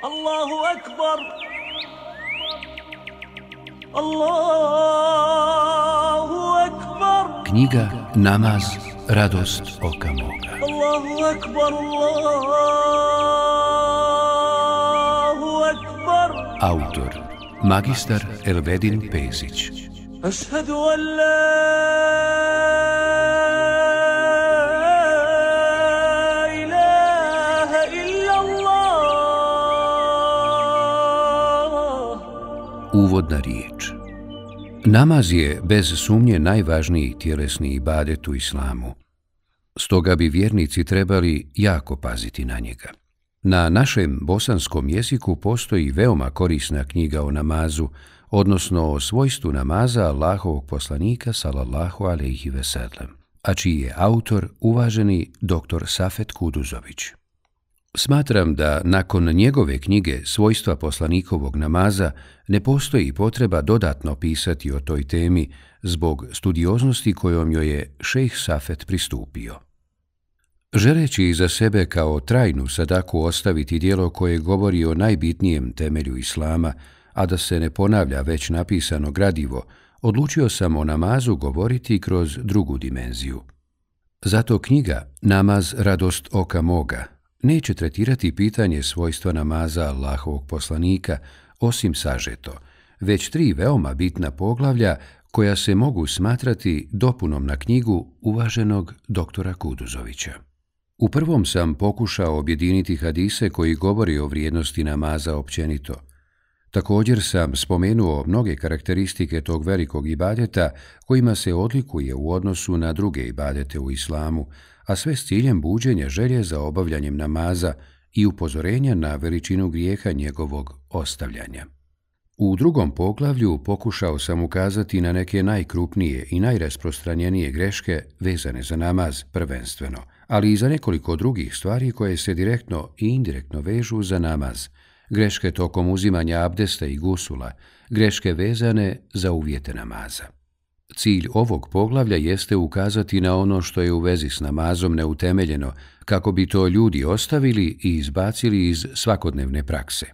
Akbar. Allahu akbar. Knjiga Namaz, radost oka moga. Allahu akbar Allahu akbar. Autor Magistar Elvedin Pezić. Ashhadu an la Uvodna riječ Namaz je bez sumnje najvažniji tjelesni ibadet u islamu. Stoga bi vjernici trebali jako paziti na njega. Na našem bosanskom jeziku postoji veoma korisna knjiga o namazu, odnosno o svojstvu namaza Allahovog poslanika sallallahu alaihi veselem, a čiji je autor uvaženi dr. Safet Kuduzović. Smatram da nakon njegove knjige Svojstva poslanikovog namaza ne postoji potreba dodatno pisati o toj temi zbog studioznosti kojom joj je šejh Safet pristupio. Želeći iza sebe kao trajnu sadaku ostaviti dijelo koje govori o najbitnijem temelju islama, a da se ne ponavlja već napisano gradivo, odlučio sam o namazu govoriti kroz drugu dimenziju. Zato knjiga Namaz radost oka moga neće tretirati pitanje svojstva namaza Allahovog poslanika, osim sažeto, već tri veoma bitna poglavlja koja se mogu smatrati dopunom na knjigu uvaženog doktora Kuduzovića. U prvom sam pokušao objediniti hadise koji govori o vrijednosti namaza općenito. Također sam spomenuo mnoge karakteristike tog velikog ibadeta kojima se odlikuje u odnosu na druge ibadete u islamu, a sve s ciljem buđenja želje za obavljanjem namaza i upozorenja na veličinu grijeha njegovog ostavljanja. U drugom poglavlju pokušao sam ukazati na neke najkrupnije i najrasprostranjenije greške vezane za namaz prvenstveno, ali i za nekoliko drugih stvari koje se direktno i indirektno vežu za namaz, greške tokom uzimanja abdesta i gusula, greške vezane za uvjete namaza. Cilj ovog poglavlja jeste ukazati na ono što je u vezi s namazom neutemeljeno, kako bi to ljudi ostavili i izbacili iz svakodnevne prakse.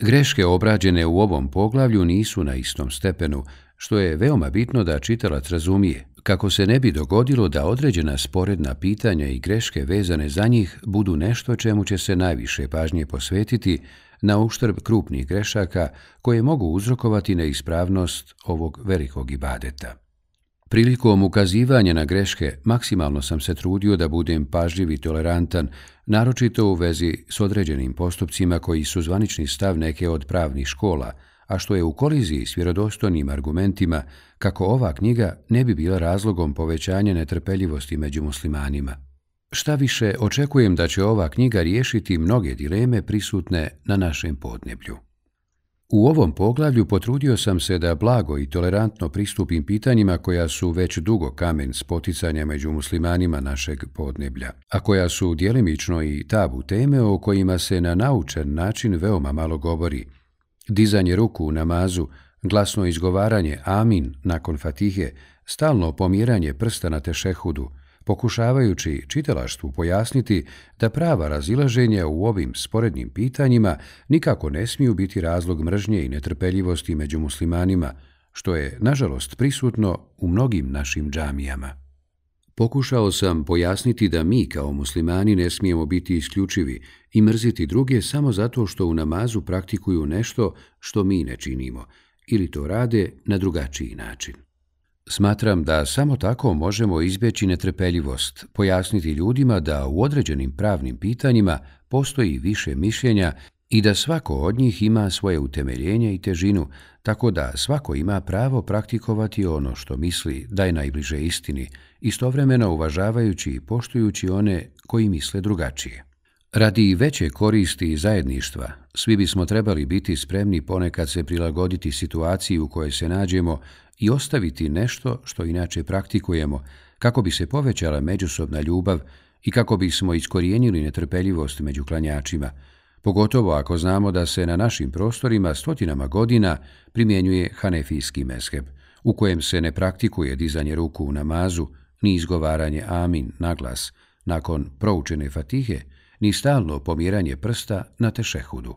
Greške obrađene u ovom poglavlju nisu na istom stepenu, što je veoma bitno da čitalac razumije, kako se ne bi dogodilo da određena sporedna pitanja i greške vezane za njih budu nešto čemu će se najviše pažnje posvetiti na uštrb krupnih grešaka koje mogu uzrokovati neispravnost ovog velikog ibadeta. Prilikom ukazivanja na greške maksimalno sam se trudio da budem pažljiv i tolerantan, naročito u vezi s određenim postupcima koji su zvanični stav neke od pravnih škola, a što je u koliziji s vjerodostojnim argumentima kako ova knjiga ne bi bila razlogom povećanja netrpeljivosti među muslimanima. Šta više, očekujem da će ova knjiga riješiti mnoge dileme prisutne na našem podneblju. U ovom poglavlju potrudio sam se da blago i tolerantno pristupim pitanjima koja su već dugo kamen spoticanja među muslimanima našeg podneblja, a koja su dijelimično i tabu teme o kojima se na naučen način veoma malo govori. Dizanje ruku u namazu, glasno izgovaranje amin nakon fatihe, stalno pomiranje prsta na tešehudu, pokušavajući čitalaštvu pojasniti da prava razilaženja u ovim sporednim pitanjima nikako ne smiju biti razlog mržnje i netrpeljivosti među muslimanima, što je, nažalost, prisutno u mnogim našim džamijama. Pokušao sam pojasniti da mi kao muslimani ne smijemo biti isključivi i mrziti druge samo zato što u namazu praktikuju nešto što mi ne činimo ili to rade na drugačiji način. Smatram da samo tako možemo izbjeći netrpeljivost, pojasniti ljudima da u određenim pravnim pitanjima postoji više mišljenja i da svako od njih ima svoje utemeljenje i težinu, tako da svako ima pravo praktikovati ono što misli da je najbliže istini, istovremeno uvažavajući i poštujući one koji misle drugačije. Radi veće koristi i zajedništva, svi bismo trebali biti spremni ponekad se prilagoditi situaciji u kojoj se nađemo i ostaviti nešto što inače praktikujemo kako bi se povećala međusobna ljubav i kako bismo iskorijenili netrpeljivost među klanjačima, pogotovo ako znamo da se na našim prostorima stotinama godina primjenjuje hanefijski mesheb, u kojem se ne praktikuje dizanje ruku u namazu, ni izgovaranje amin na glas nakon proučene fatihe, ni stalno pomiranje prsta na tešehudu.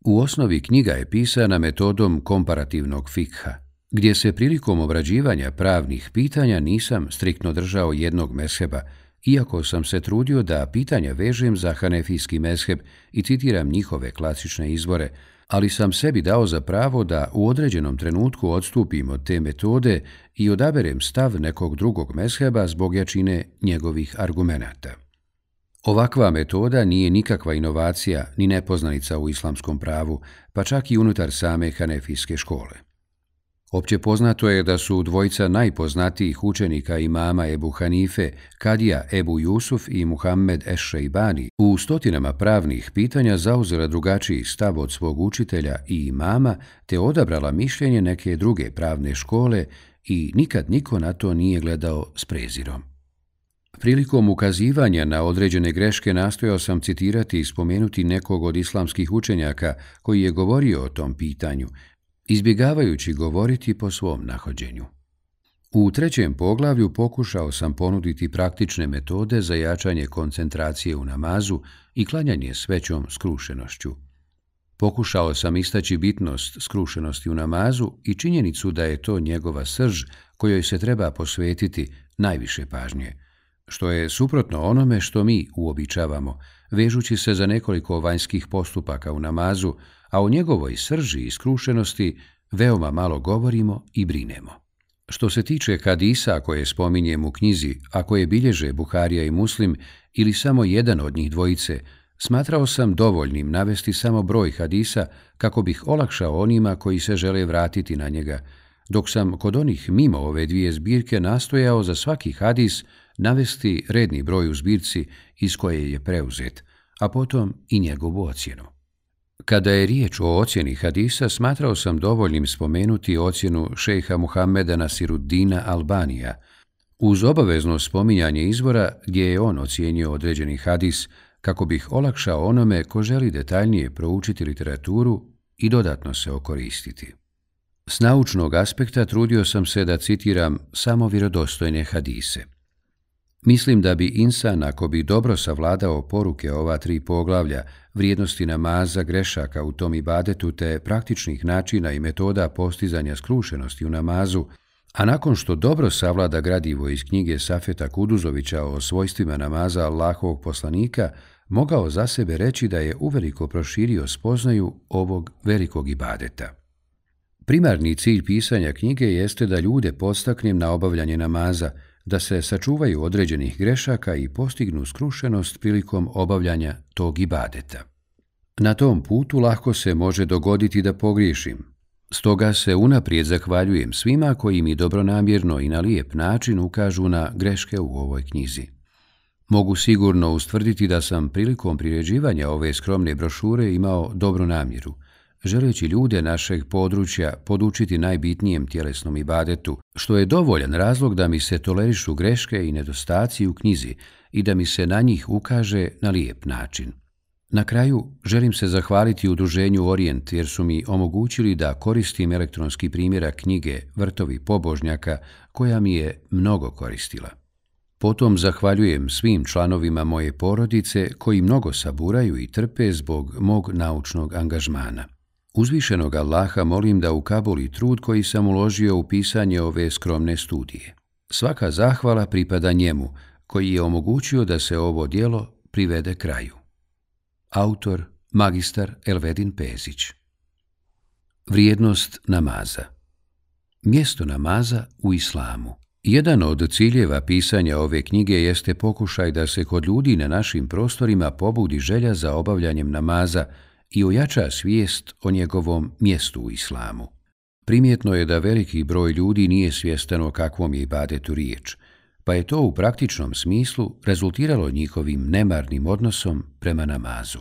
U osnovi knjiga je pisana metodom komparativnog fikha, gdje se prilikom obrađivanja pravnih pitanja nisam striktno držao jednog mesheba, iako sam se trudio da pitanja vežem za hanefijski mesheb i citiram njihove klasične izvore, ali sam sebi dao za pravo da u određenom trenutku odstupim od te metode i odaberem stav nekog drugog mesheba zbog jačine njegovih argumenata. Ovakva metoda nije nikakva inovacija ni nepoznanica u islamskom pravu, pa čak i unutar same hanefijske škole. Opće poznato je da su dvojica najpoznatijih učenika imama Ebu Hanife, Kadija Ebu Jusuf i Muhammed Eššejbani u stotinama pravnih pitanja zauzela drugačiji stav od svog učitelja i imama te odabrala mišljenje neke druge pravne škole i nikad niko na to nije gledao s prezirom. Prilikom ukazivanja na određene greške nastojao sam citirati i spomenuti nekog od islamskih učenjaka koji je govorio o tom pitanju, izbjegavajući govoriti po svom nahođenju. U trećem poglavlju pokušao sam ponuditi praktične metode za jačanje koncentracije u namazu i klanjanje svećom skrušenošću. Pokušao sam istaći bitnost skrušenosti u namazu i činjenicu da je to njegova srž kojoj se treba posvetiti najviše pažnje, što je suprotno onome što mi uobičavamo, vežući se za nekoliko vanjskih postupaka u namazu, a o njegovoj srži i skrušenosti veoma malo govorimo i brinemo. Što se tiče hadisa koje spominjem u knjizi, a koje bilježe Buharija i Muslim ili samo jedan od njih dvojice, smatrao sam dovoljnim navesti samo broj hadisa kako bih olakšao onima koji se žele vratiti na njega, dok sam kod onih mimo ove dvije zbirke nastojao za svaki hadis navesti redni broj u zbirci iz koje je preuzet, a potom i njegovu ocjenu. Kada je riječ o ocjeni hadisa, smatrao sam dovoljnim spomenuti ocjenu šejha Muhammeda Nasiruddina Albanija, uz obavezno spominjanje izvora gdje je on ocjenio određeni hadis kako bih olakšao onome ko želi detaljnije proučiti literaturu i dodatno se okoristiti. S naučnog aspekta trudio sam se da citiram samo vjerodostojne hadise. Mislim da bi insan, ako bi dobro savladao poruke ova tri poglavlja, vrijednosti namaza, grešaka u tom ibadetu te praktičnih načina i metoda postizanja skrušenosti u namazu, a nakon što dobro savlada gradivo iz knjige Safeta Kuduzovića o svojstvima namaza Allahovog poslanika, mogao za sebe reći da je uveliko proširio spoznaju ovog velikog ibadeta. Primarni cilj pisanja knjige jeste da ljude postaknem na obavljanje namaza, da se sačuvaju određenih grešaka i postignu skrušenost prilikom obavljanja tog ibadeta. Na tom putu lahko se može dogoditi da pogriješim, stoga se unaprijed zahvaljujem svima koji mi dobronamjerno i na lijep način ukažu na greške u ovoj knjizi. Mogu sigurno ustvrditi da sam prilikom priređivanja ove skromne brošure imao dobru namjeru, želeći ljude našeg područja podučiti najbitnijem tjelesnom ibadetu, što je dovoljan razlog da mi se tolerišu greške i nedostaci u knjizi i da mi se na njih ukaže na lijep način. Na kraju želim se zahvaliti udruženju Orient jer su mi omogućili da koristim elektronski primjerak knjige Vrtovi pobožnjaka koja mi je mnogo koristila. Potom zahvaljujem svim članovima moje porodice koji mnogo saburaju i trpe zbog mog naučnog angažmana. Uzvišenog Allaha molim da ukabuli trud koji sam uložio u pisanje ove skromne studije. Svaka zahvala pripada njemu, koji je omogućio da se ovo dijelo privede kraju. Autor, magistar Elvedin Pezić Vrijednost namaza Mjesto namaza u islamu Jedan od ciljeva pisanja ove knjige jeste pokušaj da se kod ljudi na našim prostorima pobudi želja za obavljanjem namaza, i ojača svijest o njegovom mjestu u islamu. Primjetno je da veliki broj ljudi nije svjestan kakvom je ibadetu riječ, pa je to u praktičnom smislu rezultiralo njihovim nemarnim odnosom prema namazu.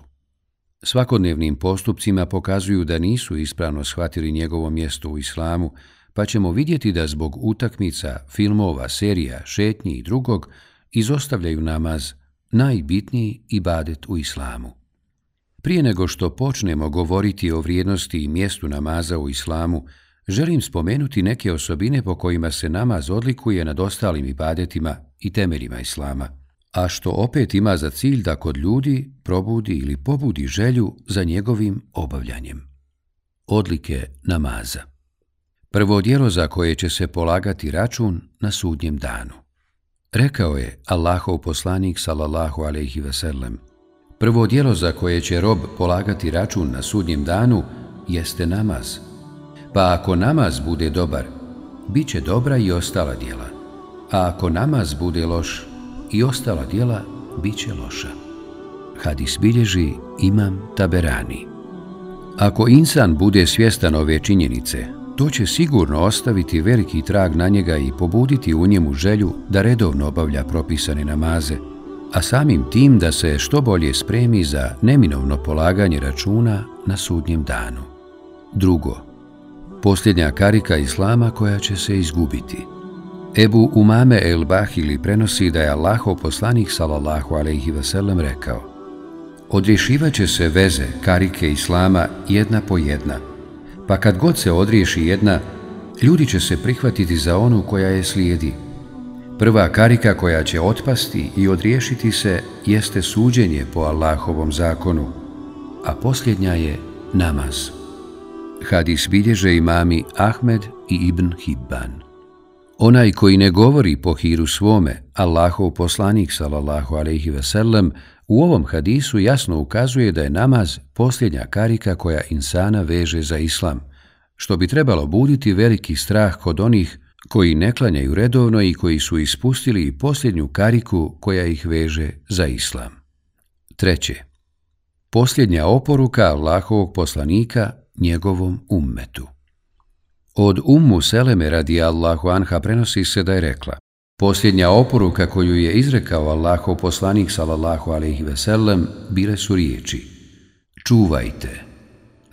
Svakodnevnim postupcima pokazuju da nisu ispravno shvatili njegovo mjesto u islamu, pa ćemo vidjeti da zbog utakmica, filmova, serija, šetnji i drugog izostavljaju namaz najbitniji ibadet u islamu. Prije nego što počnemo govoriti o vrijednosti i mjestu namaza u islamu, želim spomenuti neke osobine po kojima se namaz odlikuje nad ostalim ibadetima i temeljima islama. a što opet ima za cilj da kod ljudi probudi ili pobudi želju za njegovim obavljanjem. Odlike namaza Prvo dijelo za koje će se polagati račun na sudnjem danu. Rekao je Allahov poslanik sallallahu alejhi ve sellem: Prvo dijelo za koje će rob polagati račun na sudnjem danu jeste namaz. Pa ako namaz bude dobar, bit će dobra i ostala dijela. A ako namaz bude loš, i ostala dijela bit će loša. Hadis bilježi imam taberani. Ako insan bude svjestan ove činjenice, to će sigurno ostaviti veliki trag na njega i pobuditi u njemu želju da redovno obavlja propisane namaze, a samim tim da se što bolje spremi za neminovno polaganje računa na sudnjem danu. Drugo, posljednja karika Islama koja će se izgubiti. Ebu Umame el Bahili prenosi da je Allahov poslanik sallallahu alaihi wasallam rekao Odriješivat će se veze karike Islama jedna po jedna, pa kad god se odriješi jedna, ljudi će se prihvatiti za onu koja je slijedi. Prva karika koja će otpasti i odriješiti se jeste suđenje po Allahovom zakonu, a posljednja je namaz. Hadis bilježe imami Ahmed i Ibn Hibban. Onaj koji ne govori po hiru svome, Allahov poslanik sallallahu alejhi ve sellem, u ovom hadisu jasno ukazuje da je namaz posljednja karika koja insana veže za islam, što bi trebalo buditi veliki strah kod onih koji ne klanjaju redovno i koji su ispustili posljednju kariku koja ih veže za islam. Treće. Posljednja oporuka Allahovog poslanika njegovom ummetu. Od Ummu Seleme radi Allahu Anha prenosi se da je rekla Posljednja oporuka koju je izrekao Allahov poslanik sallallahu alaihi ve sellem bile su riječi Čuvajte,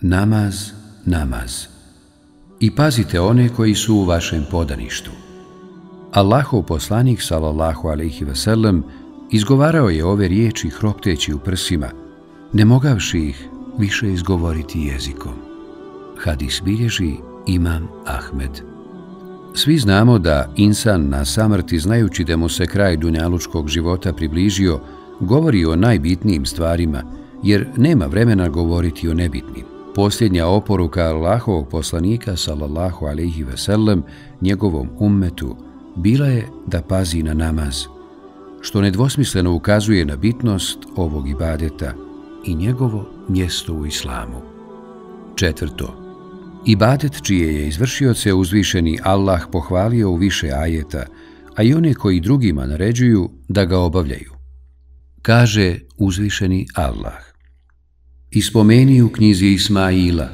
namaz, namaz i pazite one koji su u vašem podaništu. Allahov poslanik sallallahu alaihi ve sellem izgovarao je ove riječi hropteći u prsima, ne mogavši ih više izgovoriti jezikom. Hadis bilježi Imam Ahmed. Svi znamo da insan na samrti, znajući da mu se kraj dunjalučkog života približio, govori o najbitnijim stvarima, jer nema vremena govoriti o nebitnim. Posljednja oporuka Allahovog poslanika, sallallahu alaihi ve sellem, njegovom ummetu, bila je da pazi na namaz, što nedvosmisleno ukazuje na bitnost ovog ibadeta i njegovo mjesto u islamu. Četvrto, Ibadet čije je izvršioce uzvišeni Allah pohvalio u više ajeta, a i one koji drugima naređuju da ga obavljaju. Kaže uzvišeni Allah. Ispomeni u knjizi Ismaila.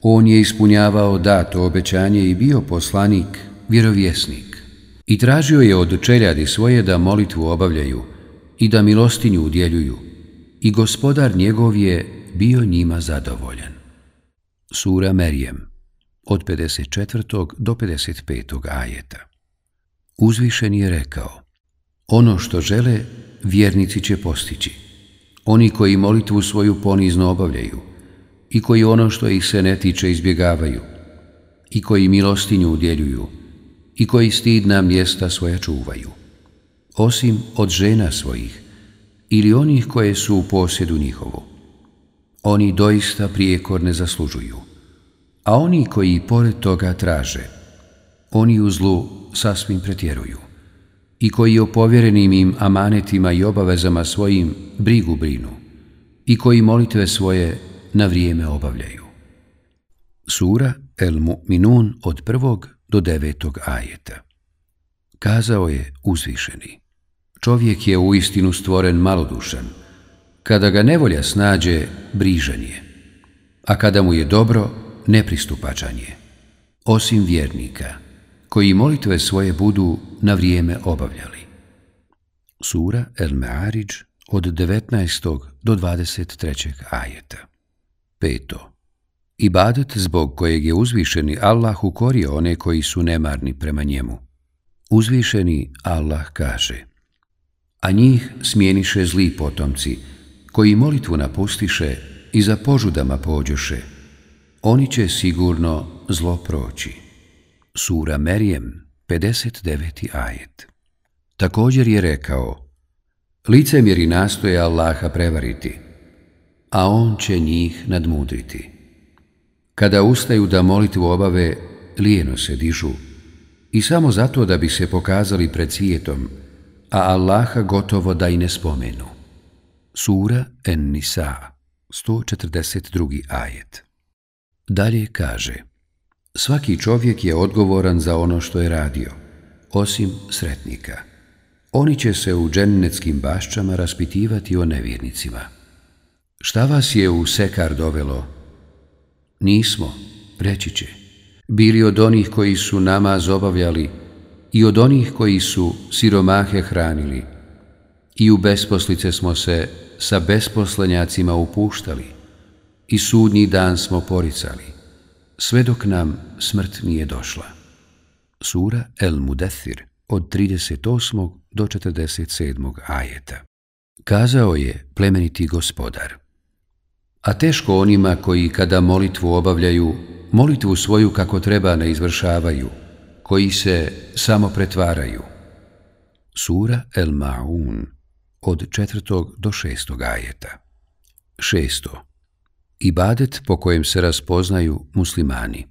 On je ispunjavao dato obećanje i bio poslanik, vjerovjesnik. I tražio je od čeljadi svoje da molitvu obavljaju i da milostinju udjeljuju. I gospodar njegov je bio njima zadovoljan. Sura Merijem od 54. do 55. ajeta Uzvišen je rekao Ono što žele, vjernici će postići. Oni koji molitvu svoju ponizno obavljaju i koji ono što ih se ne tiče izbjegavaju i koji milostinju udjeljuju i koji stidna mjesta svoja čuvaju. Osim od žena svojih ili onih koje su u posjedu njihovu oni doista prijekor ne zaslužuju. A oni koji pored toga traže, oni u zlu sasvim pretjeruju. I koji o povjerenim im amanetima i obavezama svojim brigu brinu. I koji molitve svoje na vrijeme obavljaju. Sura El Mu'minun od prvog do devetog ajeta. Kazao je uzvišeni. Čovjek je u istinu stvoren malodušan, Kada ga nevolja snađe, brižan je, a kada mu je dobro, nepristupačan je. Osim vjernika, koji molitve svoje budu na vrijeme obavljali. Sura El Me'ariđ od 19. do 23. ajeta. Peto. Ibadet zbog kojeg je uzvišeni Allah ukorio one koji su nemarni prema njemu. Uzvišeni Allah kaže A njih smijeniše zli potomci, koji molitvu napustiše i za požudama pođoše, oni će sigurno zlo proći. Sura Merijem, 59. ajet. Također je rekao, Licemjeri nastoje Allaha prevariti, a On će njih nadmudriti. Kada ustaju da molitvu obave, lijeno se dižu i samo zato da bi se pokazali pred svijetom, a Allaha gotovo da i ne spomenu. Sura En-Nisa, 142. ajet. Dalje kaže, svaki čovjek je odgovoran za ono što je radio, osim sretnika. Oni će se u džennetskim bašćama raspitivati o nevjernicima. Šta vas je u sekar dovelo? Nismo, reći će, bili od onih koji su namaz obavljali i od onih koji su siromahe hranili i u besposlice smo se sa besposlenjacima upuštali i sudnji dan smo poricali, sve dok nam smrt nije došla. Sura El Mudathir od 38. do 47. ajeta Kazao je plemeniti gospodar A teško onima koji kada molitvu obavljaju, molitvu svoju kako treba ne izvršavaju, koji se samo pretvaraju. Sura El Ma'un od 4. do 6. ajeta. Šesto. Ibadet po kojem se raspoznaju muslimani.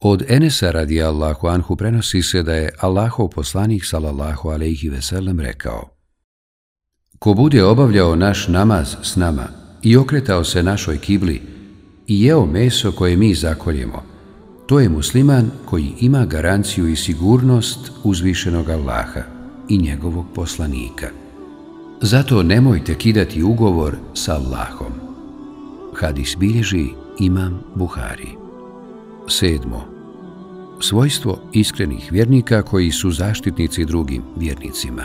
Od Enesa radi Allahu Anhu prenosi se da je Allahov poslanik sallallahu alaihi veselem rekao Ko bude obavljao naš namaz s nama i okretao se našoj kibli i jeo meso koje mi zakoljemo, to je musliman koji ima garanciju i sigurnost uzvišenog Allaha i njegovog poslanika. Zato nemojte kidati ugovor sa Allahom. Hadis bilježi imam Buhari. Sedmo. Svojstvo iskrenih vjernika koji su zaštitnici drugim vjernicima.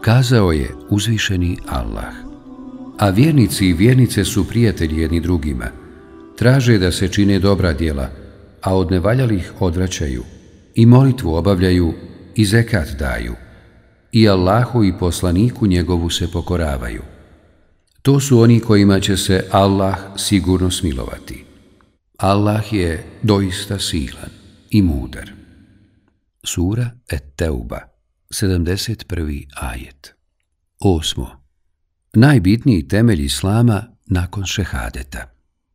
Kazao je uzvišeni Allah. A vjernici i vjernice su prijatelji jedni drugima. Traže da se čine dobra djela, a od nevaljalih odvraćaju i molitvu obavljaju i zekat daju i Allahu i poslaniku njegovu se pokoravaju. To su oni kojima će se Allah sigurno smilovati. Allah je doista silan i mudar. Sura Et-Teuba, 71. ajet. Osmo. Najbitniji temelj Islama nakon šehadeta.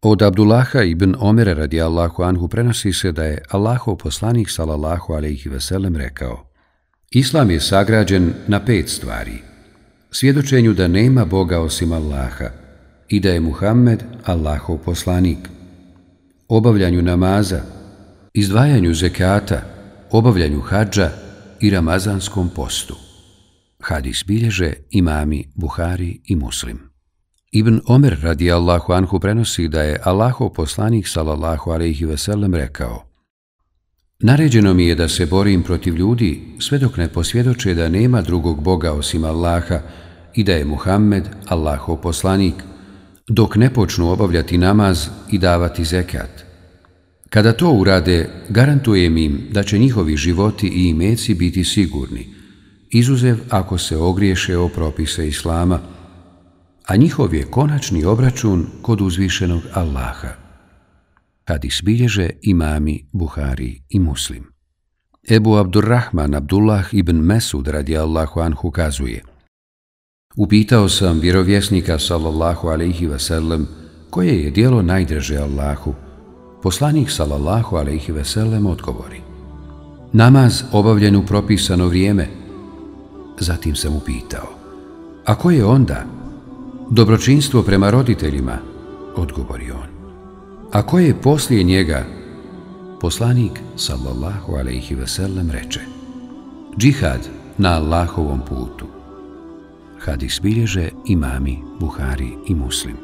Od Abdullaha ibn Omera radijallahu anhu prenosi se da je Allahov poslanik sallallahu alaihi veselem rekao Islam je sagrađen na pet stvari. Svjedočenju da nema Boga osim Allaha i da je Muhammed Allahov poslanik. Obavljanju namaza, izdvajanju zekata, obavljanju hađa i ramazanskom postu. Hadis bilježe imami Buhari i Muslim. Ibn Omer radi Allahu anhu prenosi da je Allahov poslanik sallallahu alaihi sellem rekao Naređeno mi je da se borim protiv ljudi sve dok ne posvjedoče da nema drugog Boga osim Allaha i da je Muhammed Allahov poslanik, dok ne počnu obavljati namaz i davati zekat. Kada to urade, garantujem im da će njihovi životi i imeci biti sigurni, izuzev ako se ogriješe o propise Islama, a njihov je konačni obračun kod uzvišenog Allaha. Hadis bilježe imami Buhari i Muslim. Ebu Abdurrahman Abdullah ibn Mesud radi Allahu anhu kazuje Upitao sam vjerovjesnika sallallahu alaihi sellem koje je dijelo najdraže Allahu. Poslanik sallallahu alaihi sellem odgovori Namaz obavljen u propisano vrijeme. Zatim sam upitao A koje je onda? Dobročinstvo prema roditeljima, odgovori on. A ko je poslije njega? Poslanik, sallallahu alaihi ve sellem, reče Džihad na Allahovom putu. Hadis bilježe imami, Buhari i Muslim.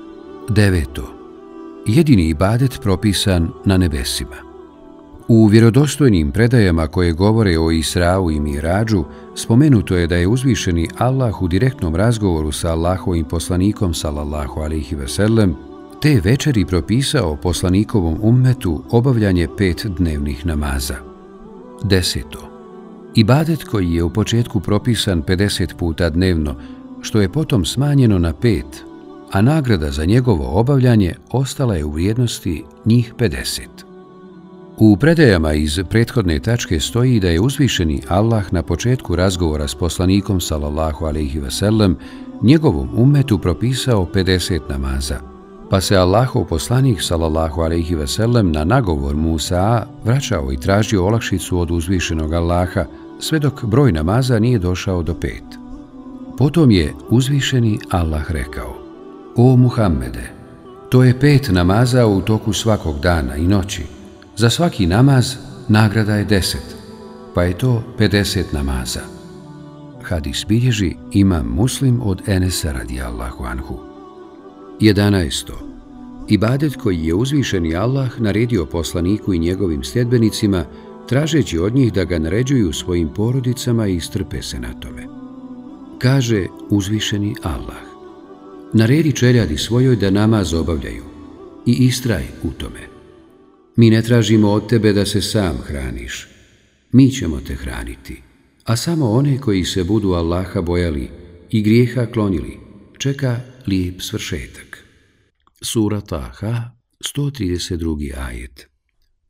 Deveto. Jedini ibadet propisan na nebesima. U vjerodostojnim predajama koje govore o Israu i Mirađu, spomenuto je da je uzvišeni Allah u direktnom razgovoru sa Allahovim poslanikom, sallallahu alaihi ve sellem, te večeri propisao poslanikovom ummetu obavljanje pet dnevnih namaza. Deseto. Ibadet koji je u početku propisan 50 puta dnevno, što je potom smanjeno na pet, a nagrada za njegovo obavljanje ostala je u vrijednosti njih 50. U predajama iz prethodne tačke stoji da je uzvišeni Allah na početku razgovora s poslanikom sallallahu alaihi sellem njegovom umetu propisao 50 namaza, pa se Allahov poslanik sallallahu alaihi sellem na nagovor Musa vraćao i tražio olakšicu od uzvišenog Allaha, sve dok broj namaza nije došao do pet. Potom je uzvišeni Allah rekao, O Muhammede, to je pet namaza u toku svakog dana i noći, Za svaki namaz nagrada je deset, pa je to 50 namaza. Hadis bilježi ima muslim od Enesa radijallahu anhu. 11. Ibadet koji je uzvišeni Allah naredio poslaniku i njegovim sljedbenicima, tražeći od njih da ga naređuju svojim porodicama i strpe se na tome. Kaže uzvišeni Allah, naredi čeljadi svojoj da namaz obavljaju i istraj u tome. Mi ne tražimo od tebe da se sam hraniš. Mi ćemo te hraniti. A samo one koji se budu Allaha bojali i grijeha klonili, čeka lijep svršetak. Sura Taha, 132. ajet.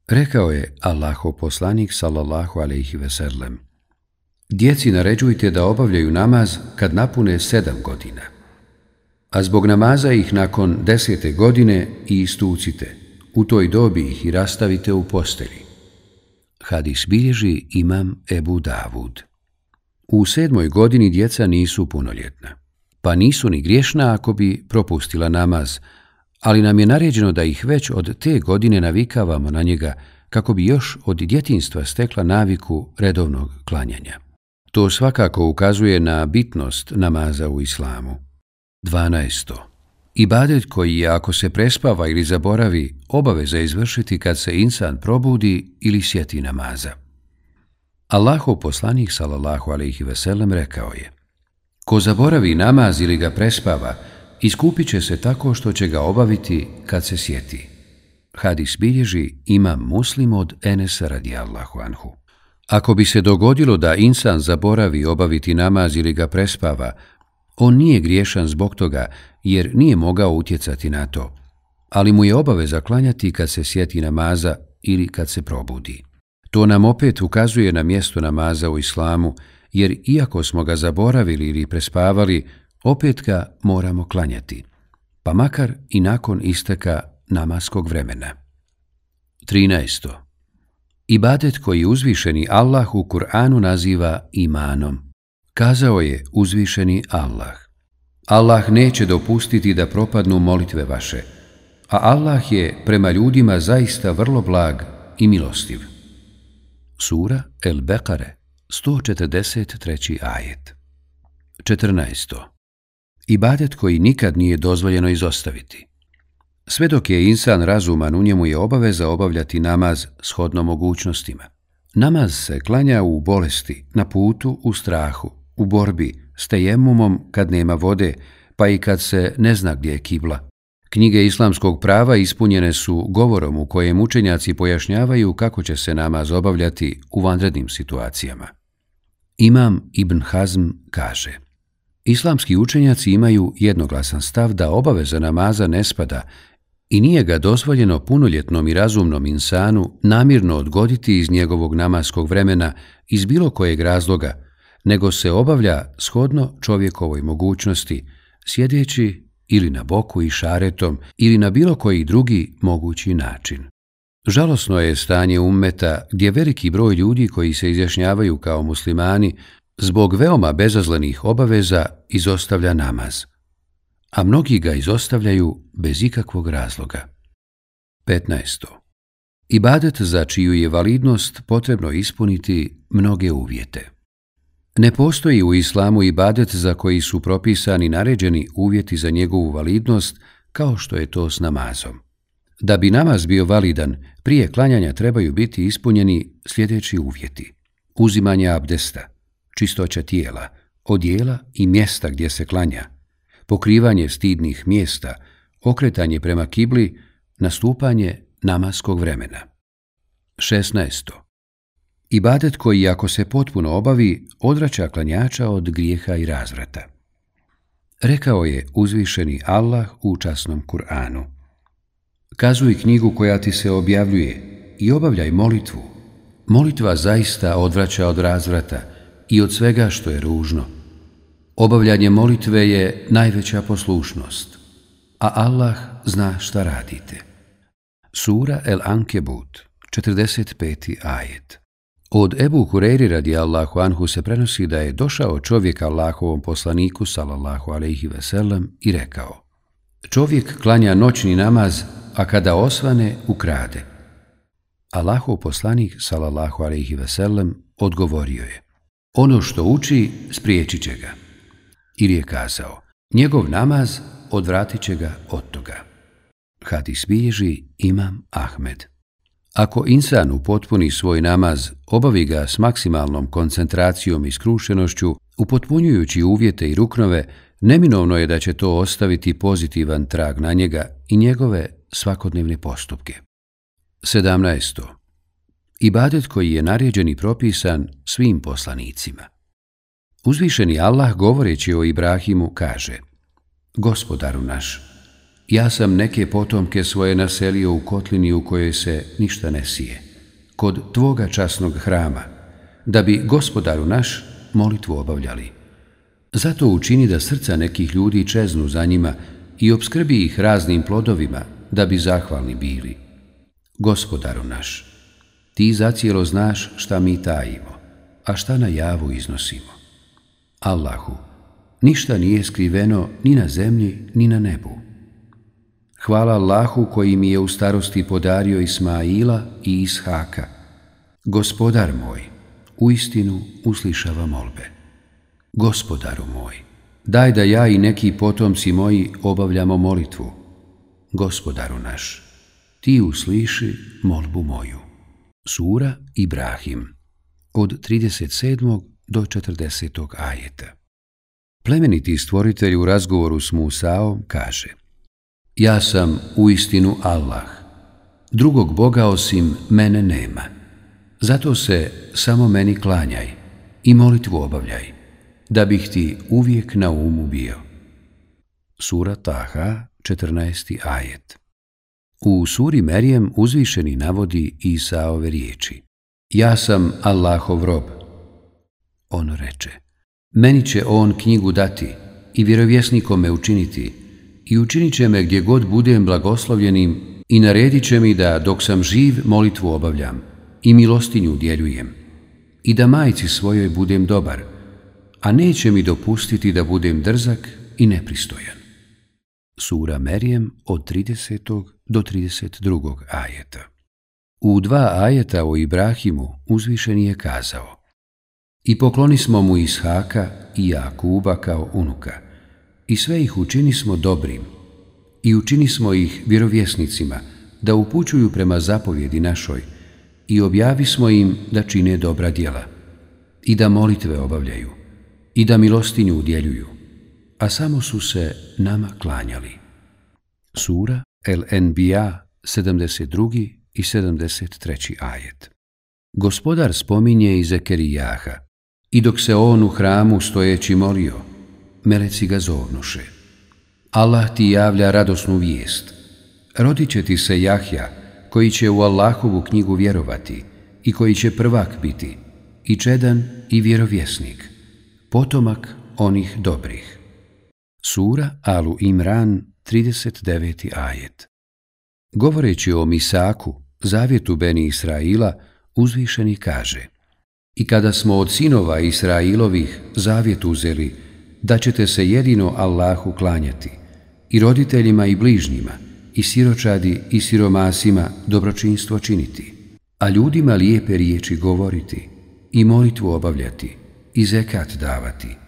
Rekao je Allaho poslanik sallallahu alaihi ve sellem. Djeci naređujte da obavljaju namaz kad napune sedam godina. A zbog namaza ih nakon desete godine i istucite – u toj dobi ih i rastavite u posteli. Hadis bilježi imam Ebu Davud. U sedmoj godini djeca nisu punoljetna, pa nisu ni griješna ako bi propustila namaz, ali nam je naređeno da ih već od te godine navikavamo na njega kako bi još od djetinstva stekla naviku redovnog klanjanja. To svakako ukazuje na bitnost namaza u islamu. 12. Ibadet koji je, ako se prespava ili zaboravi, obaveza izvršiti kad se insan probudi ili sjeti namaza. Allahov poslanik, salallahu alaihi veselem, rekao je Ko zaboravi namaz ili ga prespava, iskupit će se tako što će ga obaviti kad se sjeti. Hadis bilježi ima muslim od Enesa radijallahu anhu. Ako bi se dogodilo da insan zaboravi obaviti namaz ili ga prespava, On nije griješan zbog toga jer nije mogao utjecati na to, ali mu je obaveza klanjati kad se sjeti namaza ili kad se probudi. To nam opet ukazuje na mjesto namaza u islamu, jer iako smo ga zaboravili ili prespavali, opet ga moramo klanjati, pa makar i nakon isteka namaskog vremena. 13. Ibadet koji uzvišeni Allah u Kur'anu naziva imanom. Kazao je uzvišeni Allah. Allah neće dopustiti da propadnu molitve vaše, a Allah je prema ljudima zaista vrlo blag i milostiv. Sura El Bekare, 143. ajet. 14. Ibadet koji nikad nije dozvoljeno izostaviti. Sve dok je insan razuman, u njemu je obaveza obavljati namaz shodno mogućnostima. Namaz se klanja u bolesti, na putu, u strahu, u borbi s tejemumom kad nema vode, pa i kad se ne zna gdje je kibla. Knjige islamskog prava ispunjene su govorom u kojem učenjaci pojašnjavaju kako će se namaz obavljati u vanrednim situacijama. Imam Ibn Hazm kaže Islamski učenjaci imaju jednoglasan stav da obaveza namaza ne spada i nije ga dozvoljeno punoljetnom i razumnom insanu namirno odgoditi iz njegovog namaskog vremena iz bilo kojeg razloga, nego se obavlja shodno čovjekovoj mogućnosti, sjedeći ili na boku i šaretom ili na bilo koji drugi mogući način. Žalosno je stanje ummeta gdje veliki broj ljudi koji se izjašnjavaju kao muslimani zbog veoma bezazlenih obaveza izostavlja namaz, a mnogi ga izostavljaju bez ikakvog razloga. 15. Ibadet za čiju je validnost potrebno ispuniti mnoge uvjete. Ne postoji u islamu ibadet za koji su propisani naređeni uvjeti za njegovu validnost kao što je to s namazom. Da bi namaz bio validan, prije klanjanja trebaju biti ispunjeni sljedeći uvjeti. Uzimanje abdesta, čistoća tijela, odjela i mjesta gdje se klanja, pokrivanje stidnih mjesta, okretanje prema kibli, nastupanje namaskog vremena. 16. Ibadet koji, ako se potpuno obavi, odraća klanjača od grijeha i razvrata. Rekao je uzvišeni Allah u časnom Kur'anu. Kazuj knjigu koja ti se objavljuje i obavljaj molitvu. Molitva zaista odvraća od razvrata i od svega što je ružno. Obavljanje molitve je najveća poslušnost, a Allah zna šta radite. Sura El Ankebut, 45. ajet Od Ebu Hureyri radi Allahu Anhu se prenosi da je došao čovjek Allahovom poslaniku, salallahu alaihi veselam, i rekao Čovjek klanja noćni namaz, a kada osvane, ukrade. Allahov poslanik, salallahu alaihi veselem, odgovorio je Ono što uči, spriječit će ga. Ili je kazao, njegov namaz odvratit će ga od toga. Hadis bilježi Imam Ahmed. Ako insan upotpuni svoj namaz, obavi ga s maksimalnom koncentracijom i skrušenošću, upotpunjujući uvjete i ruknove, neminovno je da će to ostaviti pozitivan trag na njega i njegove svakodnevne postupke. 17. Ibadet koji je naređen i propisan svim poslanicima. Uzvišeni Allah govoreći o Ibrahimu kaže Gospodaru naš, ja sam neke potomke svoje naselio u kotlini u kojoj se ništa ne sije, kod tvoga časnog hrama, da bi gospodaru naš molitvu obavljali. Zato učini da srca nekih ljudi čeznu za njima i obskrbi ih raznim plodovima, da bi zahvalni bili. Gospodaru naš, ti zacijelo znaš šta mi tajimo, a šta na javu iznosimo. Allahu, ništa nije skriveno ni na zemlji, ni na nebu. Hvala Allahu koji mi je u starosti podario Ismaila i Ishaka. Gospodar moj, u istinu uslišava molbe. Gospodaru moj, daj da ja i neki potomci moji obavljamo molitvu. Gospodaru naš, ti usliši molbu moju. Sura Ibrahim od 37. do 40. ajeta. Plemeniti stvoritelj u razgovoru s Musaom kaže – Ja sam u istinu Allah. Drugog Boga osim mene nema. Zato se samo meni klanjaj i molitvu obavljaj, da bih ti uvijek na umu bio. Sura Taha, 14. ajet U suri Merijem uzvišeni navodi Isaove riječi. Ja sam Allahov rob. On reče, meni će on knjigu dati i vjerovjesnikom me učiniti, i učinit će me gdje god budem blagoslovljenim i naredit će mi da dok sam živ molitvu obavljam i milostinju djeljujem i da majci svojoj budem dobar, a neće mi dopustiti da budem drzak i nepristojan. Sura Merijem od 30. do 32. ajeta U dva ajeta o Ibrahimu uzvišeni je kazao I pokloni smo mu Ishaka i Jakuba kao unuka, i sve ih učini smo dobrim i učini smo ih vjerovjesnicima da upućuju prema zapovjedi našoj i objavi smo im da čine dobra djela i da molitve obavljaju i da milostinju udjeljuju, a samo su se nama klanjali. Sura El Enbiya 72. i 73. ajet Gospodar spominje i Zekerijaha i dok se on u hramu stojeći molio, meleci ga zovnuše. Allah ti javlja radosnu vijest. Rodit će ti se Jahja, koji će u Allahovu knjigu vjerovati i koji će prvak biti, i čedan i vjerovjesnik, potomak onih dobrih. Sura Alu Imran, 39. ajet Govoreći o Misaku, zavjetu Beni Israila, uzvišeni kaže I kada smo od sinova Israilovih zavjet uzeli, da ćete se jedino Allahu klanjati i roditeljima i bližnjima i siročadi i siromasima dobročinstvo činiti, a ljudima lijepe riječi govoriti i molitvu obavljati i zekat davati.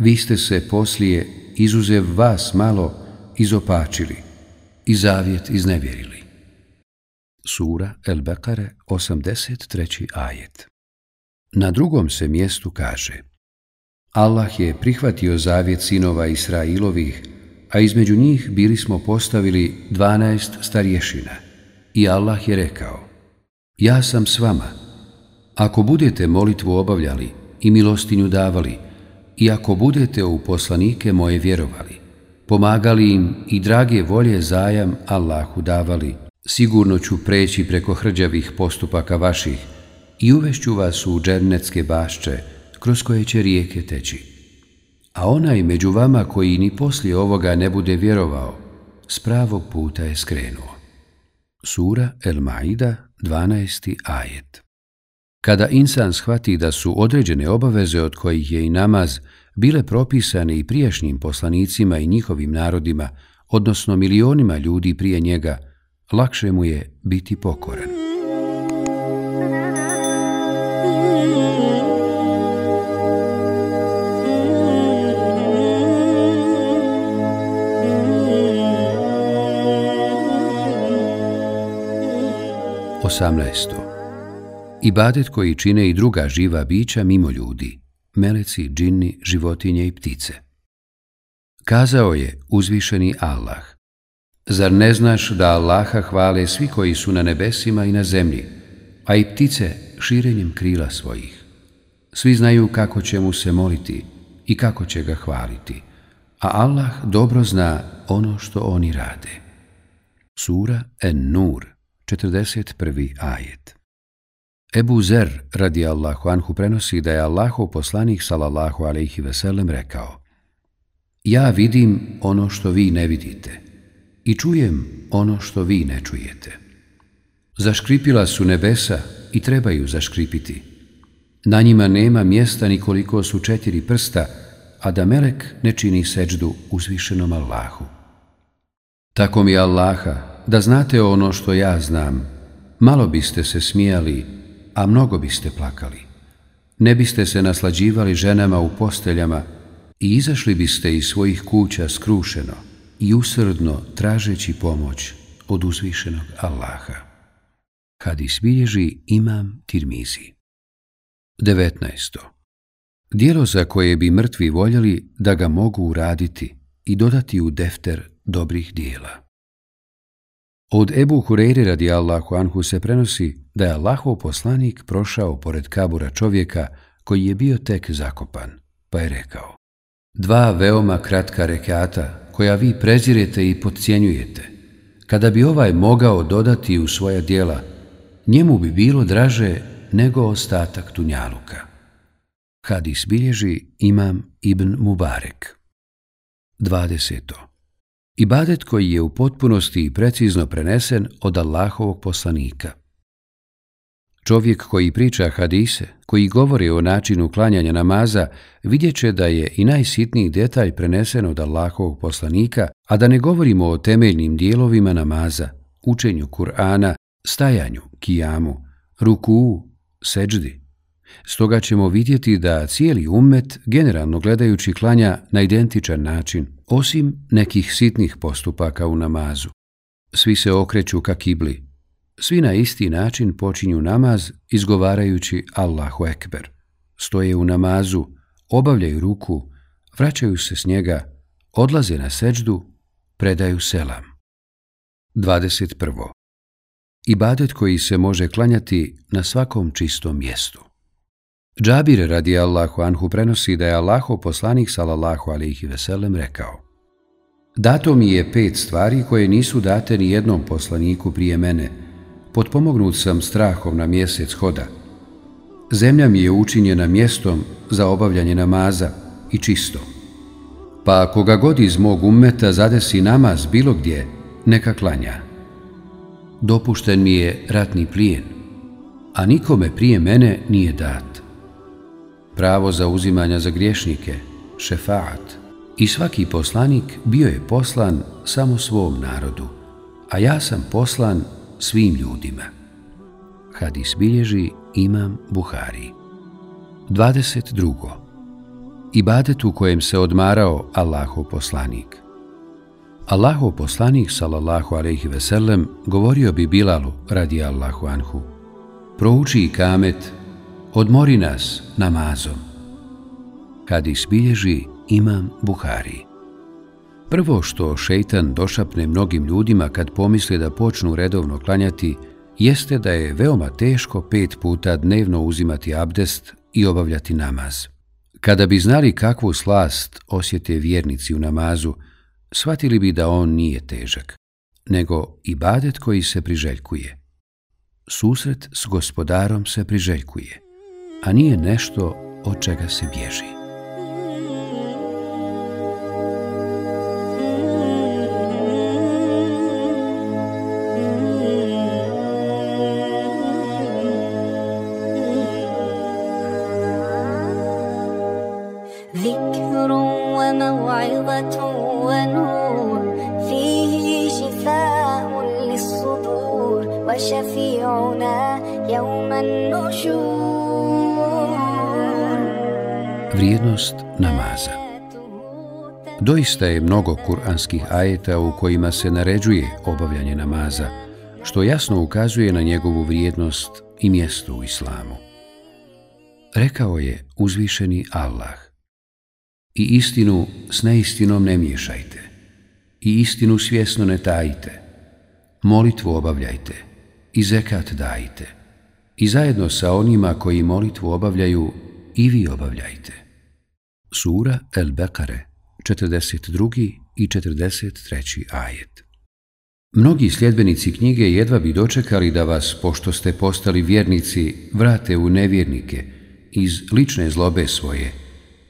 Vi ste se poslije, izuzev vas malo, izopačili i zavjet iznevjerili. Sura El Bekare, 83. ajet Na drugom se mjestu kaže – Allah je prihvatio zavjet sinova Israilovih, a između njih bili smo postavili dvanaest starješina. I Allah je rekao, ja sam s vama. Ako budete molitvu obavljali i milostinju davali, i ako budete u poslanike moje vjerovali, pomagali im i drage volje zajam Allahu davali, Sigurno ću preći preko hrđavih postupaka vaših i uvešću vas u džernetske bašče, kroz koje će rijeke teći. A onaj među vama koji ni poslije ovoga ne bude vjerovao, s pravog puta je skrenuo. Sura El Maida, 12. ajet Kada insan shvati da su određene obaveze od kojih je i namaz bile propisane i prijašnjim poslanicima i njihovim narodima, odnosno milionima ljudi prije njega, lakše mu je biti pokoran. Osamnaesto. Ibadet koji čine i druga živa bića mimo ljudi, meleci, džinni, životinje i ptice. Kazao je uzvišeni Allah, Zar ne znaš da Allaha hvale svi koji su na nebesima i na zemlji, a i ptice širenjem krila svojih? Svi znaju kako će mu se moliti i kako će ga hvaliti, a Allah dobro zna ono što oni rade. Sura En-Nur, 41. ajet Ebu Zer, radi Allahu anhu, prenosi da je Allahov poslanik, salallahu alaihi veselem, rekao Ja vidim ono što vi ne vidite i čujem ono što vi ne čujete. Zaškripila su nebesa i trebaju zaškripiti. Na njima nema mjesta nikoliko su četiri prsta, a da melek ne čini seđdu uzvišenom Allahu. Tako mi Allaha, da znate ono što ja znam, malo biste se smijali, a mnogo biste plakali. Ne biste se naslađivali ženama u posteljama i izašli biste iz svojih kuća skrušeno i usrdno tražeći pomoć od uzvišenog Allaha. Hadis bilježi imam tirmizi. 19. Dijelo za koje bi mrtvi voljeli da ga mogu uraditi i dodati u defter dobrih dijela. Od Ebu Hureyre radi Allahu Anhu se prenosi da je Allahov poslanik prošao pored kabura čovjeka koji je bio tek zakopan, pa je rekao Dva veoma kratka rekata koja vi prezirete i podcijenjujete, kada bi ovaj mogao dodati u svoja dijela, njemu bi bilo draže nego ostatak tunjaluka. Hadis bilježi imam Ibn Mubarek. 20. Ibadet koji je u potpunosti i precizno prenesen od Allahovog poslanika. Čovjek koji priča hadise, koji govori o načinu klanjanja namaza, vidjet će da je i najsitniji detalj prenesen od Allahovog poslanika, a da ne govorimo o temeljnim dijelovima namaza, učenju Kur'ana, stajanju, kijamu, ruku, seđdi. Stoga ćemo vidjeti da cijeli ummet, generalno gledajući klanja na identičan način, osim nekih sitnih postupaka u namazu. Svi se okreću ka kibli. Svi na isti način počinju namaz izgovarajući Allahu Ekber. Stoje u namazu, obavljaju ruku, vraćaju se s njega, odlaze na seđdu, predaju selam. 21. Ibadet koji se može klanjati na svakom čistom mjestu. Džabir radi Allahu anhu prenosi da je Allaho poslanik sallallahu alaihi veselem rekao Dato mi je pet stvari koje nisu date ni jednom poslaniku prije mene. Potpomognut sam strahom na mjesec hoda. Zemlja mi je učinjena mjestom za obavljanje namaza i čisto. Pa koga god iz mog ummeta zadesi namaz bilo gdje, neka klanja. Dopušten mi je ratni plijen, a nikome prije mene nije dat pravo za uzimanja za griješnike, šefaat. I svaki poslanik bio je poslan samo svom narodu, a ja sam poslan svim ljudima. Hadis bilježi imam Buhari. 22. Ibadet u kojem se odmarao Allahov poslanik. Allahov poslanik, salallahu alaihi veselem, govorio bi Bilalu, radi Allahu anhu, prouči i kamet odmori nas namazom. Kad isbilježi imam Buhari. Prvo što šeitan došapne mnogim ljudima kad pomisle da počnu redovno klanjati, jeste da je veoma teško pet puta dnevno uzimati abdest i obavljati namaz. Kada bi znali kakvu slast osjete vjernici u namazu, shvatili bi da on nije težak. nego ibadet koji se priželjkuje. Susret s gospodarom se priželjkuje, a nije nešto od čega se bježi. Doista je mnogo kuranskih ajeta u kojima se naređuje obavljanje namaza, što jasno ukazuje na njegovu vrijednost i mjesto u islamu. Rekao je uzvišeni Allah, I istinu s neistinom ne miješajte. I istinu svjesno ne tajite. Molitvu obavljajte. I zekat dajte. I zajedno sa onima koji molitvu obavljaju, i vi obavljajte. Sura El Bekare, 42. i 43. ajet. Mnogi sljedbenici knjige jedva bi dočekali da vas, pošto ste postali vjernici, vrate u nevjernike iz lične zlobe svoje,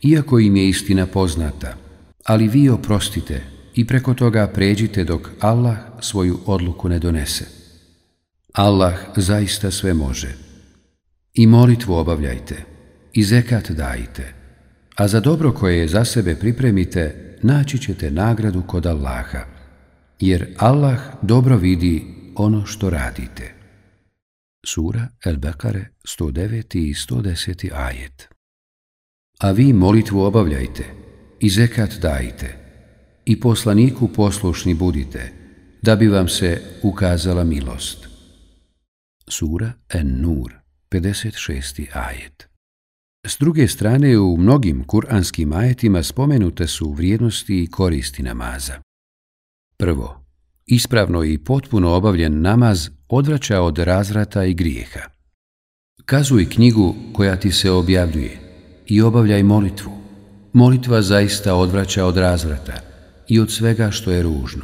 iako im je istina poznata, ali vi oprostite i preko toga pređite dok Allah svoju odluku ne donese. Allah zaista sve može. I molitvu obavljajte, i zekat dajte, a za dobro koje je za sebe pripremite, naći ćete nagradu kod Allaha, jer Allah dobro vidi ono što radite. Sura El Bekare 109. i 110. ajet A vi molitvu obavljajte i zekat dajte i poslaniku poslušni budite, da bi vam se ukazala milost. Sura En-Nur, 56. ajet S druge strane, u mnogim kuranskim ajetima spomenute su vrijednosti i koristi namaza. Prvo, ispravno i potpuno obavljen namaz odvraća od razrata i grijeha. Kazuj knjigu koja ti se objavljuje – i obavljaj molitvu. Molitva zaista odvraća od razvrata i od svega što je ružno.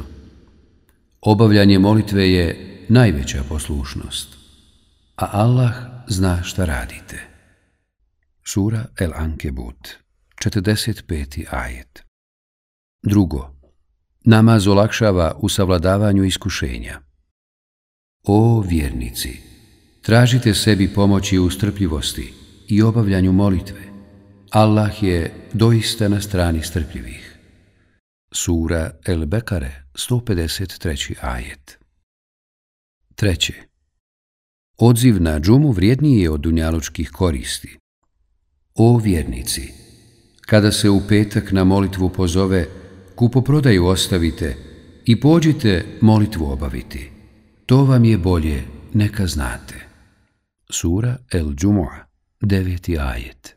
Obavljanje molitve je najveća poslušnost, a Allah zna šta radite. Sura El Ankebut, 45. ajet Drugo, namaz olakšava u savladavanju iskušenja. O vjernici, tražite sebi pomoći u strpljivosti i obavljanju molitve, Allah je doista na strani strpljivih. Sura El Bekare, 153. ajet. Treće. Odziv na džumu vrijedniji je od dunjalučkih koristi. O vjernici, kada se u petak na molitvu pozove, kupoprodaju ostavite i pođite molitvu obaviti. To vam je bolje, neka znate. Sura El Džumu'a, 9. ajet.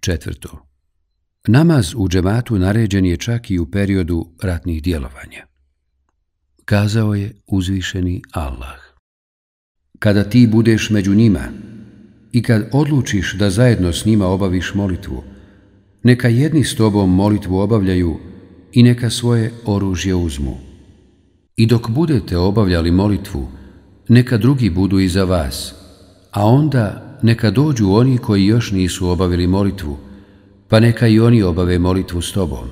Četvrto. Namaz u džematu naređen je čak i u periodu ratnih djelovanja. Kazao je uzvišeni Allah. Kada ti budeš među njima i kad odlučiš da zajedno s njima obaviš molitvu, neka jedni s tobom molitvu obavljaju i neka svoje oružje uzmu. I dok budete obavljali molitvu, neka drugi budu iza vas, a onda neka dođu oni koji još nisu obavili molitvu, pa neka i oni obave molitvu s tobom.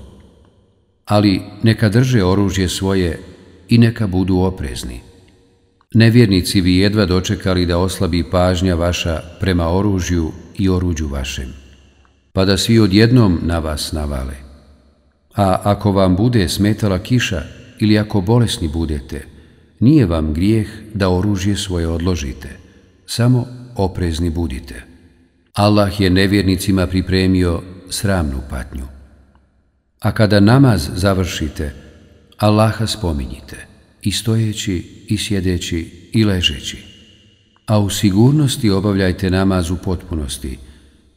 Ali neka drže oružje svoje i neka budu oprezni. Nevjernici vi jedva dočekali da oslabi pažnja vaša prema oružju i oruđu vašem, pa da svi odjednom na vas navale. A ako vam bude smetala kiša ili ako bolesni budete, nije vam grijeh da oružje svoje odložite, samo oprezni budite. Allah je nevjernicima pripremio sramnu patnju. A kada namaz završite, Allaha spominjite, i stojeći, i sjedeći, i ležeći. A u sigurnosti obavljajte namaz u potpunosti,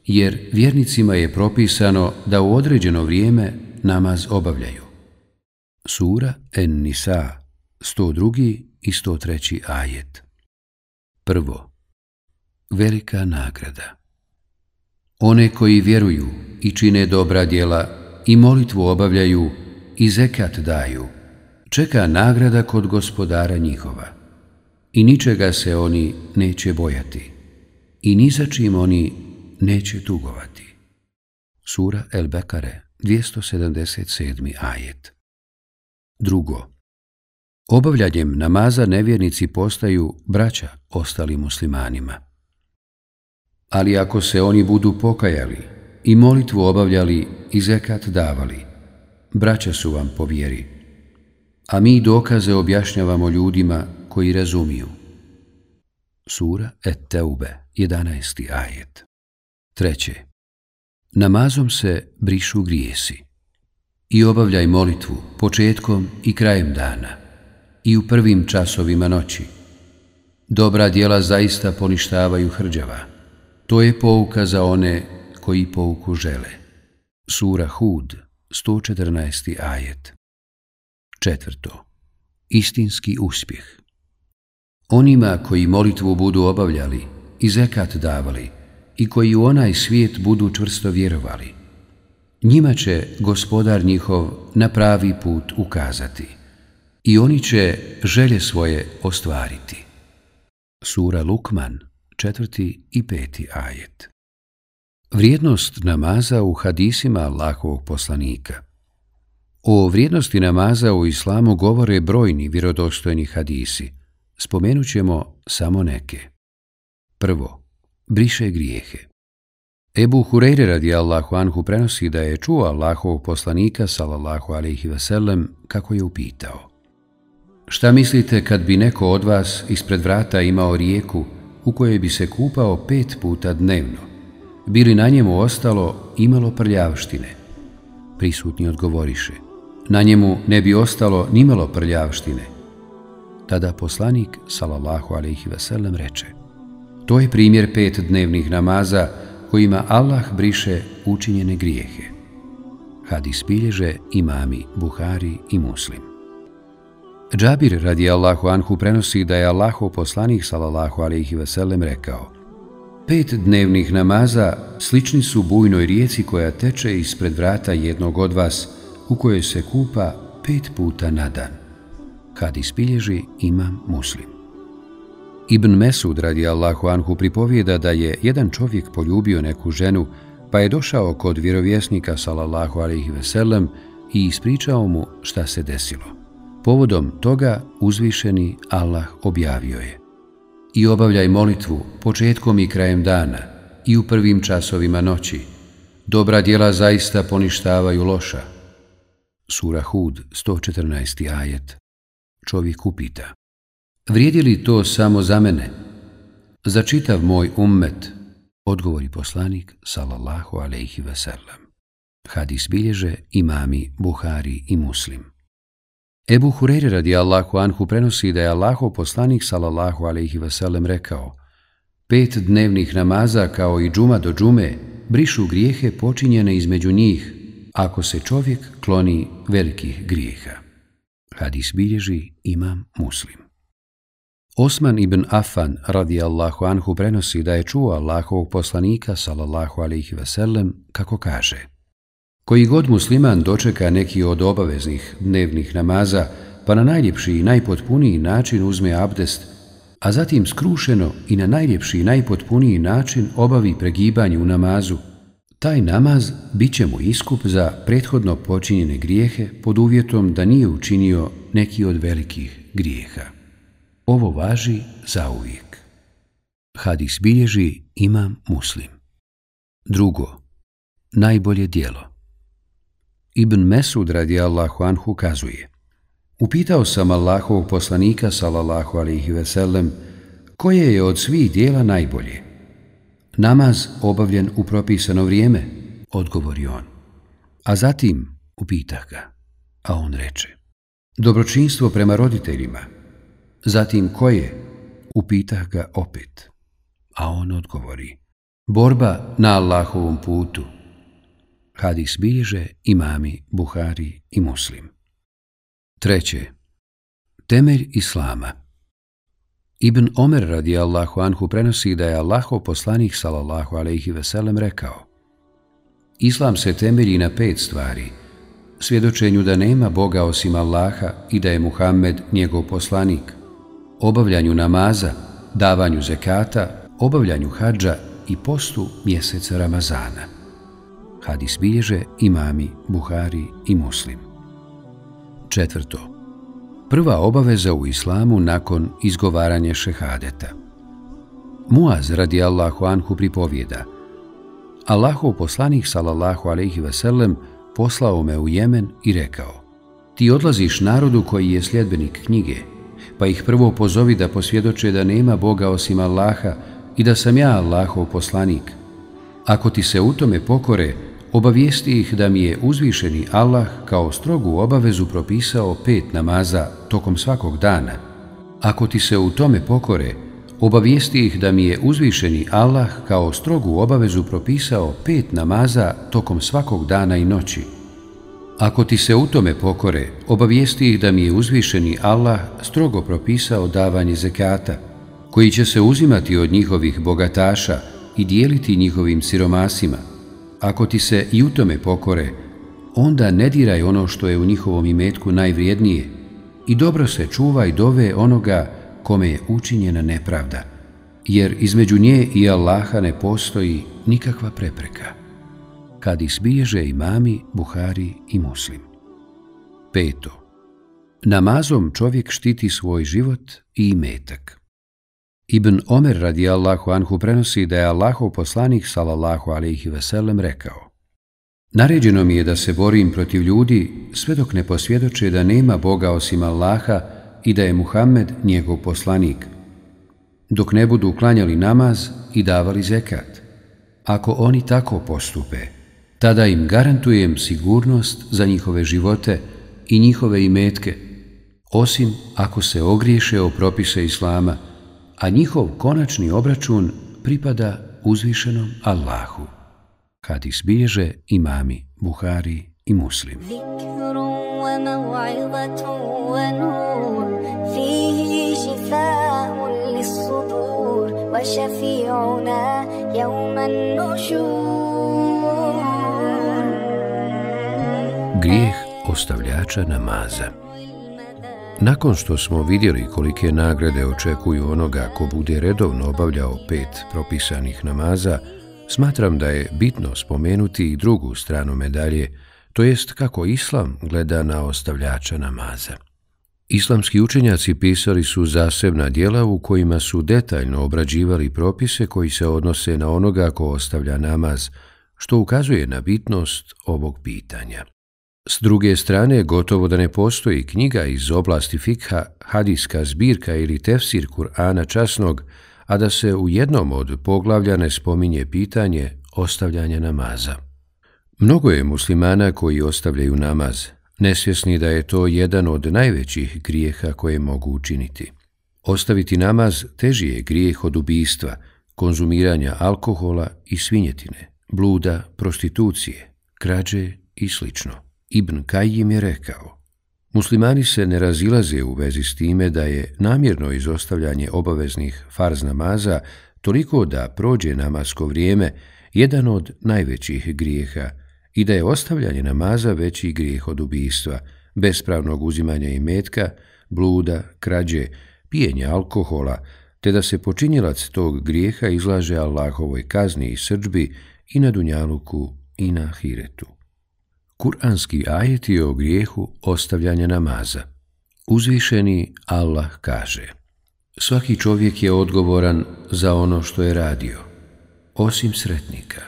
jer vjernicima je propisano da u određeno vrijeme namaz obavljaju. Sura En-Nisa, 102. i 103. ajet Prvo, velika nagrada. One koji vjeruju i čine dobra djela i molitvu obavljaju i zekat daju, čeka nagrada kod gospodara njihova i ničega se oni neće bojati i ni za čim oni neće tugovati. Sura El Bekare, 277. ajet. Drugo. Obavljanjem namaza nevjernici postaju braća ostalim muslimanima. Ali ako se oni budu pokajali i molitvu obavljali i zekat davali, braća su vam po vjeri. A mi dokaze objašnjavamo ljudima koji razumiju. Sura Et-Teube, 11. ajet. Treće. Namazom se brišu grijesi. I obavljaj molitvu početkom i krajem dana i u prvim časovima noći. Dobra dijela zaista poništavaju hrđava. To je pouka za one koji pouku žele. Sura Hud, 114. ajet. Četvrto. Istinski uspjeh. Onima koji molitvu budu obavljali i zekat davali i koji u onaj svijet budu čvrsto vjerovali, njima će gospodar njihov na pravi put ukazati i oni će želje svoje ostvariti. Sura Lukman, četvrti i peti ajet. Vrijednost namaza u hadisima Allahovog poslanika O vrijednosti namaza u islamu govore brojni vjerodostojni hadisi. Spomenut ćemo samo neke. Prvo, briše grijehe. Ebu Hureyre radi Allahu Anhu prenosi da je čuo Allahovog poslanika sallallahu alaihi sellem kako je upitao. Šta mislite kad bi neko od vas ispred vrata imao rijeku u kojoj bi se kupao pet puta dnevno? Bili na njemu ostalo imalo prljavštine? Prisutni odgovoriše. Na njemu ne bi ostalo nimalo prljavštine. Tada poslanik, salallahu alaihi sellem, reče To je primjer pet dnevnih namaza kojima Allah briše učinjene grijehe. Hadis bilježe imami Buhari i Muslim. Džabir radi Allahu Anhu prenosi da je Allahov poslanik sallallahu alaihi sellem rekao Pet dnevnih namaza slični su bujnoj rijeci koja teče ispred vrata jednog od vas u kojoj se kupa pet puta na dan. Kad ispilježi imam muslim. Ibn Mesud radi Allahu Anhu pripovijeda da je jedan čovjek poljubio neku ženu pa je došao kod vjerovjesnika sallallahu alaihi sellem i ispričao mu šta se desilo. Povodom toga uzvišeni Allah objavio je I obavljaj molitvu početkom i krajem dana i u prvim časovima noći. Dobra djela zaista poništavaju loša. Sura Hud, 114. ajet. Čovjek upita. Vrijedi li to samo za mene? Za čitav moj ummet, odgovori poslanik, salallahu alaihi veselam. Hadis bilježe imami Buhari i Muslim. Ebu Hureyre radi Allahu Anhu prenosi da je Allahov poslanik sallallahu alaihi wasallam rekao Pet dnevnih namaza kao i džuma do džume brišu grijehe počinjene između njih ako se čovjek kloni velikih grijeha. Hadis bilježi imam muslim. Osman ibn Affan radi Allahu Anhu prenosi da je čuo Allahovog poslanika sallallahu alaihi sellem kako kaže – Koji god musliman dočeka neki od obaveznih dnevnih namaza, pa na najljepši i najpotpuniji način uzme abdest, a zatim skrušeno i na najljepši i najpotpuniji način obavi pregibanje u namazu, taj namaz bit će mu iskup za prethodno počinjene grijehe pod uvjetom da nije učinio neki od velikih grijeha. Ovo važi za uvijek. Hadis bilježi imam muslim. Drugo, najbolje dijelo. Ibn Mesud radi Allahu anhu kazuje Upitao sam Allahovog poslanika sallallahu alaihi ve sellem koje je od svih dijela najbolje. Namaz obavljen u propisano vrijeme, odgovori on. A zatim upita ga, a on reče Dobročinstvo prema roditeljima. Zatim koje? Upita ga opet, a on odgovori Borba na Allahovom putu. Hadis bilježe imami Buhari i Muslim. Treće. Temelj Islama Ibn Omer radijallahu anhu prenosi da je Allahov poslanik sallallahu alaihi veselem rekao Islam se temelji na pet stvari. svjedočenju da nema Boga osim Allaha i da je Muhammed njegov poslanik, obavljanju namaza, davanju zekata, obavljanju hađa i postu mjeseca Ramazana. Hadis bilježe imami, Buhari i Muslim. Četvrto. Prva obaveza u islamu nakon izgovaranja šehadeta. Muaz radi Allahu anhu pripovjeda. Allahov poslanik sallallahu alaihi sellem poslao me u Jemen i rekao Ti odlaziš narodu koji je sljedbenik knjige, pa ih prvo pozovi da posvjedoče da nema Boga osim Allaha i da sam ja Allahov poslanik. Ako ti se u tome pokore, obavijesti ih da mi je uzvišeni Allah kao strogu obavezu propisao pet namaza tokom svakog dana. Ako ti se u tome pokore, obavijesti ih da mi je uzvišeni Allah kao strogu obavezu propisao pet namaza tokom svakog dana i noći. Ako ti se u tome pokore, obavijesti ih da mi je uzvišeni Allah strogo propisao davanje zekata, koji će se uzimati od njihovih bogataša i dijeliti njihovim siromasima. Ako ti se i u tome pokore, onda ne diraj ono što je u njihovom imetku najvrijednije i dobro se čuvaj dove onoga kome je učinjena nepravda, jer između nje i Allaha ne postoji nikakva prepreka. Kad isbiježe imami, Buhari i Muslim. Peto. Namazom čovjek štiti svoj život i imetak. Ibn Omer radijallahu anhu prenosi da je Allahov poslanik sallallahu alaihi sellem rekao Naređeno mi je da se borim protiv ljudi sve dok ne posvjedoče da nema Boga osim Allaha i da je Muhammed njegov poslanik, dok ne budu uklanjali namaz i davali zekat. Ako oni tako postupe, tada im garantujem sigurnost za njihove živote i njihove imetke, osim ako se ogriješe o propise Islama, a njihov konačni obračun pripada uzvišenom Allahu. Kad izbiježe imami Buhari i Muslim. Grijeh ostavljača namaza Nakon što smo vidjeli kolike nagrade očekuju onoga ko bude redovno obavljao pet propisanih namaza, smatram da je bitno spomenuti i drugu stranu medalje, to jest kako islam gleda na ostavljača namaza. Islamski učenjaci pisali su zasebna dijela u kojima su detaljno obrađivali propise koji se odnose na onoga ko ostavlja namaz, što ukazuje na bitnost ovog pitanja. S druge strane, gotovo da ne postoji knjiga iz oblasti fikha, hadijska zbirka ili tefsir Kur'ana časnog, a da se u jednom od poglavlja ne spominje pitanje ostavljanja namaza. Mnogo je muslimana koji ostavljaju namaz, nesvjesni da je to jedan od najvećih grijeha koje mogu učiniti. Ostaviti namaz teži je grijeh od ubijstva, konzumiranja alkohola i svinjetine, bluda, prostitucije, krađe i slično. Ibn Kajim je rekao, muslimani se ne razilaze u vezi s time da je namjerno izostavljanje obaveznih farz namaza toliko da prođe namasko vrijeme jedan od najvećih grijeha i da je ostavljanje namaza veći grijeh od ubijstva, bespravnog uzimanja imetka, bluda, krađe, pijenja alkohola, te da se počinjelac tog grijeha izlaže Allahovoj kazni i srđbi i na Dunjaluku i na Hiretu. Kur'anski ajeti o grijehu ostavljanja namaza. Uzvišeni Allah kaže Svaki čovjek je odgovoran za ono što je radio, osim sretnika.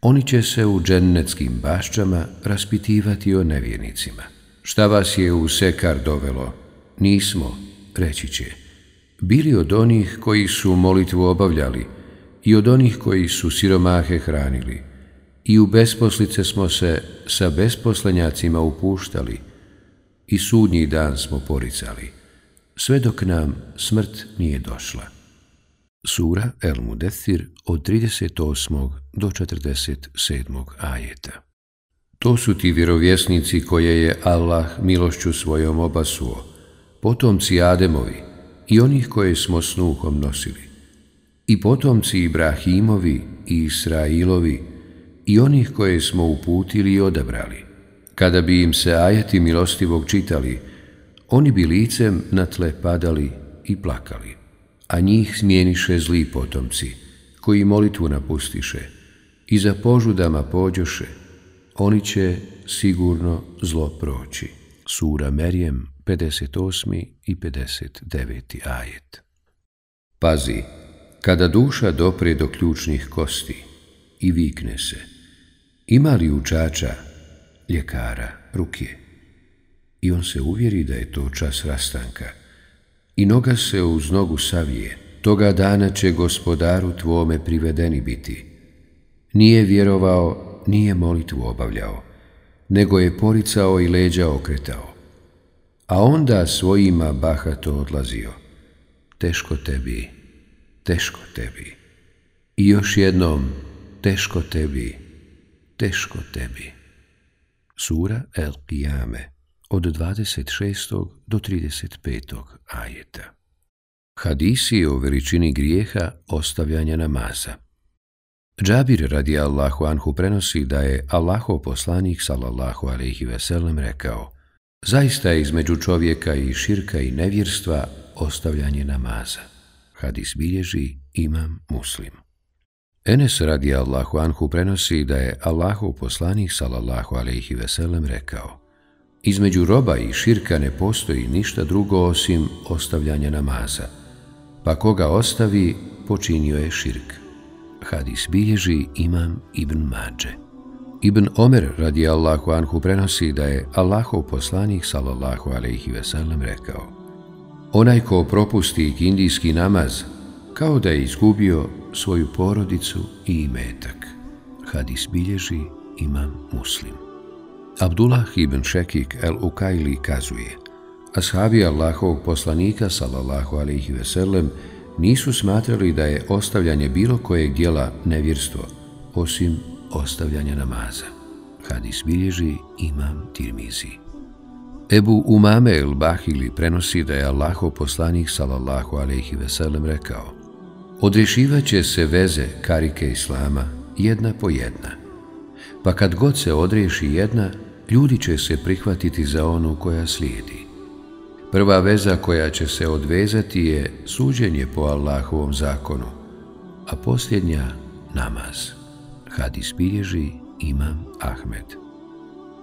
Oni će se u džennetskim bašćama raspitivati o nevjernicima. Šta vas je u sekar dovelo? Nismo, reći će. Bili od onih koji su molitvu obavljali i od onih koji su siromahe hranili i u besposlice smo se sa besposlenjacima upuštali i sudnji dan smo poricali, sve dok nam smrt nije došla. Sura El Mudethir od 38. do 47. ajeta To su ti vjerovjesnici koje je Allah milošću svojom obasuo, potomci Ademovi i onih koje smo snuhom nosili, i potomci Ibrahimovi i Israilovi, i onih koje smo uputili i odabrali, Kada bi im se ajeti milostivog čitali, oni bi licem na tle padali i plakali, a njih smijeniše zli potomci, koji molitvu napustiše, i za požudama pođoše, oni će sigurno zlo proći. Sura Merijem, 58. i 59. ajet. Pazi, kada duša dopre do ključnih kosti i vikne se, ima li učača, ljekara, ruke? I on se uvjeri da je to čas rastanka. I noga se uz nogu savije, toga dana će gospodaru tvome privedeni biti. Nije vjerovao, nije molitvu obavljao, nego je poricao i leđa okretao. A onda svojima bahato odlazio. Teško tebi, teško tebi. I još jednom, teško tebi, teško tebi. Sura El Qiyame od 26. do 35. ajeta. Hadisi o veličini grijeha ostavljanja namaza. Džabir radi Allahu Anhu prenosi da je Allahov poslanik sallallahu alaihi veselem rekao Zaista je između čovjeka i širka i nevjerstva ostavljanje namaza. Hadis bilježi imam muslim. Enes radi Allahu Anhu prenosi da je Allahov poslanik sallallahu alaihi veselem rekao Između roba i širka ne postoji ništa drugo osim ostavljanja namaza, pa koga ostavi, počinio je širk. Hadis bilježi imam Ibn Mađe. Ibn Omer radi Allahu Anhu prenosi da je Allahov poslanik sallallahu alaihi veselem rekao Onaj ko propusti indijski namaz, kao da je izgubio svoju porodicu i imetak. Hadis bilježi imam muslim. Abdullah ibn Šekik el-Ukajli kazuje Ashabi Allahovog poslanika sallallahu alaihi veselem nisu smatrali da je ostavljanje bilo kojeg dijela nevjerstvo, osim ostavljanja namaza. Hadis bilježi imam tirmizi. Ebu Umame el-Bahili prenosi da je Allahov poslanik sallallahu alaihi veselem rekao Odrešivaće se veze karike Islama jedna po jedna. Pa kad god se odreši jedna, ljudi će se prihvatiti za onu koja slijedi. Prva veza koja će se odvezati je suđenje po Allahovom zakonu, a posljednja namaz. Hadis bilježi imam Ahmed.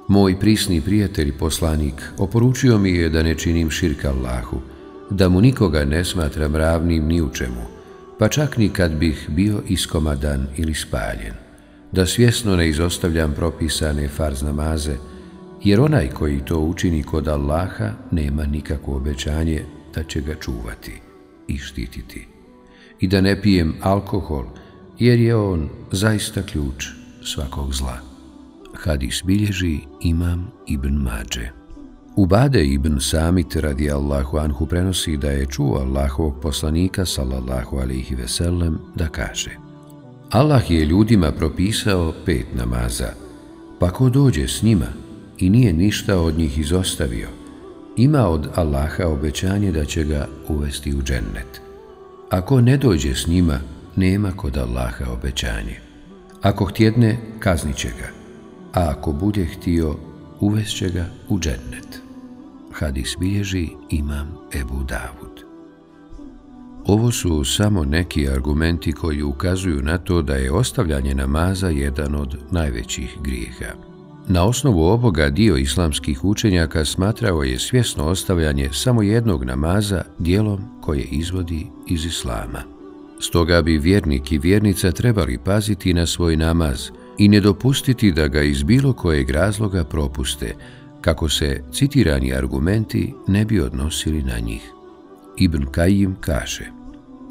Moj prisni prijatelj poslanik oporučio mi je da ne činim širka Allahu, da mu nikoga ne smatram ravnim ni u čemu, pa čak ni kad bih bio iskomadan ili spaljen, da svjesno ne izostavljam propisane farz namaze, jer onaj koji to učini kod Allaha nema nikakvo obećanje da će ga čuvati i štititi. I da ne pijem alkohol, jer je on zaista ključ svakog zla. Hadis bilježi imam Ibn Mađe. Ubade ibn Samit radi Allahu anhu prenosi da je čuo Allahovog poslanika sallallahu alihi veselem da kaže Allah je ljudima propisao pet namaza, pa ko dođe s njima i nije ništa od njih izostavio, ima od Allaha obećanje da će ga uvesti u džennet. Ako ne dođe s njima, nema kod Allaha obećanje. Ako htjedne, kaznit će ga, a ako bude htio, uvest ga u džennet. Hadis bilježi imam Ebu Davud. Ovo su samo neki argumenti koji ukazuju na to da je ostavljanje namaza jedan od najvećih grijeha. Na osnovu ovoga dio islamskih učenjaka smatrao je svjesno ostavljanje samo jednog namaza dijelom koje izvodi iz islama. Stoga bi vjernik i vjernica trebali paziti na svoj namaz i ne dopustiti da ga iz bilo kojeg razloga propuste, kako se citirani argumenti ne bi odnosili na njih. Ibn Kajim kaže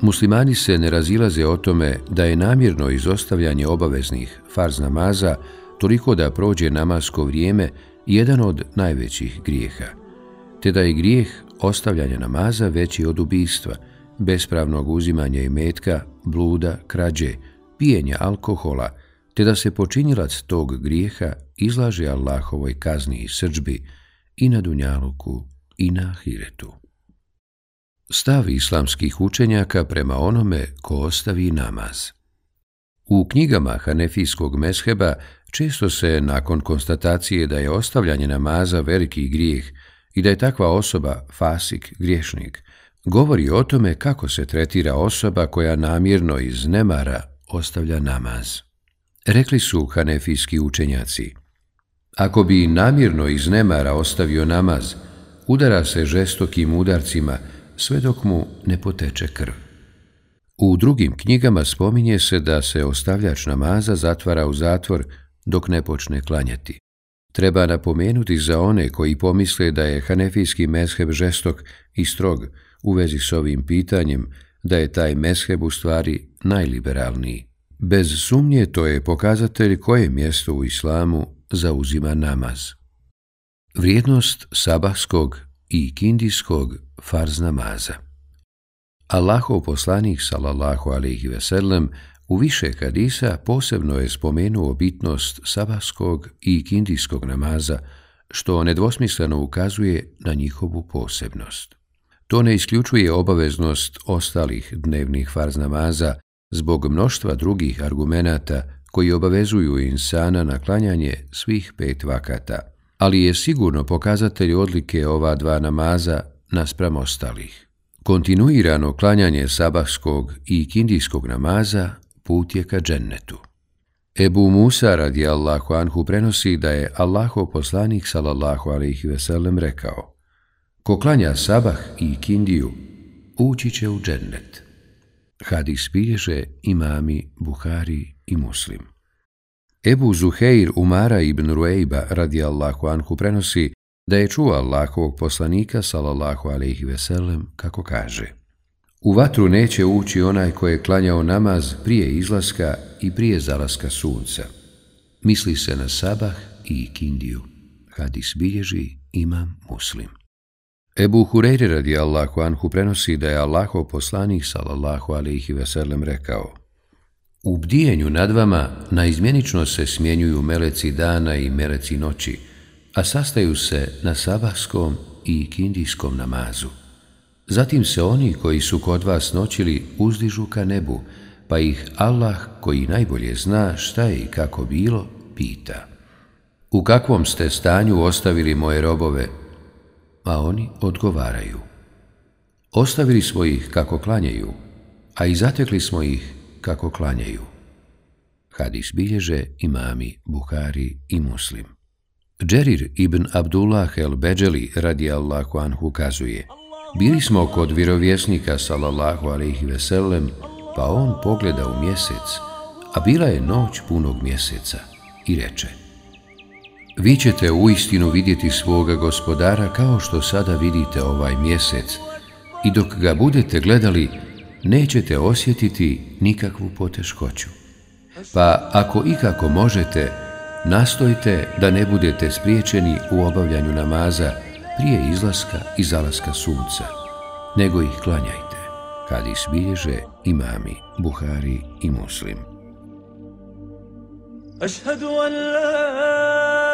Muslimani se ne razilaze o tome da je namjerno izostavljanje obaveznih farz namaza toliko da prođe namasko vrijeme jedan od najvećih grijeha, te da je grijeh ostavljanja namaza veći od ubijstva, bespravnog uzimanja i metka, bluda, krađe, pijenja alkohola, te da se počinjilac tog grijeha izlaže Allahovoj kazni i srđbi i na Dunjaluku i na Hiretu. Stav islamskih učenjaka prema onome ko ostavi namaz. U knjigama Hanefijskog mesheba Često se, nakon konstatacije da je ostavljanje namaza veliki grijeh i da je takva osoba fasik, griješnik, govori o tome kako se tretira osoba koja namjerno iz nemara ostavlja namaz. Rekli su hanefijski učenjaci, ako bi namjerno iz nemara ostavio namaz, udara se žestokim udarcima sve dok mu ne poteče krv. U drugim knjigama spominje se da se ostavljač namaza zatvara u zatvor dok ne počne klanjati. Treba napomenuti za one koji pomisle da je hanefijski mesheb žestok i strog u vezi s ovim pitanjem, da je taj mesheb u stvari najliberalniji. Bez sumnje to je pokazatelj koje mjesto u islamu zauzima namaz. Vrijednost sabahskog i kindijskog farz namaza Allahov poslanik sallallahu alejhi ve sellem u više hadisa posebno je spomenuo bitnost sabahskog i kindijskog namaza, što nedvosmisleno ukazuje na njihovu posebnost. To ne isključuje obaveznost ostalih dnevnih farz namaza zbog mnoštva drugih argumenata koji obavezuju insana na klanjanje svih pet vakata, ali je sigurno pokazatelj odlike ova dva namaza naspram ostalih. Kontinuirano klanjanje sabahskog i kindijskog namaza put je ka džennetu. Ebu Musa radi Allahu anhu prenosi da je Allahov poslanik sallallahu alaihi veselem rekao Ko klanja sabah i kindiju, ući će u džennet. Hadis bilježe imami Buhari i Muslim. Ebu Zuheir Umara ibn Ruejba radijallahu anhu prenosi da je čuo Allahovog poslanika sallallahu alaihi veselem kako kaže U vatru neće ući onaj ko je klanjao namaz prije izlaska i prije zalaska sunca. Misli se na sabah i kindiju. Hadis bilježi imam muslim. Ebu Hureyre radi Allahu anhu prenosi da je Allahov poslanik sallallahu alaihi veselem rekao U bdijenju nad vama naizmjenično se smjenjuju meleci dana i meleci noći, a sastaju se na sabahskom i kindijskom namazu. Zatim se oni koji su kod vas noćili uzdižu ka nebu, pa ih Allah koji najbolje zna šta je i kako bilo, pita. U kakvom ste stanju ostavili moje robove? A oni odgovaraju. Ostavili smo ih kako klanjaju, a i zatekli smo ih kako klanjaju. Hadis bilježe imami Buhari i Muslim. Džerir ibn Abdullah el-Beđeli radi Allahu anhu kazuje Bili smo kod vjerovjesnika sallallahu alaihi veselem, pa on pogleda u mjesec, a bila je noć punog mjeseca i reče Vi ćete u istinu vidjeti svoga gospodara kao što sada vidite ovaj mjesec i dok ga budete gledali, nećete osjetiti nikakvu poteškoću. Pa ako ikako možete, nastojte da ne budete spriječeni u obavljanju namaza prije izlaska i zalaska sunca, nego ih klanjajte, kad isbilježe imami, Buhari i Muslim. Ašhadu an la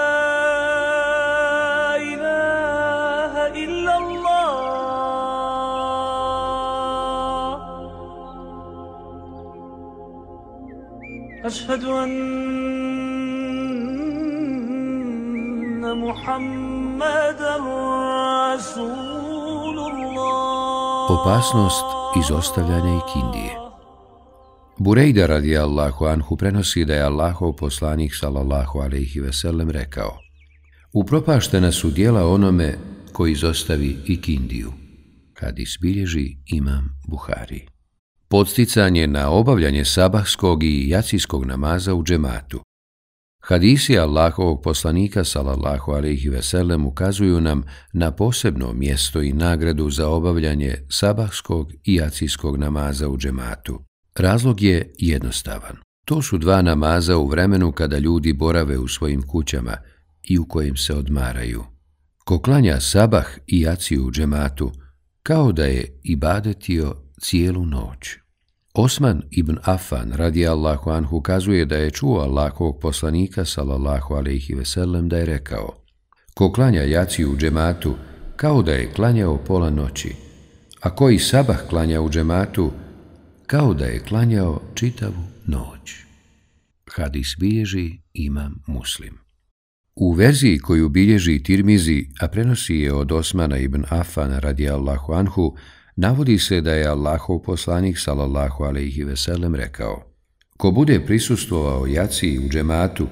أشهد أن محمد Muhammadan Rasulullah. Opasnost izostavljanja i kindije. Burejda radi Allahu anhu prenosi da je Allahov poslanik sallallahu alaihi ve sellem rekao Upropaštena su dijela onome koji izostavi i kindiju. Kad isbilježi imam Buhari podsticanje na obavljanje sabahskog i jacijskog namaza u džematu. Hadisi Allahovog poslanika sallallahu alejhi ve sellem ukazuju nam na posebno mjesto i nagradu za obavljanje sabahskog i jacijskog namaza u džematu. Razlog je jednostavan. To su dva namaza u vremenu kada ljudi borave u svojim kućama i u kojim se odmaraju. Ko klanja sabah i jaciju u džematu, kao da je ibadetio cijelu noć. Osman ibn Affan radi Allahu anhu kazuje da je čuo Allahovog poslanika sallallahu alaihi ve sellem da je rekao Ko klanja jaciju u džematu, kao da je klanjao pola noći, a koji sabah klanja u džematu, kao da je klanjao čitavu noć. Hadis bilježi imam muslim. U verziji koju bilježi Tirmizi, a prenosi je od Osmana ibn Afana radi Allahu Anhu, navodi se da je Allahov poslanik sallallahu alaihi veselem rekao Ko bude prisustvovao jaciji u džematu,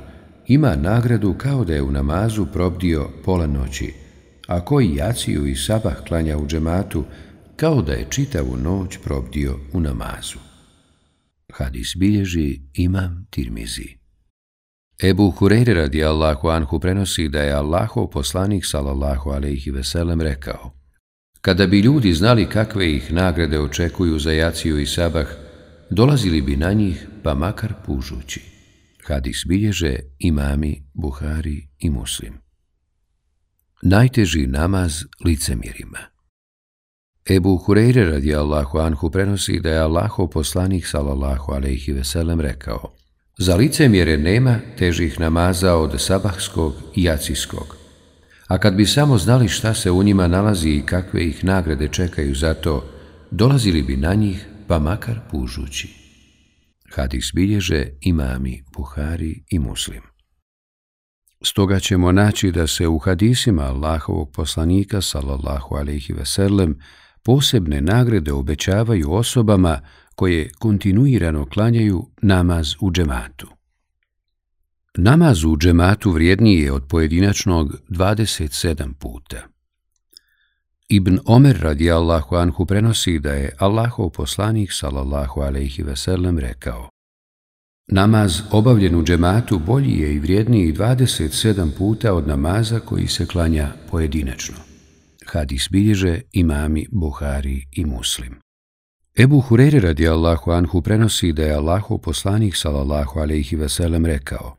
ima nagradu kao da je u namazu probdio pola noći, a koji jaciju i sabah klanja u džematu, kao da je čitavu noć probdio u namazu. Hadis bilježi imam tirmizi. Ebu Hureyre radi Allahu Anhu prenosi da je Allahov poslanik sallallahu alaihi veselem rekao Kada bi ljudi znali kakve ih nagrade očekuju za jaciju i sabah, dolazili bi na njih pa makar pužući. Hadis bilježe imami, Buhari i Muslim. Najteži namaz licemirima Ebu Hureyre radi Allahu Anhu prenosi da je Allahov poslanik sallallahu alaihi veselem rekao Za licemjere nema težih namaza od sabahskog i jacijskog. A kad bi samo znali šta se u njima nalazi i kakve ih nagrade čekaju za to, dolazili bi na njih pa makar pužući. Hadis bilježe imami Buhari i Muslim. Stoga ćemo naći da se u hadisima Allahovog poslanika, sallallahu alaihi veselem, posebne nagrade obećavaju osobama koje kontinuirano klanjaju namaz u džematu. Namaz u džematu vrijedniji je od pojedinačnog 27 puta. Ibn Omer radijallahu anhu prenosi da je Allahov poslanik sallallahu alaihi veselem rekao Namaz obavljen u džematu bolji je i vrijedniji 27 puta od namaza koji se klanja pojedinačno. Hadis bilježe imami Buhari i Muslim. Ebu Hureyre radijallahu Anhu prenosi da je Allahov poslanik sallallahu alaihi veselem rekao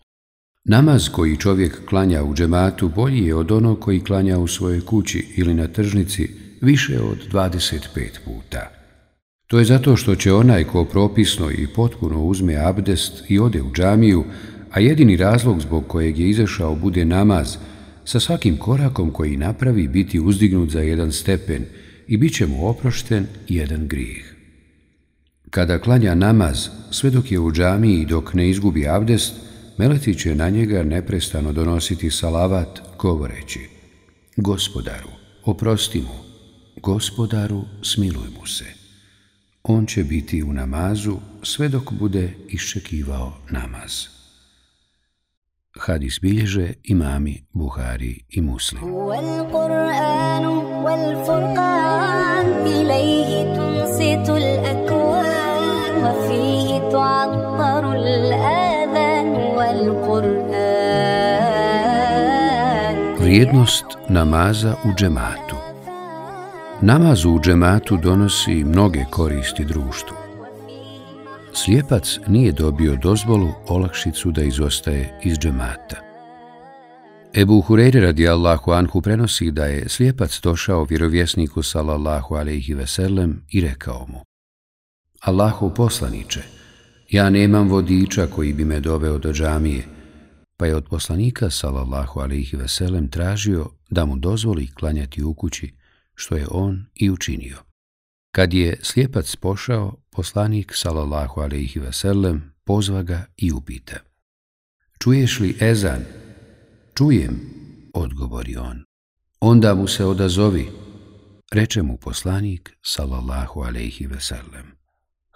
Namaz koji čovjek klanja u džematu bolji je od onog koji klanja u svojoj kući ili na tržnici više od 25 puta. To je zato što će onaj ko propisno i potpuno uzme abdest i ode u džamiju, a jedini razlog zbog kojeg je izašao bude namaz, sa svakim korakom koji napravi biti uzdignut za jedan stepen i bit će mu oprošten jedan grijeh. Kada klanja namaz, sve dok je u džamiji i dok ne izgubi abdest, Meleti će na njega neprestano donositi salavat, govoreći Gospodaru, oprosti mu, gospodaru, smiluj mu se. On će biti u namazu sve dok bude iščekivao namaz. Hadis bilježe imami Buhari i Muslim. Al-Quranu, wal-Furqan ilayhi tunsitu al-akwan wa fihi tu'attaru al-akwan Vrijednost namaza u džematu Namaz u džematu donosi mnoge koristi društvu. Slijepac nije dobio dozvolu olakšicu da izostaje iz džemata. Ebu Hureyre radi Allahu Anhu prenosi da je slijepac došao vjerovjesniku sallallahu alaihi veselem i rekao mu Allahu poslaniče, ja nemam vodiča koji bi me doveo do džamije, pa je od poslanika, sallallahu alaihi veselem, tražio da mu dozvoli klanjati u kući, što je on i učinio. Kad je slijepac pošao, poslanik, sallallahu alaihi veselem, pozva ga i upita. Čuješ li ezan? Čujem, odgovori on. Onda mu se odazovi, reče mu poslanik, sallallahu alaihi veselem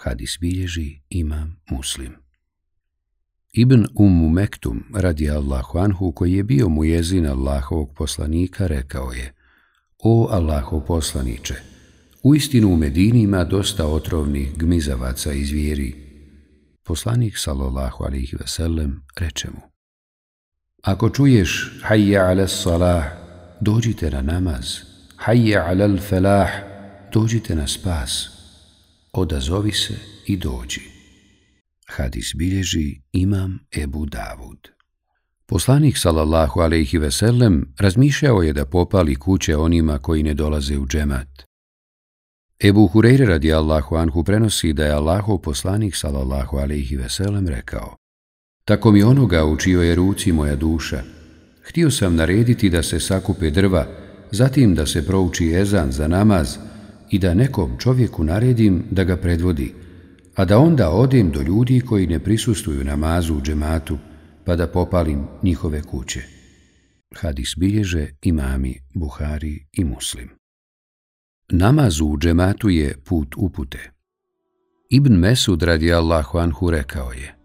hadis bilježi imam muslim. Ibn Ummu Mektum, radi Allahu Anhu, koji je bio mu jezin Allahovog poslanika, rekao je O Allahov poslaniče, u istinu u Medini ima dosta otrovnih gmizavaca i zvijeri. Poslanik, sallallahu alihi veselem, reče mu Ako čuješ hajja ala salah, dođite na namaz, hajja ala felah, dođite na spas, odazovi se i dođi. Hadis bilježi imam Ebu Davud. Poslanik sallallahu alejhi ve sellem razmišljao je da popali kuće onima koji ne dolaze u džemat. Ebu Hureyre radijallahu anhu prenosi da je Allahov poslanik sallallahu alejhi ve sellem rekao Tako mi onoga u čijoj je ruci moja duša, htio sam narediti da se sakupe drva, zatim da se prouči ezan za namaz, i da nekom čovjeku naredim da ga predvodi, a da onda odem do ljudi koji ne prisustuju namazu u džematu, pa da popalim njihove kuće. Hadis bilježe imami Buhari i Muslim. Namaz u džematu je put upute. Ibn Mesud radi Allahu anhu rekao je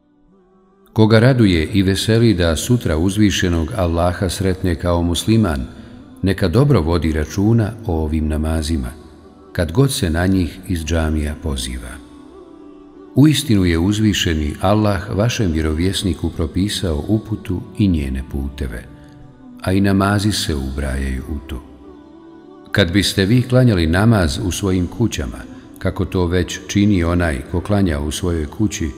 Koga raduje i veseli da sutra uzvišenog Allaha sretne kao musliman, neka dobro vodi računa o ovim namazima, kad god se na njih iz džamija poziva. Uistinu je uzvišeni Allah vašem vjerovjesniku propisao uputu i njene puteve, a i namazi se ubrajaju u to. Kad biste vi klanjali namaz u svojim kućama, kako to već čini onaj ko klanja u svojoj kući,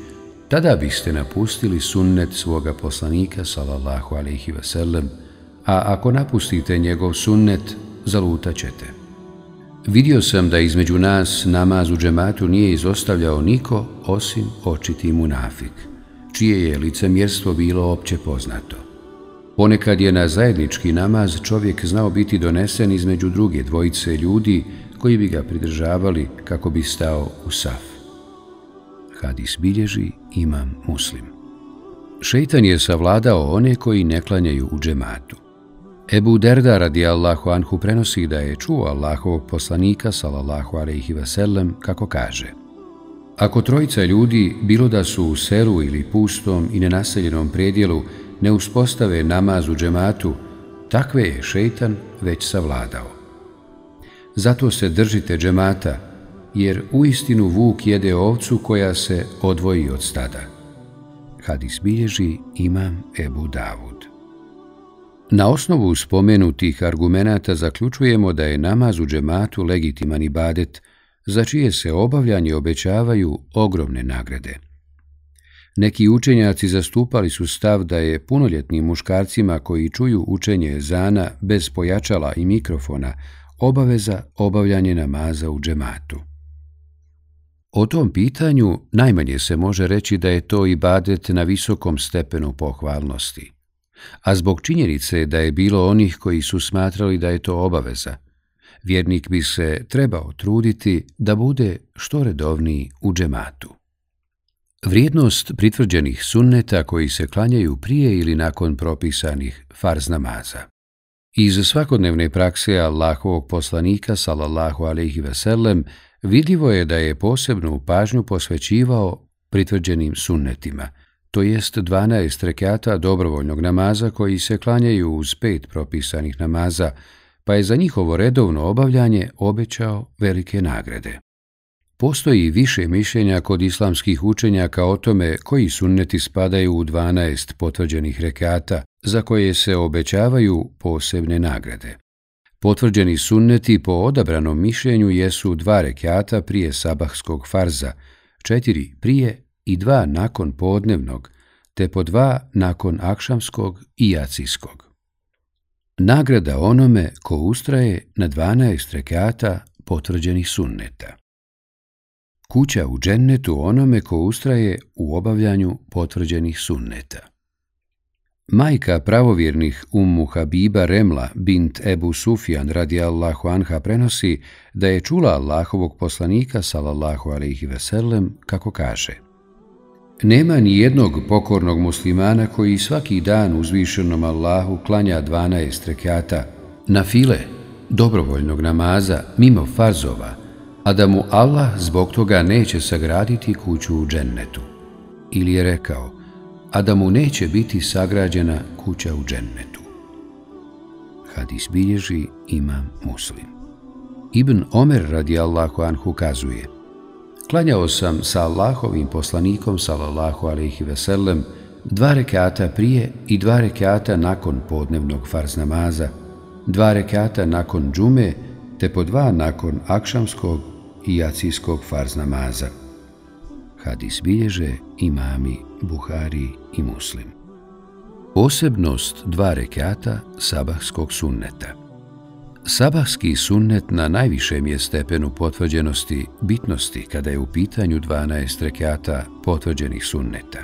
tada biste napustili sunnet svoga poslanika, salallahu alaihi vasallam, a ako napustite njegov sunnet, zalutat ćete. Vidio sam da između nas namaz u džematu nije izostavljao niko osim očiti munafik, čije je licemjerstvo bilo opće poznato. Ponekad je na zajednički namaz čovjek znao biti donesen između druge dvojice ljudi koji bi ga pridržavali kako bi stao u saf. Hadis bilježi imam muslim. Šeitan je savladao one koji ne klanjaju u džematu. Ebu Derda radijallahu Anhu prenosi da je čuo Allahovog poslanika sallallahu alaihi sellem kako kaže Ako trojica ljudi, bilo da su u seru ili pustom i nenaseljenom predjelu, ne uspostave namaz u džematu, takve je šeitan već savladao. Zato se držite džemata, jer u istinu vuk jede ovcu koja se odvoji od stada. Hadis bilježi imam Ebu Davud. Na osnovu spomenutih argumenata zaključujemo da je namaz u džematu legitiman ibadet, za čije se obavljanje obećavaju ogromne nagrade. Neki učenjaci zastupali su stav da je punoljetnim muškarcima koji čuju učenje zana bez pojačala i mikrofona obaveza obavljanje namaza u džematu. O tom pitanju najmanje se može reći da je to ibadet na visokom stepenu pohvalnosti, a zbog činjenice da je bilo onih koji su smatrali da je to obaveza, vjernik bi se trebao truditi da bude što redovniji u džematu. Vrijednost pritvrđenih sunneta koji se klanjaju prije ili nakon propisanih farz namaza. Iz svakodnevne prakse Allahovog poslanika, salallahu alaihi sellem, vidljivo je da je posebnu pažnju posvećivao pritvrđenim sunnetima, to jest 12 rekata dobrovoljnog namaza koji se klanjaju uz pet propisanih namaza, pa je za njihovo redovno obavljanje obećao velike nagrade. Postoji više mišljenja kod islamskih učenjaka o tome koji sunneti spadaju u 12 potvrđenih rekata za koje se obećavaju posebne nagrade. Potvrđeni sunneti po odabranom mišljenju jesu dva rekata prije sabahskog farza, četiri prije i dva nakon podnevnog, te po dva nakon akšamskog i jacijskog. Nagrada onome ko ustraje na 12 rekata potvrđenih sunneta. Kuća u džennetu onome ko ustraje u obavljanju potvrđenih sunneta. Majka pravovjernih Ummu Habiba Remla bint Ebu Sufjan radi Allahu anha prenosi da je čula Allahovog poslanika sallallahu alaihi veselem kako kaže Nema ni jednog pokornog muslimana koji svaki dan uzvišenom Allahu klanja 12 rekata na file dobrovoljnog namaza mimo farzova, a da mu Allah zbog toga neće sagraditi kuću u džennetu. Ili je rekao, a da mu neće biti sagrađena kuća u džennetu. Hadis bilježi imam muslim. Ibn Omer radi Allahu anhu kazuje Klanjao sam sa Allahovim poslanikom sallallahu alaihi sellem dva rekata prije i dva rekata nakon podnevnog farz namaza, dva rekata nakon džume te po dva nakon akšamskog i jacijskog farz namaza. Hadis bilježe imami Buhari i Muslim. Posebnost dva rekata sabahskog sunneta Sabahski sunnet na najvišem je stepenu potvrđenosti bitnosti kada je u pitanju 12 rekata potvrđenih sunneta.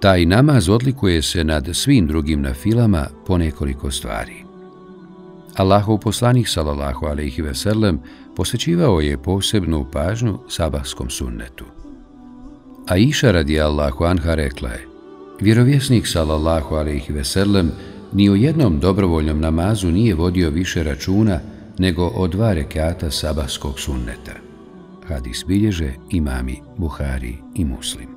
Taj namaz odlikuje se nad svim drugim na filama po nekoliko stvari. Allahov poslanik sallallahu alejhi ve sellem posjećivao je posebnu pažnju sabahskom sunnetu. A iša radi Allahu anha rekla je, vjerovjesnik sallallahu alaihi veselem ni u jednom dobrovoljnom namazu nije vodio više računa nego o dva rekata sabahskog sunneta. Hadis bilježe imami Buhari i Muslim.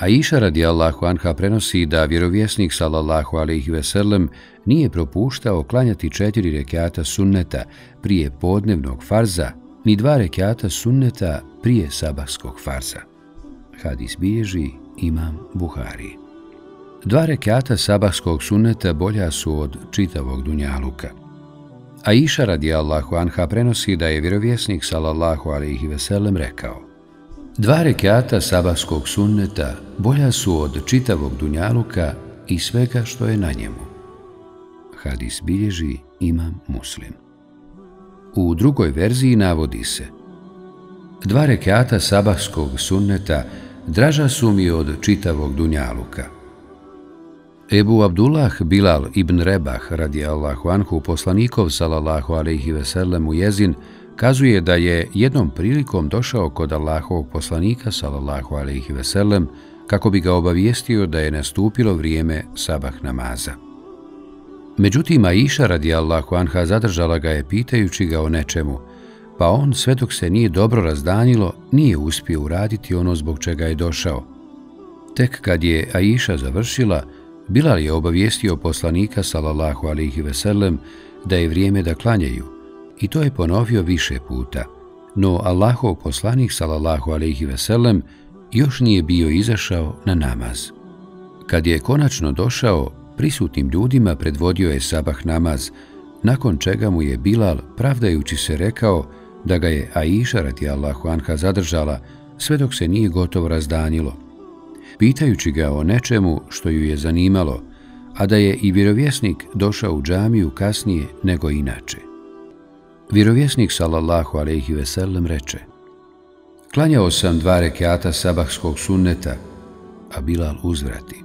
A iša radijallahu anha prenosi da vjerovjesnik sallallahu alaihi veselem nije propuštao klanjati četiri rekata sunneta prije podnevnog farza, ni dva rekata sunneta prije sabahskog farza. Hadis bilježi imam Buhari. Dva rekiata sabahskog sunneta bolja su od čitavog dunjaluka. A iša radi Allahu anha prenosi da je vjerovjesnik sallallahu alaihi veselem rekao Dva rekiata sabahskog sunneta bolja su od čitavog dunjaluka i svega što je na njemu. Hadis bilježi imam muslim. U drugoj verziji navodi se Dva rekiata sabahskog sunneta draža su mi od čitavog dunjaluka. Ebu Abdullah Bilal ibn Rebah radi Allahu anhu poslanikov salallahu alaihi veselem u jezin kazuje da je jednom prilikom došao kod Allahovog poslanika sallallahu alaihi veselem kako bi ga obavijestio da je nastupilo vrijeme sabah namaza. Međutim, Aisha radi Allahu anha zadržala ga je pitajući ga o nečemu, pa on sve dok se nije dobro razdanilo, nije uspio uraditi ono zbog čega je došao. Tek kad je Aisha završila, Bilal je obavijestio poslanika sallallahu alaihi veselem da je vrijeme da klanjaju i to je ponovio više puta. No Allahov poslanik sallallahu alaihi veselem još nije bio izašao na namaz. Kad je konačno došao, prisutnim ljudima predvodio je sabah namaz, nakon čega mu je Bilal, pravdajući se, rekao da ga je Aisha radi Allahu Anha zadržala sve dok se nije gotovo razdanilo, pitajući ga o nečemu što ju je zanimalo, a da je i vjerovjesnik došao u džamiju kasnije nego inače. Vjerovjesnik sallallahu alejhi ve sellem reče Klanjao sam dva rekata sabahskog sunneta, a Bilal uzvrati.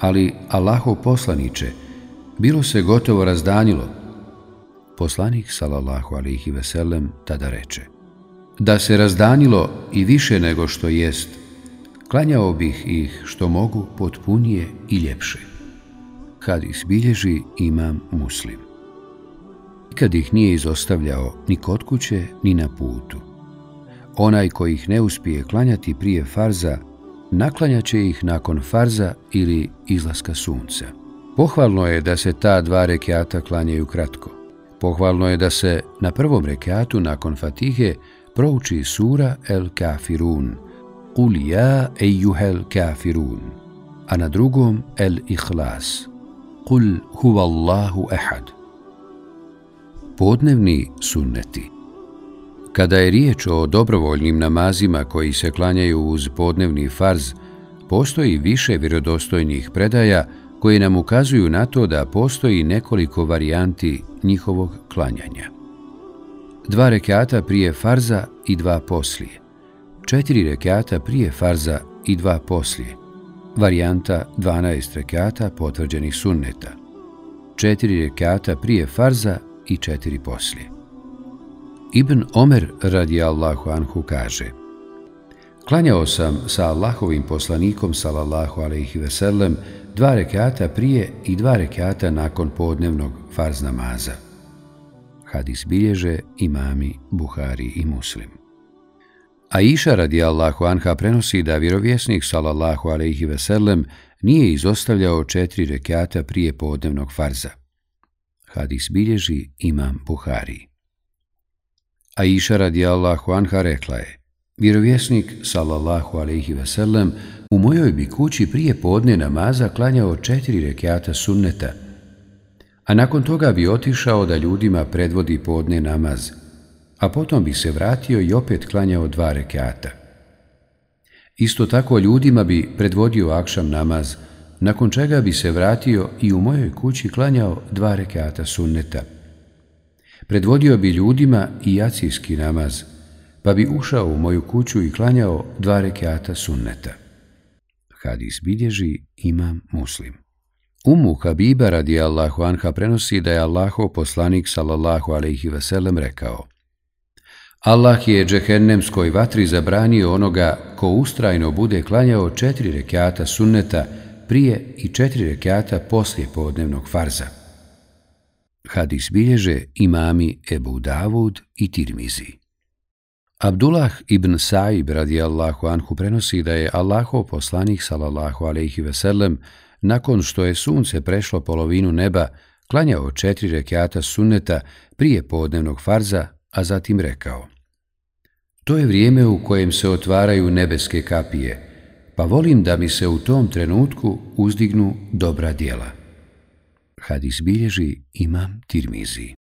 Ali Allahov poslaniče, bilo se gotovo razdanilo, Poslanik sallallahu alejhi ve sellem tada reče: Da se razdanilo i više nego što jest, klanjao bih ih što mogu potpunije i ljepše. Hadis bilježi imam muslim. Kad ih nije izostavljao ni kod kuće, ni na putu. Onaj koji ih ne uspije klanjati prije farza, naklanjaće ih nakon farza ili izlaska sunca. Pohvalno je da se ta dva rekiata klanjaju kratko. Pohvalno je da se na prvom rekiatu nakon Fatihe prouči sura El Kafirun, Qul ja ejuhel kafirun, a na drugom El Ikhlas, Kul huvallahu ehad. Podnevni sunneti Kada je riječ o dobrovoljnim namazima koji se klanjaju uz podnevni farz, postoji više vjerodostojnih predaja koji nam ukazuju na to da postoji nekoliko varijanti njihovog klanjanja. Dva rekata prije farza i dva poslije. Četiri rekata prije farza i dva poslije. Varijanta 12 rekata potvrđenih sunneta. Četiri rekata prije farza i četiri poslije. Ibn Omer radi Allahu anhu kaže Klanjao sam sa Allahovim poslanikom sallallahu alaihi veselem dva rekata prije i dva rekata nakon podnevnog farz namaza. Hadis bilježe imami Buhari i Muslim. A iša radi Allahu anha prenosi da vjerovjesnik sallallahu alaihi veselem nije izostavljao četiri rekata prije podnevnog farza. Hadis bilježi imam Buhari. A iša radi Allahu anha rekla je, vjerovjesnik sallallahu alaihi veselem U mojoj bi kući prije podne namaza klanjao četiri rekiata sunneta, a nakon toga bi otišao da ljudima predvodi podne namaz, a potom bi se vratio i opet klanjao dva rekata. Isto tako ljudima bi predvodio akšam namaz, nakon čega bi se vratio i u mojoj kući klanjao dva rekata sunneta. Predvodio bi ljudima i jacijski namaz, pa bi ušao u moju kuću i klanjao dva rekata sunneta hadis bilježi imam muslim. Umu Habiba radi Allahu anha prenosi da je Allahov poslanik sallallahu alaihi veselem rekao Allah je džehennemskoj vatri zabranio onoga ko ustrajno bude klanjao četiri rekiata sunneta prije i četiri rekiata poslije podnevnog farza. Hadis bilježe imami Ebu Davud i Tirmizi. Abdullah ibn Saib radijallahu anhu prenosi da je Allahov poslanik sallallahu alaihi sellem nakon što je sunce prešlo polovinu neba klanjao četiri rekiata sunneta prije podnevnog farza, a zatim rekao To je vrijeme u kojem se otvaraju nebeske kapije, pa volim da mi se u tom trenutku uzdignu dobra dijela. Hadis bilježi imam tirmizi.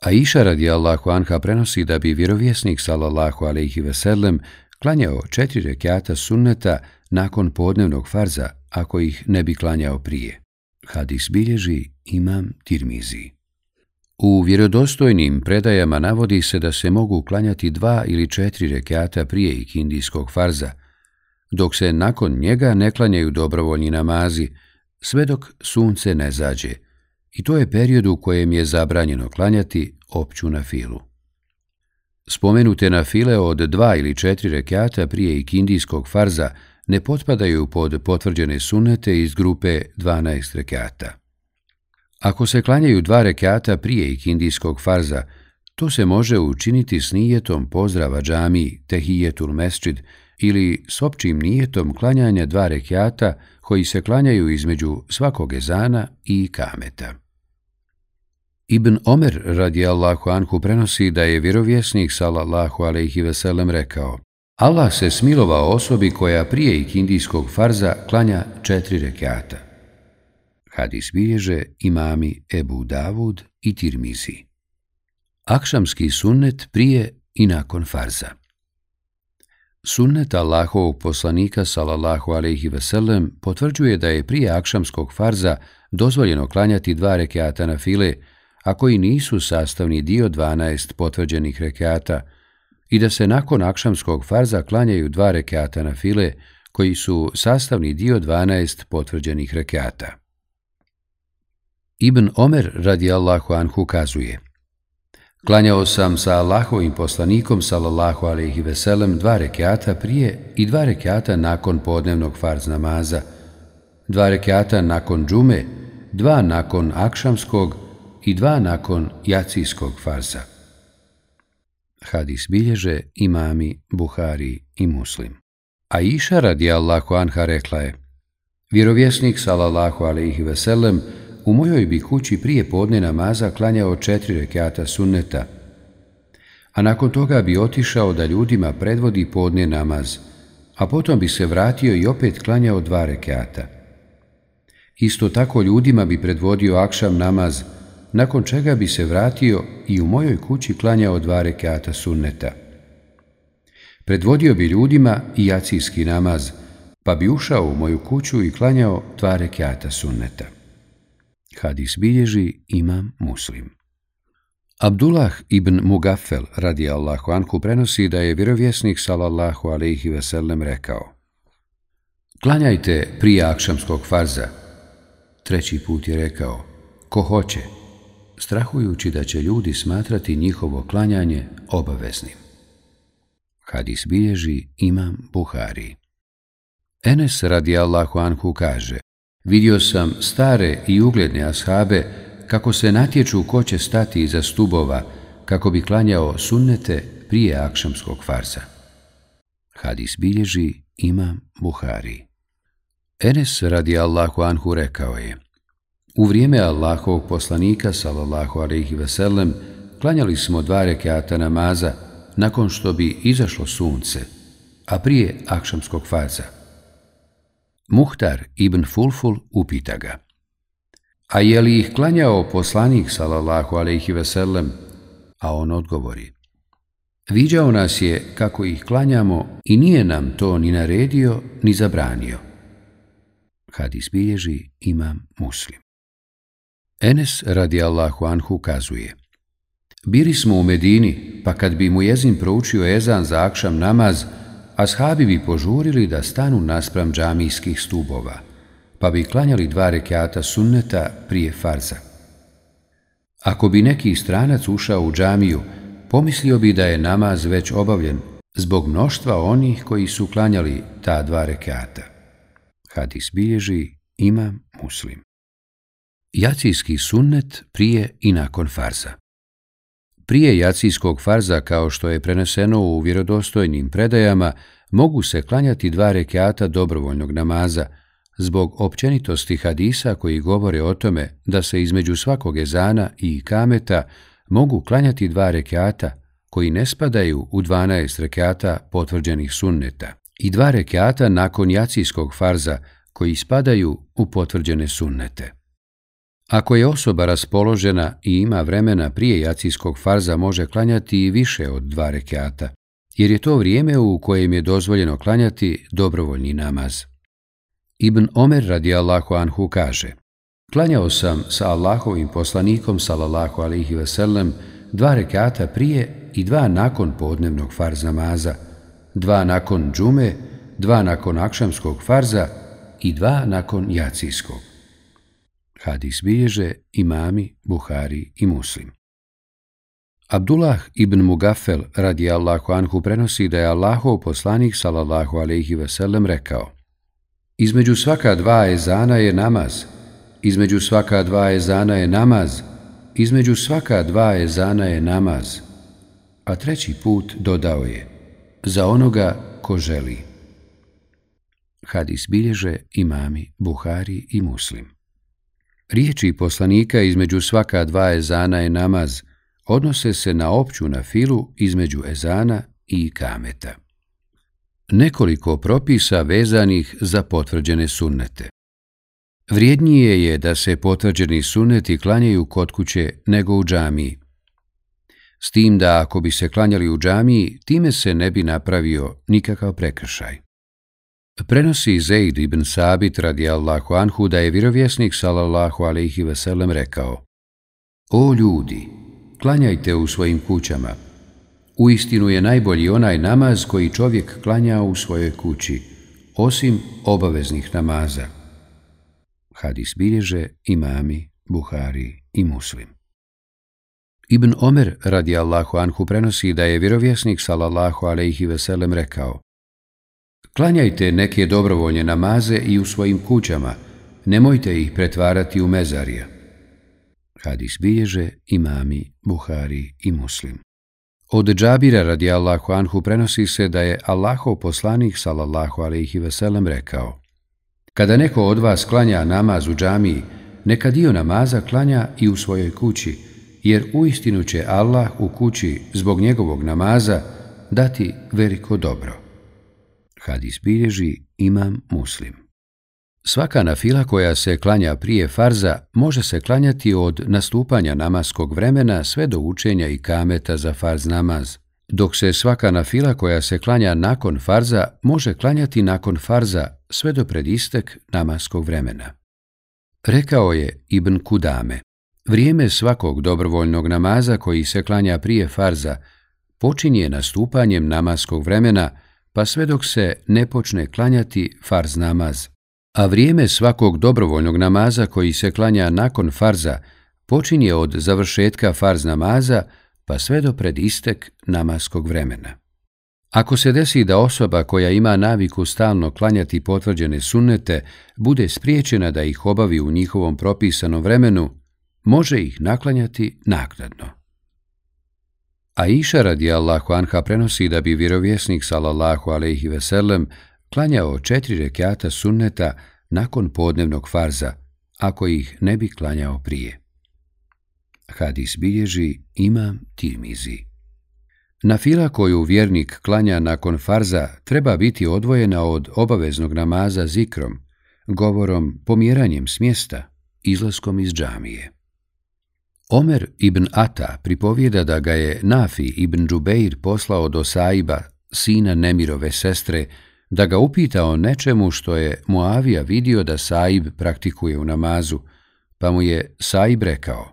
A iša radi Allahu Anha prenosi da bi vjerovjesnik sallallahu alaihi sellem klanjao četiri rekiata sunneta nakon podnevnog farza ako ih ne bi klanjao prije. Hadis bilježi imam tirmizi. U vjerodostojnim predajama navodi se da se mogu klanjati dva ili četiri rekiata prije ikindijskog farza, dok se nakon njega ne klanjaju dobrovoljni namazi, sve dok sunce ne zađe, i to je period u kojem je zabranjeno klanjati opću na filu. Spomenute na file od dva ili četiri rekiata prije ikindijskog farza ne potpadaju pod potvrđene sunete iz grupe 12 rekiata. Ako se klanjaju dva rekiata prije ikindijskog farza, to se može učiniti s nijetom pozdrava džami tehijetul mesčid ili s općim nijetom klanjanja dva rekiata koji se klanjaju između svakog ezana i kameta. Ibn Omer radijallahu anhu prenosi da je vjerovjesnik sallallahu alaihi veselem rekao Allah se smilovao osobi koja prije ikindijskog farza klanja četiri rekiata. Hadis bilježe imami Ebu Davud i Tirmizi. Akšamski sunnet prije i nakon farza. Sunnet Allahovog poslanika sallallahu alaihi veselem potvrđuje da je prije akšamskog farza dozvoljeno klanjati dva rekeata na file, a koji nisu sastavni dio 12 potvrđenih rekata i da se nakon akšamskog farza klanjaju dva rekata na file koji su sastavni dio 12 potvrđenih rekata. Ibn Omer radijallahu anhu kazuje Klanjao sam sa Allahovim poslanikom sallallahu alaihi veselem dva rekiata prije i dva rekiata nakon podnevnog farz namaza, dva rekiata nakon džume, dva nakon akšamskog i dva nakon jacijskog farza. Hadis bilježe imami, Buhari i Muslim. A iša radi Allahu anha rekla je, vjerovjesnik sallallahu alaihi veselem u mojoj bi kući prije podne namaza klanjao četiri rekata sunneta, a nakon toga bi otišao da ljudima predvodi podne namaz, a potom bi se vratio i opet klanjao dva rekata. Isto tako ljudima bi predvodio akšam namaz, nakon čega bi se vratio i u mojoj kući klanjao dva rekata sunneta. Predvodio bi ljudima i jacijski namaz, pa bi ušao u moju kuću i klanjao dva rekata sunneta. Hadis bilježi imam muslim. Abdullah ibn Mugafel radi Allahu anhu prenosi da je vjerovjesnik sallallahu alaihi ve sellem rekao Klanjajte prije akšamskog farza. Treći put je rekao, ko hoće, strahujući da će ljudi smatrati njihovo klanjanje obaveznim. Hadis bilježi imam Buhari. Enes radi Allahu anhu kaže, vidio sam stare i ugledne ashabe kako se natječu ko će stati iza stubova kako bi klanjao sunnete prije akšamskog farza. Hadis bilježi imam Buhari. Enes radi Allahu anhu rekao je, U vrijeme Allahovog poslanika, sallallahu alaihi sellem, klanjali smo dva rekiata namaza nakon što bi izašlo sunce, a prije akšamskog farza. Muhtar ibn Fulful upita ga. A je li ih klanjao poslanik, sallallahu alaihi veselem? a on odgovori. Viđao nas je kako ih klanjamo i nije nam to ni naredio, ni zabranio. Hadis bilježi imam muslim. Enes radi Allahu anhu kazuje Bili smo u Medini, pa kad bi mu jezin proučio ezan za akšam namaz, ashabi bi požurili da stanu naspram džamijskih stubova, pa bi klanjali dva rekiata sunneta prije farza. Ako bi neki stranac ušao u džamiju, pomislio bi da je namaz već obavljen, zbog mnoštva onih koji su klanjali ta dva rekata. Hadis bilježi ima muslim. Jacijski sunnet prije i nakon farza Prije jacijskog farza, kao što je preneseno u vjerodostojnim predajama, mogu se klanjati dva rekiata dobrovoljnog namaza, zbog općenitosti hadisa koji govore o tome da se između svakog ezana i kameta mogu klanjati dva rekiata koji ne spadaju u 12 rekiata potvrđenih sunneta i dva rekiata nakon jacijskog farza koji spadaju u potvrđene sunnete. Ako je osoba raspoložena i ima vremena prije jacijskog farza može klanjati i više od dva rekiata, jer je to vrijeme u kojem je dozvoljeno klanjati dobrovoljni namaz. Ibn Omer radijallahu anhu kaže Klanjao sam sa Allahovim poslanikom sallallahu alihi veselem dva rekata prije i dva nakon podnevnog farz namaza, dva nakon džume, dva nakon akšamskog farza i dva nakon jacijskog. Hadis bilježe imami, Buhari i Muslim. Abdullah ibn Mugafel radi Allahu anhu prenosi da je Allahov poslanik sallallahu alaihi sellem rekao Između svaka dva ezana je namaz, između svaka dva ezana je namaz, između svaka dva ezana je namaz. A treći put dodao je, za onoga ko želi. Hadis bilježe imami, Buhari i Muslim. Riječi poslanika između svaka dva ezana je namaz, odnose se na opću na filu između ezana i kameta. Nekoliko propisa vezanih za potvrđene sunnete. Vrijednije je da se potvrđeni sunneti klanjaju kod kuće nego u džamiji. S tim da ako bi se klanjali u džamiji, time se ne bi napravio nikakav prekršaj. Prenosi Zaid ibn Sabit radi Allahu anhu da je vjerovjesnik sallallahu alaihi veselem rekao O ljudi, klanjajte u svojim kućama. U istinu je najbolji onaj namaz koji čovjek klanja u svojoj kući, osim obaveznih namaza. Hadis bilježe imami, Buhari i Muslim. Ibn Omer radi Allahu anhu prenosi da je vjerovjesnik sallallahu alaihi veselem rekao Klanjajte neke dobrovoljne namaze i u svojim kućama, nemojte ih pretvarati u mezarija. Hadis bilježe imami, Buhari i Muslim. Od Džabira radi Allahu anhu prenosi se da je Allahov poslanik sallallahu alaihi veselem rekao Kada neko od vas klanja namaz u džamiji, neka dio namaza klanja i u svojoj kući, jer uistinu će Allah u kući zbog njegovog namaza dati veliko dobro. Hadis bilježi imam muslim. Svaka nafila koja se klanja prije farza može se klanjati od nastupanja namaskog vremena sve do učenja i kameta za farz namaz, dok se svaka nafila koja se klanja nakon farza može klanjati nakon farza sve do predistek namaskog vremena. Rekao je Ibn Kudame, vrijeme svakog dobrovoljnog namaza koji se klanja prije farza počinje nastupanjem namaskog vremena pa sve dok se ne počne klanjati farz namaz. A vrijeme svakog dobrovoljnog namaza koji se klanja nakon farza počinje od završetka farz namaza pa sve do pred istek namaskog vremena. Ako se desi da osoba koja ima naviku stalno klanjati potvrđene sunnete bude spriječena da ih obavi u njihovom propisanom vremenu, može ih naklanjati naknadno. A iša anha prenosi da bi vjerovjesnik sallallahu alaihi veselem klanjao četiri rekiata sunneta nakon podnevnog farza, ako ih ne bi klanjao prije. Hadis bilježi ima tirmizi. Na fila koju vjernik klanja nakon farza treba biti odvojena od obaveznog namaza zikrom, govorom, pomjeranjem smjesta, izlaskom iz džamije. Omer ibn Ata pripovijeda da ga je Nafi ibn Džubeir poslao do Saiba, sina Nemirove sestre, da ga upita o nečemu što je Muavija vidio da Saib praktikuje u namazu, pa mu je Saib rekao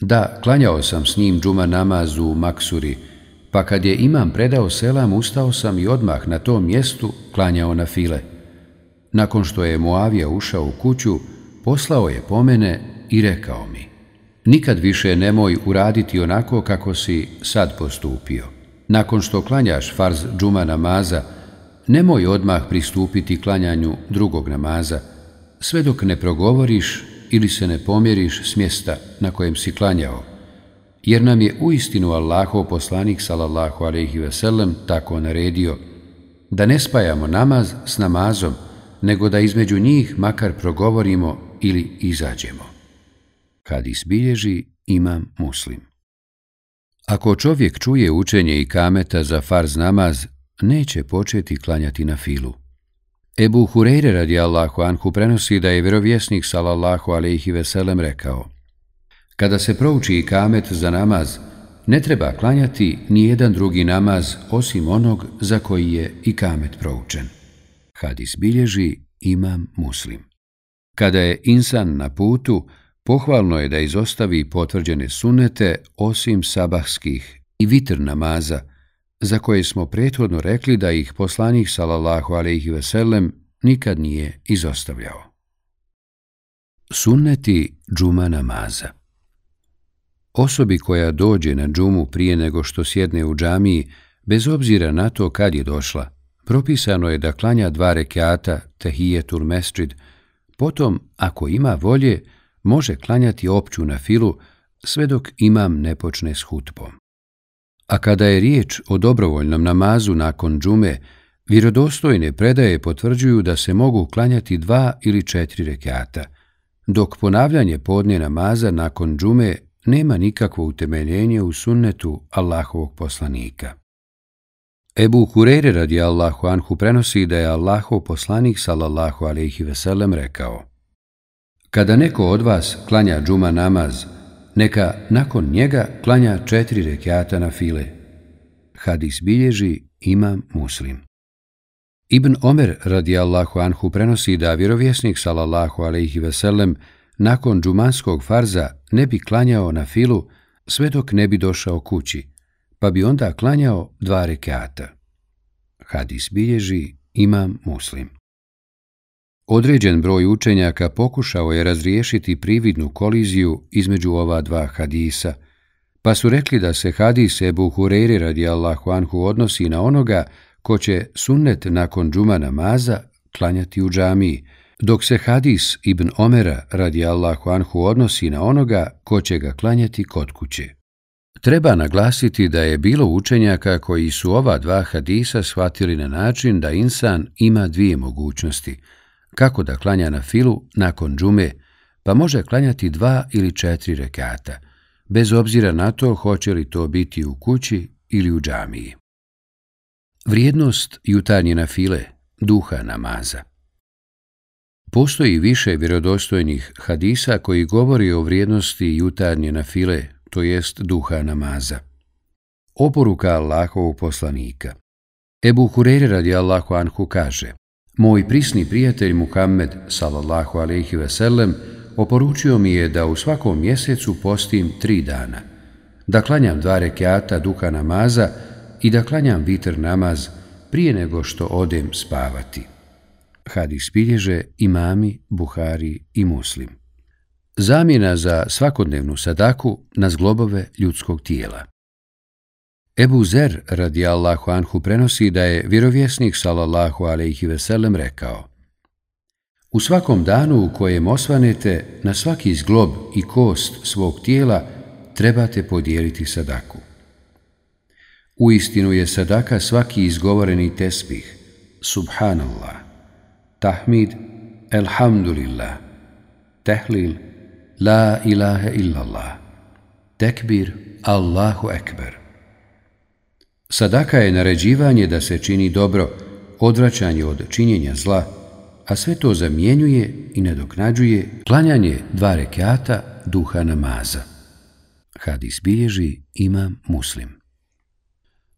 Da, klanjao sam s njim džuma namazu u Maksuri, pa kad je imam predao selam, ustao sam i odmah na tom mjestu klanjao na file. Nakon što je Muavija ušao u kuću, poslao je pomene i rekao mi Nikad više nemoj uraditi onako kako si sad postupio. nakon što klanjaš farz džuma namaza, nemoj odmah pristupiti klanjanju drugog namaza, sve dok ne progovoriš ili se ne pomjeriš s mjesta na kojem si klanjao, jer nam je uistinu Allahov poslanik sallallahu alaihi ve sellem tako naredio da ne spajamo namaz s namazom, nego da između njih makar progovorimo ili izađemo. Kad isbilježi, imam muslim. Ako čovjek čuje učenje i kameta za farz namaz, neće početi klanjati na filu. Ebu Hureyre radi Allahu Anhu prenosi da je vjerovjesnik sallallahu alaihi veselem rekao Kada se prouči i kamet za namaz, ne treba klanjati ni jedan drugi namaz osim onog za koji je i kamet proučen. Hadis bilježi imam muslim. Kada je insan na putu, pohvalno je da izostavi potvrđene sunete osim sabahskih i vitr namaza, za koje smo prethodno rekli da ih poslanik sallallahu alaihi sellem nikad nije izostavljao. Sunneti džuma namaza Osobi koja dođe na džumu prije nego što sjedne u džamiji, bez obzira na to kad je došla, propisano je da klanja dva rekiata tehijetul mesčid, potom, ako ima volje, može klanjati opću na filu sve dok imam ne počne s hutbom. A kada je riječ o dobrovoljnom namazu nakon džume, vjerodostojne predaje potvrđuju da se mogu klanjati dva ili četiri rekiata, dok ponavljanje podnje namaza nakon džume nema nikakvo utemeljenje u sunnetu Allahovog poslanika. Ebu Hureyre radi Allahu Anhu prenosi da je Allahov poslanik sallallahu alaihi veselem rekao Kada neko od vas klanja džuma namaz, neka nakon njega klanja četiri rekiata na file. Hadis bilježi imam muslim. Ibn Omer radijallahu Anhu prenosi da vjerovjesnik sallallahu alaihi veselem nakon džumanskog farza ne bi klanjao na filu sve dok ne bi došao kući, pa bi onda klanjao dva rekiata. Hadis bilježi imam muslim. Određen broj učenjaka pokušao je razriješiti prividnu koliziju između ova dva hadisa, pa su rekli da se hadis Ebu Hureyri radi Allahu Anhu odnosi na onoga ko će sunnet nakon džuma namaza klanjati u džamiji, dok se hadis Ibn Omera radi Allahu Anhu odnosi na onoga ko će ga klanjati kod kuće. Treba naglasiti da je bilo učenjaka koji su ova dva hadisa shvatili na način da insan ima dvije mogućnosti, kako da klanja na filu nakon džume, pa može klanjati dva ili četiri rekata, bez obzira na to hoće li to biti u kući ili u džamiji. Vrijednost jutarnje na file, duha namaza – Postoji više vjerodostojnih hadisa koji govori o vrijednosti jutarnje na file, to jest duha namaza. Oporuka Allahovog poslanika Ebu Hureyre radi Allahu Anhu kaže Moj prisni prijatelj Muhammed, sallallahu alaihi ve sellem, oporučio mi je da u svakom mjesecu postim tri dana, da klanjam dva rekiata duha namaza i da klanjam vitr namaz prije nego što odem spavati. Hadis bilježe imami, Buhari i Muslim. Zamjena za svakodnevnu sadaku na zglobove ljudskog tijela. Ebu Zer radi Allahu Anhu prenosi da je vjerovjesnik sallallahu alaihi veselem rekao U svakom danu u kojem osvanete na svaki zglob i kost svog tijela trebate podijeliti sadaku. U istinu je sadaka svaki izgovoreni tesbih, subhanallah, tahmid, elhamdulillah, tehlil, la ilaha illallah, tekbir, Allahu ekber. Sadaka je naređivanje da se čini dobro, odvraćanje od činjenja zla, a sve to zamjenjuje i nadoknađuje klanjanje dva rekiata duha namaza. Hadis bilježi imam muslim.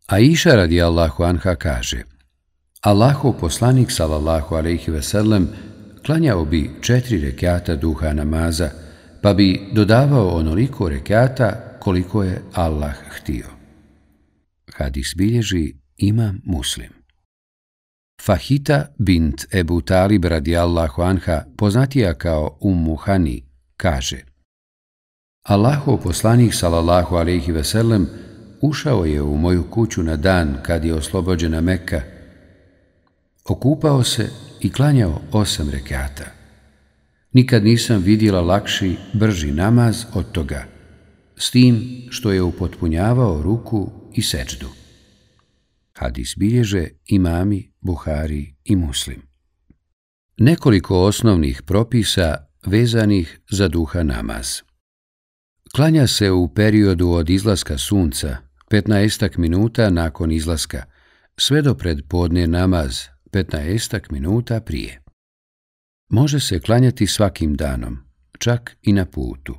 A iša radi Allahu anha kaže – Allahov poslanik sallallahu alejhi ve sellem klanjao bi četiri rekata duha namaza, pa bi dodavao onoliko rekata koliko je Allah htio. Hadis bilježi imam muslim. Fahita bint Ebu Talib radijallahu anha, poznatija kao Ummu Hani, kaže Allahov poslanik sallallahu alejhi ve sellem ušao je u moju kuću na dan kad je oslobođena Mekka, okupao se i klanjao osam rekata. Nikad nisam vidjela lakši, brži namaz od toga, s tim što je upotpunjavao ruku i seđdu. Hadis bilježe imami, Buhari i Muslim. Nekoliko osnovnih propisa vezanih za duha namaz. Klanja se u periodu od izlaska sunca, 15 minuta nakon izlaska, sve do predpodne namaz, 15 minuta prije. Može se klanjati svakim danom, čak i na putu.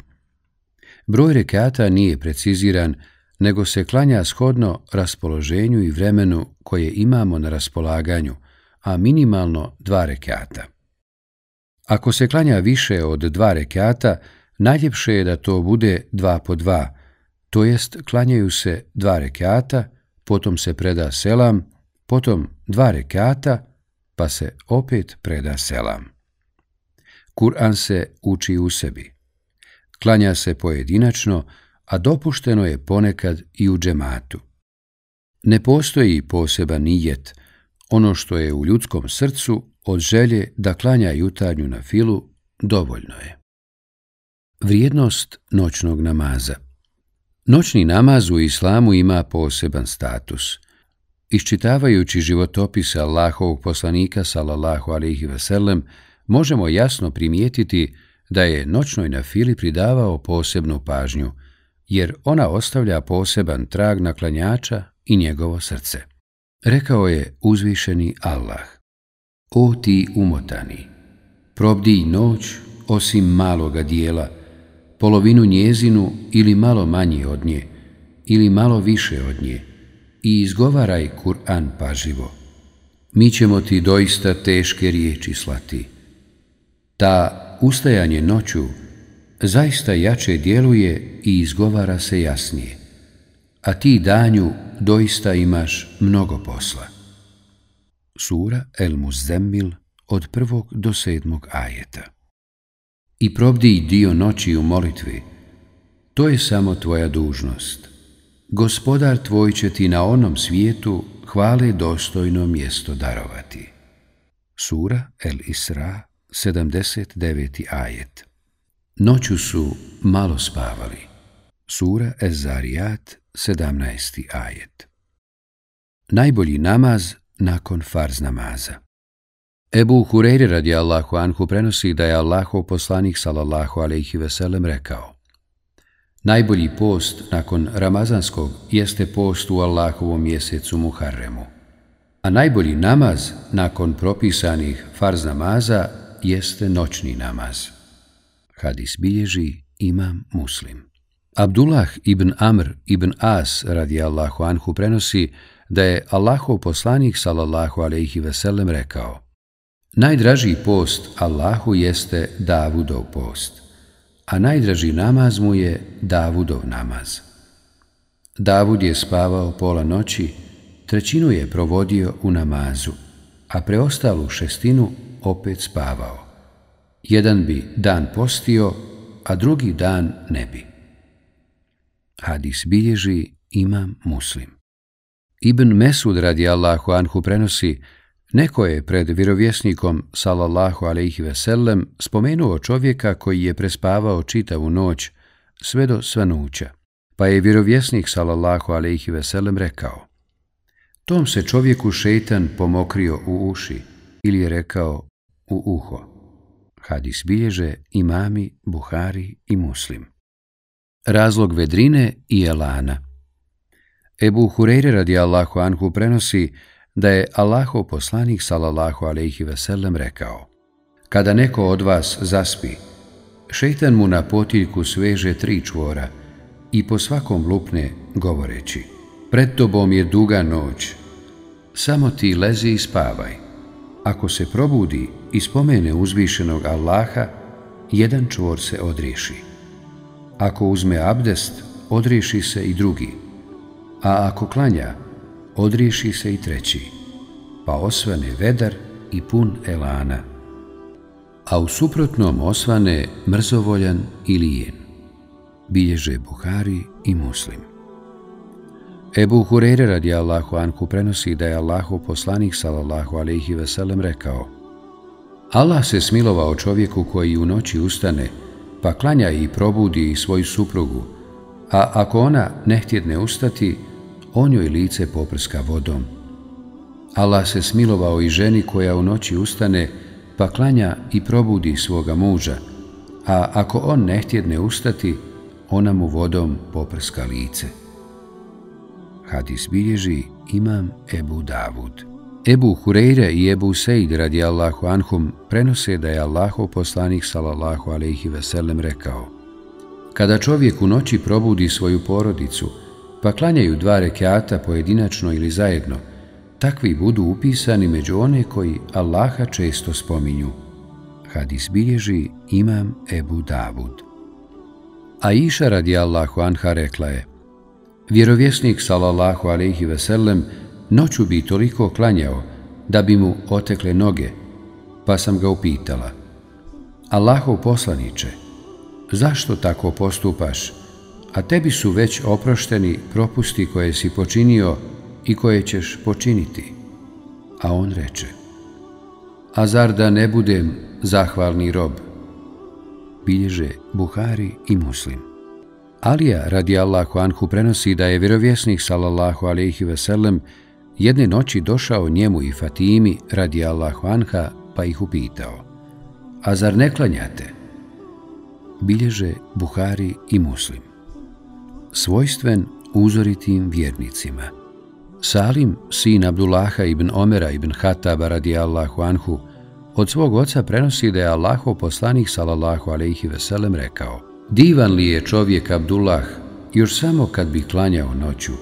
Broj rekata nije preciziran, nego se klanja shodno raspoloženju i vremenu koje imamo na raspolaganju, a minimalno dva rekata. Ako se klanja više od dva rekata, najljepše je da to bude dva po dva, to jest klanjaju se dva rekata, potom se preda selam, potom dva rekata, pa se opet preda selam. Kur'an se uči u sebi. Klanja se pojedinačno, a dopušteno je ponekad i u džematu. Ne postoji poseban nijet, ono što je u ljudskom srcu od želje da klanja jutarnju na filu dovoljno je. Vrijednost noćnog namaza Noćni namaz u islamu ima poseban status. Iščitavajući životopis Allahovog poslanika sallallahu alaihi sellem, možemo jasno primijetiti da je noćnoj na fili pridavao posebnu pažnju, jer ona ostavlja poseban trag na klanjača i njegovo srce. Rekao je uzvišeni Allah, O ti umotani, probdi noć osim maloga dijela, polovinu njezinu ili malo manje od nje, ili malo više od nje, i izgovaraj Kur'an paživo. Mi ćemo ti doista teške riječi slati. Ta ustajanje noću zaista jače djeluje i izgovara se jasnije, a ti danju doista imaš mnogo posla. Sura El Muzdemmil od prvog do sedmog ajeta I probdi dio noći u molitvi, to je samo tvoja dužnost. Gospodar tvoj će ti na onom svijetu hvale dostojno mjesto darovati. Sura El Isra, 79. ajet Noću su malo spavali. Sura Ez-Zarijat, 17. ajet. Najbolji namaz nakon farz namaza. Ebu Hureyre radi Allahu Anhu prenosi da je Allahov poslanik sallallahu alaihi veselem rekao Najbolji post nakon Ramazanskog jeste post u Allahovom mjesecu Muharremu. A najbolji namaz nakon propisanih farz namaza jeste noćni namaz. Hadis bilježi imam muslim. Abdullah ibn Amr ibn As radi Allahu anhu prenosi da je Allahov poslanik sallallahu alaihi veselem rekao Najdraži post Allahu jeste Davudov post, a najdraži namaz mu je Davudov namaz. Davud je spavao pola noći, trećinu je provodio u namazu, a preostalu šestinu opet spavao. Jedan bi dan postio, a drugi dan ne bi. Hadis bilježi imam muslim. Ibn Mesud radi Allahu anhu prenosi, neko je pred vjerovjesnikom sallallahu alaihi sellem spomenuo čovjeka koji je prespavao čitavu noć sve do svanuća. Pa je vjerovjesnik sallallahu alaihi sellem rekao, tom se čovjeku šeitan pomokrio u uši ili je rekao u uho. Hadis bilježe imami, Buhari i Muslim. Razlog vedrine i elana Ebu Hureyre radi Allahu Anhu prenosi da je Allahov poslanik sallallahu alaihi veselem rekao Kada neko od vas zaspi, šeitan mu na potiljku sveže tri čvora i po svakom lupne govoreći Pred tobom je duga noć, samo ti lezi i spavaj. Ako se probudi i spomene uzvišenog Allaha, jedan čvor se odriješi. Ako uzme abdest, odriješi se i drugi, a ako klanja, odriješi se i treći, pa osvane vedar i pun elana, a u suprotnom osvane mrzovoljan i lijen, bilježe Buhari i Muslim. Ebu Hureyre radi Allahu Anhu prenosi da je Allahu poslanik sallallahu alaihi veselem rekao Allah se smilovao čovjeku koji u noći ustane, pa klanja i probudi svoju suprugu, a ako ona ne htjedne ustati, on joj lice poprska vodom. Allah se smilovao i ženi koja u noći ustane, pa klanja i probudi svoga muža, a ako on ne htjedne ustati, ona mu vodom poprska lice. Hadis bilježi imam Ebu Davud. Ebu Hureyre i Ebu Sejd radi Allahu Anhum prenose da je Allahu poslanik sallallahu alaihi veselem rekao Kada čovjek u noći probudi svoju porodicu, pa klanjaju dva rekiata pojedinačno ili zajedno, takvi budu upisani među one koji Allaha često spominju. Hadis bilježi imam Ebu Davud. A iša radi Allahu Anha rekla je Vjerovjesnik sallallahu alaihi veselem noću bi toliko klanjao da bi mu otekle noge, pa sam ga upitala Allahov poslaniče, zašto tako postupaš, a tebi su već oprošteni propusti koje si počinio i koje ćeš počiniti? A on reče, a zar da ne budem zahvalni rob? Bilježe Buhari i Muslim. Alija radi Allahu Anhu prenosi da je vjerovjesnik sallallahu alaihi sellem jedne noći došao njemu i Fatimi radi Allahu Anha pa ih upitao A zar ne klanjate? Bilježe Buhari i Muslim. Svojstven uzoritim vjernicima. Salim, sin Abdullaha ibn Omera ibn Hataba radi Allahu Anhu, od svog oca prenosi da je Allahov poslanik sallallahu alaihi sellem rekao Divan li je čovjek Abdullah još samo kad bi klanjao noću?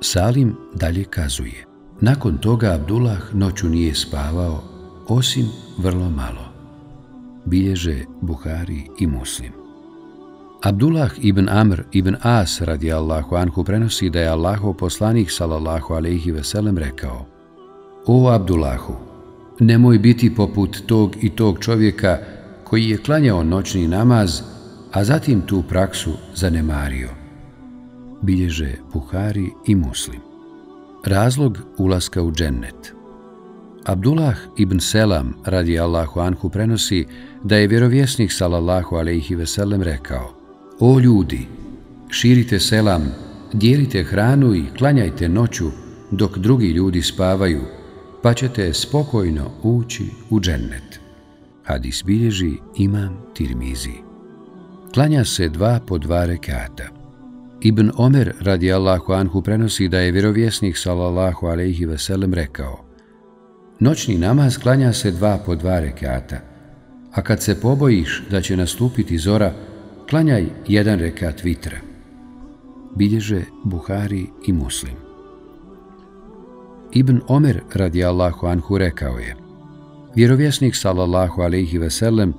Salim dalje kazuje. Nakon toga Abdullah noću nije spavao, osim vrlo malo. Bilježe Buhari i Muslim. Abdullah ibn Amr ibn As radijallahu anhu prenosi da je Allahov poslanik sallallahu alaihi veselem rekao O Abdullahu, nemoj biti poput tog i tog čovjeka koji je klanjao noćni namaz, a zatim tu praksu zanemario. Bilježe Buhari i Muslim. Razlog ulaska u džennet Abdullah ibn Selam radi Allahu Anhu prenosi da je vjerovjesnik sallallahu alaihi veselem rekao O ljudi, širite selam, dijelite hranu i klanjajte noću dok drugi ljudi spavaju, pa ćete spokojno ući u džennet. Hadis bilježi imam tirmizi. Klanja se dva po dva rekata. Ibn Omer radi Allahu anhu prenosi da je vjerovjesnik sallallahu alaihi veselem rekao Noćni namaz klanja se dva po dva rekata, a kad se pobojiš da će nastupiti zora, klanjaj jedan rekat vitra. Bilježe Buhari i Muslim. Ibn Omer radi Allahu anhu rekao je Vjerovjesnik sallallahu alaihi veselem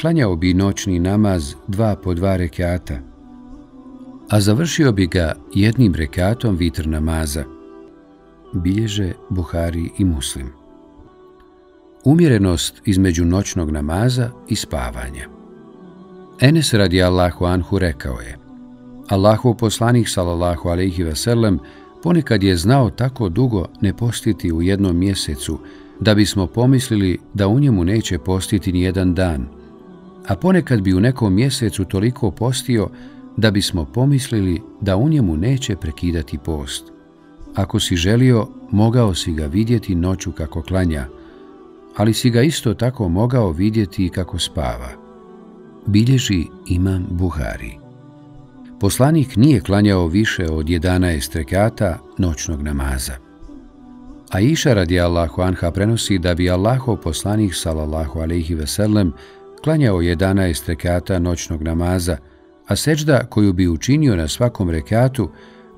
klanjao bi noćni namaz dva po dva rekata, a završio bi ga jednim rekatom vitr namaza, bilježe Buhari i Muslim. Umjerenost između noćnog namaza i spavanja. Enes radi Allahu Anhu rekao je, Allahu poslanik sallallahu alaihi veselem ponekad je znao tako dugo ne postiti u jednom mjesecu da bismo pomislili da u njemu neće postiti ni jedan dan, a ponekad bi u nekom mjesecu toliko postio da bismo pomislili da u njemu neće prekidati post. Ako si želio, mogao si ga vidjeti noću kako klanja, ali si ga isto tako mogao vidjeti kako spava. Bilježi imam Buhari. Poslanik nije klanjao više od 11 rekata noćnog namaza. A iša radi Allahu Anha prenosi da bi Allahov poslanik sallallahu alaihi veselem klanjao 11 rekata noćnog namaza, a seđda koju bi učinio na svakom rekatu,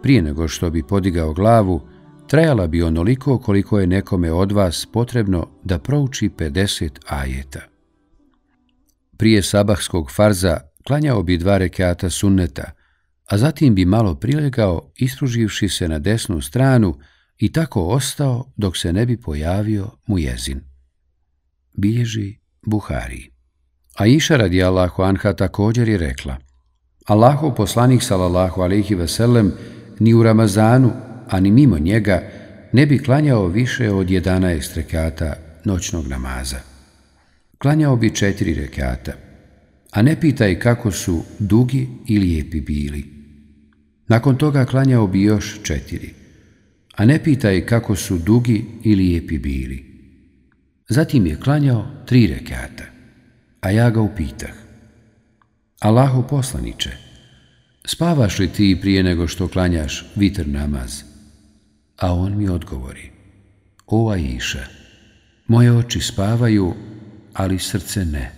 prije nego što bi podigao glavu, trajala bi onoliko koliko je nekome od vas potrebno da prouči 50 ajeta. Prije sabahskog farza klanjao bi dva rekata sunneta, a zatim bi malo prilegao ispruživši se na desnu stranu i tako ostao dok se ne bi pojavio mu jezin. Bilježi Buhari. A iša radi Allahu Anha također je rekla – Allahov poslanik sallallahu alejhi ve sellem ni u Ramazanu a ni mimo njega, ne bi klanjao više od 11 rekata noćnog namaza. Klanjao bi četiri rekata, a ne pitaj kako su dugi i lijepi bili. Nakon toga klanjao bi još četiri, a ne pitaj kako su dugi i lijepi bili. Zatim je klanjao tri rekata, a ja ga upitah. Allahu poslaniče, spavaš li ti prije nego što klanjaš vitr namaz? A on mi odgovori, o Aisha, moje oči spavaju, ali srce ne.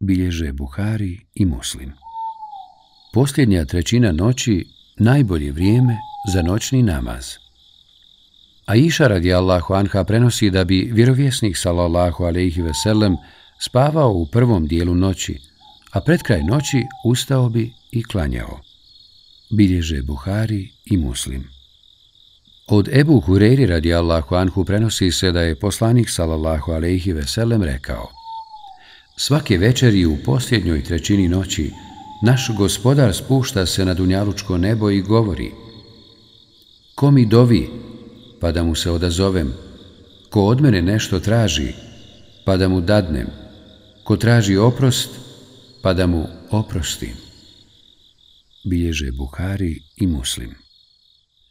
Bilježe Buhari i Muslim. Posljednja trećina noći najbolje vrijeme za noćni namaz. Aisha radi Allahu Anha prenosi da bi vjerovjesnik sallallahu alaihi veselem spavao u prvom dijelu noći, a pred kraj noći ustao bi i klanjao. Bilježe Buhari i Muslim. Od Ebu Hureyri radi Allahu Anhu prenosi se da je poslanik sallallahu alaihi veselem rekao Svake večeri u posljednjoj trećini noći naš gospodar spušta se na dunjalučko nebo i govori Ko mi dovi, pa da mu se odazovem, ko od mene nešto traži, pa da mu dadnem, ko traži oprost, pa da mu oprostim. Bilježe Buhari i Muslim.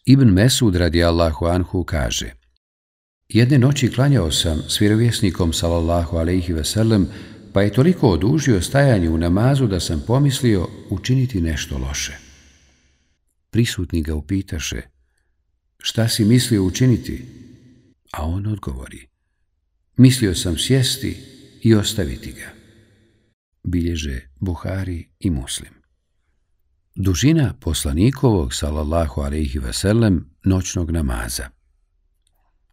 Ibn Mesud radi Allahu Anhu kaže Jedne noći klanjao sam s vjerovjesnikom sallallahu alaihi veselem, pa je toliko odužio stajanje u namazu da sam pomislio učiniti nešto loše. Prisutni ga upitaše, šta si mislio učiniti? A on odgovori, mislio sam sjesti i ostaviti ga. Bilježe Buhari i Muslim. Dužina poslanikovog, salallahu alaihi veselem, noćnog namaza.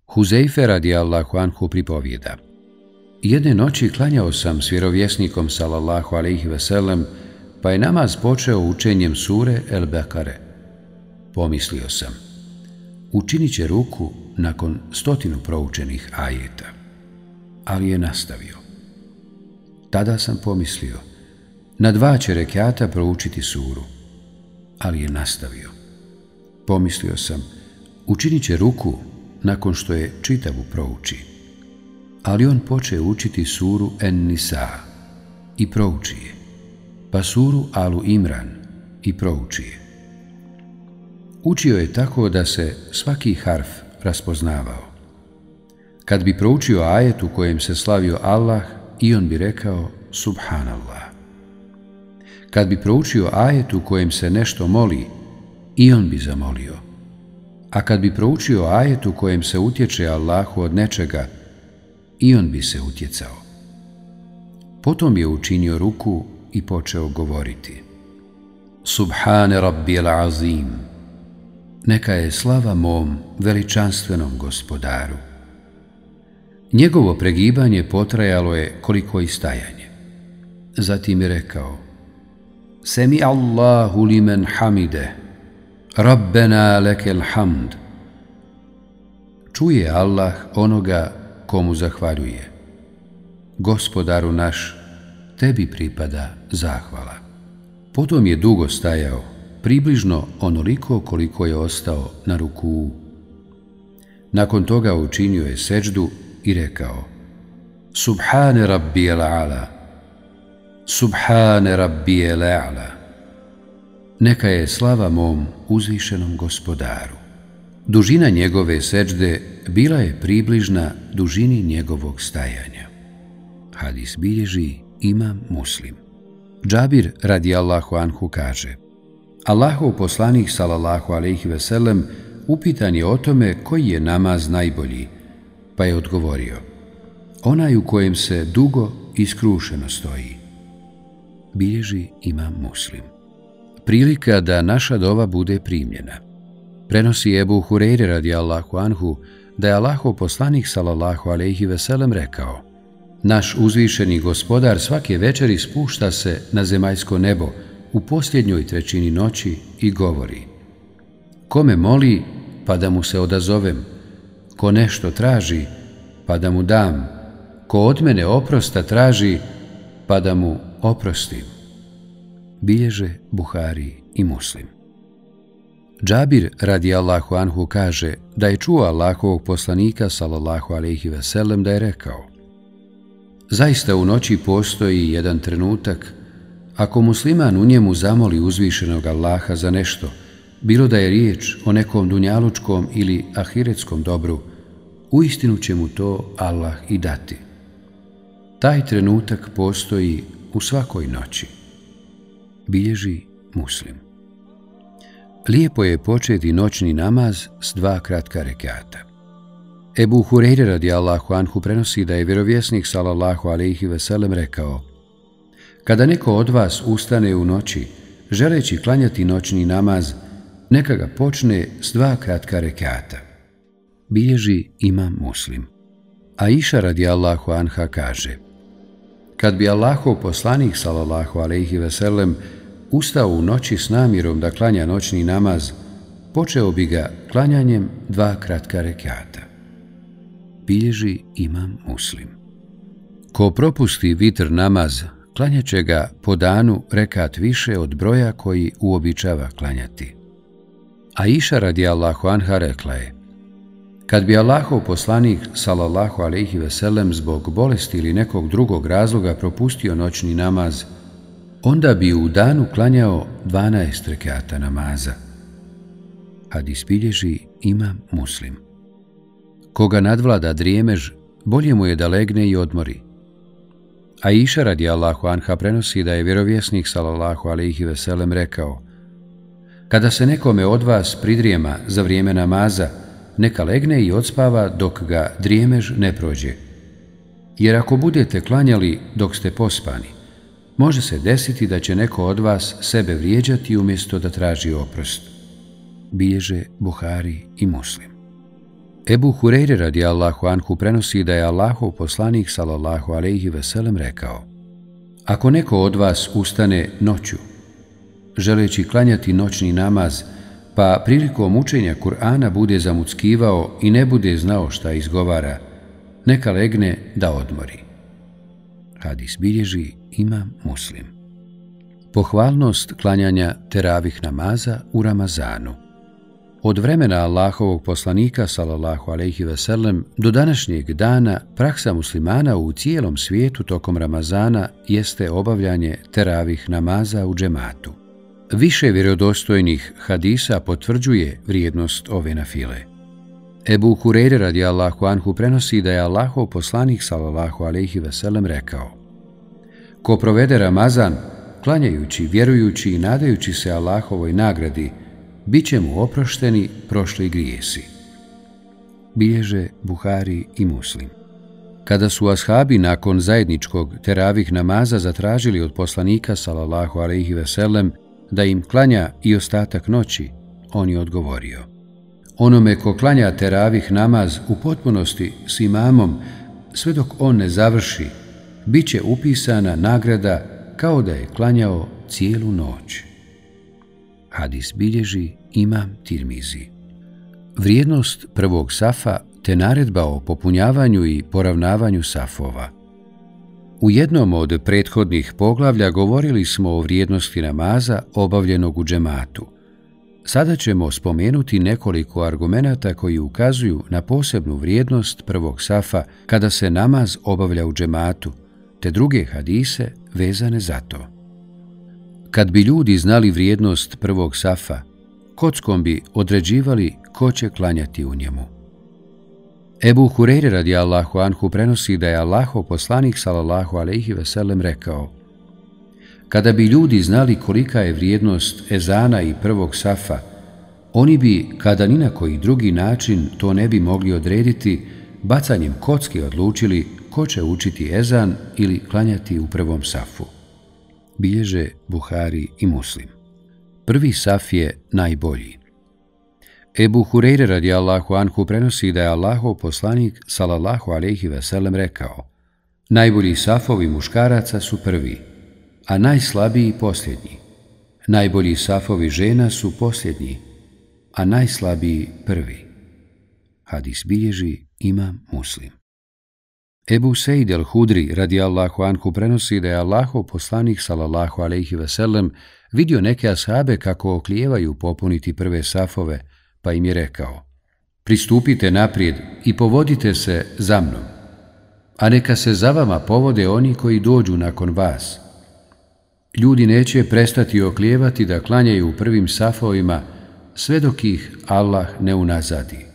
Huzeife radi Allahu anhu pripovjeda. Jedne noći klanjao sam s vjerovjesnikom, salallahu alaihi veselem, pa je namaz počeo učenjem sure El Bekare. Pomislio sam, učinit će ruku nakon stotinu proučenih ajeta, ali je nastavio. Tada sam pomislio, na dva će rekiata proučiti suru, ali je nastavio. Pomislio sam, učinit će ruku nakon što je čitavu prouči. Ali on poče učiti suru En-Nisa i prouči je, pa suru Alu Imran i prouči je. Učio je tako da se svaki harf raspoznavao. Kad bi proučio ajet u kojem se slavio Allah, i on bi rekao Subhanallah. Kad bi proučio ajet u kojem se nešto moli, i on bi zamolio. A kad bi proučio ajet u kojem se utječe Allahu od nečega, i on bi se utjecao. Potom je učinio ruku i počeo govoriti. Subhane Rabbil Azim, neka je slava mom veličanstvenom gospodaru. Njegovo pregibanje potrajalo je koliko i stajanje. Zatim je rekao, Semi Allahu limen hamide, Rabbena lekel hamd. Čuje Allah onoga komu zahvaljuje. Gospodaru naš, tebi pripada zahvala. Potom je dugo stajao, približno onoliko koliko je ostao na ruku. Nakon toga učinio je seđdu i rekao Subhane rabbi el ala Subhane rabbi el ala Neka je slava mom uzvišenom gospodaru. Dužina njegove seđde bila je približna dužini njegovog stajanja. Hadis bilježi imam muslim. Džabir radi Allahu anhu kaže Allahov poslanik sallallahu alaihi veselem upitan je o tome koji je namaz najbolji, pa je odgovorio, onaj u kojem se dugo iskrušeno stoji. Bilježi imam muslim. Prilika da naša dova bude primljena. Prenosi Ebu Hureyre radi Allahu Anhu da je Allahov poslanik sallallahu alaihi veselem rekao Naš uzvišeni gospodar svake večeri spušta se na zemaljsko nebo u posljednjoj trećini noći i govori Kome moli, pa da mu se odazovem, ko nešto traži, pa da mu dam, ko od mene oprosta traži, pa da mu oprostim. Bilježe Buhari i Muslim. Džabir radi Allahu Anhu kaže da je čuo Allahovog poslanika sallallahu alaihi sellem da je rekao Zaista u noći postoji jedan trenutak ako musliman u njemu zamoli uzvišenog Allaha za nešto, bilo da je riječ o nekom dunjalučkom ili ahiretskom dobru, uistinu će mu to Allah i dati. Taj trenutak postoji u svakoj noći. Bilježi muslim. Lijepo je početi noćni namaz s dva kratka rekata. Ebu Hureyre radi Allahu Anhu prenosi da je vjerovjesnik sallallahu alaihi veselem rekao Kada neko od vas ustane u noći, želeći klanjati noćni namaz, neka ga počne s dva kratka rekata. Bilježi imam muslim. A iša radi Allahu Anha kaže Kad bi Allahov poslanik sallallahu alaihi veselem ustao u noći s namjerom da klanja noćni namaz, počeo bi ga klanjanjem dva kratka rekata. Bilježi imam muslim. Ko propusti vitr namaz, klanjaće ga po danu rekat više od broja koji uobičava klanjati. A iša radi Allahu anha rekla je, kad bi Allahov poslanik sallallahu alaihi veselem zbog bolesti ili nekog drugog razloga propustio noćni namaz, onda bi u danu klanjao 12 rekata namaza. Hadis bilježi imam muslim. Koga nadvlada drijemež, bolje mu je da legne i odmori. A iša radi Allahu Anha prenosi da je vjerovjesnik sallallahu alaihi veselem rekao Kada se nekome od vas pridrijema za vrijeme namaza, neka legne i odspava dok ga drijemež ne prođe. Jer ako budete klanjali dok ste pospani, može se desiti da će neko od vas sebe vrijeđati umjesto da traži oprost. Bilježe Buhari i Muslim. Ebu Hureyre radi Allahu Anhu prenosi da je Allahov poslanik sallallahu alaihi veselem rekao Ako neko od vas ustane noću, želeći klanjati noćni namaz, pa prilikom učenja Kur'ana bude zamuckivao i ne bude znao šta izgovara, neka legne da odmori. Hadis bilježi ima muslim. Pohvalnost klanjanja teravih namaza u Ramazanu – Od vremena Allahovog poslanika, salallahu alaihi sellem, do današnjeg dana praksa muslimana u cijelom svijetu tokom Ramazana jeste obavljanje teravih namaza u džematu. Više vjerodostojnih hadisa potvrđuje vrijednost ove nafile. Ebu Hureyre radi Allahu Anhu prenosi da je Allahov poslanik, sallallahu alaihi sellem, rekao Ko provede Ramazan, klanjajući, vjerujući i nadajući se Allahovoj nagradi, bit će mu oprošteni prošli grijesi. Bilježe Buhari i Muslim. Kada su ashabi nakon zajedničkog teravih namaza zatražili od poslanika sallallahu alaihi sellem da im klanja i ostatak noći, on je odgovorio. Onome ko klanja teravih namaz u potpunosti s imamom, sve dok on ne završi, bit će upisana nagrada kao da je klanjao cijelu noć. Hadis bilježi imam tirmizi. Vrijednost prvog safa te naredba o popunjavanju i poravnavanju safova. U jednom od prethodnih poglavlja govorili smo o vrijednosti namaza obavljenog u džematu. Sada ćemo spomenuti nekoliko argumenata koji ukazuju na posebnu vrijednost prvog safa kada se namaz obavlja u džematu, te druge hadise vezane za to. Kad bi ljudi znali vrijednost prvog safa, kockom bi određivali ko će klanjati u njemu. Ebu Hureyre radi Allahu Anhu prenosi da je Allahov poslanik sallallahu alaihi sellem rekao Kada bi ljudi znali kolika je vrijednost ezana i prvog safa, oni bi, kada ni na koji drugi način to ne bi mogli odrediti, bacanjem kocki odlučili ko će učiti ezan ili klanjati u prvom safu. Bilježe Buhari i Muslim. Prvi saf je najbolji. Ebu Hureyre radi Allahu Anhu prenosi da je Allahov poslanik salallahu alaihi veselem rekao Najbolji safovi muškaraca su prvi, a najslabiji posljednji. Najbolji safovi žena su posljednji, a najslabiji prvi. Hadis bilježi imam muslim. Ebu Sejid el-Hudri radi Allahu anhu prenosi da je Allahov poslanik sallallahu alaihi sellem vidio neke ashabe kako oklijevaju popuniti prve safove, pa im je rekao Pristupite naprijed i povodite se za mnom, a neka se za vama povode oni koji dođu nakon vas. Ljudi neće prestati oklijevati da klanjaju u prvim safovima sve dok ih Allah ne unazadi.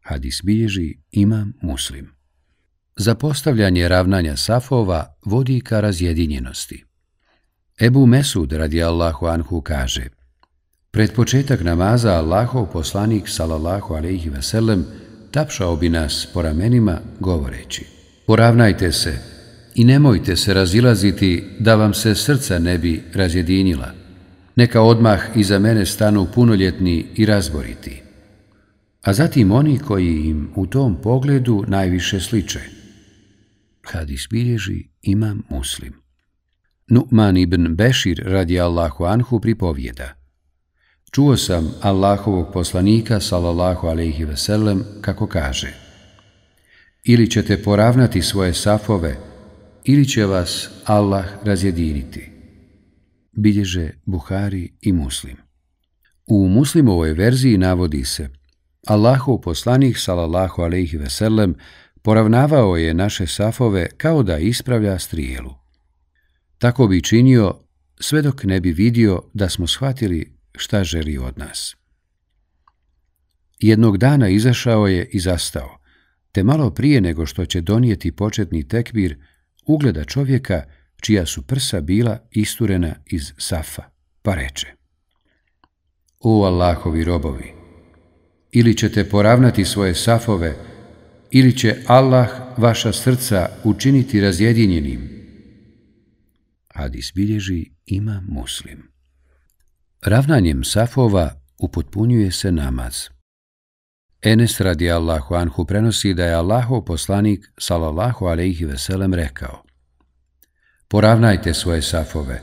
Hadis bilježi imam muslim. Zapostavljanje ravnanja safova vodi ka razjedinjenosti. Ebu Mesud radi Allahu Anhu kaže Pred početak namaza Allahov poslanik sallallahu alaihi sellem tapšao bi nas po ramenima govoreći Poravnajte se i nemojte se razilaziti da vam se srca ne bi razjedinila. Neka odmah iza mene stanu punoljetni i razboriti. A zatim oni koji im u tom pogledu najviše sliče – Hadis bilježi imam muslim. Nu'man ibn Bešir radi Allahu anhu pripovjeda. Čuo sam Allahovog poslanika, sallallahu alaihi sellem, kako kaže Ili ćete poravnati svoje safove, ili će vas Allah razjediniti. Bilježe Buhari i Muslim. U muslimovoj verziji navodi se Allahov poslanik, sallallahu alaihi sellem, Poravnavao je naše safove kao da ispravlja strijelu. Tako bi činio sve dok ne bi vidio da smo shvatili šta želi od nas. Jednog dana izašao je i zastao, te malo prije nego što će donijeti početni tekbir, ugleda čovjeka čija su prsa bila isturena iz safa, pa reče O Allahovi robovi, ili ćete poravnati svoje safove, ili će Allah vaša srca učiniti razjedinjenim. Hadis bilježi ima muslim. Ravnanjem safova upotpunjuje se namaz. Enes radi Allahu anhu prenosi da je Allahov poslanik salallahu alaihi veselem rekao Poravnajte svoje safove.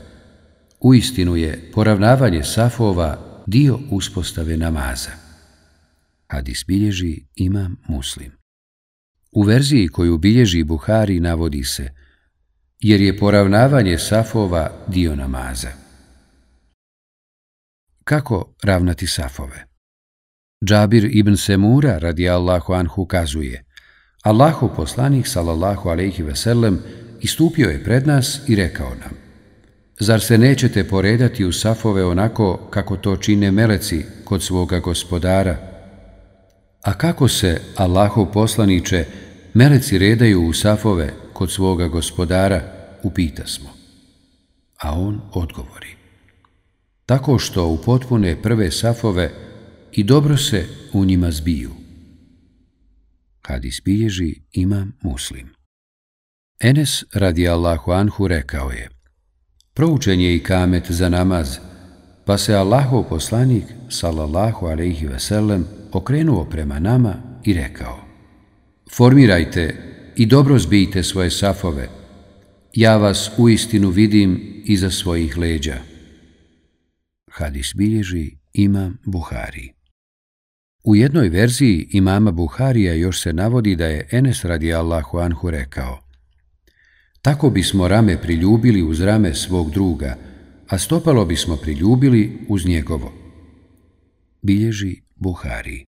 Uistinu je poravnavanje safova dio uspostave namaza. Hadis bilježi imam muslim. U verziji koju bilježi Buhari navodi se, jer je poravnavanje safova dio namaza. Kako ravnati safove? Džabir ibn Semura radi Allahu anhu kazuje, Allahu poslanik sallallahu alaihi sellem istupio je pred nas i rekao nam, Zar se nećete poredati u safove onako kako to čine meleci kod svoga gospodara, A kako se, Allahov poslaniče, meleci redaju u safove kod svoga gospodara, upita smo. A on odgovori. Tako što u prve safove i dobro se u njima zbiju. Kad ispiježi imam muslim. Enes radi Allahu Anhu rekao je Proučen je i kamet za namaz, pa se Allahov poslanik, sallallahu alaihi veselem, okrenuo prema nama i rekao Formirajte i dobro zbijte svoje safove, ja vas u istinu vidim iza svojih leđa. Hadis bilježi Imam Buhari. U jednoj verziji imama Buharija još se navodi da je Enes radi Allahu Anhu rekao Tako bismo rame priljubili uz rame svog druga, a stopalo bismo priljubili uz njegovo. Bilježi Buhari.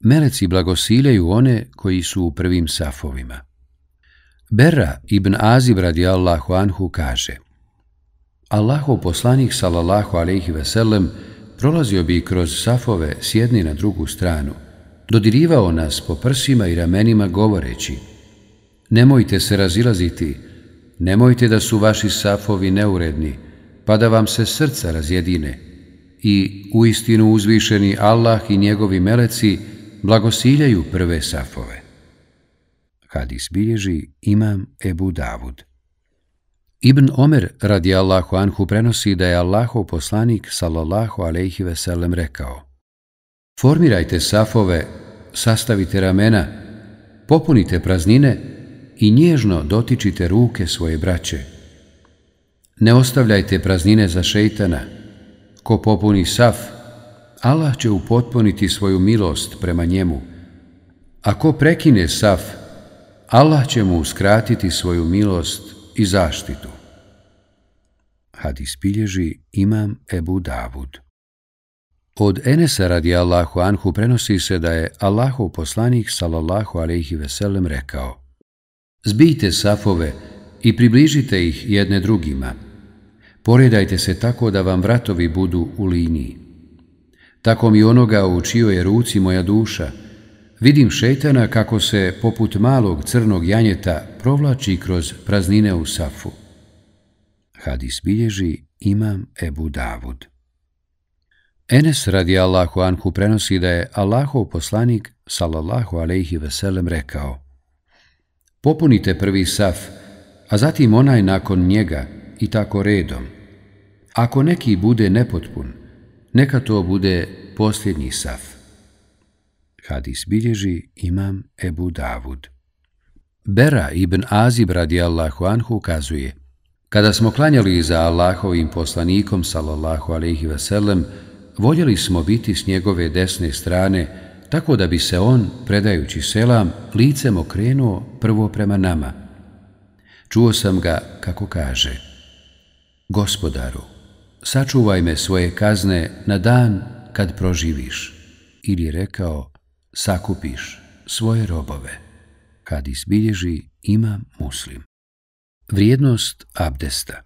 Meleci blagosiljaju one koji su u prvim safovima. Berra ibn Azib radi Allahu anhu kaže Allahov poslanik sallallahu alejhi ve sellem prolazio bi kroz safove s jedne na drugu stranu, dodirivao nas po prsima i ramenima govoreći Nemojte se razilaziti, nemojte da su vaši safovi neuredni, pa da vam se srca razjedine i u istinu uzvišeni Allah i njegovi meleci blagosiljaju prve safove. Hadis bilježi imam Ebu Davud. Ibn Omer radi Allahu anhu prenosi da je Allahov poslanik sallallahu alejhi ve sellem rekao Formirajte safove, sastavite ramena, popunite praznine i nježno dotičite ruke svoje braće. Ne ostavljajte praznine za šeitana. Ko popuni saf, Allah će upotpuniti svoju milost prema njemu. A ko prekine saf, Allah će mu uskratiti svoju milost i zaštitu. Hadis bilježi imam Ebu Davud. Od Enesa radi Allahu Anhu prenosi se da je Allahov poslanik sallallahu alaihi veselem rekao Zbijte safove i približite ih jedne drugima. Poredajte se tako da vam vratovi budu u liniji. Tako mi onoga u čijoj je ruci moja duša, vidim šetana kako se poput malog crnog janjeta provlači kroz praznine u safu. Hadis bilježi imam Ebu Davud. Enes radi Allahu Anhu prenosi da je Allahov poslanik sallallahu alaihi veselem rekao Popunite prvi saf, a zatim onaj nakon njega i tako redom. Ako neki bude nepotpun, neka to bude posljednji saf. Hadis bilježi imam Ebu Davud. Bera ibn Azib radi Allahu Anhu kazuje Kada smo klanjali za Allahovim poslanikom sallallahu alaihi veselem, voljeli smo biti s njegove desne strane, tako da bi se on, predajući selam, licem okrenuo prvo prema nama. Čuo sam ga kako kaže, Gospodaru, sačuvaj me svoje kazne na dan kad proživiš, ili rekao, sakupiš svoje robove, kad izbilježi ima muslim. Vrijednost abdesta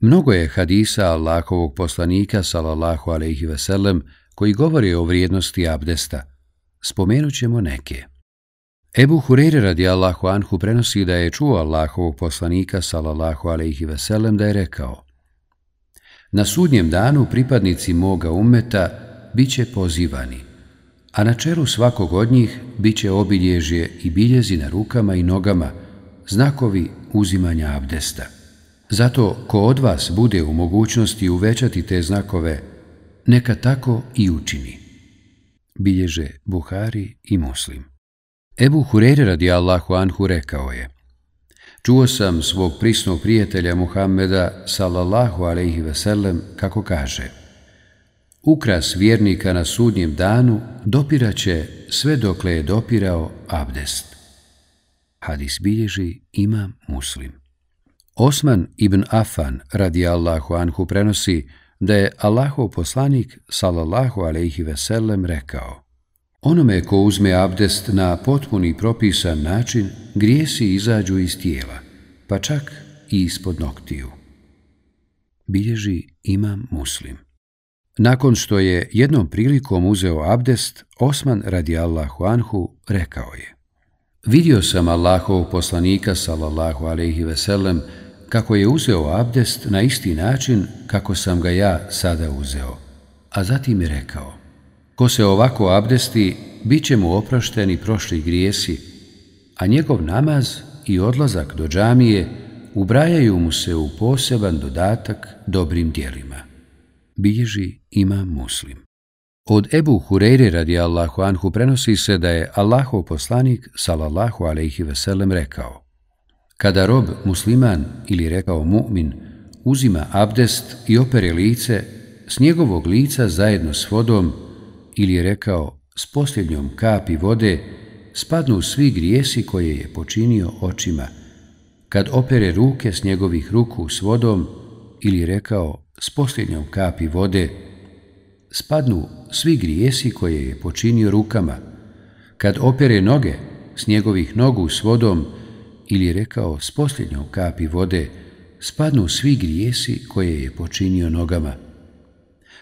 Mnogo je hadisa Allahovog poslanika, salallahu alaihi veselem, koji govori o vrijednosti abdesta. Spomenut ćemo neke. Ebu Hureyre radi Allahu Anhu prenosi da je čuo Allahovog poslanika, salallahu alaihi veselem, da je rekao Na sudnjem danu pripadnici moga umeta bit će pozivani, a na čelu svakog od njih bit će obilježje i biljezi na rukama i nogama, znakovi uzimanja abdesta. Zato ko od vas bude u mogućnosti uvećati te znakove, neka tako i učini. Bilježe Buhari i Muslim. Ebu Hurere radi Allahu Anhu rekao je Čuo sam svog prisnog prijatelja Muhammeda sallallahu alaihi sellem kako kaže Ukras vjernika na sudnjem danu dopiraće sve dokle je dopirao abdest. Hadis bilježi ima muslim. Osman ibn Afan radi Allahu anhu prenosi da je Allahov poslanik sallallahu alaihi sellem rekao Onome ko uzme abdest na potpuni propisan način, grijesi izađu iz tijela, pa čak i ispod noktiju. Bilježi imam muslim. Nakon što je jednom prilikom uzeo abdest, Osman radi Allahu anhu rekao je Vidio sam Allahov poslanika sallallahu alaihi sellem kako je uzeo abdest na isti način kako sam ga ja sada uzeo. A zatim je rekao, ko se ovako abdesti, bit će mu oprošteni prošli grijesi, a njegov namaz i odlazak do džamije ubrajaju mu se u poseban dodatak dobrim dijelima. Bilježi ima muslim. Od Ebu Hureyre radi Allahu Anhu prenosi se da je Allahov poslanik sallallahu alaihi veselem rekao Kada rob musliman ili rekao mu'min uzima abdest i opere lice, s njegovog lica zajedno s vodom ili rekao s posljednjom kapi vode, spadnu svi grijesi koje je počinio očima. Kad opere ruke s njegovih ruku s vodom ili rekao s posljednjom kapi vode, spadnu svi grijesi koje je počinio rukama. Kad opere noge s njegovih nogu s vodom ili rekao s posljednjom kapi vode, spadnu svi grijesi koje je počinio nogama.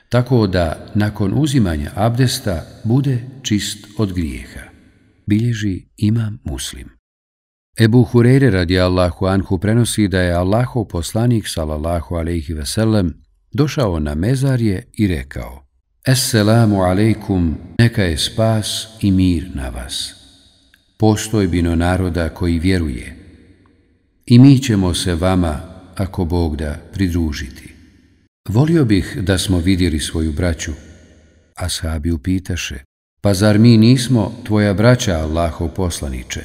Tako da nakon uzimanja abdesta bude čist od grijeha. Bilježi imam muslim. Ebu Hureyre radi Allahu Anhu prenosi da je Allahov poslanik sallallahu alaihi sellem došao na mezarje i rekao Esselamu alejkum, neka je spas i mir na vas. Postojbino naroda koji vjeruje, i mi ćemo se vama, ako Bog da, pridružiti. Volio bih da smo vidjeli svoju braću, Ashabi upitaše, pa zar mi nismo tvoja braća Allahov poslaniče?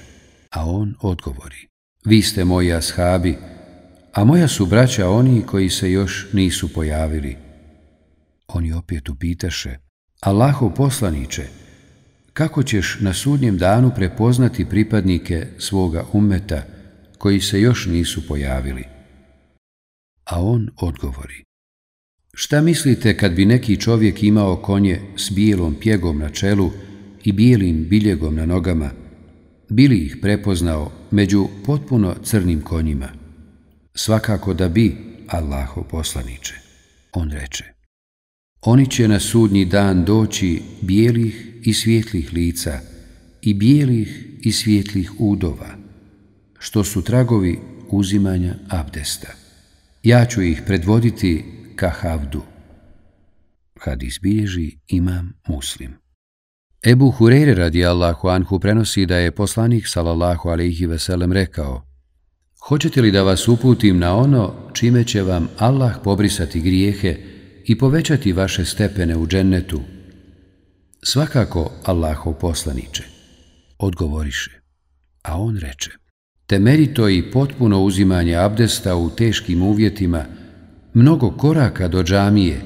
A on odgovori, vi ste moji ashabi, a moja su braća oni koji se još nisu pojavili. Oni opet upitaše, Allahov poslaniče, kako ćeš na sudnjem danu prepoznati pripadnike svoga umeta koji se još nisu pojavili? A on odgovori. Šta mislite kad bi neki čovjek imao konje s bijelom pjegom na čelu i bijelim biljegom na nogama, bili ih prepoznao među potpuno crnim konjima? Svakako da bi, Allaho poslaniče. On reče, oni će na sudnji dan doći bijelih i svjetlih lica i bijelih i svjetlih udova, što su tragovi uzimanja abdesta. Ja ću ih predvoditi ka havdu. Hadis bilježi imam muslim. Ebu Hureyre radi Allahu Anhu prenosi da je poslanik sallallahu alaihi veselem rekao Hoćete li da vas uputim na ono čime će vam Allah pobrisati grijehe i povećati vaše stepene u džennetu? Svakako Allahov poslaniče, odgovoriše, a on reče, temerito i potpuno uzimanje abdesta u teškim uvjetima, mnogo koraka do džamije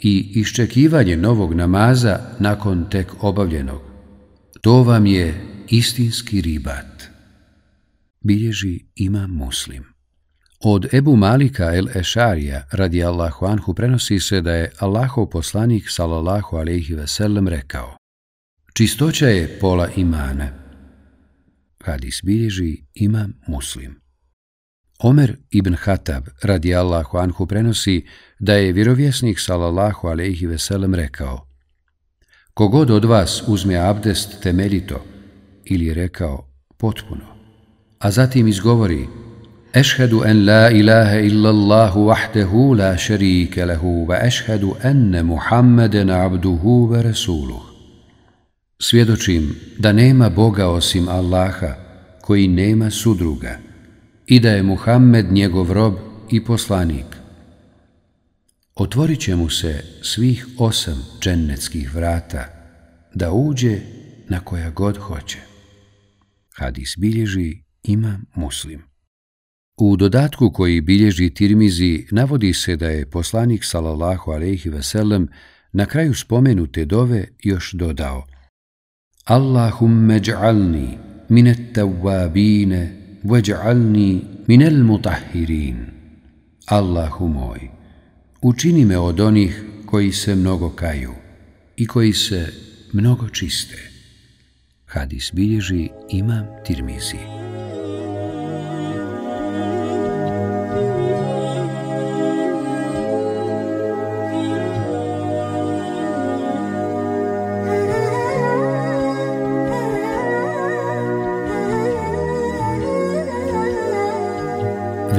i iščekivanje novog namaza nakon tek obavljenog. To vam je istinski ribat. Bilježi ima muslim. Od Ebu Malika el Ešarija radi Allahu Anhu prenosi se da je Allahov poslanik sallallahu alaihi ve sellem rekao Čistoća je pola imana. Hadis bilježi imam muslim. Omer ibn Hatab radi Allahu Anhu prenosi da je vjerovjesnik sallallahu alaihi ve sellem rekao Kogod od vas uzme abdest temeljito ili je rekao potpuno, a zatim izgovori أشهد أن la ilaha إلا الله وحده la شريك له wa أن enne Muhammeden abduhu wa rasuluh. Svjedočim da nema Boga osim Allaha, koji nema sudruga, i da je Muhammed njegov rob i poslanik. Otvorit će mu se svih osam džennetskih vrata, da uđe na koja god hoće. Hadis bilježi ima muslim. U dodatku koji bilježi Tirmizi navodi se da je poslanik sallallahu alejhi ve sellem na kraju spomenute dove još dodao: Allahumma ij'alni min at-tawwabin waj'alni min al-mutahhirin. Allahu moj, učini me od onih koji se mnogo kaju i koji se mnogo čiste. Hadis bilježi Imam Tirmizi.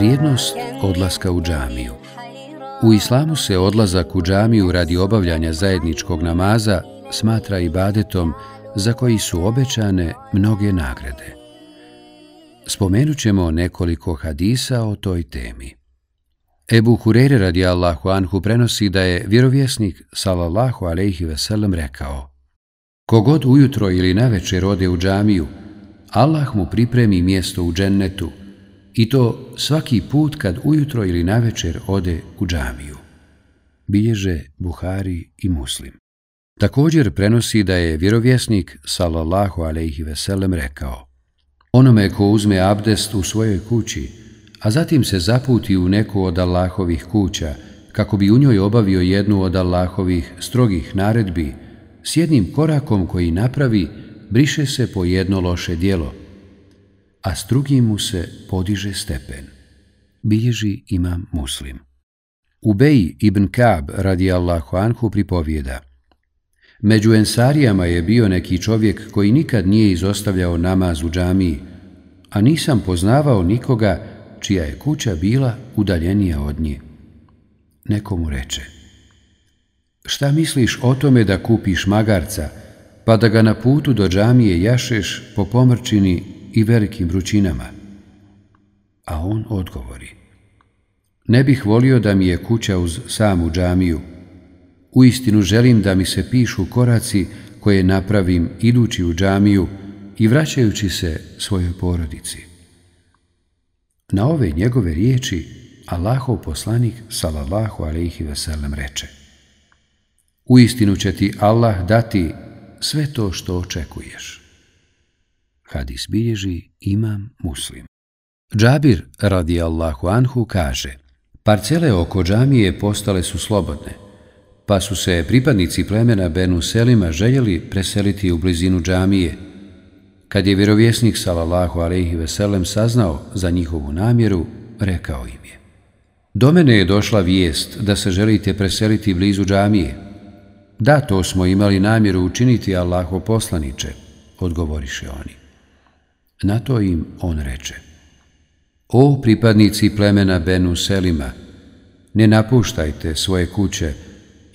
Vrijednost odlaska u džamiju U islamu se odlazak u džamiju radi obavljanja zajedničkog namaza smatra ibadetom za koji su obećane mnoge nagrade. Spomenut ćemo nekoliko hadisa o toj temi. Ebu Hurere radi Allahu Anhu prenosi da je vjerovjesnik sallallahu alaihi ve sellem rekao Kogod ujutro ili navečer ode u džamiju, Allah mu pripremi mjesto u džennetu, i to svaki put kad ujutro ili navečer ode u džamiju. Bilježe Buhari i Muslim. Također prenosi da je vjerovjesnik, sallallahu alejhi ve sellem rekao Onome ko uzme abdest u svojoj kući, a zatim se zaputi u neku od Allahovih kuća, kako bi u njoj obavio jednu od Allahovih strogih naredbi, s jednim korakom koji napravi, briše se po jedno loše dijelo – a s drugim mu se podiže stepen. Bilježi imam muslim. Ubej ibn Kab radi Allahu anhu pripovijeda. Među ensarijama je bio neki čovjek koji nikad nije izostavljao namaz u džamiji, a nisam poznavao nikoga čija je kuća bila udaljenija od nje. Nekomu reče, šta misliš o tome da kupiš magarca, pa da ga na putu do džamije jašeš po pomrčini i velikim vrućinama. A on odgovori, ne bih volio da mi je kuća uz samu džamiju. U istinu želim da mi se pišu koraci koje napravim idući u džamiju i vraćajući se svojoj porodici. Na ove njegove riječi Allahov poslanik sallallahu alaihi sellem reče U istinu će ti Allah dati sve to što očekuješ. Hadis bilježi imam muslim. Džabir radijallahu anhu kaže Parcele oko džamije postale su slobodne, pa su se pripadnici plemena Benu Selima željeli preseliti u blizinu džamije. Kad je vjerovjesnik sallallahu alejhi ve sellem saznao za njihovu namjeru, rekao im je: Do mene je došla vijest da se želite preseliti blizu džamije. Da, to smo imali namjeru učiniti Allaho poslaniče, odgovoriše oni. Na to im on reče. O pripadnici plemena Benu Selima, ne napuštajte svoje kuće,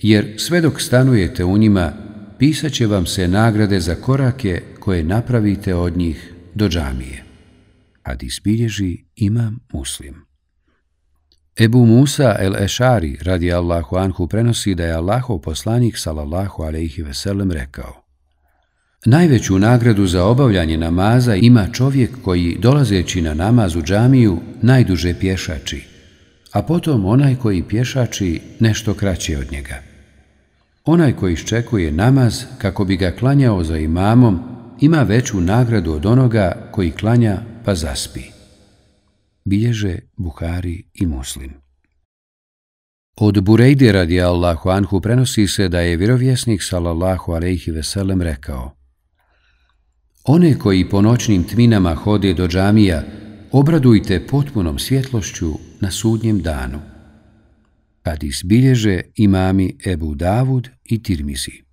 jer sve dok stanujete u njima, pisat će vam se nagrade za korake koje napravite od njih do džamije. Hadis bilježi imam muslim. Ebu Musa el-Ešari radi Allahu anhu prenosi da je Allahov poslanik sallallahu alaihi veselem rekao Najveću nagradu za obavljanje namaza ima čovjek koji, dolazeći na namaz u džamiju, najduže pješači, a potom onaj koji pješači nešto kraće od njega. Onaj koji iščekuje namaz kako bi ga klanjao za imamom, ima veću nagradu od onoga koji klanja pa zaspi bilježe Buhari i Muslim. Od Burejde radi Allahu Anhu prenosi se da je vjerovjesnik sallallahu aleyhi veselem rekao One koji po noćnim tminama hode do džamija, obradujte potpunom svjetlošću na sudnjem danu. Kad izbilježe imami Ebu Davud i Tirmizi.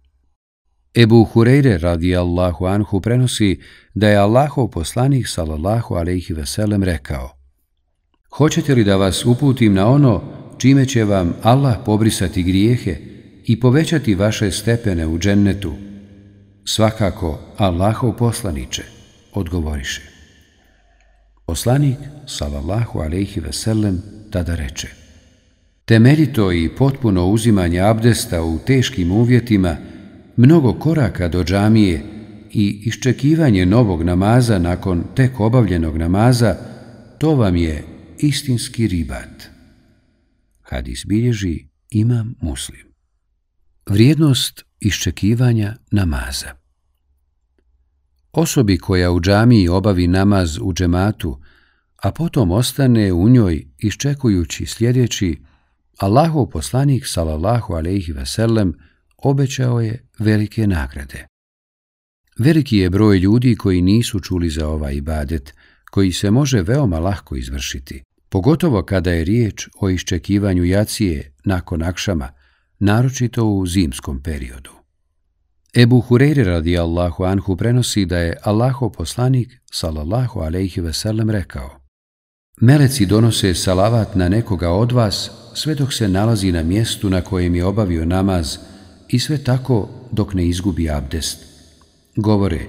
Ebu Hureyre radijallahu Anhu prenosi da je Allahov poslanik sallallahu alaihi veselem rekao Hoćete li da vas uputim na ono čime će vam Allah pobrisati grijehe i povećati vaše stepene u džennetu? Svakako, Allahov poslaniče, odgovoriše. Poslanik, salallahu alaihi veselem, tada reče. Temeljito i potpuno uzimanje abdesta u teškim uvjetima, mnogo koraka do džamije i iščekivanje novog namaza nakon tek obavljenog namaza, to vam je istinski ribat. Hadis bilježi imam muslim. Vrijednost iščekivanja namaza Osobi koja u džamiji obavi namaz u džematu, a potom ostane u njoj iščekujući sljedeći, Allahov poslanik, sallallahu alejhi ve sellem, obećao je velike nagrade. Veliki je broj ljudi koji nisu čuli za ovaj ibadet, koji se može veoma lahko izvršiti pogotovo kada je riječ o iščekivanju jacije nakon akšama, naročito u zimskom periodu. Ebu Hureyre radi Allahu Anhu prenosi da je Allaho poslanik, salallahu alaihi veselem, rekao Meleci donose salavat na nekoga od vas sve dok se nalazi na mjestu na kojem je obavio namaz i sve tako dok ne izgubi abdest. Govore,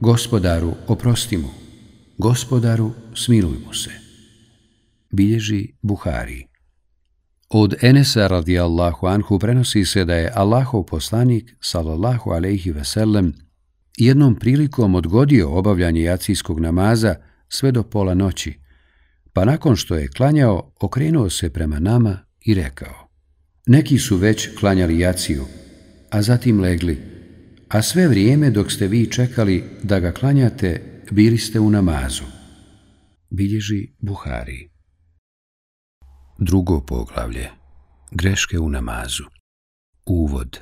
gospodaru, oprosti mu, gospodaru, smiluj mu se bilježi Buhari. Od Enesa radijallahu anhu prenosi se da je Allahov poslanik, salallahu alaihi sellem, jednom prilikom odgodio obavljanje jacijskog namaza sve do pola noći, pa nakon što je klanjao, okrenuo se prema nama i rekao Neki su već klanjali jaciju, a zatim legli, a sve vrijeme dok ste vi čekali da ga klanjate, bili ste u namazu. Bilježi Buhari. Drugo poglavlje. Greške u namazu. Uvod.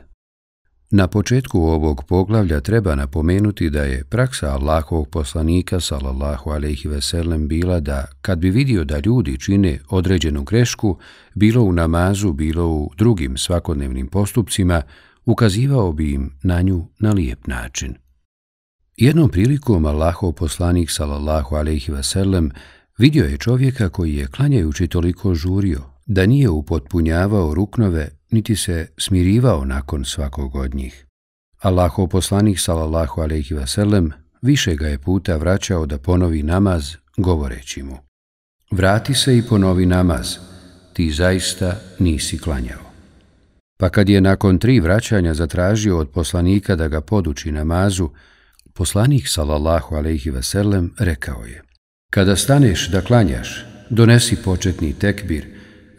Na početku ovog poglavlja treba napomenuti da je praksa Allahovog poslanika sallallahu alejhi ve sellem bila da kad bi vidio da ljudi čine određenu grešku, bilo u namazu, bilo u drugim svakodnevnim postupcima, ukazivao bi im na nju na lijep način. Jednom prilikom Allahov poslanik sallallahu alejhi ve sellem Vidio je čovjeka koji je klanjajući toliko žurio, da nije upotpunjavao ruknove, niti se smirivao nakon svakog od njih. Allaho poslanik sallallahu alaihi vasallam više ga je puta vraćao da ponovi namaz, govoreći mu Vrati se i ponovi namaz, ti zaista nisi klanjao. Pa kad je nakon tri vraćanja zatražio od poslanika da ga poduči namazu, poslanik sallallahu alaihi vasallam rekao je Kada staneš da klanjaš, donesi početni tekbir,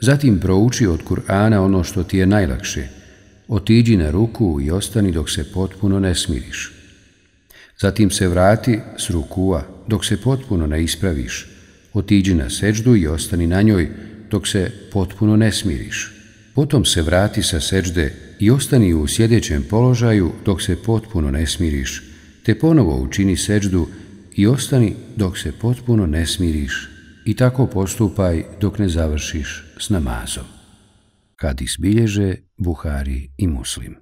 zatim prouči od Kur'ana ono što ti je najlakše, Otiđi na ruku i ostani dok se potpuno ne smiriš. Zatim se vrati s rukua dok se potpuno ne ispraviš. Otiđi na seđdu i ostani na njoj dok se potpuno ne smiriš. Potom se vrati sa seđde i ostani u sjedećem položaju dok se potpuno ne smiriš, te ponovo učini seđdu i ostani dok se potpuno ne smiriš i tako postupaj dok ne završiš s namazom. Kad isbilježe Buhari i Muslim.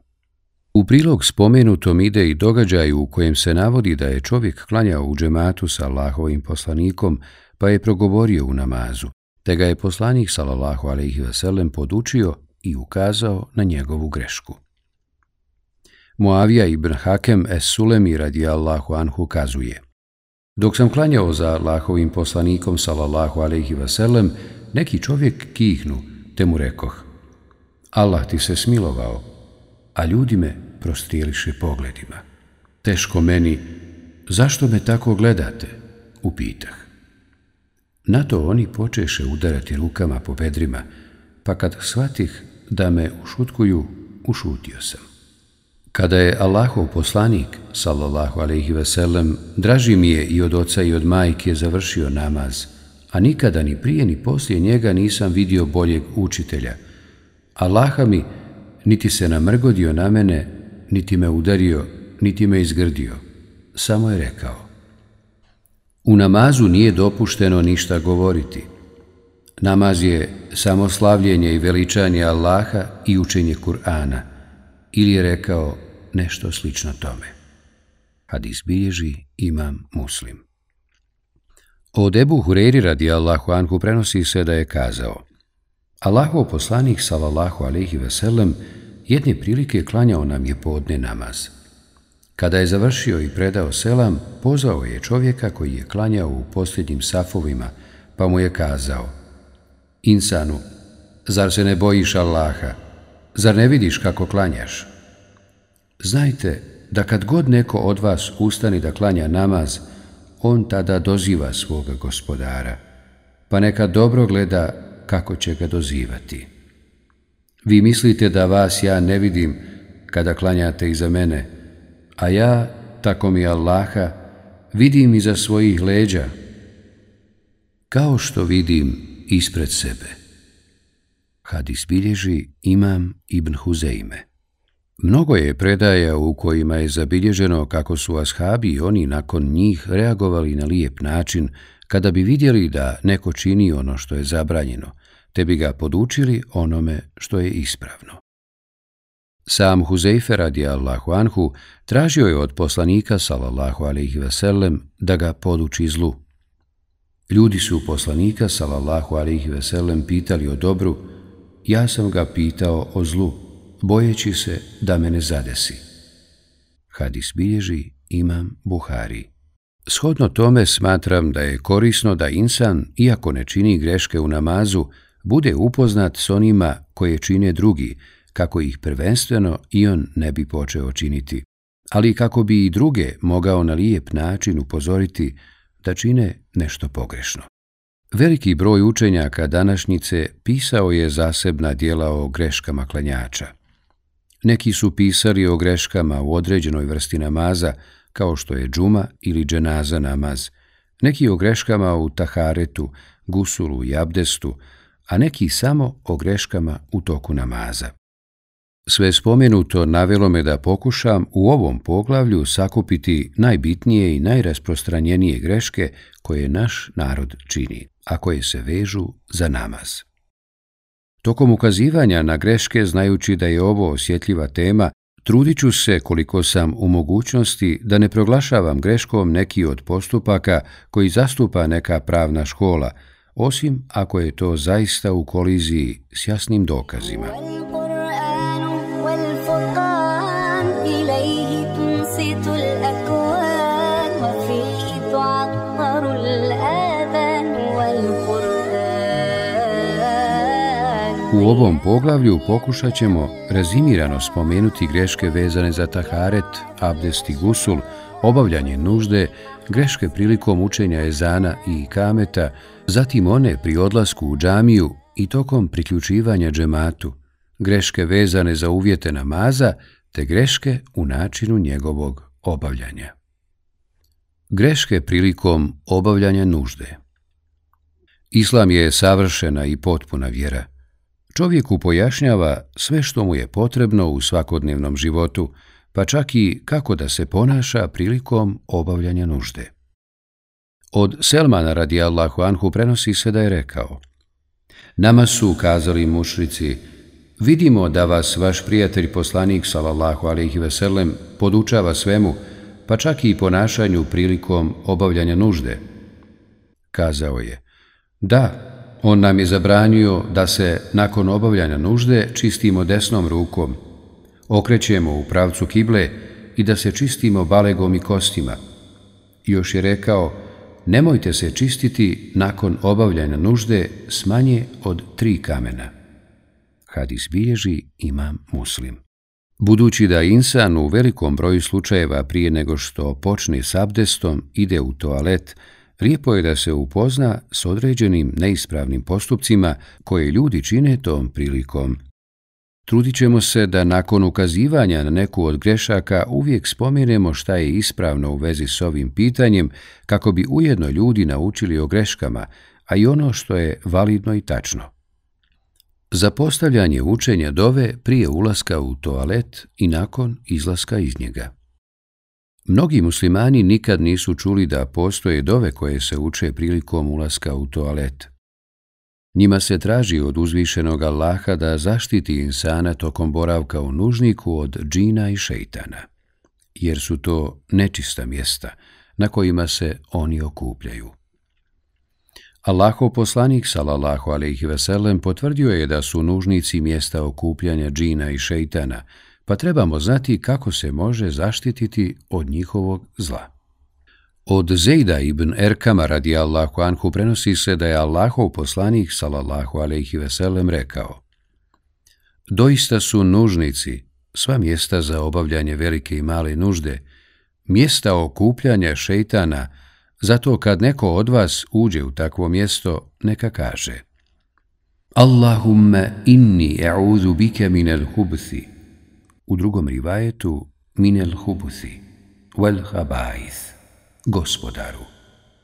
U prilog spomenutom ide i događaju u kojem se navodi da je čovjek klanjao u džematu sa Allahovim poslanikom, pa je progovorio u namazu, te ga je poslanik sallallahu alejhi ve sellem podučio i ukazao na njegovu grešku. Muavija ibn Hakem es Sulemi radijallahu anhu kazuje Dok sam klanjao za Allahovim poslanikom sallallahu alejhi ve sellem, neki čovjek kihnu, te mu rekoh Allah ti se smilovao, a ljudi me prostrijeliše pogledima. Teško meni, zašto me tako gledate? Upitah. Na to oni počeše udarati rukama po bedrima, pa kad shvatih da me ušutkuju, ušutio sam. Kada je Allahov poslanik, sallallahu alaihi ve sellem, draži mi je i od oca i od majke završio namaz, a nikada ni prije ni poslije njega nisam vidio boljeg učitelja. Allaha mi niti se namrgodio na mene, niti me udario, niti me izgrdio. Samo je rekao, u namazu nije dopušteno ništa govoriti. Namaz je samo slavljenje i veličanje Allaha i učenje Kur'ana. Ili je rekao nešto slično tome. Hadis bilježi imam muslim. Od Ebu Hureri radi Allahu Anhu prenosi se da je kazao Allahov poslanik sallallahu alaihi veselem jedne prilike klanjao nam je podne namaz. Kada je završio i predao selam, pozvao je čovjeka koji je klanjao u posljednjim safovima, pa mu je kazao Insanu, zar se ne bojiš Allaha? Zar ne vidiš kako klanjaš? Znajte da kad god neko od vas ustani da klanja namaz, on tada doziva svoga gospodara, pa neka dobro gleda kako će ga dozivati. Vi mislite da vas ja ne vidim kada klanjate iza mene, a ja, tako mi Allaha, vidim iza svojih leđa, kao što vidim ispred sebe. Hadis bilježi Imam Ibn Huzeime. Mnogo je predaja u kojima je zabilježeno kako su ashabi i oni nakon njih reagovali na lijep način kada bi vidjeli da neko čini ono što je zabranjeno, te bi ga podučili onome što je ispravno. Sam Huzeyfe radi Allahu Anhu tražio je od poslanika sallallahu alaihi sellem da ga poduči zlu. Ljudi su poslanika sallallahu alaihi sellem pitali o dobru, ja sam ga pitao o zlu, bojeći se da me ne zadesi. Hadis bilježi imam Buhari. Shodno tome smatram da je korisno da insan, iako ne čini greške u namazu, bude upoznat s onima koje čine drugi, kako ih prvenstveno i on ne bi počeo činiti, ali kako bi i druge mogao na lijep način upozoriti da čine nešto pogrešno. Veliki broj učenjaka današnjice pisao je zasebna dijela o greškama klanjača. Neki su pisali o greškama u određenoj vrsti namaza, kao što je džuma ili dženaza namaz, neki o greškama u taharetu, gusulu i abdestu, a neki samo o greškama u toku namaza. Sve spomenuto navelo me da pokušam u ovom poglavlju sakupiti najbitnije i najrasprostranjenije greške koje naš narod čini, a koje se vežu za namaz. Tokom ukazivanja na greške, znajući da je ovo osjetljiva tema, trudit ću se koliko sam u mogućnosti da ne proglašavam greškom neki od postupaka koji zastupa neka pravna škola, osim ako je to zaista u koliziji s jasnim dokazima. U ovom poglavlju pokušat ćemo rezimirano spomenuti greške vezane za taharet, abdest i gusul, obavljanje nužde, greške prilikom učenja ezana i kameta, zatim one pri odlasku u džamiju i tokom priključivanja džematu, greške vezane za uvjete namaza, te greške u načinu njegovog obavljanja. Greške prilikom obavljanja nužde Islam je savršena i potpuna vjera. Čovjeku pojašnjava sve što mu je potrebno u svakodnevnom životu, pa čak i kako da se ponaša prilikom obavljanja nužde. Od Selmana radijallahu anhu prenosi se da je rekao Nama su ukazali mušrici, vidimo da vas vaš prijatelj poslanik sallallahu alaihi veselem podučava svemu, pa čak i ponašanju prilikom obavljanja nužde. Kazao je, da, on nam je zabranio da se nakon obavljanja nužde čistimo desnom rukom, okrećemo u pravcu kible i da se čistimo balegom i kostima. Još je rekao, nemojte se čistiti nakon obavljanja nužde s manje od tri kamena. Hadis bilježi imam muslim. Budući da insan u velikom broju slučajeva prije nego što počne s abdestom ide u toalet, lijepo je da se upozna s određenim neispravnim postupcima koje ljudi čine tom prilikom. Trudit ćemo se da nakon ukazivanja na neku od grešaka uvijek spomenemo šta je ispravno u vezi s ovim pitanjem kako bi ujedno ljudi naučili o greškama, a i ono što je validno i tačno. Za postavljanje učenja dove prije ulaska u toalet i nakon izlaska iz njega. Mnogi muslimani nikad nisu čuli da postoje dove koje se uče prilikom ulaska u toalet. Njima se traži od uzvišenog Allaha da zaštiti insana tokom boravka u nužniku od džina i šeitana, jer su to nečista mjesta na kojima se oni okupljaju. Allahov poslanik, salallahu alaihi veselem, potvrdio je da su nužnici mjesta okupljanja džina i šeitana, pa trebamo znati kako se može zaštititi od njihovog zla. Od Zejda ibn Erkama radi Allahu anhu prenosi se da je Allahov poslanik sallallahu alaihi veselem rekao Doista su nužnici, sva mjesta za obavljanje velike i male nužde, mjesta okupljanja šeitana, zato kad neko od vas uđe u takvo mjesto, neka kaže Allahumma inni e'udhu bike minel hubthi, u drugom rivajetu minel hubusi, vel habais, gospodaru,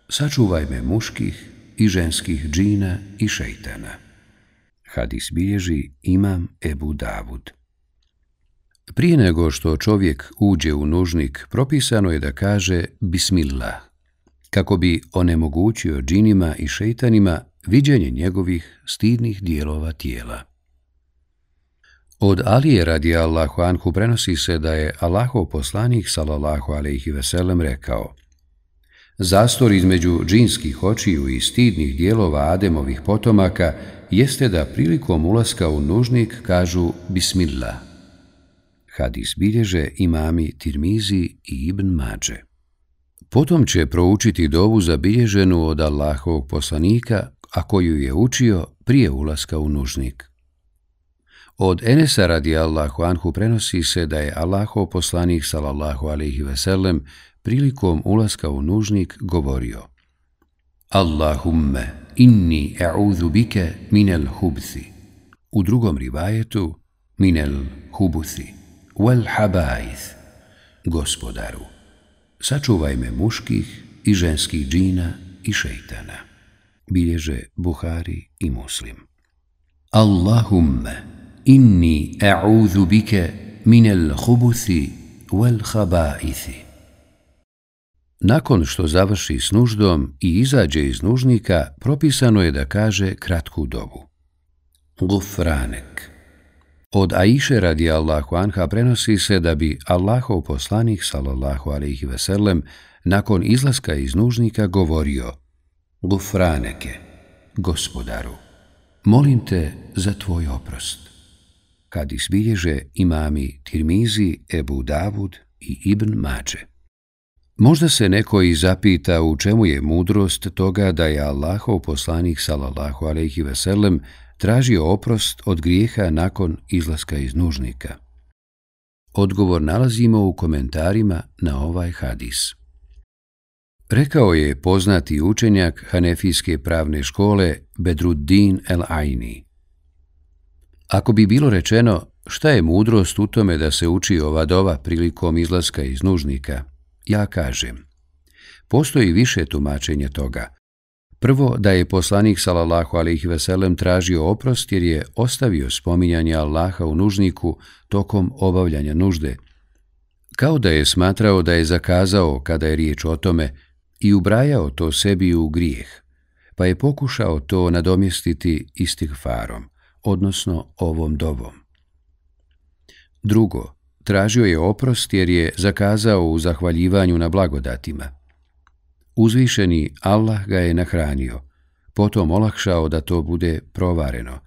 sačuvaj me muških i ženskih džina i šeitana. Hadis bilježi imam Ebu Davud. Prije nego što čovjek uđe u nužnik, propisano je da kaže Bismillah, kako bi onemogućio džinima i šeitanima viđenje njegovih stidnih dijelova tijela. Od Alije radi Allahu Anhu prenosi se da je Allahov poslanik sallallahu alaihi veselem rekao Zastor između džinskih očiju i stidnih dijelova Ademovih potomaka jeste da prilikom ulaska u nužnik kažu Bismillah. Hadis bilježe imami Tirmizi i Ibn Mađe. Potom će proučiti dovu zabilježenu od Allahovog poslanika, a koju je učio prije ulaska u nužnik. Od Enesa radi Allahu Anhu prenosi se da je Allahov poslanik sallallahu alaihi sellem prilikom ulaska u nužnik govorio Allahumme inni e'udhu bike minel hubthi. U drugom rivajetu minel hubuthi wal habaith. Gospodaru, sačuvaj me muških i ženskih džina i šeitana. Bilježe Buhari i Muslim. Allahumme inni a'udhu bika min al-khubuthi wal habaithi. Nakon što završi s nuždom i izađe iz nužnika, propisano je da kaže kratku dovu. Gufranek. Od Aiše radi Allahu Anha prenosi se da bi Allahov poslanik, sallallahu alaihi sellem, nakon izlaska iz nužnika govorio Gufraneke, gospodaru, molim te za tvoj oprost kad izbilježe imami Tirmizi, Ebu Davud i Ibn Mađe. Možda se neko i zapita u čemu je mudrost toga da je Allahov poslanik sallallahu alejhi ve sellem tražio oprost od grijeha nakon izlaska iz nužnika. Odgovor nalazimo u komentarima na ovaj hadis. Rekao je poznati učenjak Hanefijske pravne škole Bedruddin el-Aini. Ako bi bilo rečeno šta je mudrost u tome da se uči ova dova prilikom izlaska iz nužnika, ja kažem. Postoji više tumačenja toga. Prvo, da je poslanik sallallahu alaihi veselem tražio oprost jer je ostavio spominjanje Allaha u nužniku tokom obavljanja nužde, kao da je smatrao da je zakazao kada je riječ o tome i ubrajao to sebi u grijeh, pa je pokušao to nadomjestiti istihfarom, odnosno ovom dovom. Drugo, tražio je oprost jer je zakazao u zahvaljivanju na blagodatima. Uzvišeni Allah ga je nahranio, potom olakšao da to bude provareno,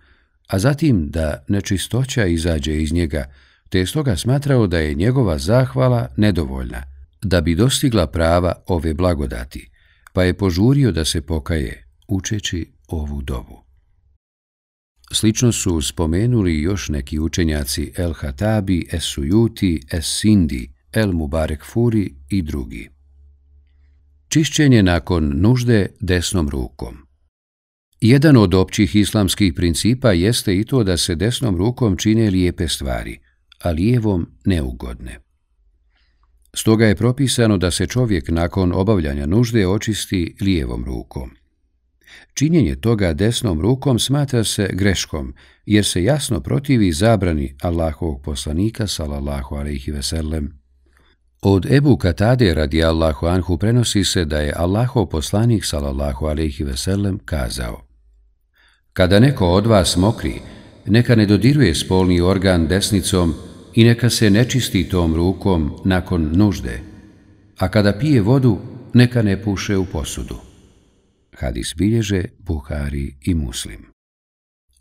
a zatim da nečistoća izađe iz njega, te stoga smatrao da je njegova zahvala nedovoljna, da bi dostigla prava ove blagodati, pa je požurio da se pokaje, učeći ovu dobu. Slično su spomenuli još neki učenjaci El Hatabi, Es Sujuti, Es Sindi, El Mubarek Furi i drugi. Čišćenje nakon nužde desnom rukom Jedan od općih islamskih principa jeste i to da se desnom rukom čine lijepe stvari, a lijevom neugodne. Stoga je propisano da se čovjek nakon obavljanja nužde očisti lijevom rukom. Činjenje toga desnom rukom smatra se greškom, jer se jasno protivi zabrani Allahovog poslanika, salallahu alaihi veselem. Od Ebu Katade radi Allahu anhu prenosi se da je Allahov poslanik, salallahu alaihi veselem, kazao Kada neko od vas mokri, neka ne dodiruje spolni organ desnicom i neka se ne čisti tom rukom nakon nužde, a kada pije vodu, neka ne puše u posudu. Hadis bilježe Buhari i Muslim.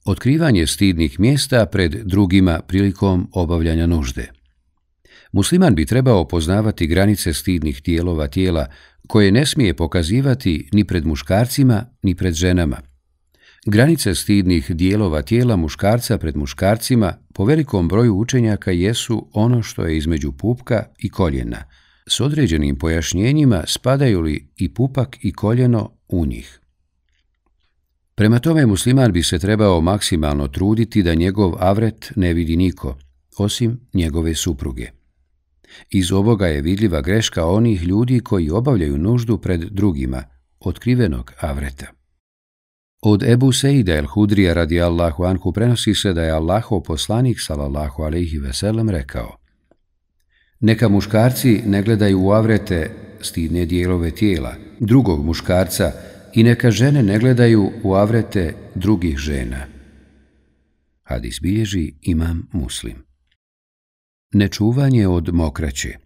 Otkrivanje stidnih mjesta pred drugima prilikom obavljanja nužde. Musliman bi trebao poznavati granice stidnih dijelova tijela koje ne smije pokazivati ni pred muškarcima ni pred ženama. Granice stidnih dijelova tijela muškarca pred muškarcima po velikom broju učenjaka jesu ono što je između pupka i koljena. S određenim pojašnjenjima spadaju li i pupak i koljeno u njih. Prema tome musliman bi se trebao maksimalno truditi da njegov avret ne vidi niko, osim njegove supruge. Iz ovoga je vidljiva greška onih ljudi koji obavljaju nuždu pred drugima, otkrivenog avreta. Od Ebu Seida el Hudrija radi Allahu Anhu prenosi se da je Allahov poslanik sallallahu alaihi veselem rekao Neka muškarci ne gledaju u avrete stidne dijelove tijela drugog muškarca i neka žene ne gledaju u avrete drugih žena. Hadis bilježi imam muslim. Nečuvanje od mokraće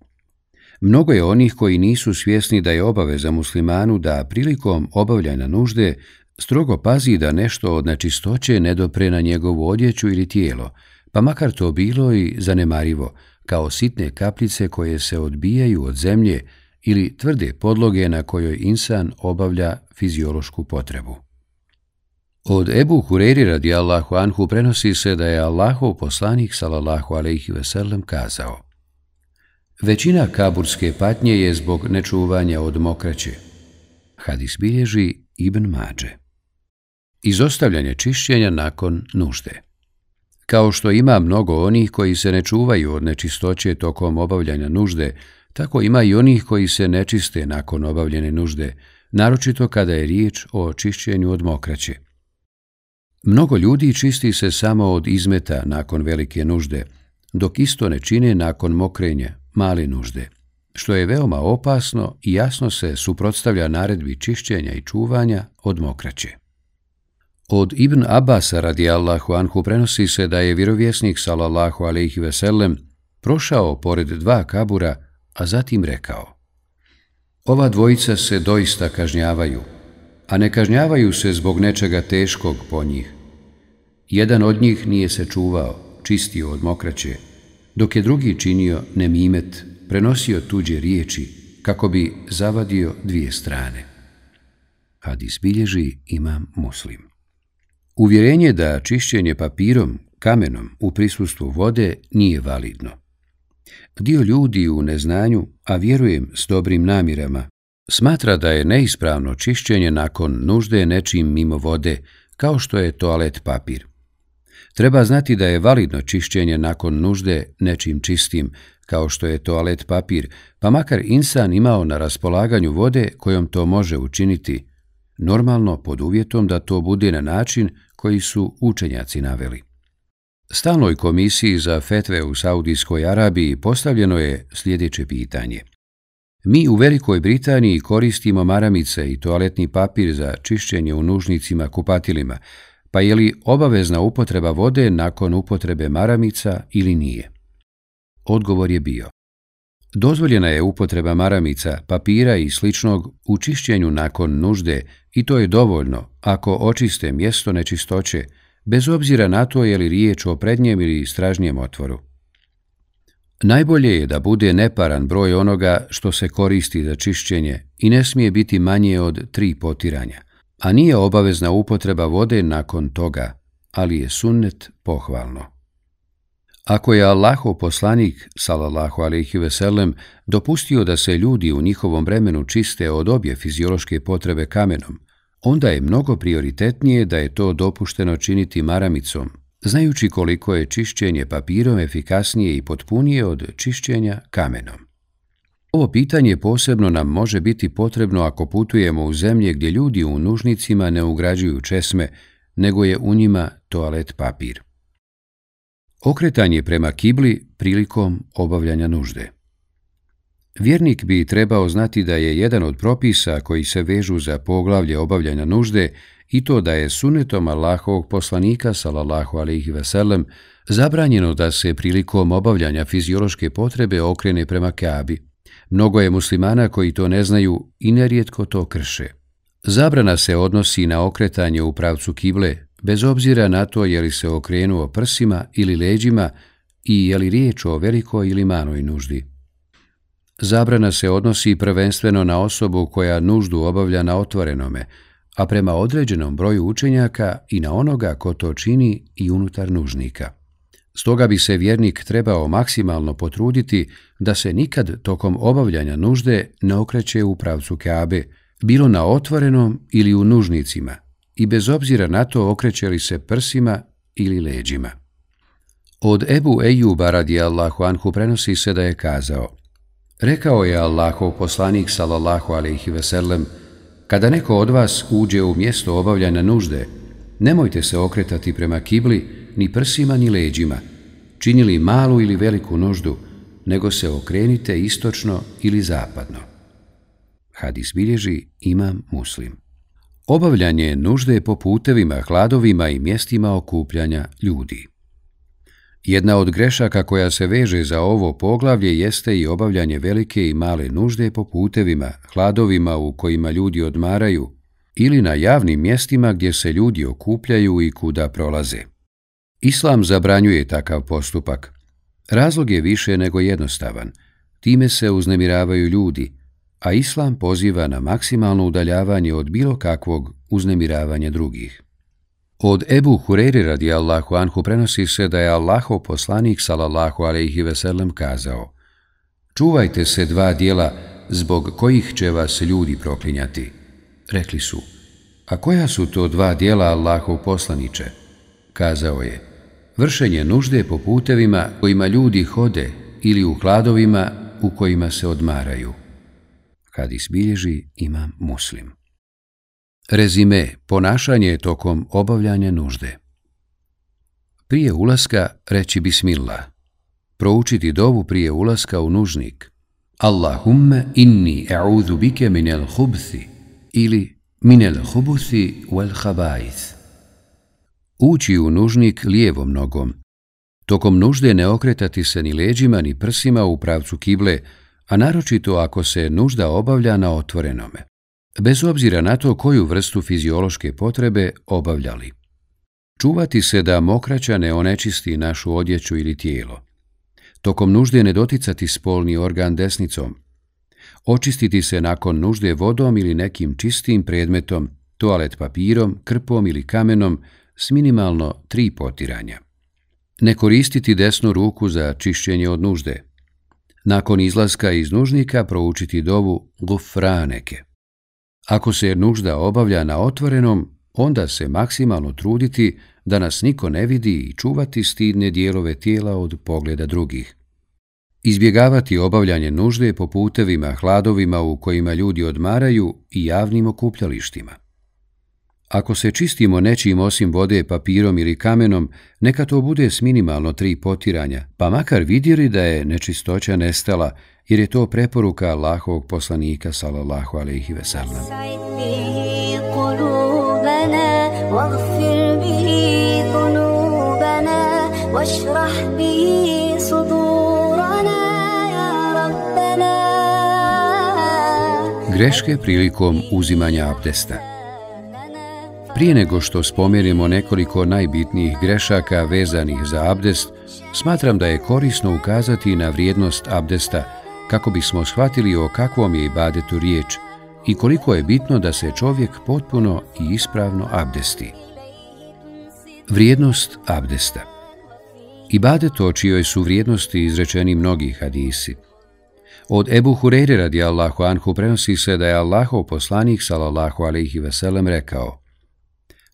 Mnogo je onih koji nisu svjesni da je obaveza muslimanu da prilikom obavljanja nužde strogo pazi da nešto od nečistoće ne dopre na njegovu odjeću ili tijelo, pa makar to bilo i zanemarivo, kao sitne kapljice koje se odbijaju od zemlje ili tvrde podloge na kojoj insan obavlja fiziološku potrebu. Od Ebu Hureri radi Allahu Anhu prenosi se da je Allahov poslanik sallallahu alaihi sellem kazao Većina kaburske patnje je zbog nečuvanja od mokraće. Hadis bilježi Ibn Mađe. Izostavljanje čišćenja nakon nužde. Kao što ima mnogo onih koji se ne čuvaju od nečistoće tokom obavljanja nužde, tako ima i onih koji se ne čiste nakon obavljene nužde, naročito kada je riječ o čišćenju od mokraće. Mnogo ljudi čisti se samo od izmeta nakon velike nužde, dok isto ne čine nakon mokrenja, male nužde, što je veoma opasno i jasno se suprotstavlja naredbi čišćenja i čuvanja od mokraće. Od Ibn Abasa radijallahu anhu prenosi se da je vjerovjesnik sallallahu alaihi veselem prošao pored dva kabura, a zatim rekao Ova dvojica se doista kažnjavaju, a ne kažnjavaju se zbog nečega teškog po njih. Jedan od njih nije se čuvao, čistio od mokraće, dok je drugi činio nemimet, prenosio tuđe riječi kako bi zavadio dvije strane. Hadis bilježi imam muslim. Uvjerenje da čišćenje papirom, kamenom u prisustvu vode nije validno. Dio ljudi u neznanju, a vjerujem s dobrim namirama, smatra da je neispravno čišćenje nakon nužde nečim mimo vode, kao što je toalet papir. Treba znati da je validno čišćenje nakon nužde nečim čistim, kao što je toalet papir, pa makar insan imao na raspolaganju vode kojom to može učiniti, normalno pod uvjetom da to bude na način koji su učenjaci naveli. Stalnoj komisiji za fetve u Saudijskoj Arabiji postavljeno je sljedeće pitanje. Mi u Velikoj Britaniji koristimo maramice i toaletni papir za čišćenje u nužnicima kupatilima, pa je li obavezna upotreba vode nakon upotrebe maramica ili nije? Odgovor je bio. Dozvoljena je upotreba maramica, papira i sličnog u čišćenju nakon nužde i to je dovoljno ako očiste mjesto nečistoće, bez obzira na to je li riječ o prednjem ili stražnjem otvoru. Najbolje je da bude neparan broj onoga što se koristi za čišćenje i ne smije biti manje od tri potiranja, a nije obavezna upotreba vode nakon toga, ali je sunnet pohvalno. Ako je Allahov poslanik, salallahu alaihi veselem, dopustio da se ljudi u njihovom vremenu čiste od obje fiziološke potrebe kamenom, onda je mnogo prioritetnije da je to dopušteno činiti maramicom, znajući koliko je čišćenje papirom efikasnije i potpunije od čišćenja kamenom. Ovo pitanje posebno nam može biti potrebno ako putujemo u zemlje gdje ljudi u nužnicima ne ugrađuju česme, nego je u njima toalet papir. Okretanje prema kibli prilikom obavljanja nužde. Vjernik bi trebao znati da je jedan od propisa koji se vežu za poglavlje obavljanja nužde i to da je sunetom Allahovog poslanika, salallahu alaihi veselem, zabranjeno da se prilikom obavljanja fiziološke potrebe okrene prema kabi. Mnogo je muslimana koji to ne znaju i nerijetko to krše. Zabrana se odnosi na okretanje u pravcu kible, bez obzira na to je li se okrenuo prsima ili leđima i je li riječ o velikoj ili manoj nuždi. Zabrana se odnosi prvenstveno na osobu koja nuždu obavlja na otvorenome, a prema određenom broju učenjaka i na onoga ko to čini i unutar nužnika. Stoga bi se vjernik trebao maksimalno potruditi da se nikad tokom obavljanja nužde ne okreće u pravcu Kaabe, bilo na otvorenom ili u nužnicima, i bez obzira na to okreće li se prsima ili leđima. Od Ebu Ejuba radijallahu anhu prenosi se da je kazao Rekao je Allahov poslanik sallallahu alaihi sellem, kada neko od vas uđe u mjesto obavljanja nužde, nemojte se okretati prema kibli ni prsima ni leđima, činili malu ili veliku nuždu, nego se okrenite istočno ili zapadno. Hadis bilježi imam muslim. Obavljanje nužde po putevima, hladovima i mjestima okupljanja ljudi. Jedna od grešaka koja se veže za ovo poglavlje jeste i obavljanje velike i male nužde po putevima, hladovima u kojima ljudi odmaraju ili na javnim mjestima gdje se ljudi okupljaju i kuda prolaze. Islam zabranjuje takav postupak. Razlog je više nego jednostavan. Time se uznemiravaju ljudi, a Islam poziva na maksimalno udaljavanje od bilo kakvog uznemiravanja drugih. Od Ebu Hureyri radijallahu anhu prenosi se da je Allahov poslanik salallahu alaihi veselem kazao Čuvajte se dva dijela zbog kojih će vas ljudi proklinjati. Rekli su, a koja su to dva dijela Allahov poslaniče? Kazao je, vršenje nužde po putevima kojima ljudi hode ili u hladovima u kojima se odmaraju. Kad isbilježi imam muslim. Rezime, ponašanje tokom obavljanja nužde. Prije ulaska reći bismillah. Proučiti dovu prije ulaska u nužnik. Allahumme inni e'udhu bike minel hubthi ili minel hubuthi wal habaith. Ući u nužnik lijevom nogom. Tokom nužde ne okretati se ni leđima ni prsima u pravcu kible, a naročito ako se nužda obavlja na otvorenome bez obzira na to koju vrstu fiziološke potrebe obavljali. Čuvati se da mokraća ne onečisti našu odjeću ili tijelo. Tokom nužde ne doticati spolni organ desnicom. Očistiti se nakon nužde vodom ili nekim čistim predmetom, toalet papirom, krpom ili kamenom s minimalno tri potiranja. Ne koristiti desnu ruku za čišćenje od nužde. Nakon izlaska iz nužnika proučiti dovu gufraneke. Ako se nužda obavlja na otvorenom, onda se maksimalno truditi da nas niko ne vidi i čuvati stidne dijelove tijela od pogleda drugih. Izbjegavati obavljanje nužde po putevima, hladovima u kojima ljudi odmaraju i javnim okupljalištima. Ako se čistimo nečim osim vode, papirom ili kamenom, neka to bude s minimalno tri potiranja, pa makar vidjeli da je nečistoća nestala, jer je to preporuka Allahovog poslanika, salallahu alaihi ve sellem. Greške prilikom uzimanja abdesta prije nego što spomenemo nekoliko najbitnijih grešaka vezanih za abdest, smatram da je korisno ukazati na vrijednost abdesta kako bismo shvatili o kakvom je ibadetu riječ i koliko je bitno da se čovjek potpuno i ispravno abdesti. Vrijednost abdesta Ibadet o čijoj su vrijednosti izrečeni mnogi hadisi. Od Ebu Hureyre radi Allahu Anhu prenosi se da je Allahov poslanik sallallahu alaihi veselem rekao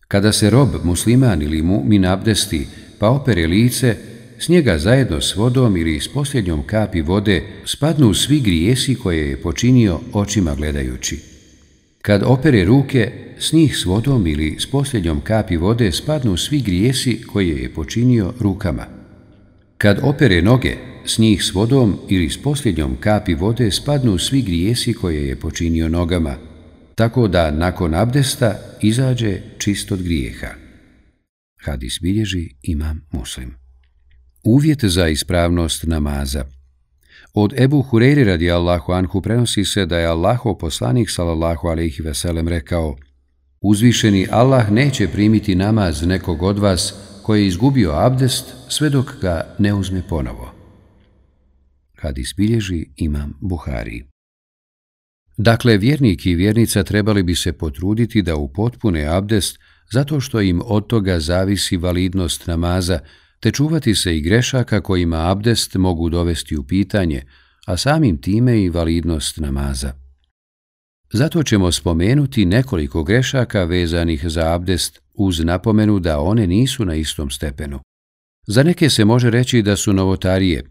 Kada se rob, musliman ili mu'min abdesti, pa opere lice, s njega zajedno s vodom ili s posljednjom kapi vode spadnu svi grijesi koje je počinio očima gledajući. Kad opere ruke, s njih s vodom ili s posljednjom kapi vode spadnu svi grijesi koje je počinio rukama. Kad opere noge, s njih s vodom ili s posljednjom kapi vode spadnu svi grijesi koje je počinio nogama tako da nakon abdesta izađe čist od grijeha. Hadis bilježi imam muslim. Uvjet za ispravnost namaza Od Ebu Hureyri radi Allahu Anhu prenosi se da je Allaho poslanik sallallahu alaihi veselem rekao Uzvišeni Allah neće primiti namaz nekog od vas koji je izgubio abdest sve dok ga ne uzme ponovo. Hadis bilježi imam Buhari. Dakle, vjernik i vjernica trebali bi se potruditi da upotpune abdest zato što im od toga zavisi validnost namaza, te čuvati se i grešaka kojima abdest mogu dovesti u pitanje, a samim time i validnost namaza. Zato ćemo spomenuti nekoliko grešaka vezanih za abdest uz napomenu da one nisu na istom stepenu. Za neke se može reći da su novotarije,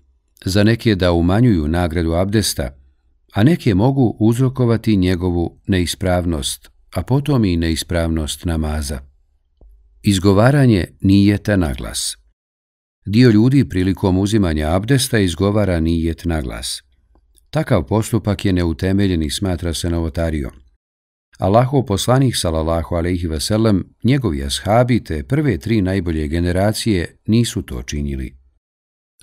za neke da umanjuju nagradu abdesta, a neke mogu uzrokovati njegovu neispravnost, a potom i neispravnost namaza. Izgovaranje nijeta na glas Dio ljudi prilikom uzimanja abdesta izgovara nijet na glas. Takav postupak je neutemeljen i smatra se novotarijom. Allahov poslanik sallallahu alejhi ve sellem, njegovi ashabi te prve tri najbolje generacije nisu to činili.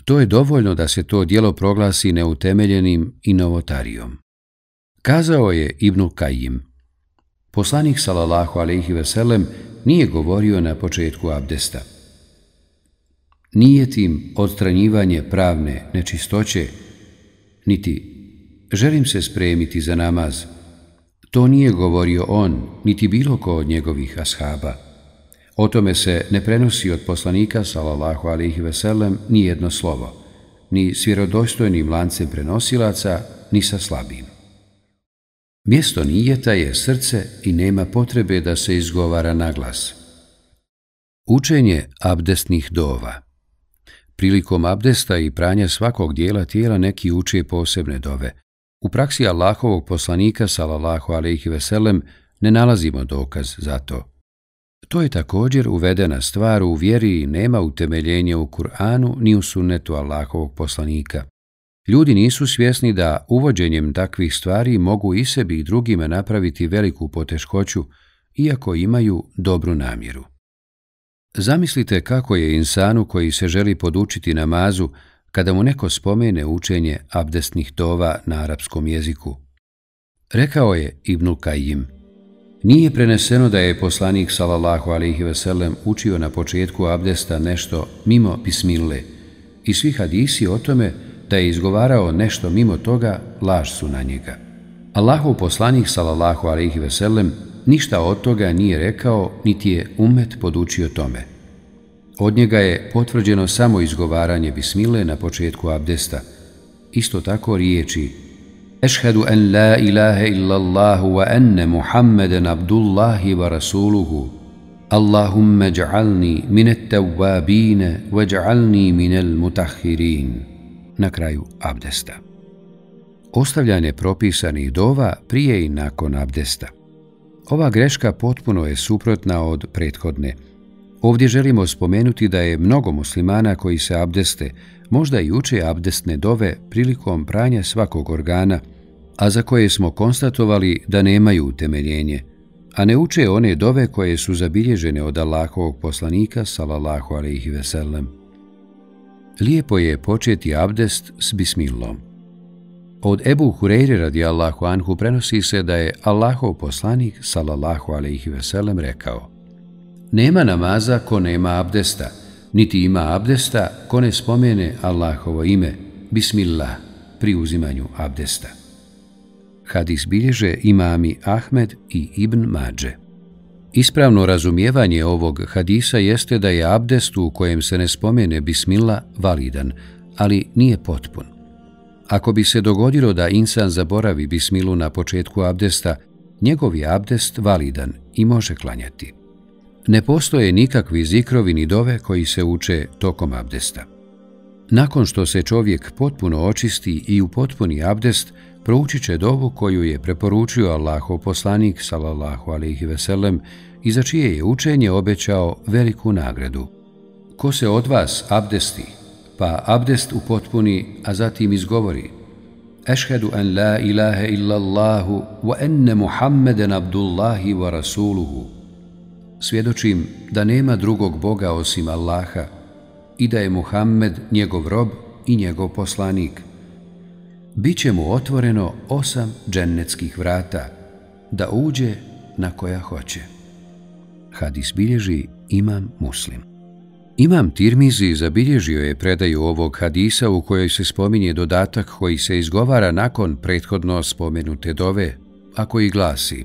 To je dovoljno da se to dijelo proglasi neutemeljenim i novotarijom. Kazao je Ibnu Kajim. Poslanik sallallahu alejhi ve sellem nije govorio na početku abdesta. Nije tim odstranjivanje pravne nečistoće, niti želim se spremiti za namaz. To nije govorio on, niti bilo ko od njegovih ashaba. O tome se ne prenosi od poslanika, salallahu alihi veselem, ni jedno slovo, ni s vjerodostojnim lancem prenosilaca, ni sa slabim. Mjesto nijeta je srce i nema potrebe da se izgovara na glas. Učenje abdestnih dova Prilikom abdesta i pranja svakog dijela tijela neki uče posebne dove. U praksi Allahovog poslanika, salallahu alaihi veselem, ne nalazimo dokaz za to. To je također uvedena stvar u vjeri i nema utemeljenja u Kur'anu ni u sunnetu Allahovog poslanika. Ljudi nisu svjesni da uvođenjem takvih stvari mogu i sebi i drugima napraviti veliku poteškoću, iako imaju dobru namjeru. Zamislite kako je insanu koji se želi podučiti namazu kada mu neko spomene učenje abdestnih tova na arapskom jeziku. Rekao je Ibnul Kajim – Nije preneseno da je poslanik sallallahu alejhi ve sellem učio na početku abdesta nešto mimo bismile. i svi hadisi o tome da je izgovarao nešto mimo toga laž su na njega. Allahov poslanik sallallahu alejhi ve sellem ništa od toga nije rekao niti je umet podučio tome. Od njega je potvrđeno samo izgovaranje bismile na početku abdesta. Isto tako riječi أشهد أن la ilaha illa Allahu wa enne Muhammeden الله ورسوله rasuluhu Allahumma من التوابين واجعلني من المتخرين. Na kraju abdesta. Ostavljanje propisanih dova prije i nakon abdesta. Ova greška potpuno je suprotna od prethodne. Ovdje želimo spomenuti da je mnogo muslimana koji se abdeste, možda i uče abdestne dove prilikom pranja svakog organa, a za koje smo konstatovali da nemaju utemeljenje, a ne uče one dove koje su zabilježene od Allahovog poslanika, salallahu alaihi veselem. Lijepo je početi abdest s bismillom. Od Ebu Hureyre radi Allahu anhu prenosi se da je Allahov poslanik, salallahu alaihi veselem, rekao Nema namaza ko nema abdesta, niti ima abdesta ko ne spomene Allahovo ime, bismillah, pri uzimanju abdesta. Hadis bilježe imami Ahmed i Ibn Mađe. Ispravno razumijevanje ovog hadisa jeste da je abdest u kojem se ne spomene bismillah validan, ali nije potpun. Ako bi se dogodilo da insan zaboravi bismilu na početku abdesta, njegov je abdest validan i može klanjati. Ne postoje nikakvi zikrovi ni dove koji se uče tokom abdesta. Nakon što se čovjek potpuno očisti i u potpuni abdest, proučit će dovu koju je preporučio Allahov poslanik, salallahu alaihi veselem, i za čije je učenje obećao veliku nagradu. Ko se od vas abdesti, pa abdest u a zatim izgovori Ešhedu an la ilaha illallahu wa enne Muhammeden abdullahi wa rasuluhu. Svjedočim da nema drugog Boga osim Allaha i da je Muhammed njegov rob i njegov poslanik – Biće mu otvoreno osam džennetskih vrata, da uđe na koja hoće. Hadis bilježi imam muslim. Imam Tirmizi zabilježio je predaju ovog hadisa u kojoj se spominje dodatak koji se izgovara nakon prethodno spomenute dove, a koji glasi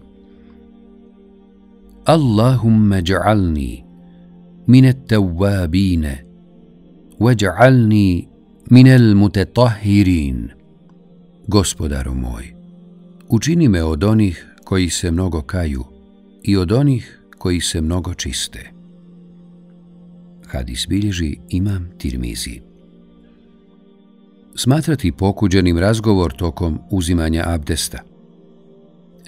Allahumma اجعلني من التوابين واجعلني من المتطهرين. Gospodaru moj, učini me od onih koji se mnogo kaju i od onih koji se mnogo čiste. Hadis bilježi imam tirmizi. Smatrati pokuđenim razgovor tokom uzimanja abdesta.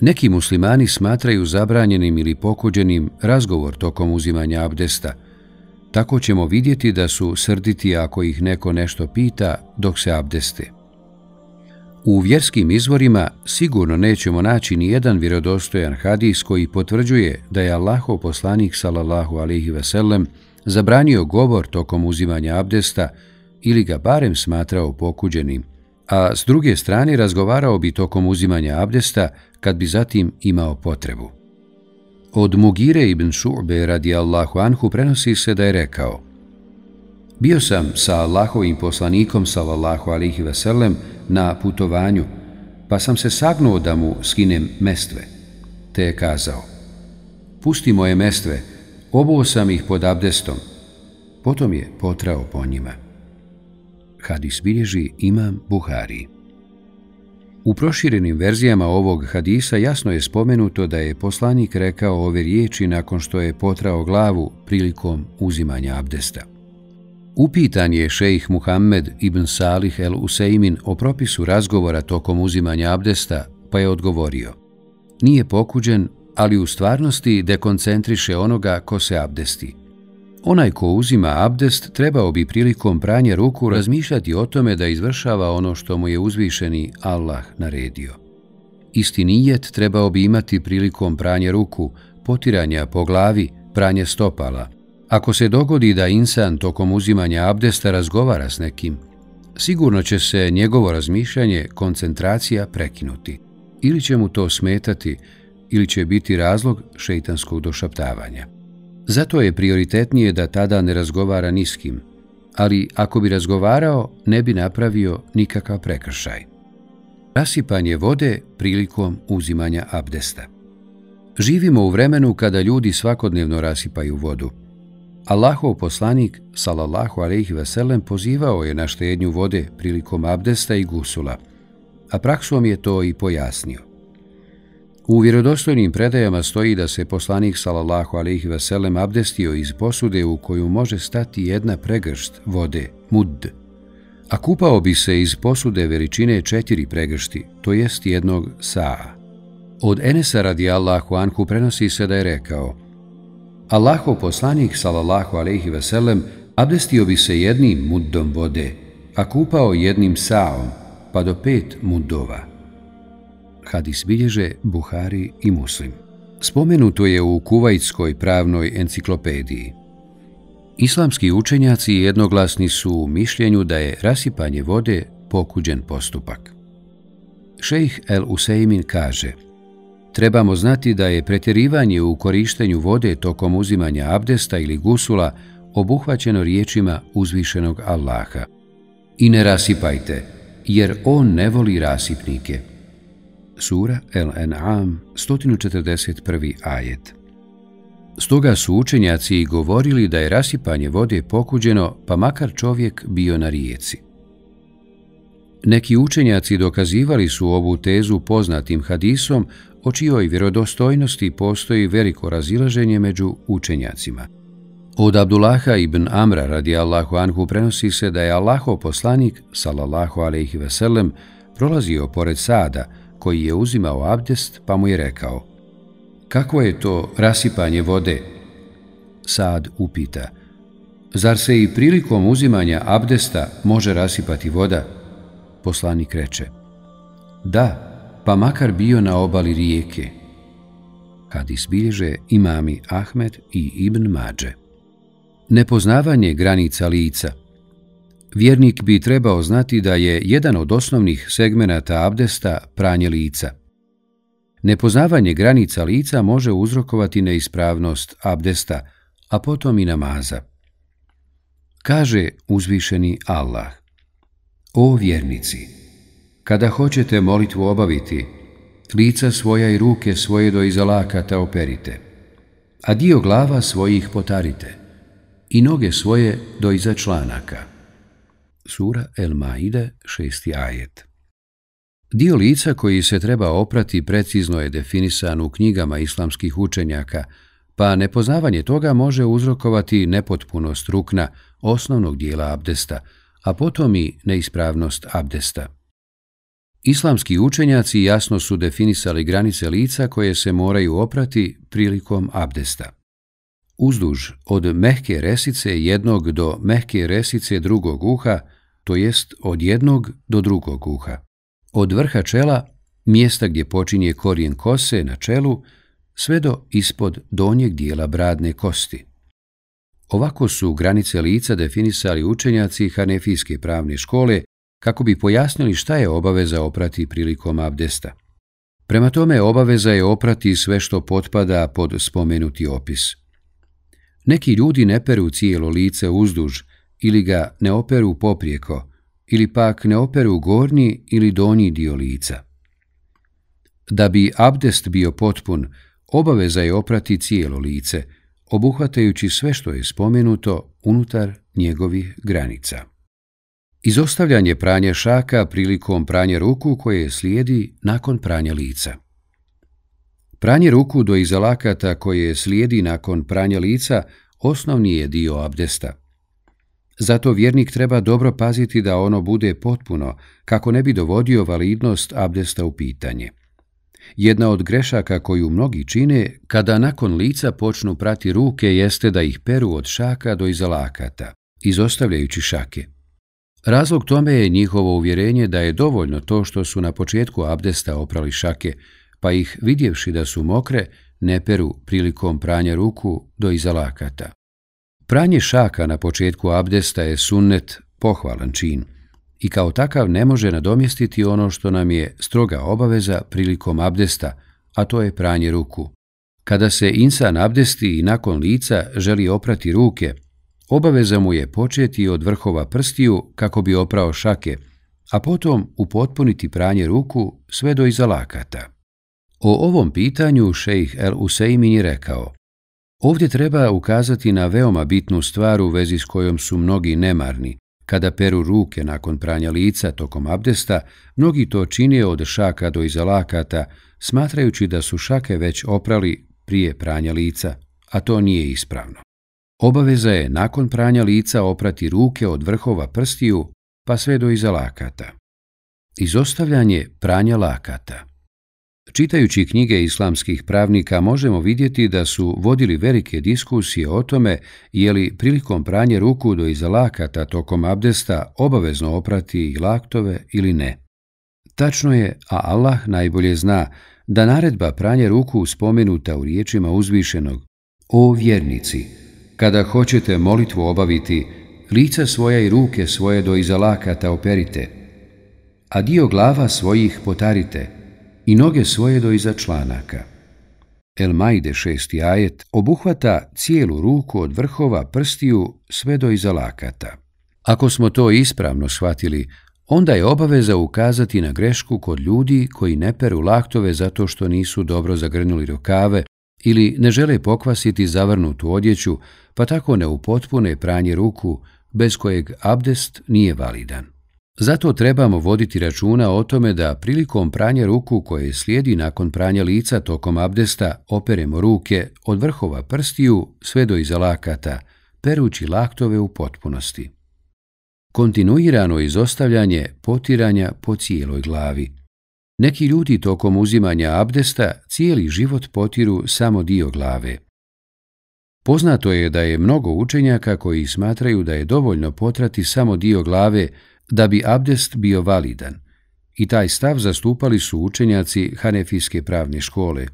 Neki muslimani smatraju zabranjenim ili pokuđenim razgovor tokom uzimanja abdesta. Tako ćemo vidjeti da su srditi ako ih neko nešto pita dok se abdeste. U vjerskim izvorima sigurno nećemo naći ni jedan vjerodostojan hadis koji potvrđuje da je Allahov poslanik sallallahu alaihi sellem zabranio govor tokom uzimanja abdesta ili ga barem smatrao pokuđenim, a s druge strane razgovarao bi tokom uzimanja abdesta kad bi zatim imao potrebu. Od Mugire ibn Šu'be radi Allahu anhu prenosi se da je rekao Bio sam sa Allahovim poslanikom sallallahu alihi sellem na putovanju, pa sam se sagnuo da mu skinem mestve. Te je kazao, pusti moje mestve, obuo sam ih pod abdestom. Potom je potrao po njima. Hadis bilježi imam Buhari. U proširenim verzijama ovog hadisa jasno je spomenuto da je poslanik rekao ove riječi nakon što je potrao glavu prilikom uzimanja abdesta. Upitan je šejh Muhammed ibn Salih el Useimin o propisu razgovora tokom uzimanja abdesta, pa je odgovorio. Nije pokuđen, ali u stvarnosti dekoncentriše onoga ko se abdesti. Onaj ko uzima abdest trebao bi prilikom pranja ruku razmišljati o tome da izvršava ono što mu je uzvišeni Allah naredio. Isti nijet trebao bi imati prilikom pranja ruku, potiranja po glavi, pranje stopala – Ako se dogodi da insan tokom uzimanja abdesta razgovara s nekim, sigurno će se njegovo razmišljanje, koncentracija prekinuti. Ili će mu to smetati, ili će biti razlog šeitanskog došaptavanja. Zato je prioritetnije da tada ne razgovara ni s kim, ali ako bi razgovarao, ne bi napravio nikakav prekršaj. Rasipanje vode prilikom uzimanja abdesta. Živimo u vremenu kada ljudi svakodnevno rasipaju vodu, Allahov poslanik, salallahu alaihi veselem, pozivao je na štednju vode prilikom abdesta i gusula, a praksom je to i pojasnio. U vjerodostojnim predajama stoji da se poslanik sallallahu alejhi ve sellem abdestio iz posude u koju može stati jedna pregršt vode, mud. A kupao bi se iz posude veličine četiri pregršti, to jest jednog saa. Od Enesa radijallahu anhu prenosi se da je rekao Allahov poslanik sallallahu alejhi ve sellem abdestio bi se jednim muddom vode, a kupao jednim saom, pa do pet mudova hadis bilježe Buhari i Muslim. Spomenuto je u Kuvajtskoj pravnoj enciklopediji. Islamski učenjaci jednoglasni su u mišljenju da je rasipanje vode pokuđen postupak. Šejh El Useimin kaže Trebamo znati da je pretjerivanje u korištenju vode tokom uzimanja abdesta ili gusula obuhvaćeno riječima uzvišenog Allaha. I ne rasipajte, jer on ne voli rasipnike. Sura El-En'am, 141. ajet. Stoga su učenjaci govorili da je rasipanje vode pokuđeno, pa makar čovjek bio na rijeci. Neki učenjaci dokazivali su ovu tezu poznatim hadisom, o čijoj vjerodostojnosti postoji veliko razilaženje među učenjacima. Od Abdullaha ibn Amra radijallahu anhu prenosi se da je Allahov poslanik, salallahu alaihi veselem, prolazio pored sada, koji je uzimao abdest, pa mu je rekao Kako je to rasipanje vode? Sad upita Zar se i prilikom uzimanja abdesta može rasipati voda? Poslanik reče Da, pa makar bio na obali rijeke. Kad isbilježe imami Ahmed i Ibn Mađe. Nepoznavanje granica lica – vjernik bi trebao znati da je jedan od osnovnih segmenata abdesta pranje lica. Nepoznavanje granica lica može uzrokovati neispravnost abdesta, a potom i namaza. Kaže uzvišeni Allah, O vjernici, kada hoćete molitvu obaviti, lica svoja i ruke svoje do iza lakata operite, a dio glava svojih potarite i noge svoje do iza članaka. Sura El Maide, šesti ajet. Dio lica koji se treba oprati precizno je definisan u knjigama islamskih učenjaka, pa nepoznavanje toga može uzrokovati nepotpunost rukna osnovnog dijela abdesta, a potom i neispravnost abdesta. Islamski učenjaci jasno su definisali granice lica koje se moraju oprati prilikom abdesta. Uzduž od mehke resice jednog do mehke resice drugog uha – to jest od jednog do drugog uha. Od vrha čela, mjesta gdje počinje korijen kose na čelu, sve do ispod donjeg dijela bradne kosti. Ovako su granice lica definisali učenjaci Hanefijske pravne škole kako bi pojasnili šta je obaveza oprati prilikom abdesta. Prema tome obaveza je oprati sve što potpada pod spomenuti opis. Neki ljudi ne peru cijelo lice uzduž, ili ga ne operu poprijeko, ili pak ne operu gornji ili donji dio lica. Da bi abdest bio potpun, obaveza je oprati cijelo lice, obuhvatajući sve što je spomenuto unutar njegovih granica. Izostavljanje pranja šaka prilikom pranja ruku koje slijedi nakon pranja lica. Pranje ruku do izalakata koje slijedi nakon pranja lica osnovni je dio abdesta – Zato vjernik treba dobro paziti da ono bude potpuno, kako ne bi dovodio validnost abdesta u pitanje. Jedna od grešaka koju mnogi čine, kada nakon lica počnu prati ruke, jeste da ih peru od šaka do izalakata, izostavljajući šake. Razlog tome je njihovo uvjerenje da je dovoljno to što su na početku abdesta oprali šake, pa ih vidjevši da su mokre, ne peru prilikom pranja ruku do izalakata. Pranje šaka na početku abdesta je sunnet, pohvalan čin, i kao takav ne može nadomjestiti ono što nam je stroga obaveza prilikom abdesta, a to je pranje ruku. Kada se insan abdesti i nakon lica želi oprati ruke, obaveza mu je početi od vrhova prstiju kako bi oprao šake, a potom upotpuniti pranje ruku sve do iza lakata. O ovom pitanju šejh El Useimin je rekao – Ovdje treba ukazati na veoma bitnu stvar u vezi s kojom su mnogi nemarni, Kada peru ruke nakon pranja lica tokom abdesta, mnogi to čine od šaka do izalakata, smatrajući da su šake već oprali prije pranja lica, a to nije ispravno. Obaveza je nakon pranja lica oprati ruke od vrhova prstiju pa sve do izalakata. Izostavljanje pranja lakata Čitajući knjige islamskih pravnika možemo vidjeti da su vodili velike diskusije o tome je li prilikom pranje ruku do iza lakata tokom abdesta obavezno oprati i laktove ili ne. Tačno je, a Allah najbolje zna, da naredba pranje ruku spomenuta u riječima uzvišenog O vjernici, kada hoćete molitvu obaviti, lica svoja i ruke svoje do iza lakata operite, a dio glava svojih potarite i noge svoje do iza članaka. El Majde šesti ajet obuhvata cijelu ruku od vrhova prstiju sve do iza lakata. Ako smo to ispravno shvatili, onda je obaveza ukazati na grešku kod ljudi koji ne peru laktove zato što nisu dobro zagrnuli rukave ili ne žele pokvasiti zavrnutu odjeću, pa tako ne upotpune pranje ruku, bez kojeg abdest nije validan. Zato trebamo voditi računa o tome da prilikom pranja ruku koje slijedi nakon pranja lica tokom abdesta operemo ruke od vrhova prstiju sve do iza lakata, perući laktove u potpunosti. Kontinuirano izostavljanje potiranja po cijeloj glavi. Neki ljudi tokom uzimanja abdesta cijeli život potiru samo dio glave. Poznato je da je mnogo učenjaka koji smatraju da je dovoljno potrati samo dio glave da bi abdest bio validan. I taj stav zastupali su učenjaci Hanefijske pravne škole.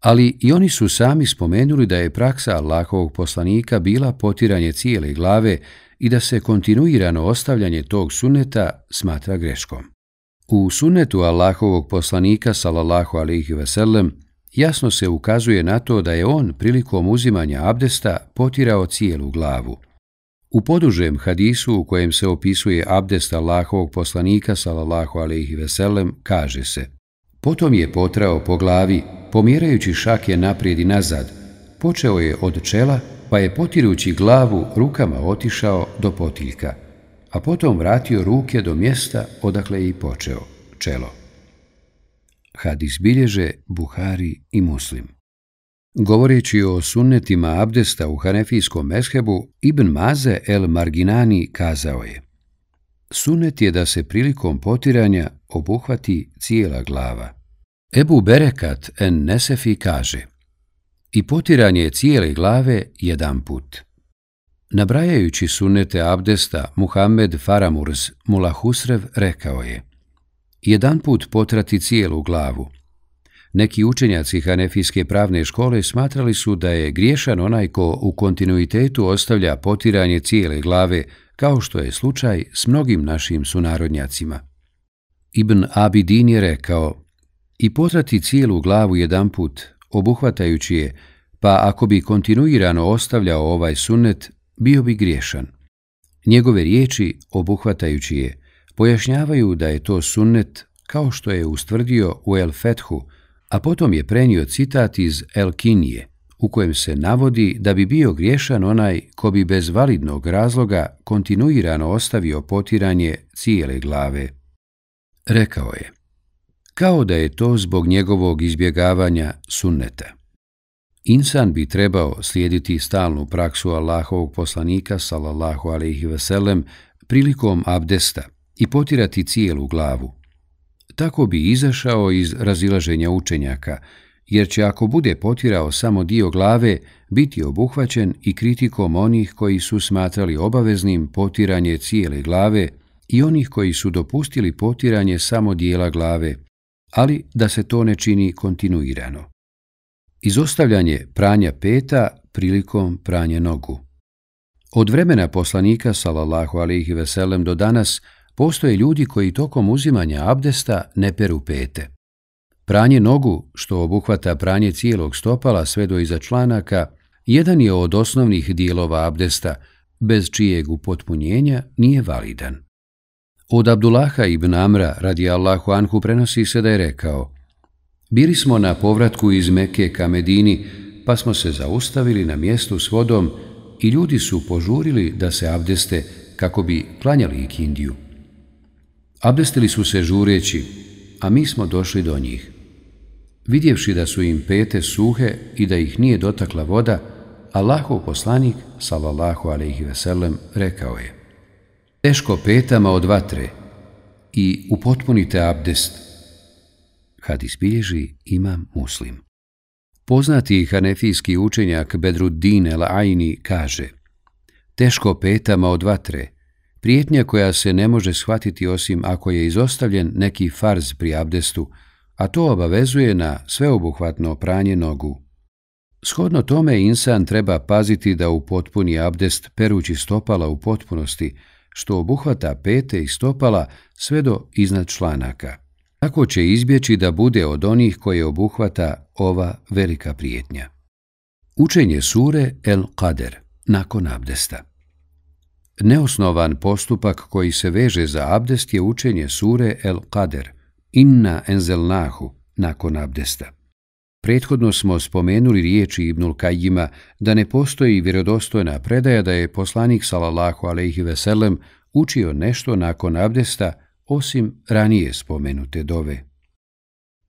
Ali i oni su sami spomenuli da je praksa Allahovog poslanika bila potiranje cijele glave i da se kontinuirano ostavljanje tog suneta smatra greškom. U sunnetu Allahovog poslanika, salallahu alaihi sellem, jasno se ukazuje na to da je on prilikom uzimanja abdesta potirao cijelu glavu. U podužem hadisu u kojem se opisuje abdest Allahovog poslanika, salallahu alaihi sellem, kaže se Potom je potrao po glavi, pomjerajući šake naprijed i nazad, počeo je od čela, pa je potirujući glavu rukama otišao do potiljka – a potom vratio ruke do mjesta odakle je i počeo, čelo. Hadis bilježe Buhari i Muslim. Govoreći o sunnetima abdesta u Hanefijskom meshebu, Ibn Maze el Marginani kazao je Sunnet je da se prilikom potiranja obuhvati cijela glava. Ebu Berekat en Nesefi kaže I potiranje cijele glave jedan put – Nabrajajući sunnete abdesta, Muhammed Faramurz Mulahusrev rekao je Jedan put potrati cijelu glavu. Neki učenjaci Hanefijske pravne škole smatrali su da je griješan onaj ko u kontinuitetu ostavlja potiranje cijele glave, kao što je slučaj s mnogim našim sunarodnjacima. Ibn Abidin je rekao I potrati cijelu glavu jedan put, obuhvatajući je, pa ako bi kontinuirano ostavljao ovaj sunnet, bio bi griješan. Njegove riječi, obuhvatajući je, pojašnjavaju da je to sunnet kao što je ustvrdio u El Fethu, a potom je prenio citat iz El Kinije, u kojem se navodi da bi bio griješan onaj ko bi bez validnog razloga kontinuirano ostavio potiranje cijele glave. Rekao je, kao da je to zbog njegovog izbjegavanja sunneta. Insan bi trebao slijediti stalnu praksu Allahovog poslanika, sallallahu alaihi veselem, prilikom abdesta i potirati cijelu glavu. Tako bi izašao iz razilaženja učenjaka, jer će ako bude potirao samo dio glave, biti obuhvaćen i kritikom onih koji su smatrali obaveznim potiranje cijele glave i onih koji su dopustili potiranje samo dijela glave, ali da se to ne čini kontinuirano. Izostavljanje pranja peta prilikom pranje nogu. Od vremena poslanika, salallahu alihi veselem, do danas, postoje ljudi koji tokom uzimanja abdesta ne peru pete. Pranje nogu, što obuhvata pranje cijelog stopala sve do iza članaka, jedan je od osnovnih dijelova abdesta, bez čijeg upotpunjenja nije validan. Od Abdullaha ibn Amra, radi Allahu Anhu, prenosi se da je rekao – Bili smo na povratku iz Meke ka Medini, pa smo se zaustavili na mjestu s vodom i ljudi su požurili da se abdeste kako bi klanjali ikindiju. Abdestili su se žureći, a mi smo došli do njih. Vidjevši da su im pete suhe i da ih nije dotakla voda, Allahov poslanik, sallallahu alaihi veselem, rekao je Teško petama od vatre i upotpunite abdest. Kad izbilježi imam muslim. Poznati hanefijski učenjak Bedruddin el Aini kaže Teško petama od vatre, prijetnja koja se ne može shvatiti osim ako je izostavljen neki farz pri abdestu, a to obavezuje na sveobuhvatno pranje nogu. Shodno tome insan treba paziti da u potpuni abdest perući stopala u potpunosti, što obuhvata pete i stopala sve do iznad članaka. Tako će izbjeći da bude od onih koje obuhvata ova velika prijetnja. Učenje sure El Qader nakon abdesta Neosnovan postupak koji se veže za abdest je učenje sure El Qader, Inna enzelnahu, nakon abdesta. Prethodno smo spomenuli riječi Ibnul Kajjima da ne postoji vjerodostojna predaja da je poslanik sallallahu alejhi ve sellem učio nešto nakon abdesta osim ranije spomenute dove.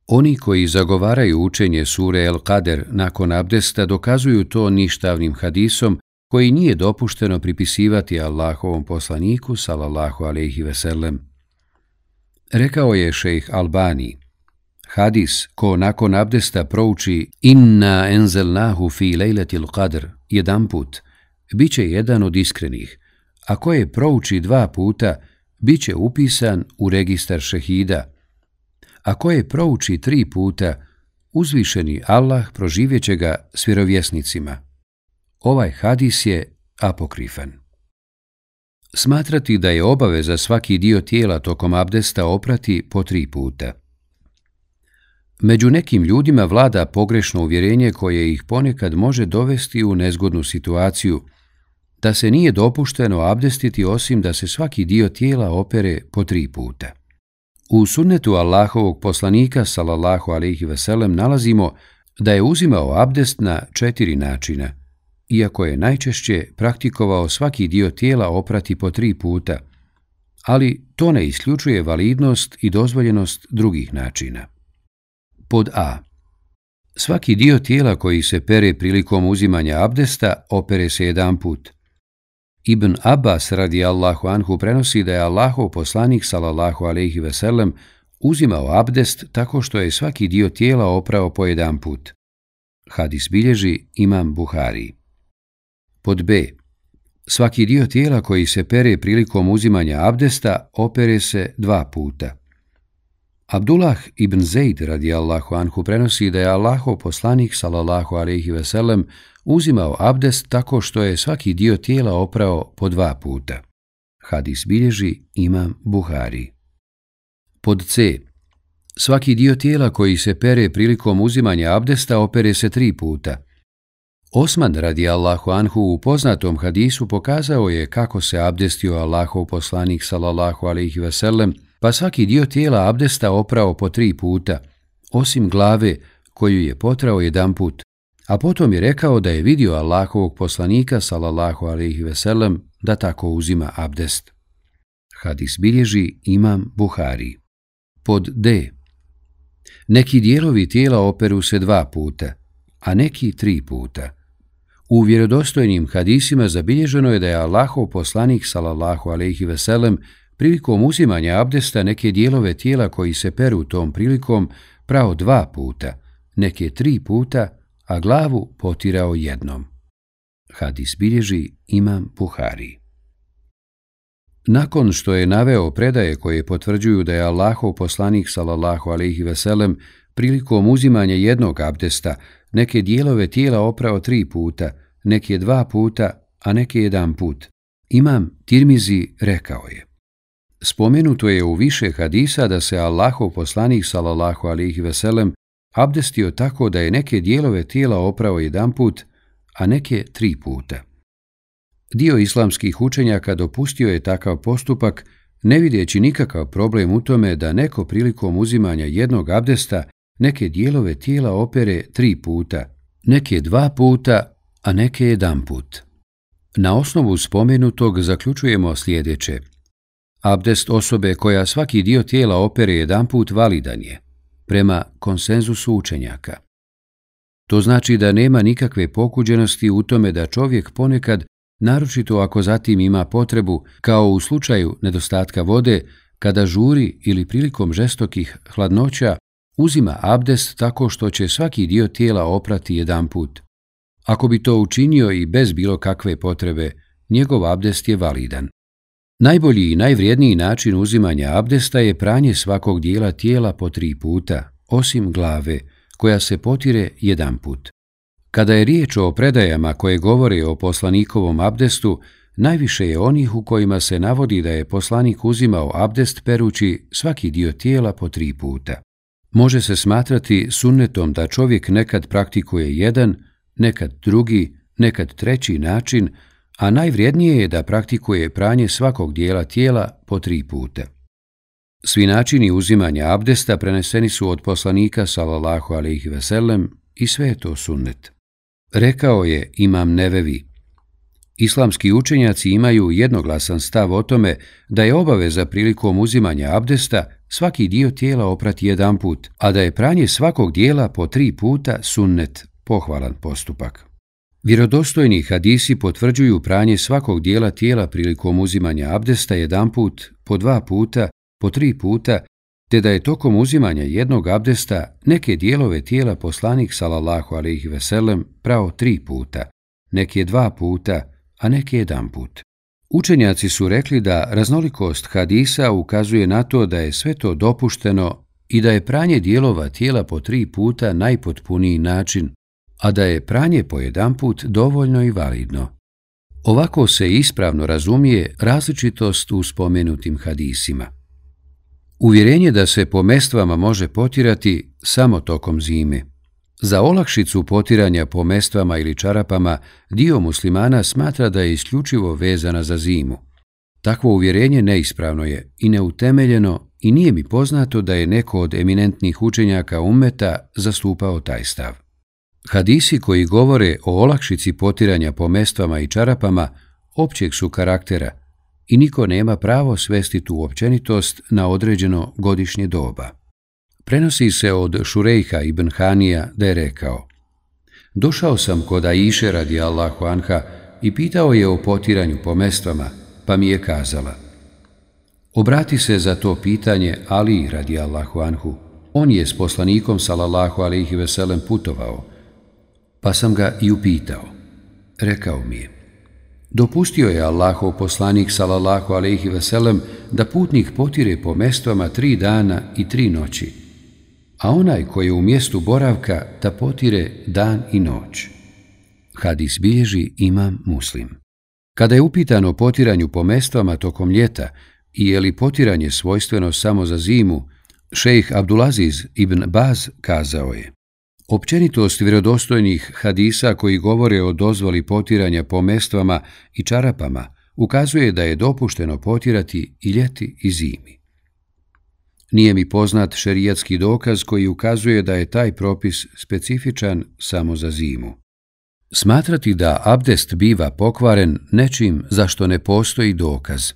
Oni koji zagovaraju učenje sure El Kader nakon abdesta dokazuju to ništavnim hadisom koji nije dopušteno pripisivati Allahovom poslaniku sallallahu alejhi ve sellem. Rekao je šejh Albani, Hadis ko nakon abdesta prouči Inna enzelnahu fi lejletil qadr jedan put, bit će jedan od iskrenih, a ko je prouči dva puta, bit će upisan u registar šehida. A ko je prouči tri puta, uzvišeni Allah proživjeće ga s vjerovjesnicima. Ovaj hadis je apokrifan. Smatrati da je obaveza svaki dio tijela tokom abdesta oprati po tri puta – Među nekim ljudima vlada pogrešno uvjerenje koje ih ponekad može dovesti u nezgodnu situaciju, da se nije dopušteno abdestiti osim da se svaki dio tijela opere po tri puta. U sunnetu Allahovog poslanika, salallahu alaihi veselem, nalazimo da je uzimao abdest na četiri načina, iako je najčešće praktikovao svaki dio tijela oprati po tri puta, ali to ne isključuje validnost i dozvoljenost drugih načina. Pod A. Svaki dio tijela koji se pere prilikom uzimanja abdesta opere se jedan put. Ibn Abbas radi Allahu anhu prenosi da je Allahov poslanik salallahu alaihi veselem uzimao abdest tako što je svaki dio tijela oprao po jedan put. Hadis bilježi imam Buhari. Pod B. Svaki dio tijela koji se pere prilikom uzimanja abdesta opere se dva puta. Abdullah ibn Zaid radijallahu anhu prenosi da je Allahov poslanik sallallahu alejhi ve sellem uzimao abdest tako što je svaki dio tijela oprao po dva puta. Hadis bilježi imam Buhari. Pod C. Svaki dio tijela koji se pere prilikom uzimanja abdesta opere se tri puta. Osman radi Allahu anhu u poznatom hadisu pokazao je kako se abdestio Allahov poslanik sallallahu alaihi ve sellem pa svaki dio tijela abdesta oprao po tri puta, osim glave koju je potrao jedan put, a potom je rekao da je vidio Allahovog poslanika, sallallahu alaihi veselam, da tako uzima abdest. Hadis bilježi imam Buhari. Pod D. Neki dijelovi tijela operu se dva puta, a neki tri puta. U vjerodostojnim hadisima zabilježeno je da je Allahov poslanik, sallallahu alejhi ve sellem prilikom uzimanja abdesta neke dijelove tijela koji se peru tom prilikom prao dva puta, neke tri puta, a glavu potirao jednom. Hadis bilježi imam Buhari. Nakon što je naveo predaje koje potvrđuju da je Allahov poslanik sallallahu alejhi ve sellem prilikom uzimanja jednog abdesta neke dijelove tijela oprao tri puta, neke dva puta, a neke jedan put, imam Tirmizi rekao je. Spomenuto je u više hadisa da se Allahov poslanik sallallahu alihi veselem abdestio tako da je neke dijelove tijela oprao jedan put, a neke tri puta. Dio islamskih učenjaka dopustio je takav postupak, ne vidjeći nikakav problem u tome da neko prilikom uzimanja jednog abdesta neke dijelove tijela opere tri puta, neke dva puta, a neke jedan put. Na osnovu spomenutog zaključujemo sljedeće. Abdest osobe koja svaki dio tijela opere jedan put validan je, prema konsenzusu učenjaka. To znači da nema nikakve pokuđenosti u tome da čovjek ponekad, naročito ako zatim ima potrebu, kao u slučaju nedostatka vode, kada žuri ili prilikom žestokih hladnoća, uzima abdest tako što će svaki dio tijela oprati jedan put. Ako bi to učinio i bez bilo kakve potrebe, njegov abdest je validan. Najbolji i najvrijedniji način uzimanja abdesta je pranje svakog dijela tijela po tri puta, osim glave, koja se potire jedan put. Kada je riječ o predajama koje govore o poslanikovom abdestu, najviše je onih u kojima se navodi da je poslanik uzimao abdest perući svaki dio tijela po tri puta. Može se smatrati sunnetom da čovjek nekad praktikuje jedan, nekad drugi, nekad treći način, a najvrijednije je da praktikuje pranje svakog dijela tijela po tri puta. Svi načini uzimanja abdesta preneseni su od poslanika sallallahu alejhi ve sellem i sve je to sunnet. Rekao je Imam Nevevi: Islamski učenjaci imaju jednoglasan stav o tome da je obaveza prilikom uzimanja abdesta svaki dio tijela oprati jedan put, a da je pranje svakog dijela po tri puta sunnet, pohvalan postupak. Vjerodostojni hadisi potvrđuju pranje svakog dijela tijela prilikom uzimanja abdesta jedan put, po dva puta, po tri puta, te da je tokom uzimanja jednog abdesta neke dijelove tijela poslanik salallahu alaihi veselem prao tri puta, neke dva puta, a neke jedan put. Učenjaci su rekli da raznolikost hadisa ukazuje na to da je sve to dopušteno i da je pranje dijelova tijela po tri puta najpotpuniji način, a da je pranje po jedan put dovoljno i validno. Ovako se ispravno razumije različitost u spomenutim hadisima. Uvjerenje da se po mestvama može potirati samo tokom zime. Za olakšicu potiranja po mestvama ili čarapama dio muslimana smatra da je isključivo vezana za zimu. Takvo uvjerenje neispravno je i neutemeljeno i nije mi poznato da je neko od eminentnih učenjaka umeta zastupao taj stav. Hadisi koji govore o olakšici potiranja po mestvama i čarapama općeg su karaktera i niko nema pravo svesti tu općenitost na određeno godišnje doba. Prenosi se od Šurejha ibn Hanija da je rekao Došao sam kod Aiše radi Allahu Anha i pitao je o potiranju po mestvama, pa mi je kazala Obrati se za to pitanje Ali radi Allahu Anhu. On je s poslanikom sallallahu alaihi veselem putovao, pa sam ga i upitao. Rekao mi je, dopustio je Allahov poslanik sallallahu alaihi veselem da putnik potire po mestvama tri dana i tri noći, a onaj koji je u mjestu boravka da potire dan i noć. Hadis bilježi imam muslim. Kada je upitano o potiranju po mestvama tokom ljeta i je li potiranje svojstveno samo za zimu, šejh Abdulaziz ibn Baz kazao je Općenitost vjerodostojnih hadisa koji govore o dozvoli potiranja po mestvama i čarapama ukazuje da je dopušteno potirati i ljeti i zimi. Nije mi poznat šerijatski dokaz koji ukazuje da je taj propis specifičan samo za zimu. Smatrati da abdest biva pokvaren nečim zašto ne postoji dokaz.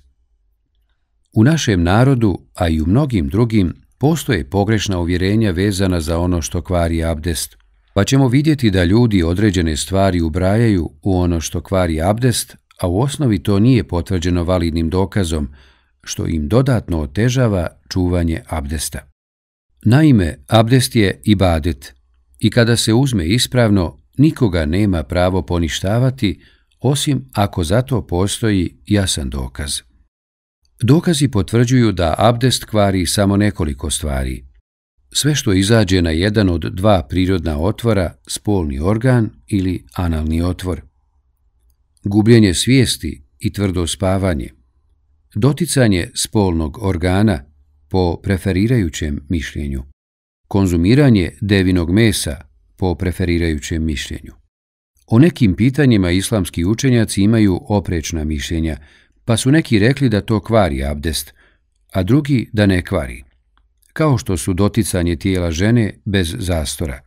U našem narodu, a i u mnogim drugim, Postoje pogrešna uvjerenja vezana za ono što kvari abdest, pa ćemo vidjeti da ljudi određene stvari ubrajaju u ono što kvari abdest, a u osnovi to nije potvrđeno validnim dokazom, što im dodatno otežava čuvanje abdesta. Naime, abdest je ibadet i kada se uzme ispravno, nikoga nema pravo poništavati, osim ako za to postoji jasan dokaz. Dokazi potvrđuju da abdest kvari samo nekoliko stvari. Sve što izađe na jedan od dva prirodna otvora, spolni organ ili analni otvor. Gubljenje svijesti i tvrdo spavanje. Doticanje spolnog organa po preferirajućem mišljenju. Konzumiranje devinog mesa po preferirajućem mišljenju. O nekim pitanjima islamski učenjaci imaju oprečna mišljenja, pa su neki rekli da to kvari abdest, a drugi da ne kvari. Kao što su doticanje tijela žene bez zastora,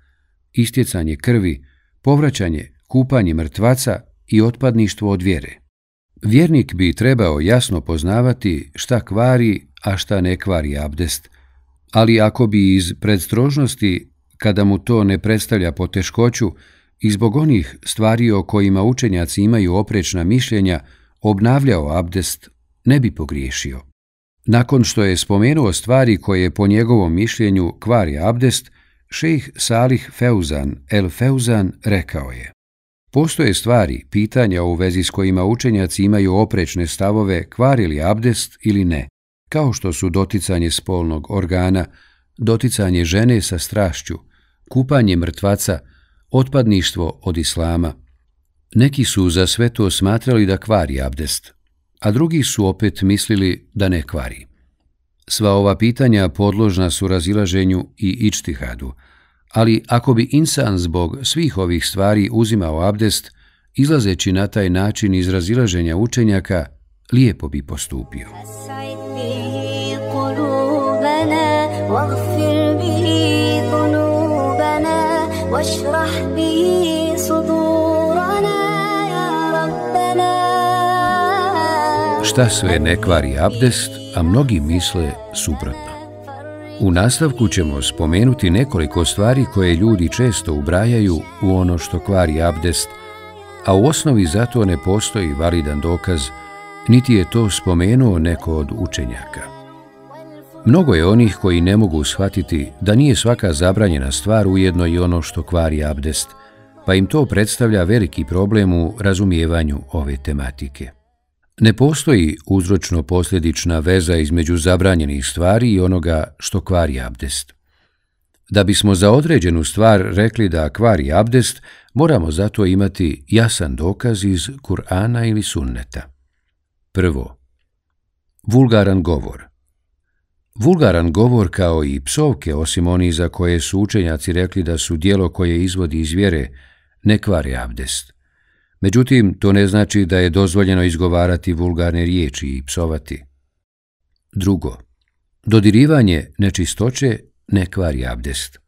istjecanje krvi, povraćanje, kupanje mrtvaca i otpadništvo od vjere. Vjernik bi trebao jasno poznavati šta kvari, a šta ne kvari abdest, ali ako bi iz predstrožnosti, kada mu to ne predstavlja poteškoću, i zbog onih stvari o kojima učenjaci imaju oprečna mišljenja, obnavljao abdest, ne bi pogriješio. Nakon što je spomenuo stvari koje po njegovom mišljenju kvari abdest, šejh Salih Feuzan El Feuzan rekao je Postoje stvari, pitanja u vezi s kojima učenjaci imaju oprečne stavove kvari li abdest ili ne, kao što su doticanje spolnog organa, doticanje žene sa strašću, kupanje mrtvaca, otpadništvo od islama. Neki su za sve to smatrali da kvari abdest, a drugi su opet mislili da ne kvari. Sva ova pitanja podložna su razilaženju i ičtihadu, ali ako bi insan zbog svih ovih stvari uzimao abdest, izlazeći na taj način iz razilaženja učenjaka, lijepo bi postupio. واشرح به Šta sve ne kvari abdest, a mnogi misle suprotno. U nastavku ćemo spomenuti nekoliko stvari koje ljudi često ubrajaju u ono što kvari abdest, a u osnovi zato ne postoji validan dokaz, niti je to spomenuo neko od učenjaka. Mnogo je onih koji ne mogu shvatiti da nije svaka zabranjena stvar ujedno i ono što kvari abdest, pa im to predstavlja veliki problem u razumijevanju ove tematike. Ne postoji uzročno-posljedična veza između zabranjenih stvari i onoga što kvari abdest. Da bismo za određenu stvar rekli da kvari abdest, moramo zato imati jasan dokaz iz Kur'ana ili sunneta. Prvo, vulgaran govor. Vulgaran govor kao i psovke, osim oni za koje su učenjaci rekli da su dijelo koje izvodi iz vjere, ne kvari abdest. Međutim, to ne znači da je dozvoljeno izgovarati vulgarne riječi i psovati. Drugo, dodirivanje nečistoće ne kvari abdest.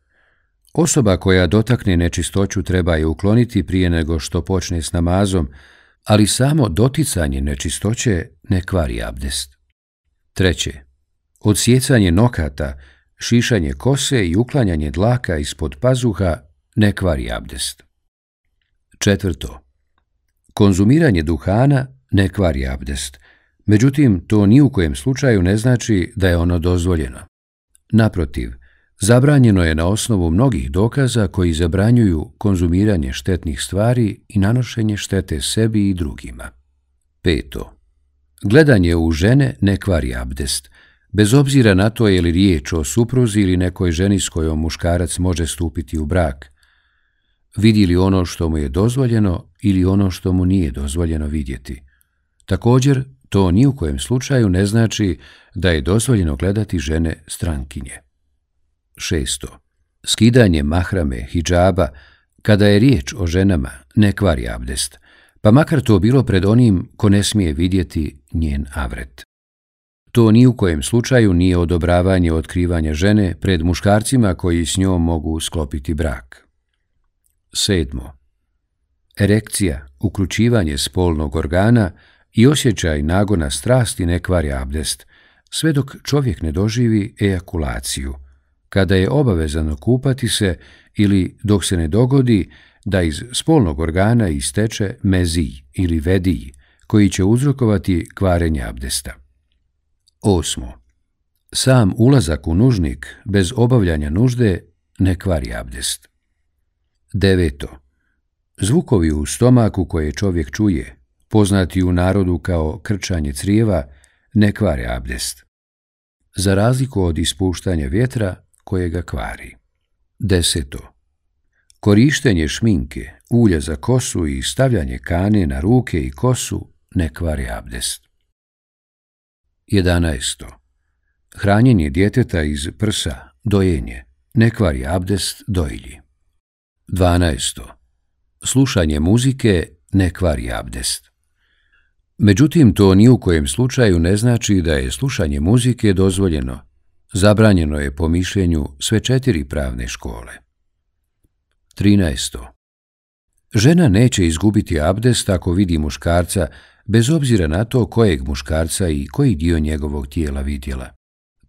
Osoba koja dotakne nečistoću treba je ukloniti prije nego što počne s namazom, ali samo doticanje nečistoće ne kvari abdest. Treće, Odsjecanje nokata, šišanje kose i uklanjanje dlaka ispod pazuha ne kvari abdest. Četvrto. Konzumiranje duhana ne kvari abdest, međutim to ni u kojem slučaju ne znači da je ono dozvoljeno. Naprotiv, zabranjeno je na osnovu mnogih dokaza koji zabranjuju konzumiranje štetnih stvari i nanošenje štete sebi i drugima. Peto. Gledanje u žene ne kvari abdest, Bez obzira na to je li riječ o supruzi ili nekoj ženi s kojom muškarac može stupiti u brak, vidi li ono što mu je dozvoljeno ili ono što mu nije dozvoljeno vidjeti. Također, to ni u kojem slučaju ne znači da je dozvoljeno gledati žene strankinje. Šesto. Skidanje mahrame, hijjaba, kada je riječ o ženama, ne kvari abdest, pa makar to bilo pred onim ko ne smije vidjeti njen avret. To ni u kojem slučaju nije odobravanje otkrivanja žene pred muškarcima koji s njom mogu sklopiti brak. Sedmo. Erekcija, uključivanje spolnog organa i osjećaj nagona strasti ne kvari abdest, sve dok čovjek ne doživi ejakulaciju, kada je obavezano kupati se ili dok se ne dogodi da iz spolnog organa isteče mezij ili vedij, koji će uzrokovati kvarenje abdesta. Osmo. Sam ulazak u nužnik bez obavljanja nužde ne kvari abdest. Deveto. Zvukovi u stomaku koje čovjek čuje, poznati u narodu kao krčanje crijeva, ne kvare abdest. Za razliku od ispuštanja vjetra koje ga kvari. Deseto. Korištenje šminke, ulja za kosu i stavljanje kane na ruke i kosu ne kvari abdest. 11. Hranjenje djeteta iz prsa, dojenje, ne kvari abdest dojilji. 12. Slušanje muzike ne kvari abdest. Međutim, to ni u kojem slučaju ne znači da je slušanje muzike dozvoljeno. Zabranjeno je po mišljenju sve četiri pravne škole. 13. Žena neće izgubiti abdest ako vidi muškarca, bez obzira na to kojeg muškarca i koji dio njegovog tijela vidjela.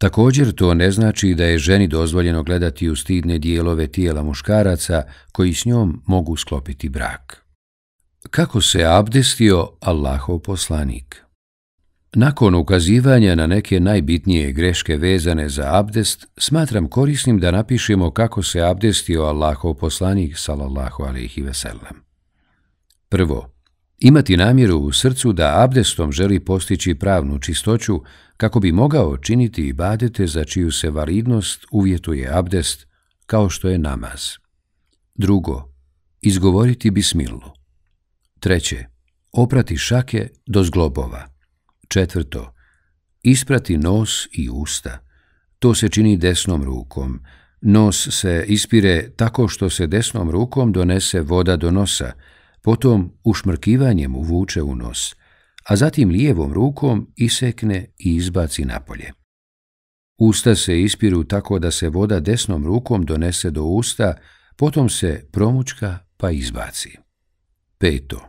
Također to ne znači da je ženi dozvoljeno gledati u stidne dijelove tijela muškaraca koji s njom mogu sklopiti brak. Kako se abdestio Allahov poslanik? Nakon ukazivanja na neke najbitnije greške vezane za abdest, smatram korisnim da napišemo kako se abdestio Allahov poslanik, salallahu alaihi veselam. Prvo, imati namjeru u srcu da abdestom želi postići pravnu čistoću kako bi mogao činiti ibadete za čiju se validnost uvjetuje abdest kao što je namaz. Drugo, izgovoriti bismilu. Treće, oprati šake do zglobova. Četvrto, isprati nos i usta. To se čini desnom rukom. Nos se ispire tako što se desnom rukom donese voda do nosa, potom ušmrkivanjem uvuče u nos, a zatim lijevom rukom isekne i izbaci napolje. Usta se ispiru tako da se voda desnom rukom donese do usta, potom se promučka pa izbaci. Peto.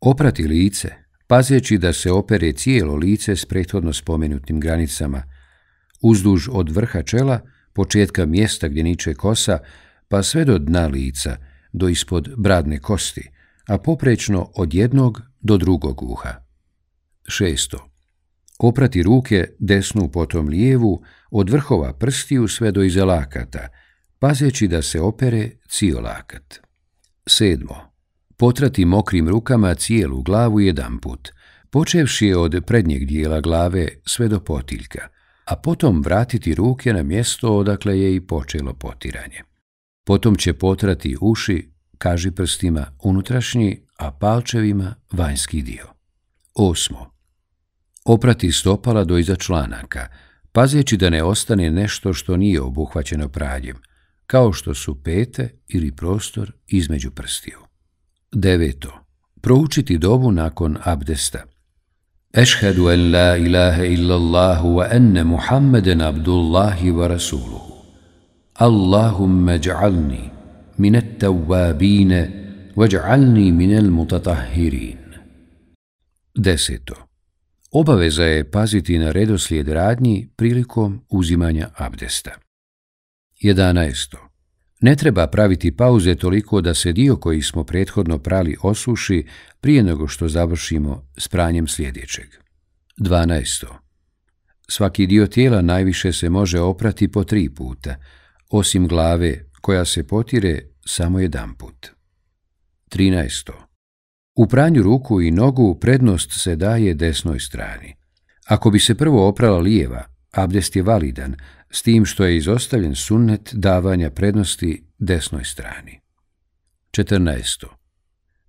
Oprati lice, pazeći da se opere cijelo lice s prethodno spomenutim granicama, uzduž od vrha čela, početka mjesta gdje niče kosa, pa sve do dna lica, do ispod bradne kosti, a poprečno od jednog do drugog uha. Šesto. Oprati ruke, desnu potom lijevu, od vrhova prstiju sve do iza lakata, pazeći da se opere cijel lakat. Sedmo potrati mokrim rukama cijelu glavu jedan put, počevši je od prednjeg dijela glave sve do potiljka, a potom vratiti ruke na mjesto odakle je i počelo potiranje. Potom će potrati uši, kaži prstima unutrašnji, a palčevima vanjski dio. Osmo. Oprati stopala do iza članaka, pazeći da ne ostane nešto što nije obuhvaćeno praljem, kao što su pete ili prostor između prstiju. Deveto. Proučiti dovu nakon abdesta. Ešhedu en la ilaha illallahu wa enne Muhammeden abdullahi wa rasuluhu. Allahumme ja'alni minet tawabine وَجْعَلْنِي مِنَ minel. Deseto. Obaveza je paziti na redoslijed radnji prilikom uzimanja abdesta. Jedanaesto. Ne treba praviti pauze toliko da se dio koji smo prethodno prali osuši prije nego što završimo s pranjem sljedećeg. 12. Svaki dio tijela najviše se može oprati po tri puta, osim glave koja se potire samo jedan put. 13. U pranju ruku i nogu prednost se daje desnoj strani. Ako bi se prvo oprala lijeva, abdest je validan, s tim što je izostavljen sunnet davanja prednosti desnoj strani. 14.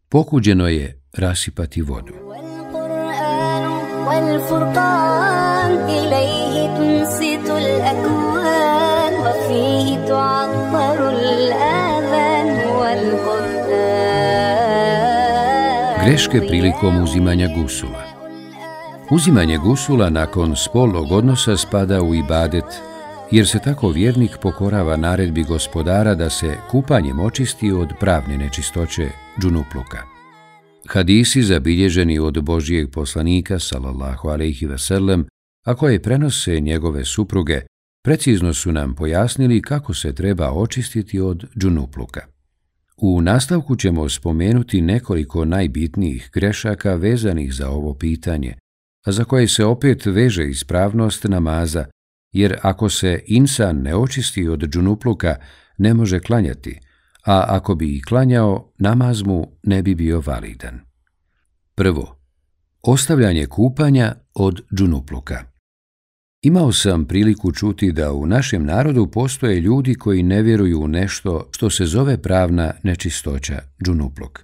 Pokuđeno je rasipati vodu. Greške prilikom uzimanja gusula Uzimanje gusula nakon spolnog odnosa spada u ibadet jer se tako vjernik pokorava naredbi gospodara da se kupanjem očisti od pravne nečistoće džunupluka. Hadisi zabilježeni od Božijeg poslanika, salallahu alaihi veselem, a koje prenose njegove supruge, precizno su nam pojasnili kako se treba očistiti od džunupluka. U nastavku ćemo spomenuti nekoliko najbitnijih grešaka vezanih za ovo pitanje, za koje se opet veže ispravnost namaza, jer ako se insan ne očisti od džunupluka, ne može klanjati, a ako bi i klanjao, namaz mu ne bi bio validan. Prvo, ostavljanje kupanja od džunupluka. Imao sam priliku čuti da u našem narodu postoje ljudi koji ne vjeruju u nešto što se zove pravna nečistoća džunupluk,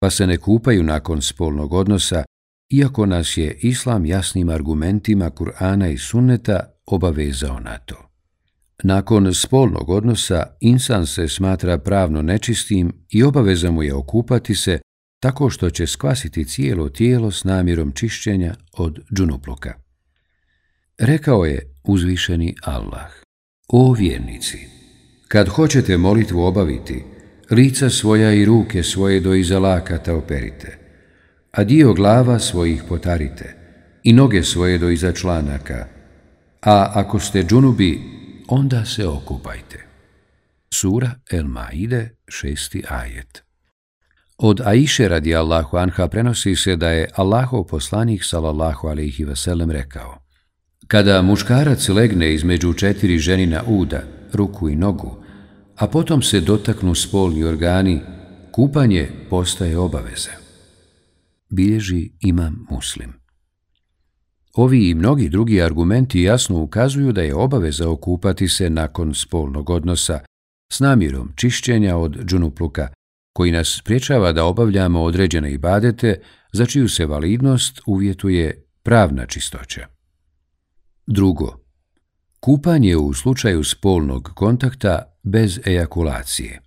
pa se ne kupaju nakon spolnog odnosa, iako nas je islam jasnim argumentima Kur'ana i sunneta obavezao na to. Nakon spolnog odnosa, insan se smatra pravno nečistim i obaveza mu je okupati se tako što će skvasiti cijelo tijelo s namjerom čišćenja od džunupluka. Rekao je uzvišeni Allah, O vjernici, kad hoćete molitvu obaviti, lica svoja i ruke svoje do iza lakata operite, a dio glava svojih potarite i noge svoje do iza članaka, a ako ste džunubi, onda se okupajte. Sura El Maide, šesti ajet. Od Aiše radi Allahu Anha prenosi se da je Allahov poslanik sallallahu alaihi wasallam rekao Kada muškarac legne između četiri ženina uda, ruku i nogu, a potom se dotaknu spolni organi, kupanje postaje obaveza. Bilježi imam muslim. Ovi i mnogi drugi argumenti jasno ukazuju da je obaveza okupati se nakon spolnog odnosa s namjerom čišćenja od džunupluka, koji nas spriječava da obavljamo određene ibadete za čiju se validnost uvjetuje pravna čistoća. Drugo, kupanje u slučaju spolnog kontakta bez ejakulacije.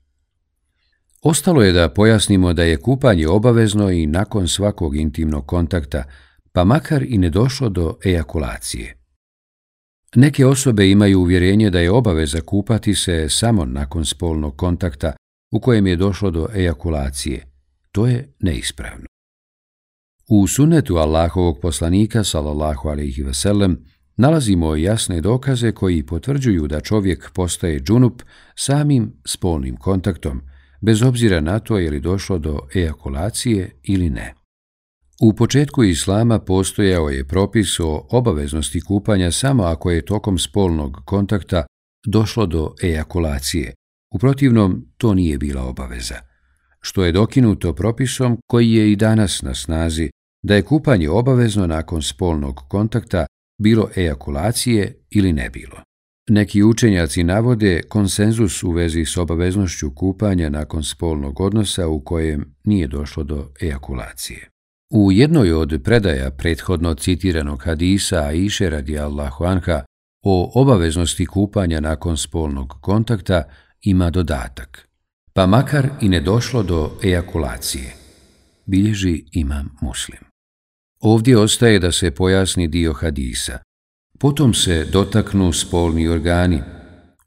Ostalo je da pojasnimo da je kupanje obavezno i nakon svakog intimnog kontakta, pa makar i ne došlo do ejakulacije. Neke osobe imaju uvjerenje da je obaveza kupati se samo nakon spolnog kontakta u kojem je došlo do ejakulacije. To je neispravno. U sunetu Allahovog poslanika, sallallahu alaihi sellem nalazimo jasne dokaze koji potvrđuju da čovjek postaje džunup samim spolnim kontaktom, bez obzira na to je li došlo do ejakulacije ili ne. U početku islama postojao je propis o obaveznosti kupanja samo ako je tokom spolnog kontakta došlo do ejakulacije. U protivnom, to nije bila obaveza. Što je dokinuto propisom koji je i danas na snazi da je kupanje obavezno nakon spolnog kontakta bilo ejakulacije ili ne bilo. Neki učenjaci navode konsenzus u vezi s obaveznošću kupanja nakon spolnog odnosa u kojem nije došlo do ejakulacije. U jednoj od predaja prethodno citiranog hadisa Aisha radi Allahu anha o obaveznosti kupanja nakon spolnog kontakta ima dodatak. Pa makar i ne došlo do ejakulacije, bilježi imam muslim. Ovdje ostaje da se pojasni dio hadisa. Potom se dotaknu spolni organi.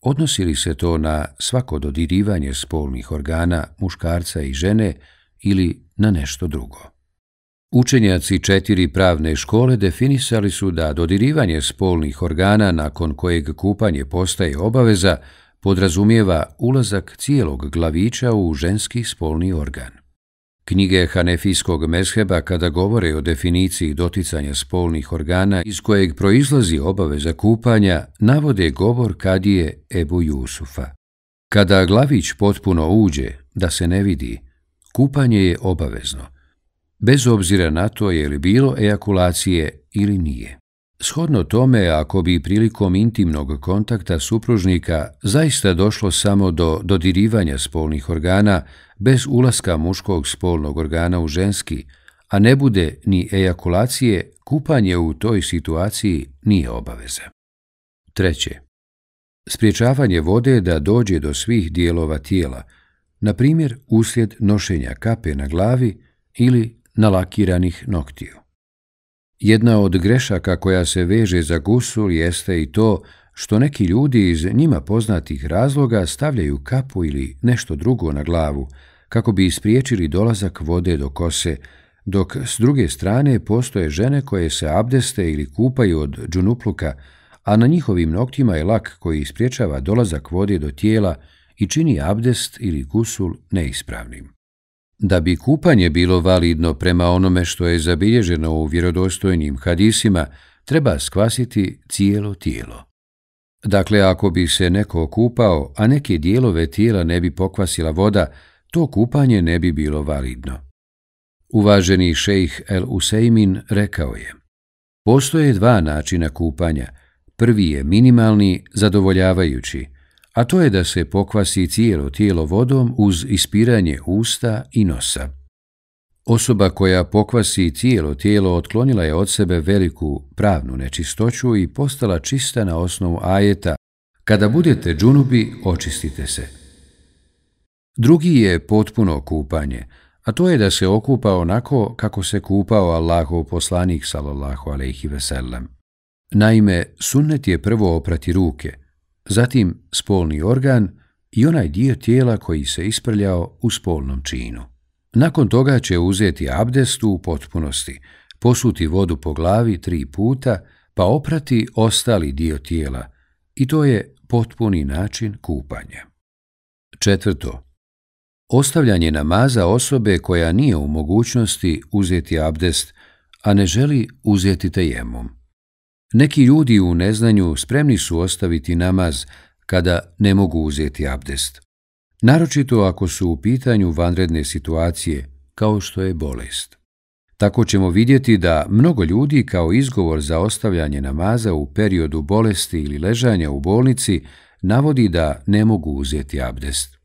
Odnosi li se to na svako dodirivanje spolnih organa muškarca i žene ili na nešto drugo? Učenjaci četiri pravne škole definisali su da dodirivanje spolnih organa nakon kojeg kupanje postaje obaveza podrazumijeva ulazak cijelog glavića u ženski spolni organ. Knjige Hanefijskog mezheba kada govore o definiciji doticanja spolnih organa iz kojeg proizlazi obaveza kupanja, navode govor Kadije Ebu Jusufa. Kada glavić potpuno uđe, da se ne vidi, kupanje je obavezno – bez obzira na to je li bilo ejakulacije ili nije. Shodno tome, ako bi prilikom intimnog kontakta supružnika zaista došlo samo do dodirivanja spolnih organa bez ulaska muškog spolnog organa u ženski, a ne bude ni ejakulacije, kupanje u toj situaciji nije obaveza. Treće. Spriječavanje vode da dođe do svih dijelova tijela, na primjer uslijed nošenja kape na glavi ili nalakiranih noktiju. Jedna od grešaka koja se veže za gusul jeste i to što neki ljudi iz njima poznatih razloga stavljaju kapu ili nešto drugo na glavu kako bi ispriječili dolazak vode do kose, dok s druge strane postoje žene koje se abdeste ili kupaju od džunupluka, a na njihovim noktima je lak koji ispriječava dolazak vode do tijela i čini abdest ili gusul neispravnim. Da bi kupanje bilo validno prema onome što je zabilježeno u vjerodostojnim hadisima, treba skvasiti cijelo tijelo. Dakle, ako bi se neko kupao, a neke dijelove tijela ne bi pokvasila voda, to kupanje ne bi bilo validno. Uvaženi šejh El Useimin rekao je, postoje dva načina kupanja. Prvi je minimalni, zadovoljavajući – a to je da se pokvasi cijelo tijelo vodom uz ispiranje usta i nosa. Osoba koja pokvasi cijelo tijelo otklonila je od sebe veliku pravnu nečistoću i postala čista na osnovu ajeta Kada budete džunubi, očistite se. Drugi je potpuno kupanje, a to je da se okupa onako kako se kupao Allahov poslanik sallallahu alejhi ve sellem. Naime, sunnet je prvo oprati ruke – zatim spolni organ i onaj dio tijela koji se isprljao u spolnom činu. Nakon toga će uzeti abdestu u potpunosti, posuti vodu po glavi tri puta, pa oprati ostali dio tijela i to je potpuni način kupanja. Četvrto. Ostavljanje namaza osobe koja nije u mogućnosti uzeti abdest, a ne želi uzeti tejemom. Neki ljudi u neznanju spremni su ostaviti namaz kada ne mogu uzeti abdest. Naročito ako su u pitanju vanredne situacije, kao što je bolest. Tako ćemo vidjeti da mnogo ljudi kao izgovor za ostavljanje namaza u periodu bolesti ili ležanja u bolnici navodi da ne mogu uzeti abdest.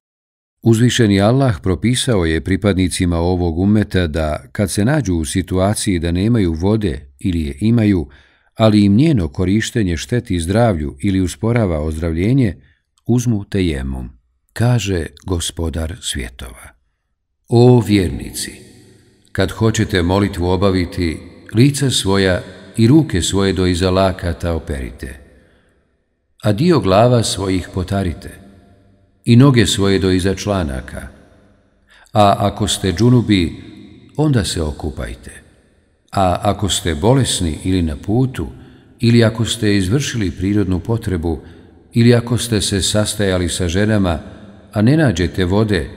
Uzvišeni Allah propisao je pripadnicima ovog umeta da kad se nađu u situaciji da nemaju vode ili je imaju, ali im njeno korištenje šteti zdravlju ili usporava ozdravljenje, uzmu tejemom, kaže gospodar svjetova. O vjernici, kad hoćete molitvu obaviti, lica svoja i ruke svoje do iza lakata operite, a dio glava svojih potarite i noge svoje do iza članaka, a ako ste džunubi, onda se okupajte. A ako ste bolesni ili na putu, ili ako ste izvršili prirodnu potrebu, ili ako ste se sastajali sa ženama, a ne nađete vode,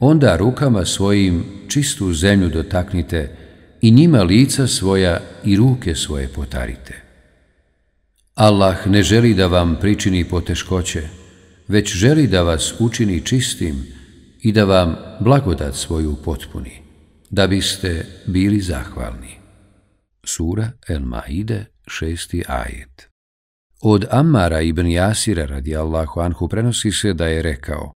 onda rukama svojim čistu zemlju dotaknite i njima lica svoja i ruke svoje potarite. Allah ne želi da vam pričini poteškoće, već želi da vas učini čistim i da vam blagodat svoju potpuni, da biste bili zahvalni. Sura El Maide, šesti ajet Od Ammara ibn Jasira radijallahu anhu prenosi se da je rekao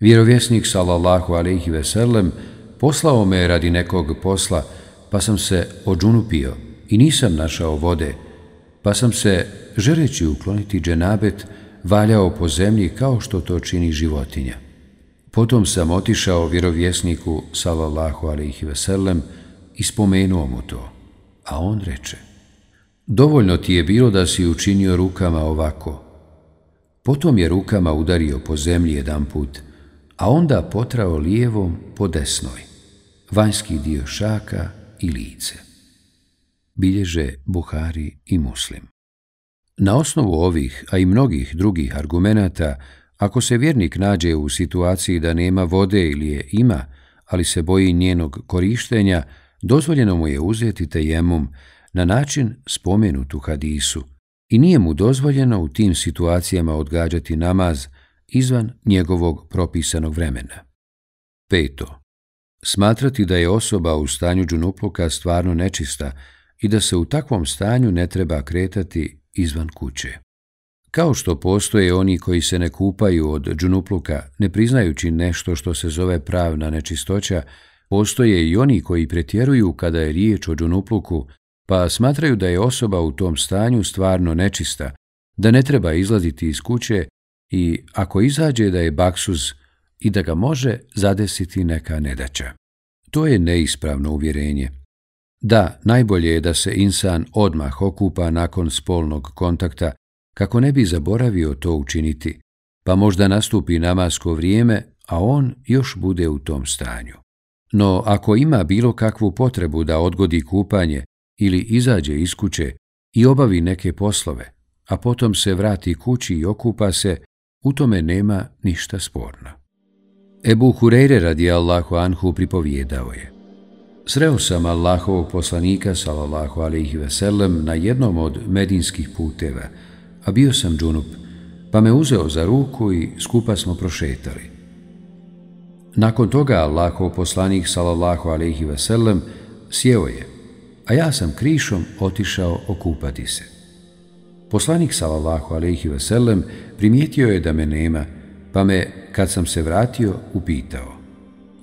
Vjerovjesnik sallallahu alaihi ve sellem poslao me radi nekog posla pa sam se ođunupio i nisam našao vode pa sam se, želeći ukloniti dženabet, valjao po zemlji kao što to čini životinja. Potom sam otišao vjerovjesniku sallallahu alaihi ve sellem i spomenuo mu to, a on reče Dovoljno ti je bilo da si učinio rukama ovako. Potom je rukama udario po zemlji jedan put, a onda potrao lijevom po desnoj, vanjski dio šaka i lice. Bilježe Buhari i Muslim. Na osnovu ovih, a i mnogih drugih argumenata, ako se vjernik nađe u situaciji da nema vode ili je ima, ali se boji njenog korištenja, dozvoljeno mu je uzeti tejemum, na način spomenut u hadisu i nije mu dozvoljeno u tim situacijama odgađati namaz izvan njegovog propisanog vremena. Peto. Smatrati da je osoba u stanju džunupluka stvarno nečista i da se u takvom stanju ne treba kretati izvan kuće. Kao što postoje oni koji se ne kupaju od džunupluka, ne priznajući nešto što se zove pravna nečistoća, postoje i oni koji pretjeruju kada je riječ o džunupluku pa smatraju da je osoba u tom stanju stvarno nečista, da ne treba izlaziti iz kuće i ako izađe da je baksuz i da ga može zadesiti neka nedaća. To je neispravno uvjerenje. Da, najbolje je da se insan odmah okupa nakon spolnog kontakta, kako ne bi zaboravio to učiniti, pa možda nastupi namasko vrijeme, a on još bude u tom stanju. No, ako ima bilo kakvu potrebu da odgodi kupanje ili izađe iz kuće i obavi neke poslove, a potom se vrati kući i okupa se, u tome nema ništa sporno. Ebu Hureyre radi Allahu Anhu pripovjedao je. Sreo sam Allahovog poslanika, salallahu alaihi veselem, na jednom od medinskih puteva, a bio sam džunup, pa me uzeo za ruku i skupa smo prošetali. Nakon toga Allahov poslanik, salallahu alaihi veselem, sjeo je, a ja sam krišom otišao okupati se. Poslanik sallallahu alejhi ve sellem primijetio je da me nema, pa me kad sam se vratio upitao: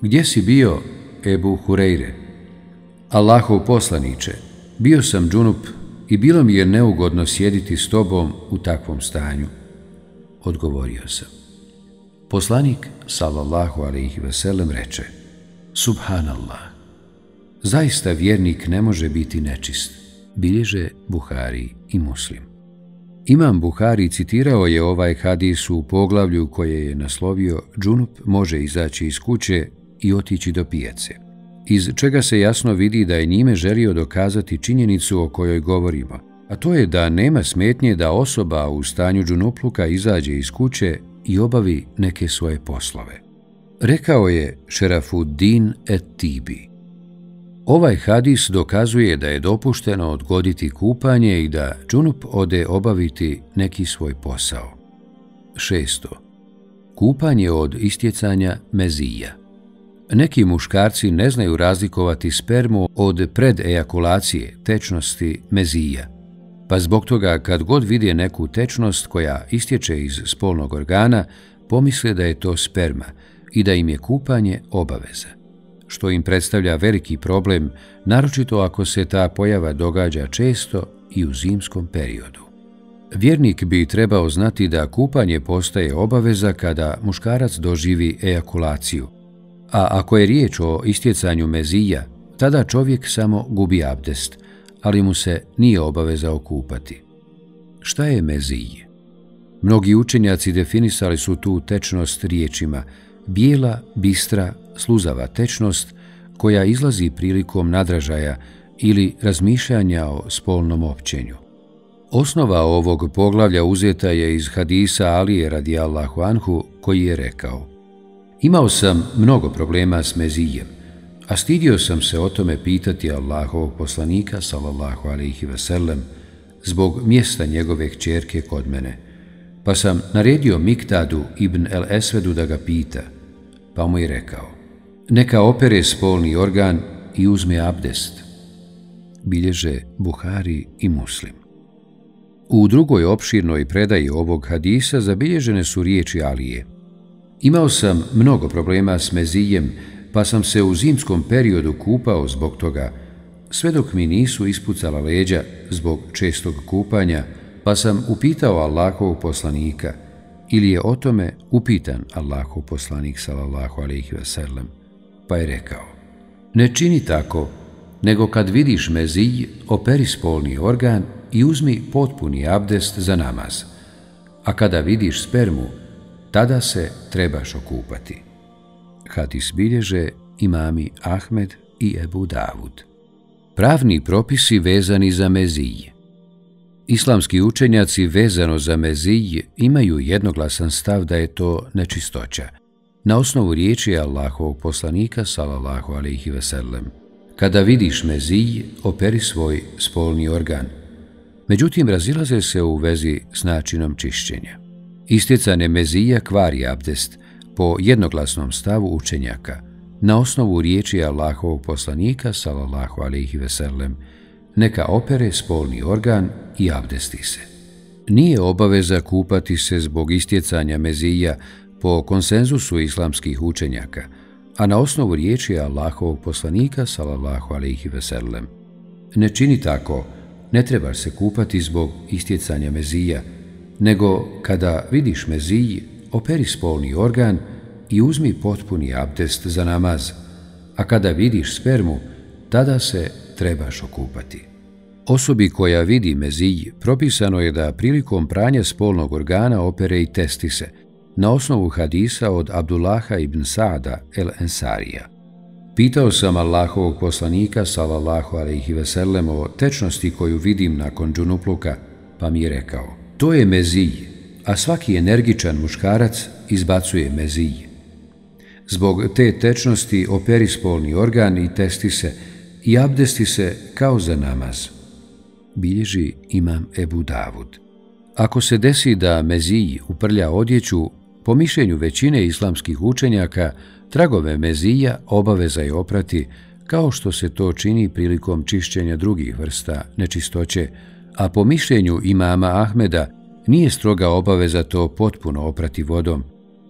"Gdje si bio, Ebu Hureyre? Allahov poslanice, bio sam džunup i bilo mi je neugodno sjediti s tobom u takvom stanju. Odgovorio sam. Poslanik sallallahu alejhi ve sellem reče: Subhanallah zaista vjernik ne može biti nečist, bilježe Buhari i Muslim. Imam Buhari citirao je ovaj hadis u poglavlju koje je naslovio Džunup može izaći iz kuće i otići do pijace, iz čega se jasno vidi da je njime želio dokazati činjenicu o kojoj govorimo, a to je da nema smetnje da osoba u stanju džunupluka izađe iz kuće i obavi neke svoje poslove. Rekao je Šerafuddin et Tibi. Ovaj hadis dokazuje da je dopušteno odgoditi kupanje i da džunup ode obaviti neki svoj posao. Šesto. Kupanje od istjecanja mezija. Neki muškarci ne znaju razlikovati spermu od predejakulacije, tečnosti mezija. Pa zbog toga kad god vidje neku tečnost koja istječe iz spolnog organa, pomisle da je to sperma i da im je kupanje obaveza. Što im predstavlja veliki problem, naročito ako se ta pojava događa često i u zimskom periodu. Vjernik bi trebao znati da kupanje postaje obaveza kada muškarac doživi ejakulaciju, a ako je riječ o istjecanju mezija, tada čovjek samo gubi abdest, ali mu se nije obaveza okupati. Šta je mezije? Mnogi učenjaci definisali su tu tečnost riječima bijela, bistra, sluzava tečnost koja izlazi prilikom nadražaja ili razmišljanja o spolnom općenju. Osnova ovog poglavlja uzeta je iz hadisa Alije radijallahu anhu koji je rekao Imao sam mnogo problema s mezijem, a stidio sam se o tome pitati Allahovog poslanika, sallallahu alaihi sellem, zbog mjesta njegove kćerke kod mene, pa sam naredio Miktadu ibn el Esvedu da ga pita, pa mu je rekao, neka opere spolni organ i uzme abdest, bilježe Buhari i Muslim. U drugoj opširnoj predaji ovog hadisa zabilježene su riječi Alije. Imao sam mnogo problema s mezijem, pa sam se u zimskom periodu kupao zbog toga, sve dok mi nisu ispucala leđa zbog čestog kupanja, pa sam upitao Allahovog poslanika, ili je o tome upitan Allahov poslanik sallallahu alejhi ve sellem, pa je rekao: Ne čini tako, nego kad vidiš mezij, operi spolni organ i uzmi potpuni abdest za namaz. A kada vidiš spermu, tada se trebaš okupati. Hadis bilježe imami Ahmed i Ebu Davud. Pravni propisi vezani za mezij. Islamski učenjaci vezano za mezij imaju jednoglasan stav da je to nečistoća. Na osnovu riječi Allahovog poslanika, salallahu alaihi sellem, kada vidiš mezij, operi svoj spolni organ. Međutim, razilaze se u vezi s načinom čišćenja. Isticanje mezija kvari abdest po jednoglasnom stavu učenjaka, na osnovu riječi Allahovog poslanika, salallahu alaihi sellem, neka opere spolni organ i abdesti se. Nije obaveza kupati se zbog istjecanja mezija po konsenzusu islamskih učenjaka, a na osnovu riječi Allahovog poslanika, salallahu alaihi sellem. Ne čini tako, ne trebaš se kupati zbog istjecanja mezija, nego kada vidiš mezij, operi spolni organ i uzmi potpuni abdest za namaz, a kada vidiš spermu, tada se trebaš okupati. Osobi koja vidi mezij, propisano je da prilikom pranja spolnog organa opere i testi se, na osnovu hadisa od Abdullaha ibn Sada el Ensarija. Pitao sam Allahovog poslanika, sallallahu alaihi sellem, o tečnosti koju vidim nakon džunupluka, pa mi je rekao, to je mezij, a svaki energičan muškarac izbacuje mezij. Zbog te tečnosti operi spolni organ i testi se i abdesti se kao za namaz. Bilježi imam Ebu Davud. Ako se desi da mezij uprlja odjeću, po mišljenju većine islamskih učenjaka, tragove mezija obaveza je oprati kao što se to čini prilikom čišćenja drugih vrsta nečistoće, a po mišljenju imama Ahmeda nije stroga obaveza to potpuno oprati vodom,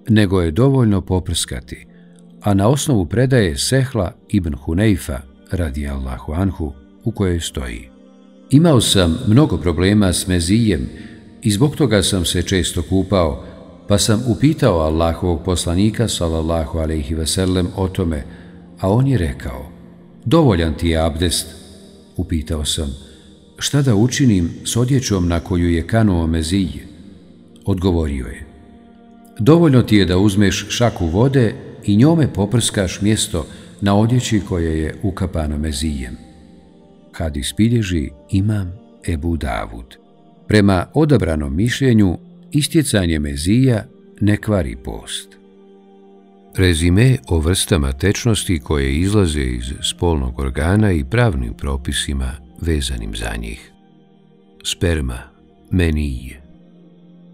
nego je dovoljno poprskati, a na osnovu predaje Sehla ibn Huneifa, radi Allahu Anhu, u kojoj stoji. Imao sam mnogo problema s mezijem i zbog toga sam se često kupao, pa sam upitao Allahovog poslanika, sallallahu alaihi sellem, o tome, a on je rekao, dovoljan ti je abdest, upitao sam, šta da učinim s odjećom na koju je kanuo Mezij? Odgovorio je, dovoljno ti je da uzmeš šaku vode i njome poprskaš mjesto na odjeći koje je ukapano Mezijem. Kad ispilježi imam Ebu Davud. Prema odabranom mišljenju, istjecanje Mezija ne kvari post. Rezime o vrstama tečnosti koje izlaze iz spolnog organa i pravnim propisima vezanim za njih. Sperma, menij.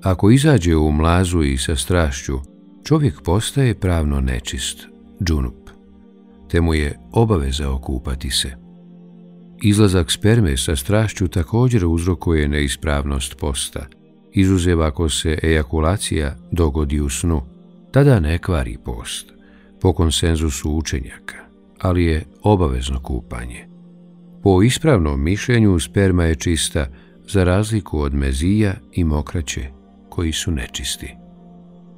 Ako izađe u mlazu i sa strašću, čovjek postaje pravno nečist, džunup, te mu je obaveza okupati se. Izlazak sperme sa strašću također uzrokuje neispravnost posta, izuzev ako se ejakulacija dogodi u snu, tada ne kvari post, po konsenzusu učenjaka, ali je obavezno kupanje. Po ispravnom mišljenju sperma je čista za razliku od mezija i mokraće koji su nečisti.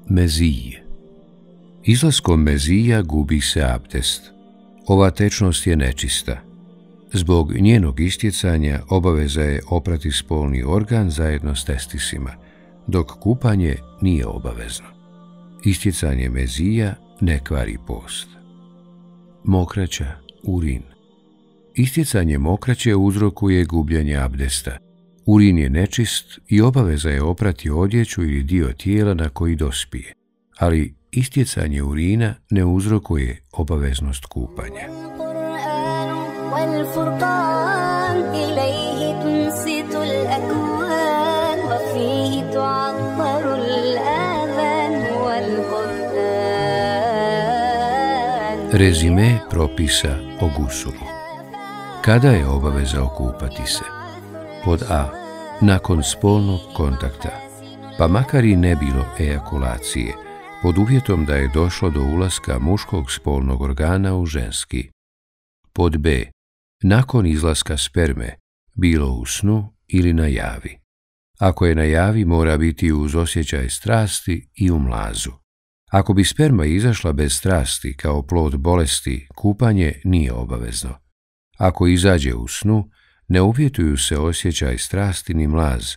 Mezij Izlaskom mezija gubi se abdest. Ova tečnost je nečista. Zbog njenog istjecanja obaveza je oprati spolni organ zajedno s testisima, dok kupanje nije obavezno. Istjecanje mezija ne kvari post. Mokraća, urin. Isticanje mokraće uzrokuje gubljanje abdesta. Urin je nečist i obaveza je oprati odjeću ili dio tijela na koji dospije, ali istjecanje urina ne uzrokuje obaveznost kupanja. Rezime propisa o gusulu. Kada je obaveza okupati se? Pod A. Nakon spolnog kontakta, pa makar i ne bilo ejakulacije, pod uvjetom da je došlo do ulaska muškog spolnog organa u ženski. Pod B. Nakon izlaska sperme, bilo u snu ili na javi. Ako je na javi, mora biti uz osjećaj strasti i u mlazu. Ako bi sperma izašla bez strasti kao plod bolesti, kupanje nije obavezno. Ako izađe u snu, ne uvjetuju se osjećaj strasti ni mlaz,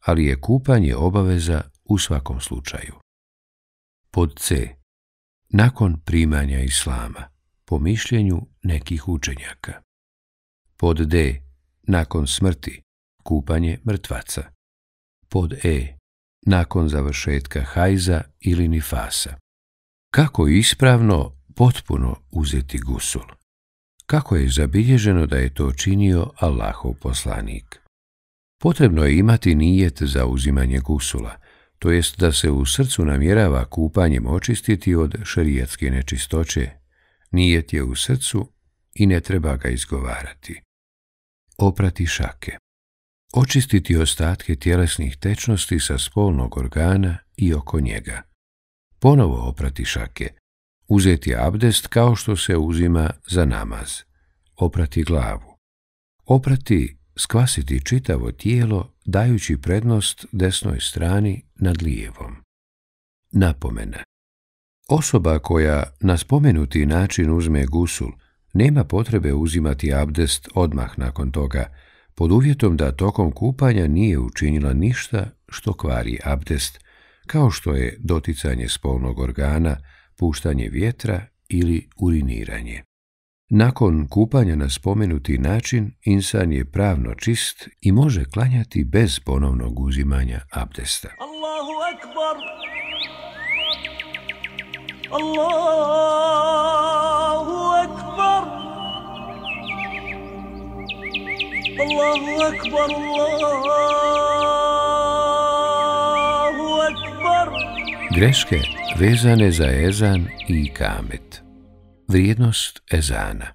ali je kupanje obaveza u svakom slučaju. Pod C. Nakon primanja islama, po mišljenju nekih učenjaka. Pod D. Nakon smrti, kupanje mrtvaca. Pod E. Nakon završetka hajza ili nifasa. Kako ispravno, potpuno uzeti gusul? Kako je zabilježeno da je to činio Allahov poslanik? Potrebno je imati nijet za uzimanje gusula, to jest da se u srcu namjerava kupanjem očistiti od šerijatske nečistoće. Nijet je u srcu i ne treba ga izgovarati. Oprati šake. Očistiti ostatke tjelesnih tečnosti sa spolnog organa i oko njega. Ponovo oprati šake. Uzeti abdest kao što se uzima za namaz. Oprati glavu. Oprati, skvasiti čitavo tijelo dajući prednost desnoj strani nad lijevom. Napomena. Osoba koja na spomenuti način uzme gusul nema potrebe uzimati abdest odmah nakon toga, pod uvjetom da tokom kupanja nije učinila ništa što kvari abdest, kao što je doticanje spolnog organa, puštanje vjetra ili uriniranje. Nakon kupanja na spomenuti način, insan je pravno čist i može klanjati bez ponovnog uzimanja abdesta. Allahu akbar Allahu akbar Allahu akbar Allahu Greške vezane za ezan i kamet. Vrijednost ezana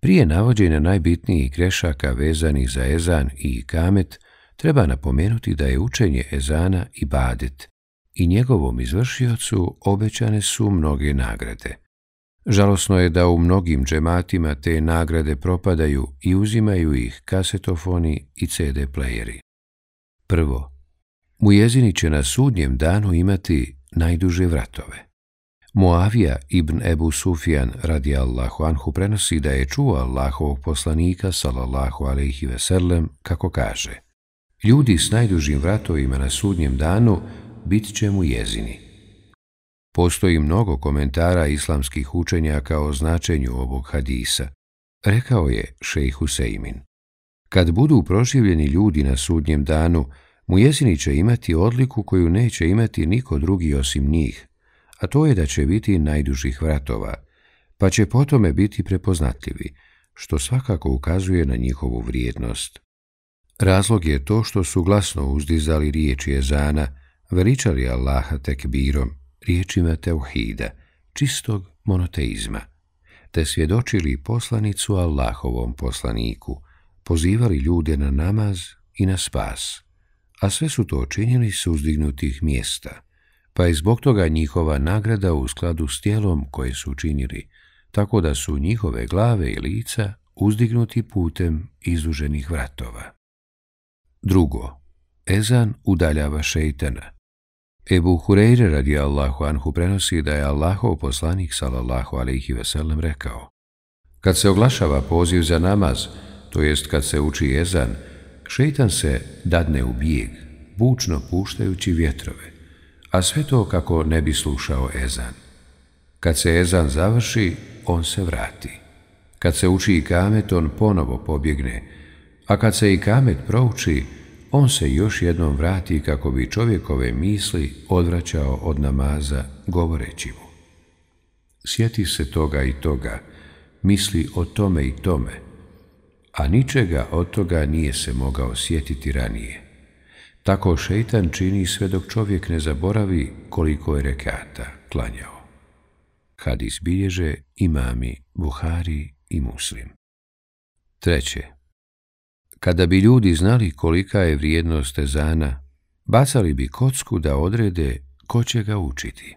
Prije navođenja najbitnijih grešaka vezanih za ezan i kamet, treba napomenuti da je učenje ezana i badet i njegovom izvršiocu obećane su mnoge nagrade. Žalosno je da u mnogim džematima te nagrade propadaju i uzimaju ih kasetofoni i CD playeri. Prvo, mujezini će na sudnjem danu imati najduže vratove. Muavija ibn Ebu Sufjan radi Allahu anhu prenosi da je čuo Allahovog poslanika sallallahu alaihi ve sellem kako kaže Ljudi s najdužim vratovima na sudnjem danu bit će mu jezini. Postoji mnogo komentara islamskih učenjaka o značenju ovog hadisa. Rekao je šejh Huseymin. Kad budu proživljeni ljudi na sudnjem danu, Mujezini će imati odliku koju neće imati niko drugi osim njih, a to je da će biti najdužih vratova, pa će potome biti prepoznatljivi, što svakako ukazuje na njihovu vrijednost. Razlog je to što su glasno uzdizali riječi Ezana, veličali Allaha tekbirom, riječima teuhida, čistog monoteizma, te svjedočili poslanicu Allahovom poslaniku, pozivali ljude na namaz i na spas, a sve su to činili s uzdignutih mjesta, pa je zbog toga njihova nagrada u skladu s tijelom koje su činili, tako da su njihove glave i lica uzdignuti putem izuženih vratova. Drugo, ezan udaljava šeitana. Ebu Hureyre radi Allahu anhu prenosi da je Allahov poslanik sallallahu alaihi veselem rekao Kad se oglašava poziv za namaz, to jest kad se uči ezan, šeitan se dadne u bijeg, bučno puštajući vjetrove, a sve to kako ne bi slušao ezan. Kad se ezan završi, on se vrati. Kad se uči i kamet, on ponovo pobjegne, a kad se i kamet prouči, on se još jednom vrati kako bi čovjekove misli odvraćao od namaza govoreći mu. Sjeti se toga i toga, misli o tome i tome, a ničega od toga nije se mogao sjetiti ranije. Tako šeitan čini sve dok čovjek ne zaboravi koliko je rekata klanjao. Hadis bilježe imami, Buhari i Muslim. Treće. Kada bi ljudi znali kolika je vrijednost ezana, bacali bi kocku da odrede ko će ga učiti.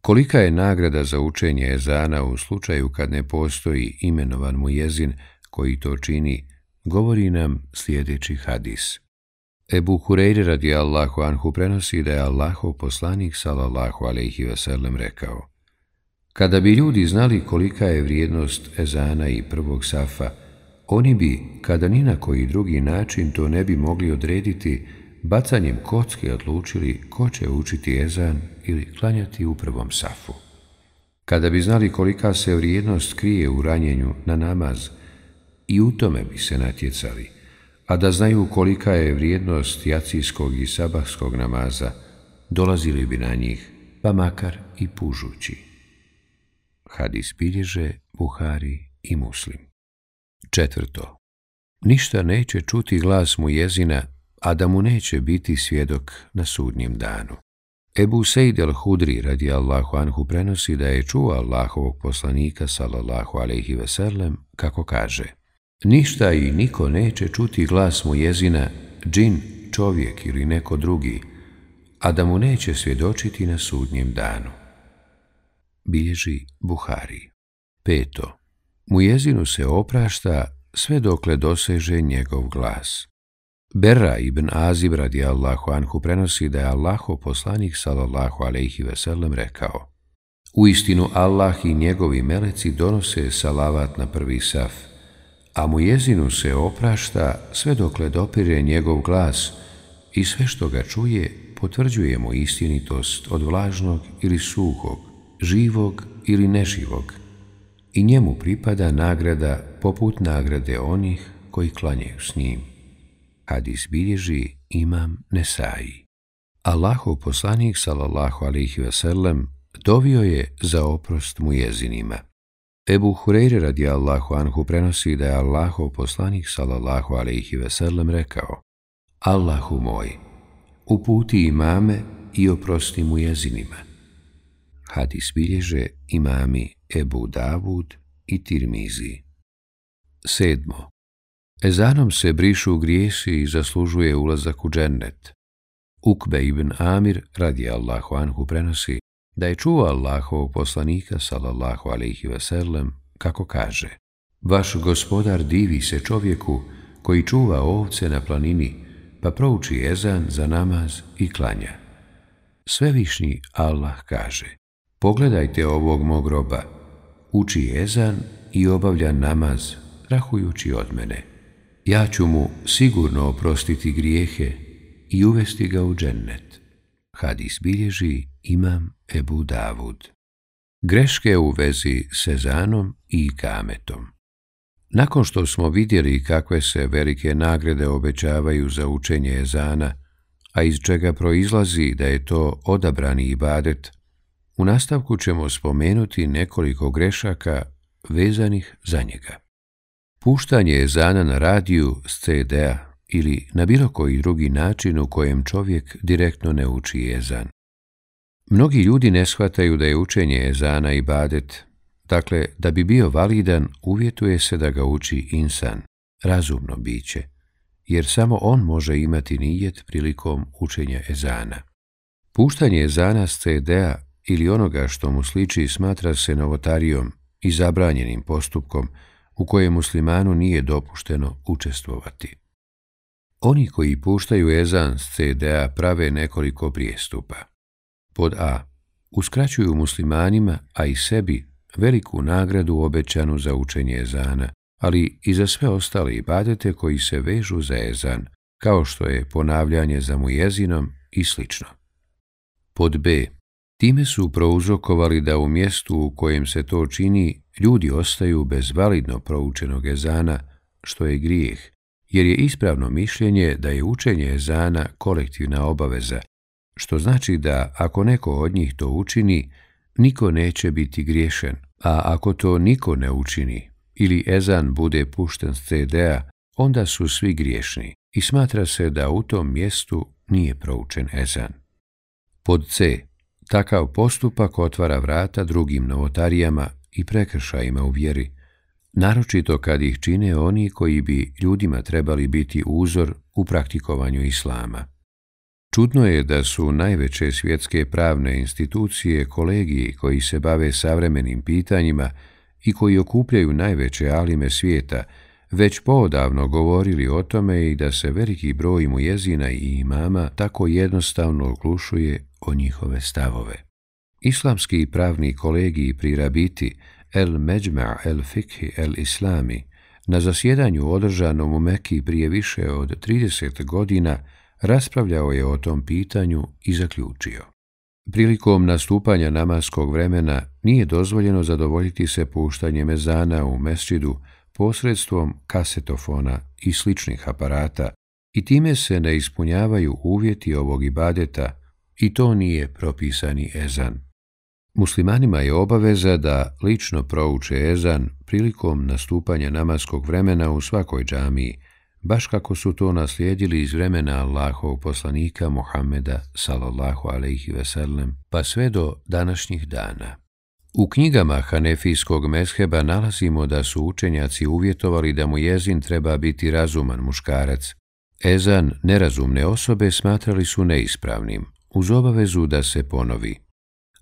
Kolika je nagrada za učenje ezana u slučaju kad ne postoji imenovan mu jezin koji to čini, govori nam sljedeći hadis. Ebu Hureyre radi Allahu anhu prenosi da je Allahov poslanik sallallahu alaihi wasallam rekao Kada bi ljudi znali kolika je vrijednost ezana i prvog safa, oni bi, kada ni na koji drugi način to ne bi mogli odrediti, bacanjem kocke odlučili ko će učiti ezan ili klanjati u prvom safu. Kada bi znali kolika se vrijednost krije u ranjenju na namaz, i u tome bi se natjecali, a da znaju kolika je vrijednost jacijskog i sabahskog namaza, dolazili bi na njih, pa makar i pužući. Hadis bilježe Buhari i Muslim. Četvrto. Ništa neće čuti glas mu jezina, a da mu neće biti svjedok na sudnjem danu. Ebu Sejd al-Hudri radi Allahu anhu prenosi da je čuo Allahovog poslanika sallallahu alaihi veselem kako kaže Ništa i niko neće čuti glas mu jezina, džin, čovjek ili neko drugi, a da mu neće svjedočiti na sudnjem danu. Bilježi Buhari. Peto. Mu jezinu se oprašta sve dokle doseže njegov glas. Berra ibn Azib radi Allahu anhu prenosi da je Allaho poslanik sallallahu alaihi sellem rekao U istinu Allah i njegovi meleci donose salavat na prvi saf, a mu jezinu se oprašta sve dokle dopire njegov glas i sve što ga čuje potvrđuje mu istinitost od vlažnog ili suhog, živog ili neživog, i njemu pripada nagrada poput nagrade onih koji klanjaju s njim. Hadis bilježi imam Nesaji. Allahov poslanik sallallahu alaihi ve sellem dovio je za oprost mu jezinima. Ebu Hureyre radi Allahu anhu prenosi da je Allahov poslanik sallallahu alaihi ve sellem rekao Allahu moj, uputi imame i oprosti mu jezinima. Hadis bilježe imami Ebu Davud i Tirmizi. Sedmo. Ezanom se brišu grijesi i zaslužuje ulazak u džennet. Ukbe ibn Amir, radi Allahu anhu, prenosi da je čuo Allahovog poslanika, sallallahu alaihi sellem, kako kaže Vaš gospodar divi se čovjeku koji čuva ovce na planini, pa prouči ezan za namaz i klanja. Svevišnji Allah kaže Pogledajte ovog mog roba, uči ezan i obavlja namaz, rahujući od mene. Ja ću mu sigurno oprostiti grijehe i uvesti ga u džennet. Hadis bilježi imam Ebu Davud. Greške u vezi Sezanom i kametom. Nakon što smo vidjeli kakve se velike nagrade obećavaju za učenje ezana, a iz čega proizlazi da je to odabrani ibadet, u nastavku ćemo spomenuti nekoliko grešaka vezanih za njega. Puštanje ezana na radiju s CD-a ili na bilo koji drugi način u kojem čovjek direktno ne uči ezan. Mnogi ljudi ne shvataju da je učenje ezana i badet, dakle, da bi bio validan, uvjetuje se da ga uči insan, razumno biće, jer samo on može imati nijet prilikom učenja ezana. Puštanje ezana s CD-a ili onoga što mu sliči smatra se novotarijom i zabranjenim postupkom u kojem muslimanu nije dopušteno učestvovati. Oni koji puštaju ezan s CD-a prave nekoliko prijestupa. Pod A. Uskraćuju muslimanima, a i sebi, veliku nagradu obećanu za učenje ezana, ali i za sve ostale ibadete koji se vežu za ezan, kao što je ponavljanje za mujezinom i slično. Pod B. Time su prouzrokovali da u mjestu u kojem se to čini, ljudi ostaju bez validno proučenog ezana, što je grijeh, jer je ispravno mišljenje da je učenje ezana kolektivna obaveza, što znači da ako neko od njih to učini, niko neće biti griješen, a ako to niko ne učini ili ezan bude pušten s CD-a, onda su svi griješni i smatra se da u tom mjestu nije proučen ezan. Pod C. Takav postupak otvara vrata drugim novotarijama i prekršajima u vjeri, naročito kad ih čine oni koji bi ljudima trebali biti uzor u praktikovanju islama. Čudno je da su najveće svjetske pravne institucije kolegiji koji se bave savremenim pitanjima i koji okupljaju najveće alime svijeta, već poodavno govorili o tome i da se veliki broj mu jezina i imama tako jednostavno oglušuje o njihove stavove. Islamski pravni kolegiji pri Rabiti El Međma El Fikhi El Islami na zasjedanju održanom u Mekiji prije više od 30 godina raspravljao je o tom pitanju i zaključio. Prilikom nastupanja namaskog vremena nije dozvoljeno zadovoljiti se puštanjem ezana u mesčidu posredstvom kasetofona i sličnih aparata i time se ne ispunjavaju uvjeti ovog ibadeta i to nije propisani ezan. Muslimanima je obaveza da lično prouče ezan prilikom nastupanja namaskog vremena u svakoj džamiji, baš kako su to naslijedili iz vremena Allahov poslanika Muhammeda sallallahu alaihi sellem, pa sve do današnjih dana. U knjigama Hanefijskog mesheba nalazimo da su učenjaci uvjetovali da mu jezin treba biti razuman muškarac. Ezan nerazumne osobe smatrali su neispravnim, uz obavezu da se ponovi.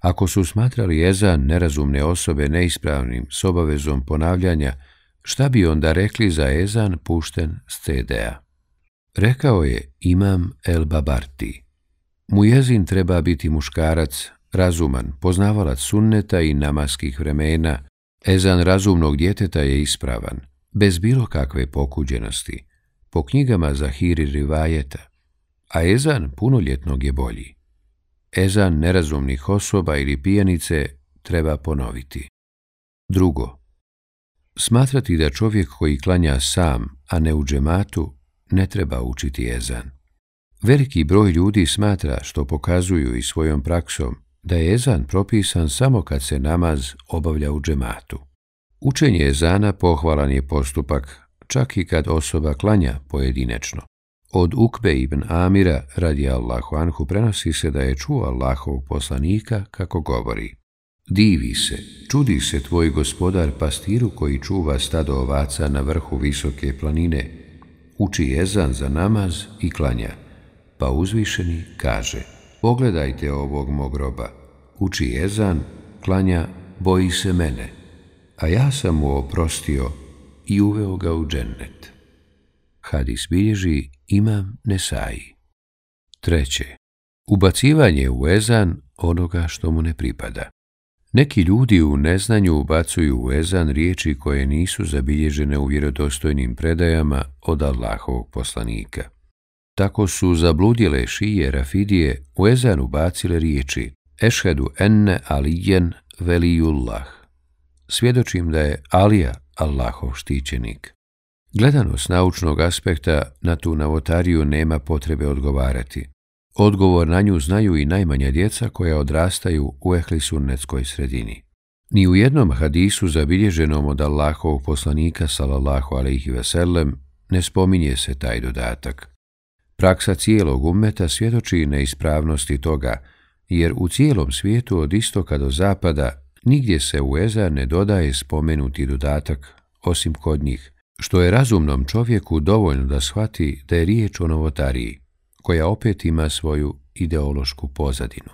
Ako su smatrali ezan nerazumne osobe neispravnim s obavezom ponavljanja, šta bi onda rekli za ezan pušten s CD-a? Rekao je Imam El Babarti. Mujezin treba biti muškarac, razuman, poznavalac sunneta i namaskih vremena, ezan razumnog djeteta je ispravan, bez bilo kakve pokuđenosti, po knjigama Zahiri Rivajeta, a ezan punoljetnog je bolji. Ezan nerazumnih osoba ili pijanice treba ponoviti. Drugo, smatrati da čovjek koji klanja sam, a ne u džematu, ne treba učiti ezan. Veliki broj ljudi smatra, što pokazuju i svojom praksom, da je ezan propisan samo kad se namaz obavlja u džematu. Učenje ezana pohvalan je postupak, čak i kad osoba klanja pojedinačno. Od Ukbe ibn Amira, radi Allahu Anhu, prenosi se da je čuo Allahovog poslanika kako govori. Divi se, čudi se tvoj gospodar pastiru koji čuva stado ovaca na vrhu visoke planine, uči jezan za namaz i klanja, pa uzvišeni kaže, pogledajte ovog mog roba, uči jezan, klanja, boji se mene, a ja sam mu oprostio i uveo ga u džennet. Hadis bilježi imam Nesaji. Treće, ubacivanje u ezan onoga što mu ne pripada. Neki ljudi u neznanju ubacuju u ezan riječi koje nisu zabilježene u vjerodostojnim predajama od Allahovog poslanika. Tako su zabludjele šije Rafidije u ezan ubacile riječi Ešhedu enne alijen velijullah. Svjedočim da je Alija Allahov štićenik. Gledano s naučnog aspekta, na tu navotariju nema potrebe odgovarati. Odgovor na nju znaju i najmanja djeca koja odrastaju u ehlisunetskoj sredini. Ni u jednom hadisu zabilježenom od Allahovog poslanika sallallahu alaihi sellem ne spominje se taj dodatak. Praksa cijelog ummeta svjedoči neispravnosti toga, jer u cijelom svijetu od istoka do zapada nigdje se u eza ne dodaje spomenuti dodatak, osim kod njih, što je razumnom čovjeku dovoljno da shvati da je riječ o novotariji, koja opet ima svoju ideološku pozadinu.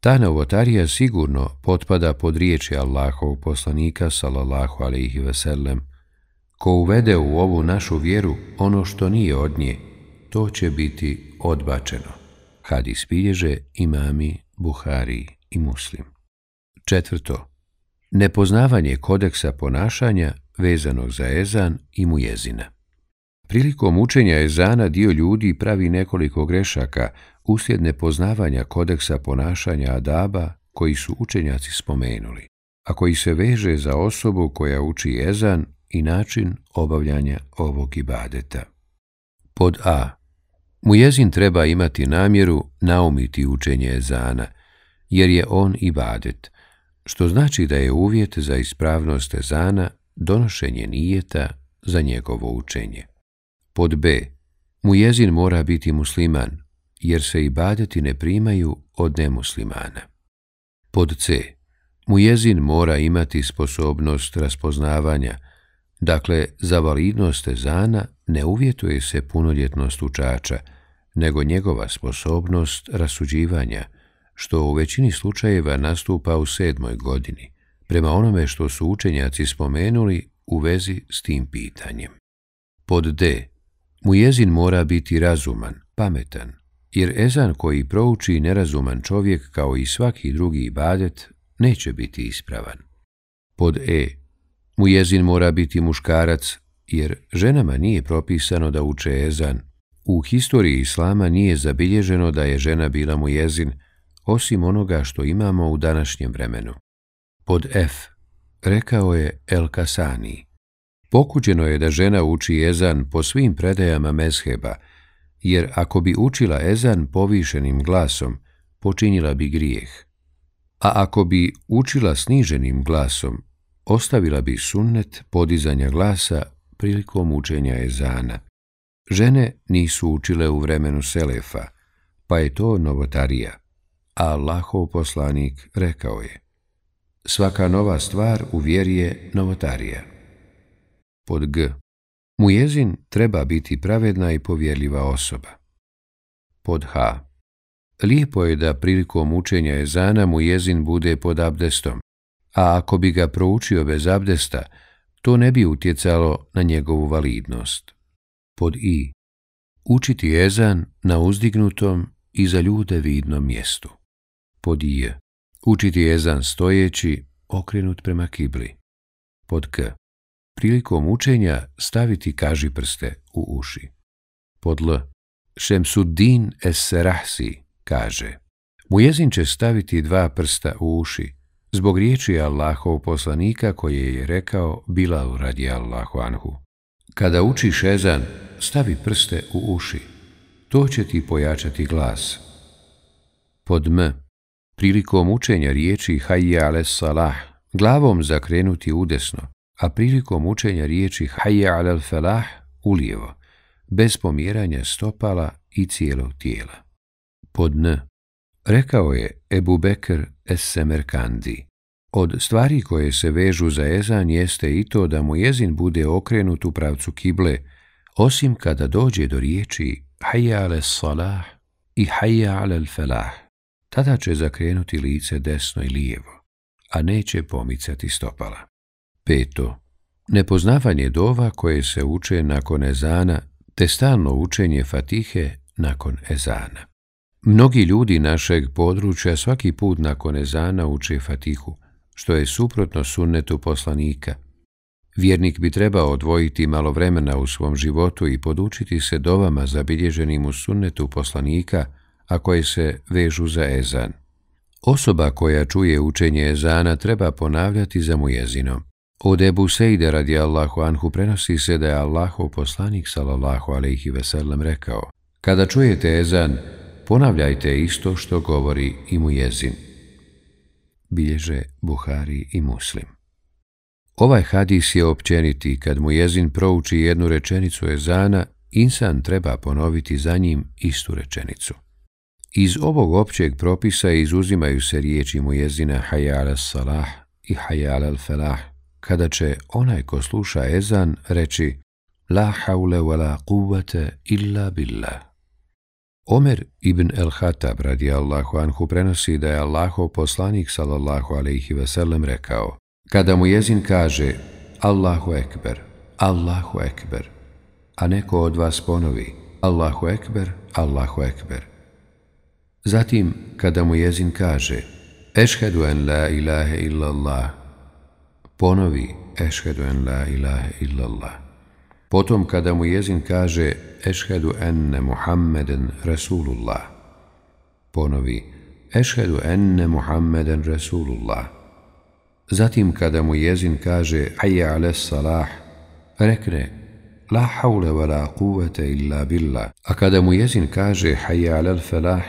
Ta novotarija sigurno potpada pod riječi Allahov poslanika, sallallahu alaihi sellem, ko uvede u ovu našu vjeru ono što nije od nje, to će biti odbačeno. Hadis bilježe imami, Buhari i Muslim. Četvrto, nepoznavanje kodeksa ponašanja vezanog za ezan i mujezina. Prilikom učenja ezana dio ljudi pravi nekoliko grešaka uslijed nepoznavanja kodeksa ponašanja adaba koji su učenjaci spomenuli, a koji se veže za osobu koja uči ezan i način obavljanja ovog ibadeta. Pod A. Mujezin treba imati namjeru naumiti učenje ezana, jer je on ibadet, što znači da je uvjet za ispravnost ezana donošenje nijeta za njegovo učenje. Pod B. Mujezin mora biti musliman, jer se ibadeti ne primaju od nemuslimana. Pod C. Mujezin mora imati sposobnost raspoznavanja, dakle, za validnost ezana ne uvjetuje se punoljetnost učača, nego njegova sposobnost rasuđivanja, što u većini slučajeva nastupa u sedmoj godini, prema onome što su učenjaci spomenuli u vezi s tim pitanjem. Pod D. Mujezin mora biti razuman, pametan, jer ezan koji prouči nerazuman čovjek kao i svaki drugi ibadet neće biti ispravan. Pod E. Mujezin mora biti muškarac, jer ženama nije propisano da uče ezan. U historiji islama nije zabilježeno da je žena bila mujezin, osim onoga što imamo u današnjem vremenu. Pod F. Rekao je El Kasani. Pokuđeno je da žena uči ezan po svim predajama mezheba, jer ako bi učila ezan povišenim glasom, počinila bi grijeh. A ako bi učila sniženim glasom, ostavila bi sunnet podizanja glasa prilikom učenja ezana. Žene nisu učile u vremenu Selefa, pa je to novotarija. A Allahov poslanik rekao je, svaka nova stvar u vjeri je novotarija. Pod G. Mujezin treba biti pravedna i povjerljiva osoba. Pod H. Lijepo je da prilikom učenja ezana mujezin bude pod abdestom, a ako bi ga proučio bez abdesta, to ne bi utjecalo na njegovu validnost. Pod I. Učiti ezan na uzdignutom i za ljude vidnom mjestu. Pod I. Učiti ezan stojeći, okrenut prema kibli. Pod K prilikom učenja staviti kaži prste u uši. Pod L. Šemsuddin es-Serahsi kaže Mujezin će staviti dva prsta u uši zbog riječi Allahov poslanika koje je rekao Bilal radi Allahu anhu. Kada učiš ezan, stavi prste u uši. To će ti pojačati glas. Pod M. Prilikom učenja riječi Hayya ale salah, glavom zakrenuti udesno, a prilikom učenja riječi Hayya alal felah ulijevo, bez pomjeranja stopala i cijelog tijela. Pod N. Rekao je Ebu Bekr es Semerkandi. Od stvari koje se vežu za ezan jeste i to da mu jezin bude okrenut u pravcu kible, osim kada dođe do riječi Hayya alal salah i Hayya alal felah. Tada će zakrenuti lice desno i lijevo, a neće pomicati stopala. Peto. Nepoznavanje dova koje se uče nakon ezana, te stalno učenje fatihe nakon ezana. Mnogi ljudi našeg područja svaki put nakon ezana uče fatihu, što je suprotno sunnetu poslanika. Vjernik bi trebao odvojiti malo vremena u svom životu i podučiti se dovama zabilježenim u sunnetu poslanika, a koje se vežu za ezan. Osoba koja čuje učenje ezana treba ponavljati za mu jezinom. Od Ebu Sejde radi Allahu Anhu prenosi se da je Allahov poslanik sallallahu alaihi veselam rekao Kada čujete ezan, ponavljajte isto što govori i mu jezin. Bilježe Buhari i Muslim. Ovaj hadis je općeniti kad mu jezin prouči jednu rečenicu ezana, insan treba ponoviti za njim istu rečenicu. Iz ovog općeg propisa izuzimaju se riječi mu jezina hajjala salah i hajjala felah, kada će onaj ko sluša ezan reći La haule wa la quvvete illa billah. Omer ibn el-Hatab radi Allahu anhu prenosi da je Allahov poslanik sallallahu alaihi ve sellem rekao Kada mu jezin kaže Allahu ekber, Allahu ekber, a neko od vas ponovi Allahu ekber, Allahu ekber. Zatim, kada mu jezin kaže Ešhedu en la ilahe illallah, ponovi Ešhedu en la ilahe illallah. Potom, kada mu jezin kaže Ešhedu enne Muhammeden Rasulullah, ponovi Ešhedu enne Muhammeden Rasulullah. Zatim, kada mu jezin kaže Hayya ala salah, rekne La haule wa la kuvvete illa billah. A kada mu jezin kaže Hayya ala falah,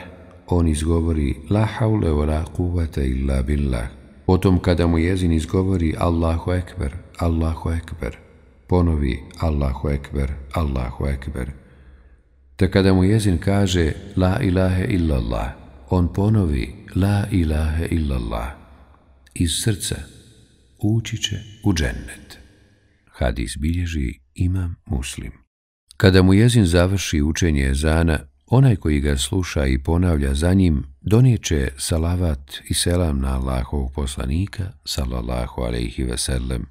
on izgovori la haule wa la kuvvete illa billah. Potom kada mu jezin izgovori Allahu ekber, Allahu ekber, ponovi Allahu ekber, Allahu ekber. Te kada mu jezin kaže la ilahe illallah, on ponovi la ilahe illallah. Iz srca ući će u džennet. Hadis bilježi imam muslim. Kada mu jezin završi učenje ezana, Onaj koji ga sluša i ponavlja za njim, donijeće salavat i selam na Allahovog poslanika, sallallahu alaihi ve sellem.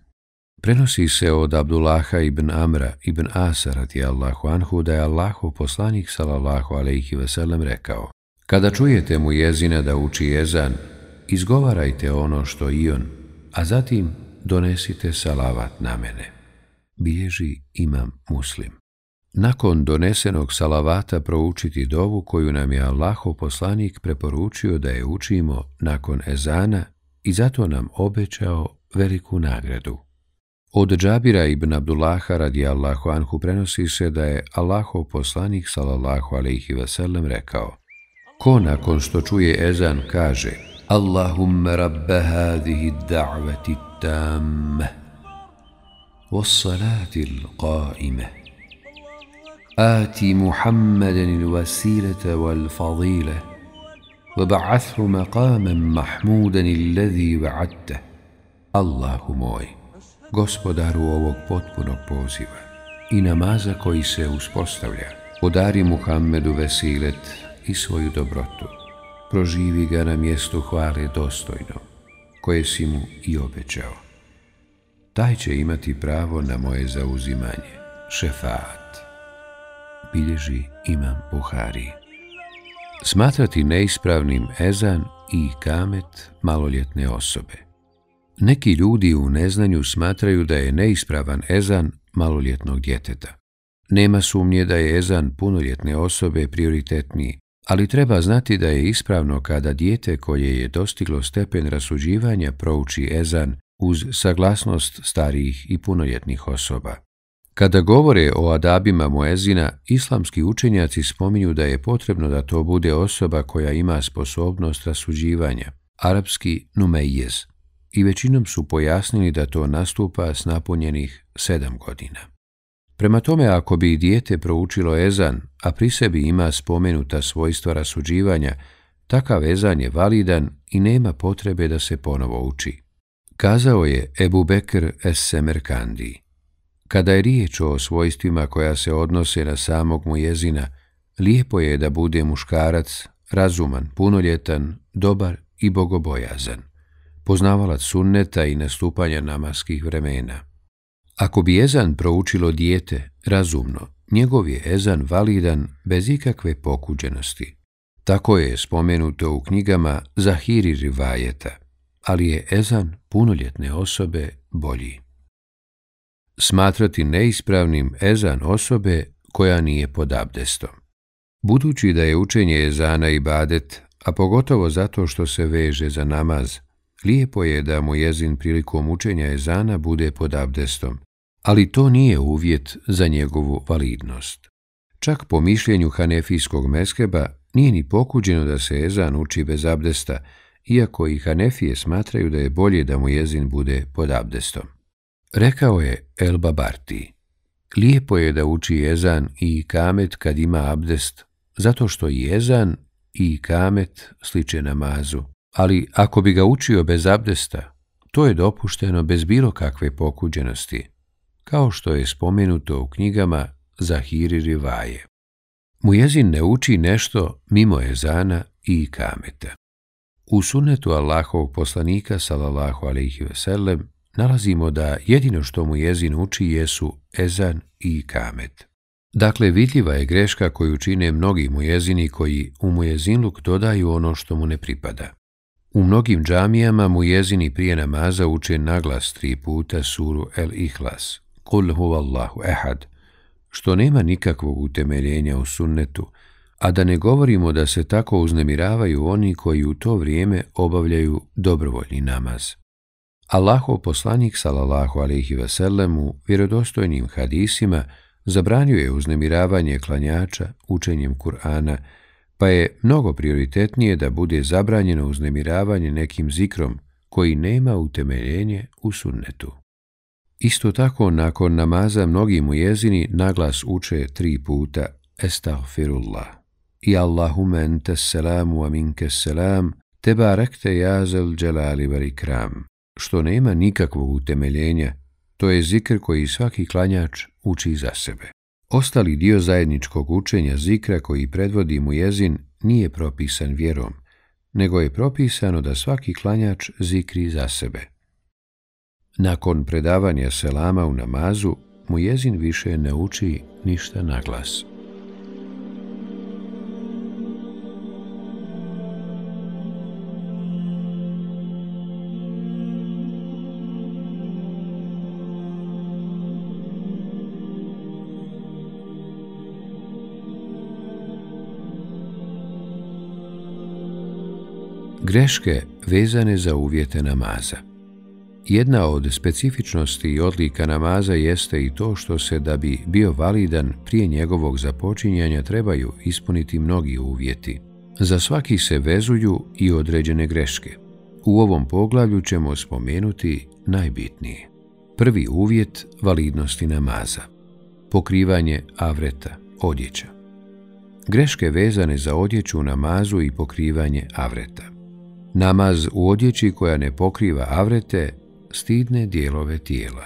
Prenosi se od Abdullaha ibn Amra ibn Asa radi Allahu anhu da je Allahov poslanik, sallallahu alaihi ve sellem, rekao Kada čujete mu jezina da uči jezan, izgovarajte ono što i on, a zatim donesite salavat na mene. Bilježi imam muslim. Nakon donesenog salavata proučiti dovu koju nam je Allahov poslanik preporučio da je učimo nakon ezana i zato nam obećao veliku nagradu. Od Džabira ibn Abdullaha radi Allahu anhu prenosi se da je Allahov poslanik sallallahu alaihi wasallam rekao Ko nakon što čuje ezan kaže Allahumma rabbe hadihi da'vati tamme was salati l'qaimeh آتي محمدا الوسيلة والفضيلة وبعثه مقاما محمودا الذي وعدته Allahu moj, gospodaru ovog potpunog poziva i namaza koji se uspostavlja, podari Muhammedu vesilet i svoju dobrotu. Proživi ga na mjestu hvale dostojno, koje si mu i obećao. Taj će imati pravo na moje zauzimanje, šefat bilježi imam Buhari. Smatrati neispravnim ezan i kamet maloljetne osobe. Neki ljudi u neznanju smatraju da je neispravan ezan maloljetnog djeteta. Nema sumnje da je ezan punoljetne osobe prioritetniji, ali treba znati da je ispravno kada dijete koje je dostiglo stepen rasuđivanja prouči ezan uz saglasnost starijih i punoljetnih osoba. Kada govore o adabima muezina, islamski učenjaci spominju da je potrebno da to bude osoba koja ima sposobnost rasuđivanja, arapski numejez, i većinom su pojasnili da to nastupa s napunjenih sedam godina. Prema tome, ako bi dijete proučilo ezan, a pri sebi ima spomenuta svojstva rasuđivanja, takav ezan je validan i nema potrebe da se ponovo uči. Kazao je Ebu Bekr es Semerkandi. Kada je riječ o svojstvima koja se odnose na samog mu jezina, lijepo je da bude muškarac, razuman, punoljetan, dobar i bogobojazan, poznavalac sunneta i nastupanja namaskih vremena. Ako bi jezan proučilo dijete razumno, njegov je ezan validan bez ikakve pokuđenosti. Tako je spomenuto u knjigama Zahiri Rivajeta. ali je ezan punoljetne osobe bolji. Smatrati neispravnim ezan osobe koja nije pod abdestom. Budući da je učenje ezana i badet, a pogotovo zato što se veže za namaz, lijepo je da mu jezin prilikom učenja ezana bude pod abdestom, ali to nije uvjet za njegovu validnost. Čak po mišljenju hanefijskog meskeba nije ni pokuđeno da se ezan uči bez abdesta, iako i hanefije smatraju da je bolje da mu jezin bude pod abdestom. Rekao je El Babarti, lijepo je da uči jezan i kamet kad ima abdest, zato što jezan i kamet sliče namazu, ali ako bi ga učio bez abdesta, to je dopušteno bez bilo kakve pokuđenosti, kao što je spomenuto u knjigama Zahiri Rivaje. Mujezin ne uči nešto mimo jezana i kameta. U sunetu Allahovog poslanika, salallahu alaihi sellem, nalazimo da jedino što mu jezin uči jesu ezan i kamet. Dakle, vidljiva je greška koju čine mnogi mujezini koji u mujezinluk dodaju ono što mu ne pripada. U mnogim džamijama mujezini prije namaza uče naglas tri puta suru El Ihlas, Kul huvallahu ehad, što nema nikakvog utemeljenja u sunnetu, a da ne govorimo da se tako uznemiravaju oni koji u to vrijeme obavljaju dobrovoljni namaz. Allahov poslanik, sallallahu alejhi ve sellem u vjerodostojnim hadisima zabranio je uznemiravanje klanjača učenjem Kur'ana, pa je mnogo prioritetnije da bude zabranjeno uznemiravanje nekim zikrom koji nema utemeljenje u sunnetu. Isto tako, nakon namaza mnogi mu jezini naglas uče tri puta Estagfirullah i Allahume ente selamu a minke selam te barekte jazel dželali ikram što nema nikakvog utemeljenja, to je zikr koji svaki klanjač uči za sebe. Ostali dio zajedničkog učenja zikra koji predvodi mu jezin nije propisan vjerom, nego je propisano da svaki klanjač zikri za sebe. Nakon predavanja selama u namazu, mu jezin više ne uči ništa na glas. Greške vezane za uvjete namaza – Jedna od specifičnosti i odlika namaza jeste i to što se da bi bio validan prije njegovog započinjanja trebaju ispuniti mnogi uvjeti. Za svaki se vezuju i određene greške. U ovom poglavlju ćemo spomenuti najbitnije. Prvi uvjet validnosti namaza. Pokrivanje avreta, odjeća. Greške vezane za odjeću u namazu i pokrivanje avreta. Namaz u odjeći koja ne pokriva avrete stidne dijelove tijela.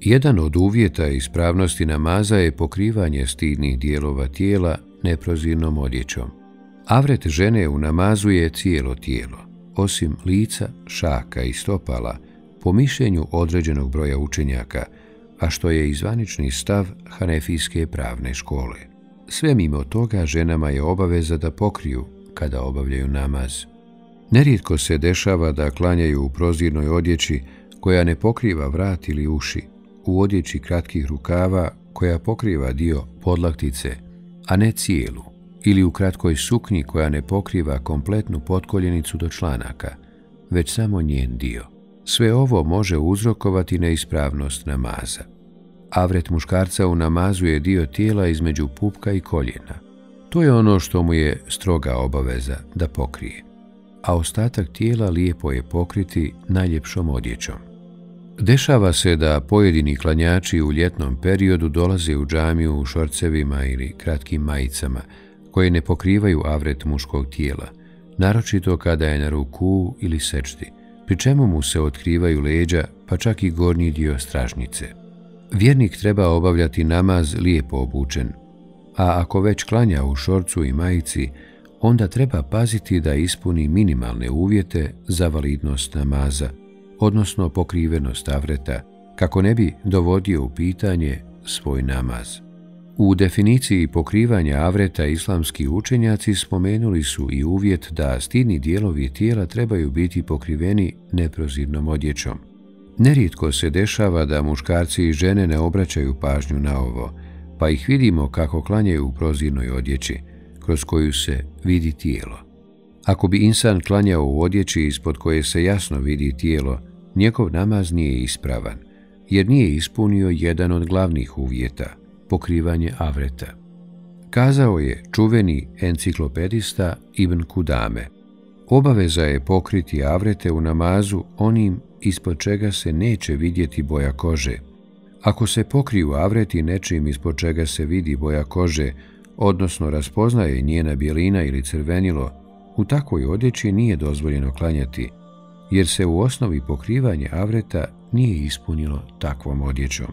Jedan od uvjeta ispravnosti namaza je pokrivanje stidnih dijelova tijela neprozirnom odjećom. Avret žene u namazu je cijelo tijelo, osim lica, šaka i stopala, po mišljenju određenog broja učenjaka, a što je izvanični stav Hanefijske pravne škole. Sve mimo toga ženama je obaveza da pokriju kada obavljaju namaz. Nerijetko se dešava da klanjaju u prozirnoj odjeći koja ne pokriva vrat ili uši, u odjeći kratkih rukava koja pokriva dio podlaktice, a ne cijelu, ili u kratkoj suknji koja ne pokriva kompletnu potkoljenicu do članaka, već samo njen dio. Sve ovo može uzrokovati neispravnost namaza. Avret muškarca u namazu je dio tijela između pupka i koljena. To je ono što mu je stroga obaveza da pokrije a ostatak tijela lijepo je pokriti najljepšom odjećom. Dešava se da pojedini klanjači u ljetnom periodu dolaze u džamiju u šorcevima ili kratkim majicama koje ne pokrivaju avret muškog tijela, naročito kada je na ruku ili sečti, pri čemu mu se otkrivaju leđa pa čak i gornji dio stražnice. Vjernik treba obavljati namaz lijepo obučen, a ako već klanja u šorcu i majici, onda treba paziti da ispuni minimalne uvjete za validnost namaza, odnosno pokrivenost avreta, kako ne bi dovodio u pitanje svoj namaz. U definiciji pokrivanja avreta islamski učenjaci spomenuli su i uvjet da stidni dijelovi tijela trebaju biti pokriveni neprozirnom odjećom. Nerijetko se dešava da muškarci i žene ne obraćaju pažnju na ovo, pa ih vidimo kako klanjaju u prozirnoj odjeći, kroz koju se vidi tijelo. Ako bi insan klanjao u odjeći ispod koje se jasno vidi tijelo, njegov namaz nije ispravan, jer nije ispunio jedan od glavnih uvjeta, pokrivanje avreta. Kazao je čuveni enciklopedista Ibn Kudame. Obaveza je pokriti avrete u namazu onim ispod čega se neće vidjeti boja kože. Ako se pokriju avreti nečim ispod čega se vidi boja kože, odnosno raspoznaje njena bjelina ili crvenilo, u takvoj odjeći nije dozvoljeno klanjati, jer se u osnovi pokrivanje avreta nije ispunilo takvom odjećom.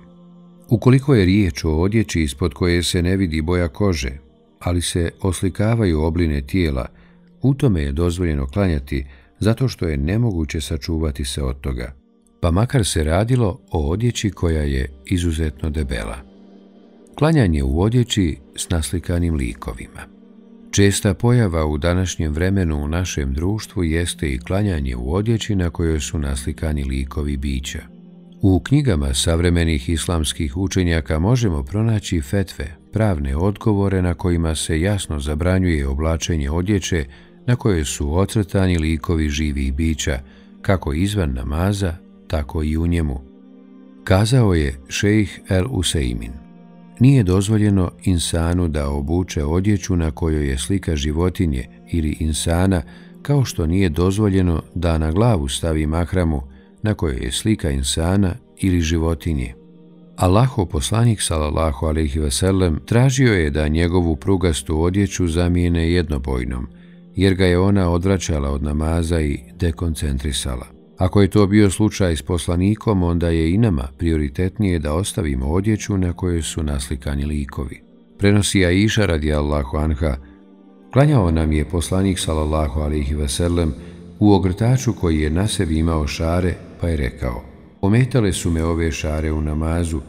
Ukoliko je riječ o odjeći ispod koje se ne vidi boja kože, ali se oslikavaju obline tijela, u tome je dozvoljeno klanjati zato što je nemoguće sačuvati se od toga, pa makar se radilo o odjeći koja je izuzetno debela. Klanjanje u odjeći s naslikanim likovima. Česta pojava u današnjem vremenu u našem društvu jeste i klanjanje u odjeći na kojoj su naslikani likovi bića. U knjigama savremenih islamskih učenjaka možemo pronaći fetve, pravne odgovore na kojima se jasno zabranjuje oblačenje odjeće na kojoj su ocrtani likovi živih bića, kako izvan namaza, tako i u njemu. Kazao je šejh El Useimin. Nije dozvoljeno insanu da obuče odjeću na kojoj je slika životinje ili insana, kao što nije dozvoljeno da na glavu stavi mahramu na kojoj je slika insana ili životinje. Allaho poslanik sallallahu alejhi ve sellem tražio je da njegovu prugastu odjeću zamijene jednobojnom, jer ga je ona odvraćala od namaza i dekoncentrisala. Ako je to bio slučaj s poslanikom, onda je i nama prioritetnije da ostavimo odjeću na kojoj su naslikani likovi. Prenosi Aisha radi Allahu anha, klanjao nam je poslanik sallallahu alaihi sellem u ogrtaču koji je na sebi imao šare, pa je rekao, ometale su me ove šare u namazu,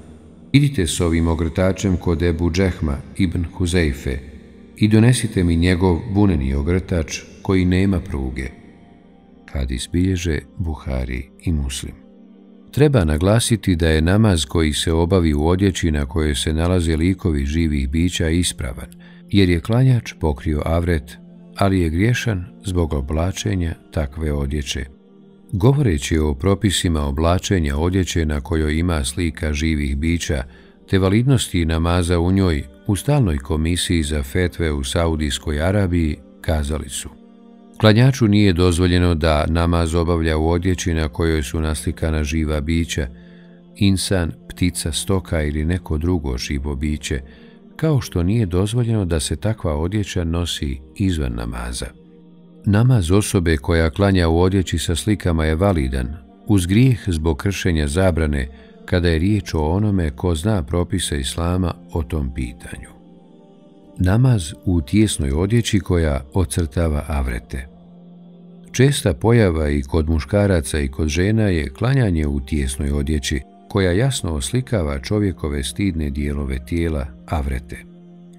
idite s ovim ogrtačem kod Ebu Džehma ibn Huzeife i donesite mi njegov buneni ogrtač koji nema pruge Hadis bilježe Buhari i Muslim. Treba naglasiti da je namaz koji se obavi u odjeći na kojoj se nalaze likovi živih bića ispravan, jer je klanjač pokrio avret, ali je griješan zbog oblačenja takve odjeće. Govoreći o propisima oblačenja odjeće na kojoj ima slika živih bića, te validnosti namaza u njoj, u stalnoj komisiji za fetve u Saudijskoj Arabiji kazali su – Klanjaču nije dozvoljeno da namaz obavlja u odjeći na kojoj su naslikana živa bića, insan, ptica, stoka ili neko drugo živo biće, kao što nije dozvoljeno da se takva odjeća nosi izvan namaza. Namaz osobe koja klanja u odjeći sa slikama je validan, uz grijeh zbog kršenja zabrane kada je riječ o onome ko zna propise Islama o tom pitanju. Namaz u tjesnoj odjeći koja ocrtava avrete. Česta pojava i kod muškaraca i kod žena je klanjanje u tjesnoj odjeći, koja jasno oslikava čovjekove stidne dijelove tijela, avrete.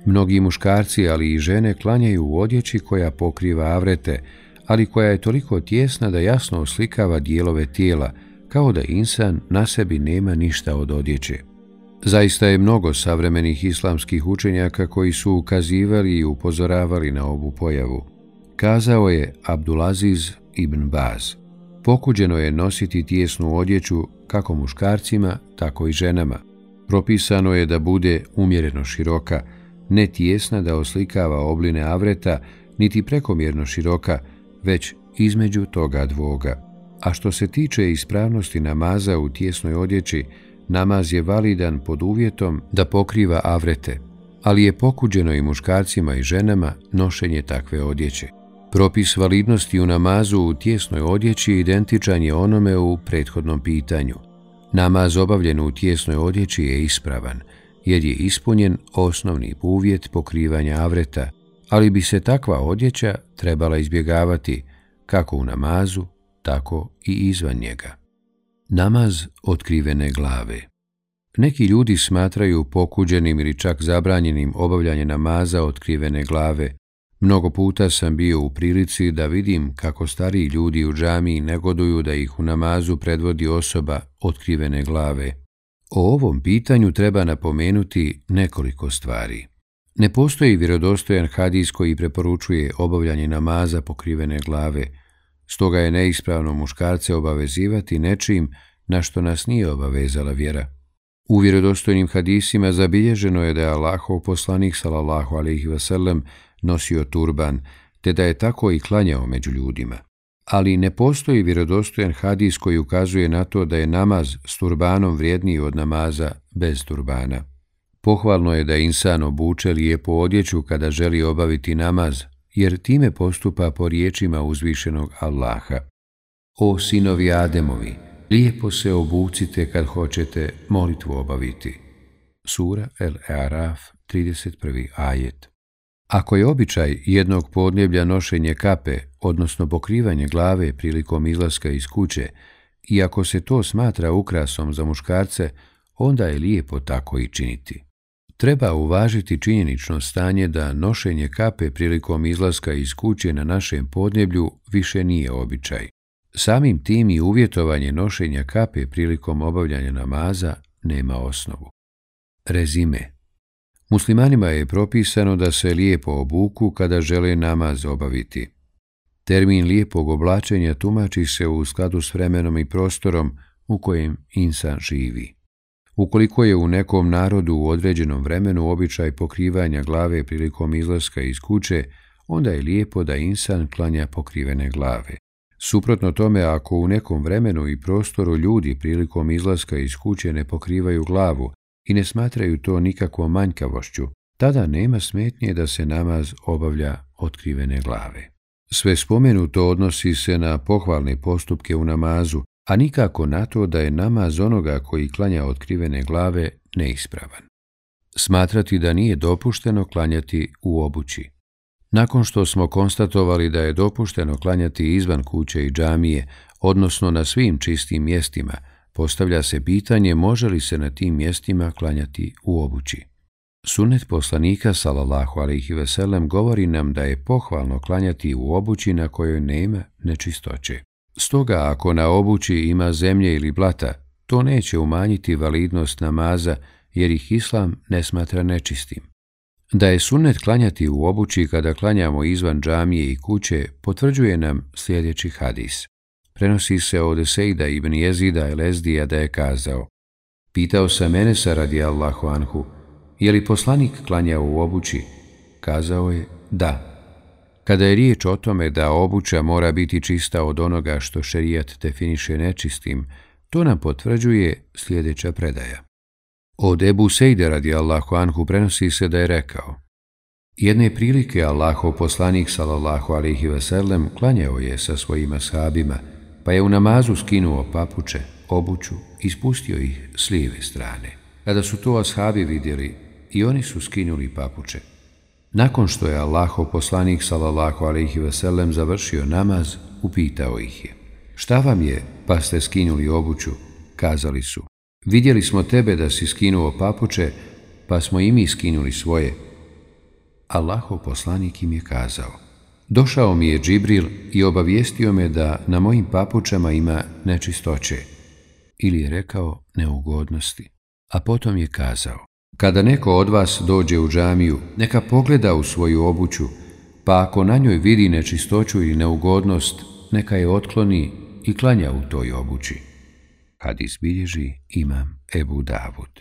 Mnogi muškarci, ali i žene, klanjaju u odjeći koja pokriva avrete, ali koja je toliko tjesna da jasno oslikava dijelove tijela, kao da insan na sebi nema ništa od odjeće. Zaista je mnogo savremenih islamskih učenjaka koji su ukazivali i upozoravali na ovu pojavu. Kazao je Abdulaziz ibn Baz. Pokuđeno je nositi tijesnu odjeću kako muškarcima, tako i ženama. Propisano je da bude umjereno široka, ne tijesna da oslikava obline avreta, niti prekomjerno široka, već između toga dvoga. A što se tiče ispravnosti namaza u tijesnoj odjeći, namaz je validan pod uvjetom da pokriva avrete, ali je pokuđeno i muškarcima i ženama nošenje takve odjeće. Propis validnosti u namazu u tjesnoj odjeći identičan je onome u prethodnom pitanju. Namaz obavljen u tjesnoj odjeći je ispravan, jer je ispunjen osnovni uvjet pokrivanja avreta, ali bi se takva odjeća trebala izbjegavati kako u namazu, tako i izvan njega. Namaz otkrivene glave Neki ljudi smatraju pokuđenim ili čak zabranjenim obavljanje namaza otkrivene glave. Mnogo puta sam bio u prilici da vidim kako stariji ljudi u džamiji negoduju da ih u namazu predvodi osoba otkrivene glave. O ovom pitanju treba napomenuti nekoliko stvari. Ne postoji vjerodostojan hadis koji preporučuje obavljanje namaza pokrivene glave, stoga je neispravno muškarce obavezivati nečim na što nas nije obavezala vjera. U vjerodostojnim hadisima zabilježeno je da je Allahov poslanik sallallahu alejhi ve sellem nosio turban, te da je tako i klanjao među ljudima. Ali ne postoji vjerodostojan hadis koji ukazuje na to da je namaz s turbanom vrijedniji od namaza bez turbana. Pohvalno je da insan obuče lijepo odjeću kada želi obaviti namaz, jer time postupa po riječima uzvišenog Allaha. O sinovi Ademovi, lijepo se obucite kad hoćete molitvu obaviti. Sura El Araf, 31. ajet. Ako je običaj jednog podneblja nošenje kape, odnosno pokrivanje glave prilikom izlaska iz kuće, i ako se to smatra ukrasom za muškarce, onda je lijepo tako i činiti. Treba uvažiti činjenično stanje da nošenje kape prilikom izlaska iz kuće na našem podneblju više nije običaj. Samim tim i uvjetovanje nošenja kape prilikom obavljanja namaza nema osnovu. Rezime Muslimanima je propisano da se lijepo obuku kada žele namaz obaviti. Termin lijepog oblačenja tumači se u skladu s vremenom i prostorom u kojem insan živi. Ukoliko je u nekom narodu u određenom vremenu običaj pokrivanja glave prilikom izlaska iz kuće, onda je lijepo da insan klanja pokrivene glave. Suprotno tome, ako u nekom vremenu i prostoru ljudi prilikom izlaska iz kuće ne pokrivaju glavu i ne smatraju to nikakvom manjkavošću, tada nema smetnje da se namaz obavlja otkrivene glave. Sve spomenuto odnosi se na pohvalne postupke u namazu, a nikako na to da je namaz onoga koji klanja otkrivene glave neispravan. Smatrati da nije dopušteno klanjati u obući. Nakon što smo konstatovali da je dopušteno klanjati izvan kuće i džamije, odnosno na svim čistim mjestima, postavlja se pitanje može li se na tim mjestima klanjati u obući. Sunnet poslanika sallallahu alejhi ve sellem govori nam da je pohvalno klanjati u obući na kojoj nema nečistoće. Stoga ako na obući ima zemlje ili blata, to neće umanjiti validnost namaza jer ih islam ne smatra nečistim. Da je sunnet klanjati u obući kada klanjamo izvan džamije i kuće, potvrđuje nam sljedeći hadis. Prenosi se od Sejda ibn Jezida Elezdija da je kazao Pitao sam Enesa radi Allahu Anhu, je li poslanik klanjao u obući? Kazao je da. Kada je riječ o tome da obuća mora biti čista od onoga što šerijat definiše nečistim, to nam potvrđuje sljedeća predaja. Od Ebu Sejde radi Allahu Anhu prenosi se da je rekao Jedne prilike Allahov poslanik sallallahu alaihi sellem klanjao je sa svojim sahabima pa je u namazu skinuo papuče, obuću i spustio ih s lijeve strane. Kada su to ashabi vidjeli, i oni su skinuli papuče. Nakon što je Allahov poslanik sallallahu alaihi sellem završio namaz, upitao ih je. Šta vam je, pa ste skinuli obuću? Kazali su. Vidjeli smo tebe da si skinuo papuče, pa smo i mi skinuli svoje. Allahov poslanik im je kazao. Došao mi je Džibril i obavijestio me da na mojim papučama ima nečistoće. Ili je rekao neugodnosti. A potom je kazao. Kada neko od vas dođe u džamiju, neka pogleda u svoju obuću, pa ako na njoj vidi nečistoću ili neugodnost, neka je otkloni i klanja u toj obući. Hadis bilježi imam Ebu Davud.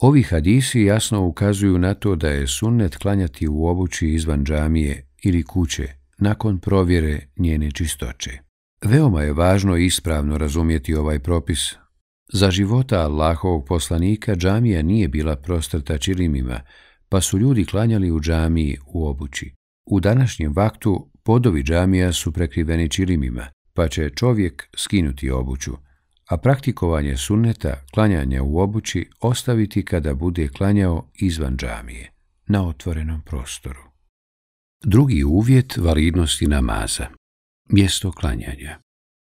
Ovi hadisi jasno ukazuju na to da je sunnet klanjati u obući izvan džamije ili kuće nakon provjere njene čistoće. Veoma je važno ispravno razumjeti ovaj propis. Za života Allahovog poslanika džamija nije bila prostrta čilimima, pa su ljudi klanjali u džamiji u obući. U današnjem vaktu podovi džamija su prekriveni čilimima, pa će čovjek skinuti obuću, a praktikovanje sunneta, klanjanja u obući, ostaviti kada bude klanjao izvan džamije, na otvorenom prostoru. Drugi uvjet validnosti namaza. Mjesto klanjanja.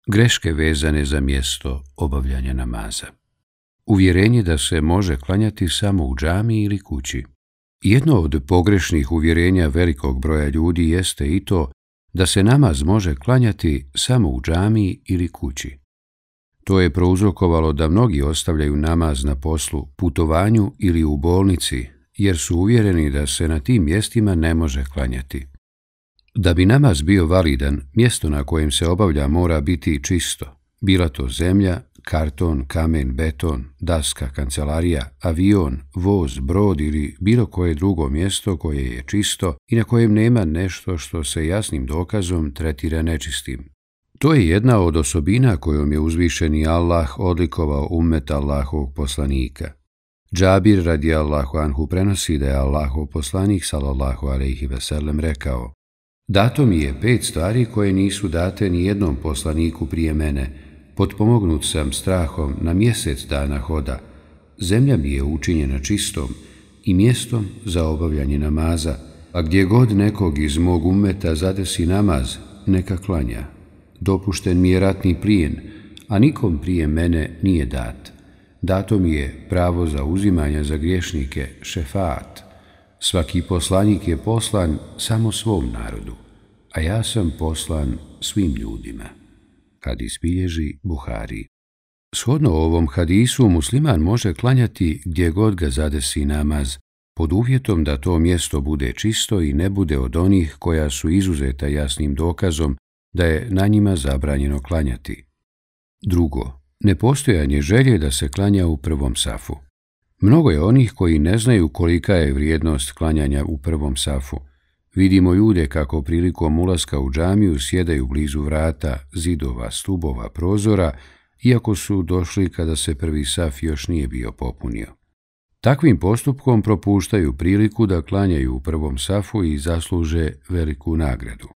Greške vezane za mjesto obavljanja namaza. Uvjerenje da se može klanjati samo u džami ili kući. Jedno od pogrešnih uvjerenja velikog broja ljudi jeste i to da se namaz može klanjati samo u džami ili kući. To je prouzrokovalo da mnogi ostavljaju namaz na poslu, putovanju ili u bolnici, jer su uvjereni da se na tim mjestima ne može klanjati. Da bi namaz bio validan, mjesto na kojem se obavlja mora biti čisto, bila to zemlja, karton, kamen, beton, daska, kancelarija, avion, voz, brod ili bilo koje drugo mjesto koje je čisto i na kojem nema nešto što se jasnim dokazom tretira nečistim. To je jedna od osobina kojom je uzvišeni Allah odlikovao umet Allahovog poslanika. Džabir radi Allahu anhu prenosi da je Allahov poslanik sallallahu alaihi veselem rekao Dato mi je pet stvari koje nisu date ni jednom poslaniku prije mene. Potpomognut sam strahom na mjesec dana hoda. Zemlja mi je učinjena čistom i mjestom za obavljanje namaza, a gdje god nekog iz mog umeta zadesi namaz, neka klanja. Dopušten mi je ratni plijen, a nikom prije mene nije dat. Dato mi je pravo za uzimanje za griješnike, šefat. Svaki poslanik je poslan samo svom narodu, a ja sam poslan svim ljudima. Hadis bilježi Buhari. Shodno ovom hadisu musliman može klanjati gdje god ga zadesi namaz, pod uvjetom da to mjesto bude čisto i ne bude od onih koja su izuzeta jasnim dokazom da je na njima zabranjeno klanjati. Drugo, nepostojanje želje da se klanja u prvom safu. Mnogo je onih koji ne znaju kolika je vrijednost klanjanja u prvom safu. Vidimo ljude kako prilikom ulaska u džamiju sjedaju blizu vrata, zidova, stubova, prozora, iako su došli kada se prvi saf još nije bio popunio. Takvim postupkom propuštaju priliku da klanjaju u prvom safu i zasluže veliku nagradu.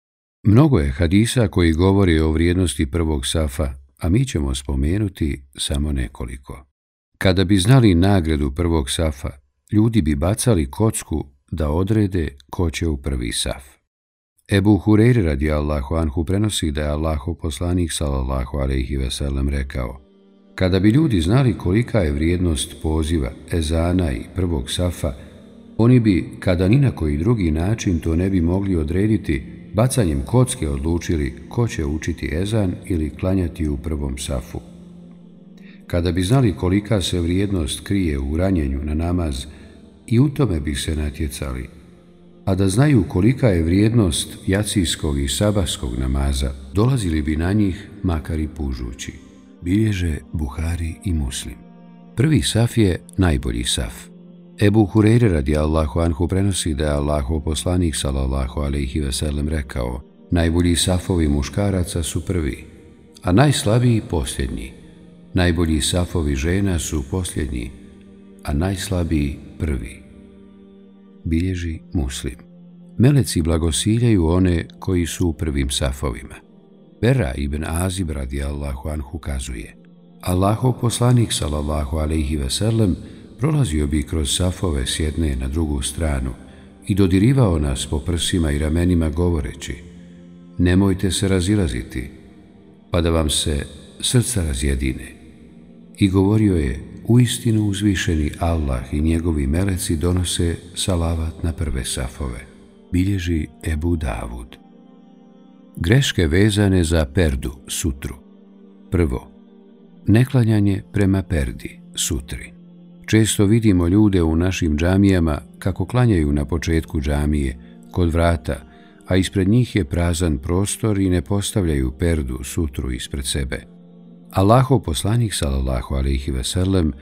Mnogo je hadisa koji govori o vrijednosti prvog safa, a mi ćemo spomenuti samo nekoliko. Kada bi znali nagradu prvog safa, ljudi bi bacali kocku da odrede ko će u prvi saf. Ebu Hureyre radi Allahu Anhu prenosi da je Allahu poslanik sallallahu alaihi sellem rekao Kada bi ljudi znali kolika je vrijednost poziva, ezana i prvog safa, oni bi, kada ni na koji drugi način to ne bi mogli odrediti, bacanjem kocke odlučili ko će učiti ezan ili klanjati u prvom safu. Kada bi znali kolika se vrijednost krije u ranjenju na namaz, i u tome bi se natjecali. A da znaju kolika je vrijednost jacijskog i sabaskog namaza, dolazili bi na njih makar i pužući. Bilježe Buhari i Muslim. Prvi saf je najbolji saf. Ebu Hureyre radi Allahu Anhu prenosi da je Allahu poslanik sallallahu alaihi ve sellem rekao Najbolji safovi muškaraca su prvi, a najslabiji posljednji. Najbolji safovi žena su posljednji, a najslabiji prvi. Bilježi muslim. Meleci blagosiljaju one koji su u prvim safovima. Bera ibn Azib radi Allahu Anhu kazuje Allahov poslanik sallallahu alaihi ve sellem prolazio bi kroz safove s jedne na drugu stranu i dodirivao nas po prsima i ramenima govoreći Nemojte se razilaziti, pa da vam se srca razjedine. I govorio je, u istinu uzvišeni Allah i njegovi meleci donose salavat na prve safove. Bilježi Ebu Davud. Greške vezane za perdu, sutru. Prvo, neklanjanje prema perdi, sutri. Često vidimo ljude u našim džamijama kako klanjaju na početku džamije, kod vrata, a ispred njih je prazan prostor i ne postavljaju perdu sutru ispred sebe. Allaho poslanik sallallahu alejhi ve sellem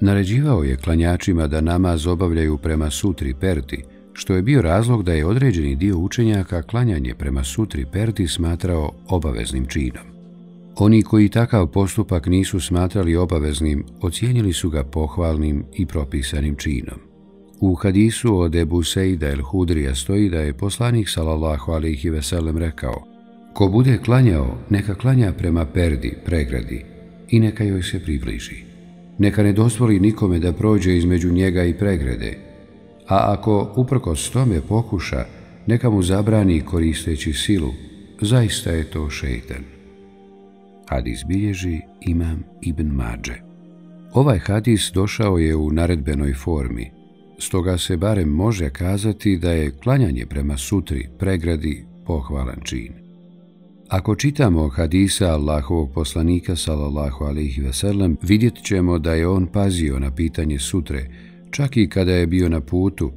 naređivao je klanjačima da namaz obavljaju prema sutri perdi, što je bio razlog da je određeni dio učenjaka klanjanje prema sutri perdi smatrao obaveznim činom. Oni koji takav postupak nisu smatrali obaveznim, ocijenili su ga pohvalnim i propisanim činom. U hadisu od Ebu Sejda el Hudrija stoji da je poslanik sallallahu alaihi veselem rekao Ko bude klanjao, neka klanja prema perdi, pregradi i neka joj se približi. Neka ne dozvoli nikome da prođe između njega i pregrade, a ako uprkos tome pokuša, neka mu zabrani koristeći silu, zaista je to šeitan. Hadis bilježi Imam Ibn Mađe. Ovaj hadis došao je u naredbenoj formi, stoga se barem može kazati da je klanjanje prema sutri, pregradi, pohvalan čin. Ako čitamo hadisa Allahovog poslanika sallallahu alaihi ve sellem, vidjet ćemo da je on pazio na pitanje sutre, čak i kada je bio na putu,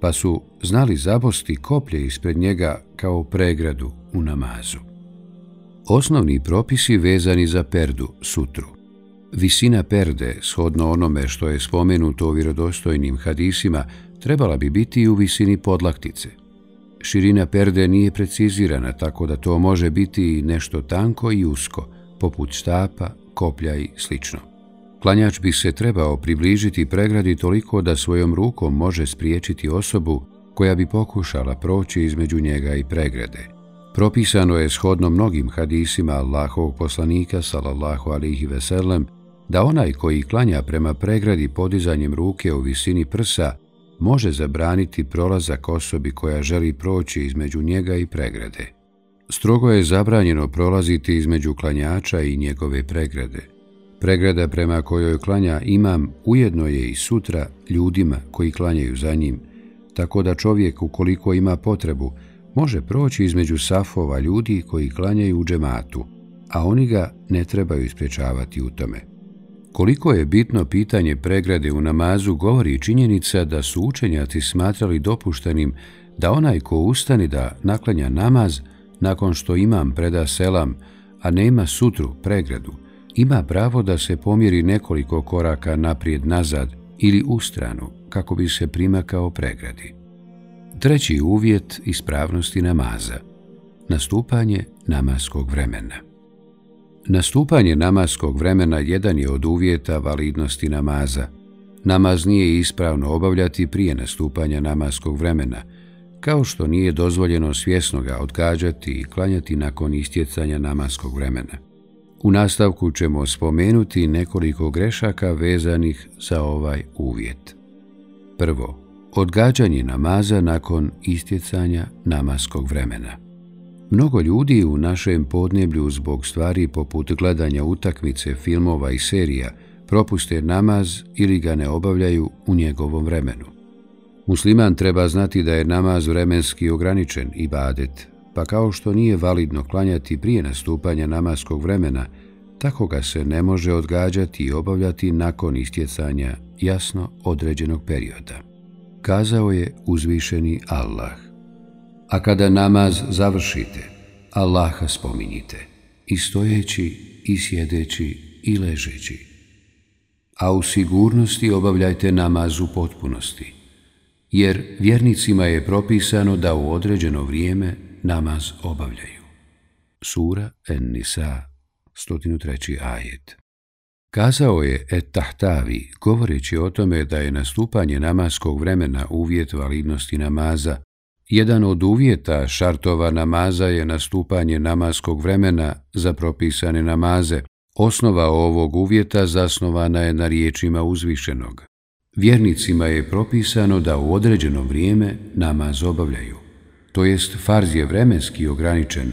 pa su znali zabosti koplje ispred njega kao pregradu u namazu. Osnovni propisi vezani za perdu, sutru. Visina perde, shodno onome što je spomenuto u vjerodostojnim hadisima, trebala bi biti u visini podlaktice. Širina perde nije precizirana, tako da to može biti nešto tanko i usko, poput štapa, koplja i slično. Klanjač bi se trebao približiti pregradi toliko da svojom rukom može spriječiti osobu koja bi pokušala proći između njega i pregrade. Propisano je shodno mnogim hadisima Allahovog poslanika, salallahu alihi veselem, da onaj koji klanja prema pregradi podizanjem ruke u visini prsa može zabraniti prolazak osobi koja želi proći između njega i pregrade. Strogo je zabranjeno prolaziti između klanjača i njegove pregrade. Pregrada prema kojoj klanja imam ujedno je i sutra ljudima koji klanjaju za njim, tako da čovjek ukoliko ima potrebu može proći između safova ljudi koji klanjaju u džematu, a oni ga ne trebaju ispriječavati u tome. Koliko je bitno pitanje pregrade u namazu govori činjenica da su učenjaci smatrali dopuštenim da onaj ko ustani da naklanja namaz nakon što imam preda selam, a nema sutru pregradu, ima pravo da se pomjeri nekoliko koraka naprijed nazad ili u stranu kako bi se primakao pregradi. Treći uvjet ispravnosti namaza. Nastupanje namaskog vremena. Nastupanje namaskog vremena jedan je od uvjeta validnosti namaza. Namaz nije ispravno obavljati prije nastupanja namaskog vremena, kao što nije dozvoljeno svjesno ga odgađati i klanjati nakon istjecanja namaskog vremena. U nastavku ćemo spomenuti nekoliko grešaka vezanih za ovaj uvjet. Prvo, odgađanje namaza nakon istjecanja namaskog vremena. Mnogo ljudi u našem podneblju zbog stvari poput gledanja utakmice, filmova i serija propuste namaz ili ga ne obavljaju u njegovom vremenu. Musliman treba znati da je namaz vremenski ograničen i badet, pa kao što nije validno klanjati prije nastupanja namaskog vremena, tako ga se ne može odgađati i obavljati nakon istjecanja jasno određenog perioda. Kazao je uzvišeni Allah. A kada namaz završite, Allaha spominjite, i stojeći, i sjedeći, i ležeći. A u sigurnosti obavljajte namaz u potpunosti, jer vjernicima je propisano da u određeno vrijeme namaz obavljaju. Sura En-Nisa, 103. ajet. Kazao je Et Tahtavi, govoreći o tome da je nastupanje namaskog vremena uvjet validnosti namaza, jedan od uvjeta šartova namaza je nastupanje namaskog vremena za propisane namaze. Osnova ovog uvjeta zasnovana je na riječima uzvišenog. Vjernicima je propisano da u određeno vrijeme namaz obavljaju. To jest, farz je vremenski ograničen,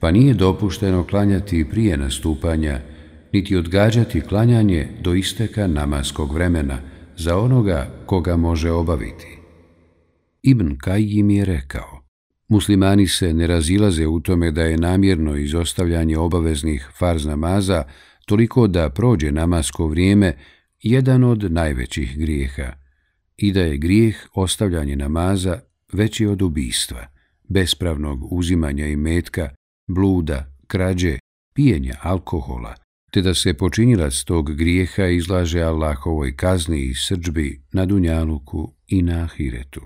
pa nije dopušteno klanjati prije nastupanja, niti odgađati klanjanje do isteka namaskog vremena za onoga koga može obaviti. Ibn Kajim je rekao, muslimani se ne razilaze u tome da je namjerno izostavljanje obaveznih farz namaza toliko da prođe namasko vrijeme jedan od najvećih grijeha i da je grijeh ostavljanje namaza veći od ubistva, bespravnog uzimanja i metka, bluda, krađe, pijenja alkohola, te da se počinilac tog grijeha izlaže Allahovoj kazni i srđbi na Dunjaluku i na Ahiretu.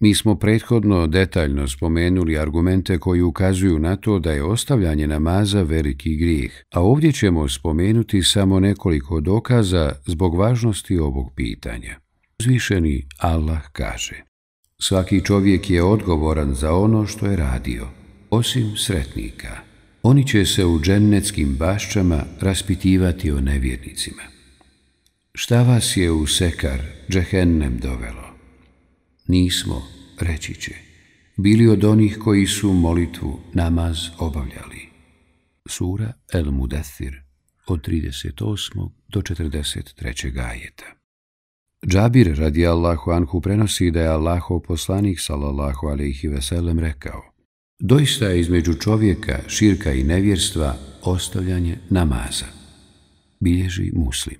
Mi smo prethodno detaljno spomenuli argumente koji ukazuju na to da je ostavljanje namaza veliki grijeh, a ovdje ćemo spomenuti samo nekoliko dokaza zbog važnosti ovog pitanja. Zvišeni Allah kaže Svaki čovjek je odgovoran za ono što je radio, osim sretnika. Oni će se u džennetskim bašćama raspitivati o nevjernicima. Šta vas je u sekar, džehennem dovelo? Nismo, reći će, bili od onih koji su molitvu, namaz obavljali. Sura El Mudathir, od 38. do 43. ajeta. Džabir radi Allahu Anhu prenosi da je Allahov poslanik sallallahu alaihi veselem rekao Doista je između čovjeka, širka i nevjerstva ostavljanje namaza. Bilježi muslim.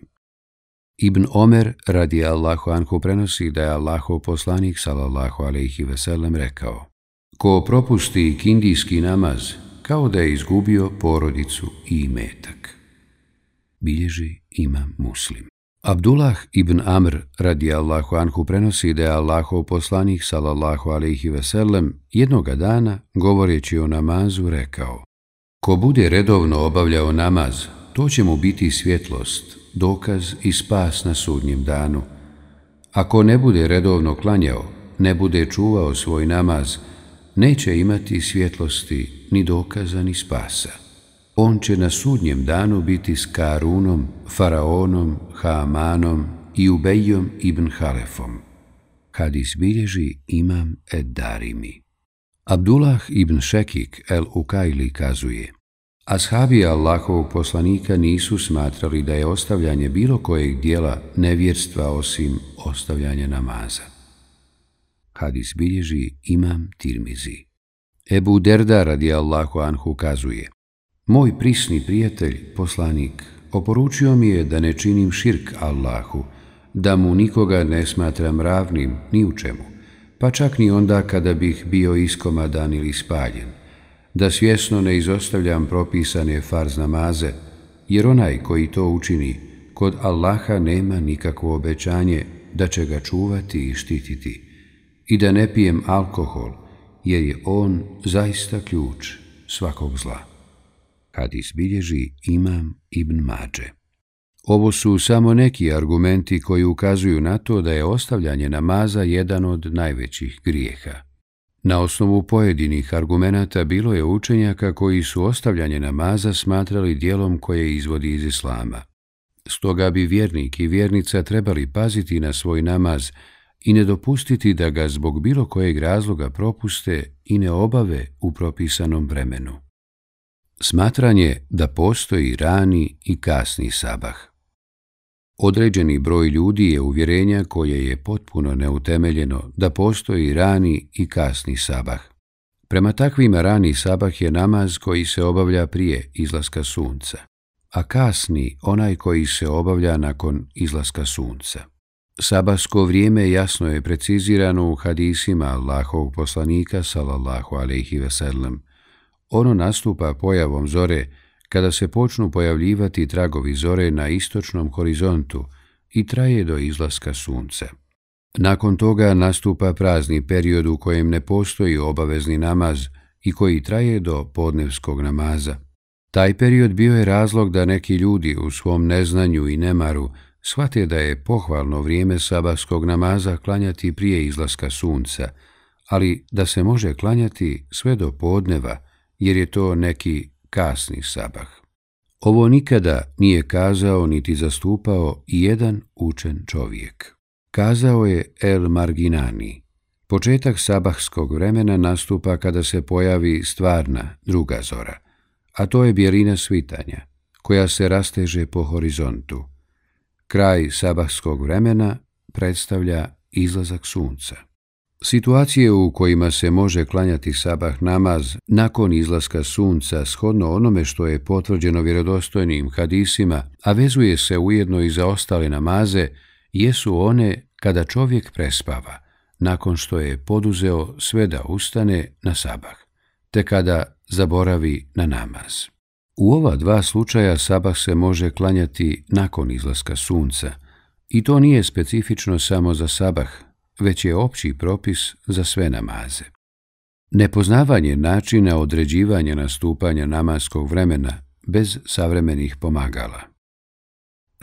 Ibn Omer radi Allahu Anhu prenosi da je Allahov poslanik sallallahu alaihi veselem rekao Ko propusti kindijski namaz, kao da je izgubio porodicu i metak. Bilježi ima muslim. Abdullah ibn Amr radi Allahu Anhu prenosi da je Allahov poslanik sallallahu alaihi veselem jednoga dana, govoreći o namazu, rekao Ko bude redovno obavljao namaz, to će mu biti svjetlost, dokaz i spas na sudnjem danu. Ako ne bude redovno klanjao, ne bude čuvao svoj namaz, neće imati svjetlosti ni dokaza ni spasa. On će na sudnjem danu biti s Karunom, Faraonom, Haamanom i Ubejom ibn Halefom. Hadis bilježi imam Ed Darimi. Abdullah ibn Šekik el Ukajli kazuje Ashabi Allahovog poslanika nisu smatrali da je ostavljanje bilo kojeg dijela nevjerstva osim ostavljanja namaza. Hadis bilježi imam Tirmizi. Ebu Derda radi Allahu anhu kazuje Moj prisni prijatelj, poslanik, oporučio mi je da ne činim širk Allahu, da mu nikoga ne smatram ravnim ni u čemu, pa čak ni onda kada bih bio iskomadan ili spaljen, da svjesno ne izostavljam propisane farz namaze, jer onaj koji to učini, kod Allaha nema nikakvo obećanje da će ga čuvati i štititi, i da ne pijem alkohol, jer je on zaista ključ svakog zla. Hadis bilježi Imam Ibn Mađe. Ovo su samo neki argumenti koji ukazuju na to da je ostavljanje namaza jedan od najvećih grijeha. Na osnovu pojedinih argumenata bilo je učenjaka koji su ostavljanje namaza smatrali dijelom koje izvodi iz islama. Stoga bi vjernik i vjernica trebali paziti na svoj namaz i ne dopustiti da ga zbog bilo kojeg razloga propuste i ne obave u propisanom vremenu. Smatranje da postoji rani i kasni sabah. Određeni broj ljudi je uvjerenja koje je potpuno neutemeljeno da postoji rani i kasni sabah. Prema takvima rani sabah je namaz koji se obavlja prije izlaska sunca, a kasni onaj koji se obavlja nakon izlaska sunca. Sabasko vrijeme jasno je precizirano u hadisima Allahovog poslanika sallallahu alejhi ve sellem, Ono nastupa pojavom zore kada se počnu pojavljivati tragovi zore na istočnom horizontu i traje do izlaska sunca. Nakon toga nastupa prazni period u kojem ne postoji obavezni namaz i koji traje do podnevskog namaza. Taj period bio je razlog da neki ljudi u svom neznanju i nemaru shvate da je pohvalno vrijeme sabahskog namaza klanjati prije izlaska sunca, ali da se može klanjati sve do podneva, jer je to neki kasni sabah. Ovo nikada nije kazao niti zastupao jedan učen čovjek. Kazao je El Marginani. Početak sabahskog vremena nastupa kada se pojavi stvarna druga zora, a to je bjelina svitanja, koja se rasteže po horizontu. Kraj sabahskog vremena predstavlja izlazak sunca. Situacije u kojima se može klanjati sabah namaz nakon izlaska sunca shodno onome što je potvrđeno vjerodostojnim hadisima, a vezuje se ujedno i za ostale namaze, jesu one kada čovjek prespava, nakon što je poduzeo sve da ustane na sabah, te kada zaboravi na namaz. U ova dva slučaja sabah se može klanjati nakon izlaska sunca, i to nije specifično samo za sabah, već je opći propis za sve namaze. Nepoznavanje načina određivanja nastupanja namaskog vremena bez savremenih pomagala.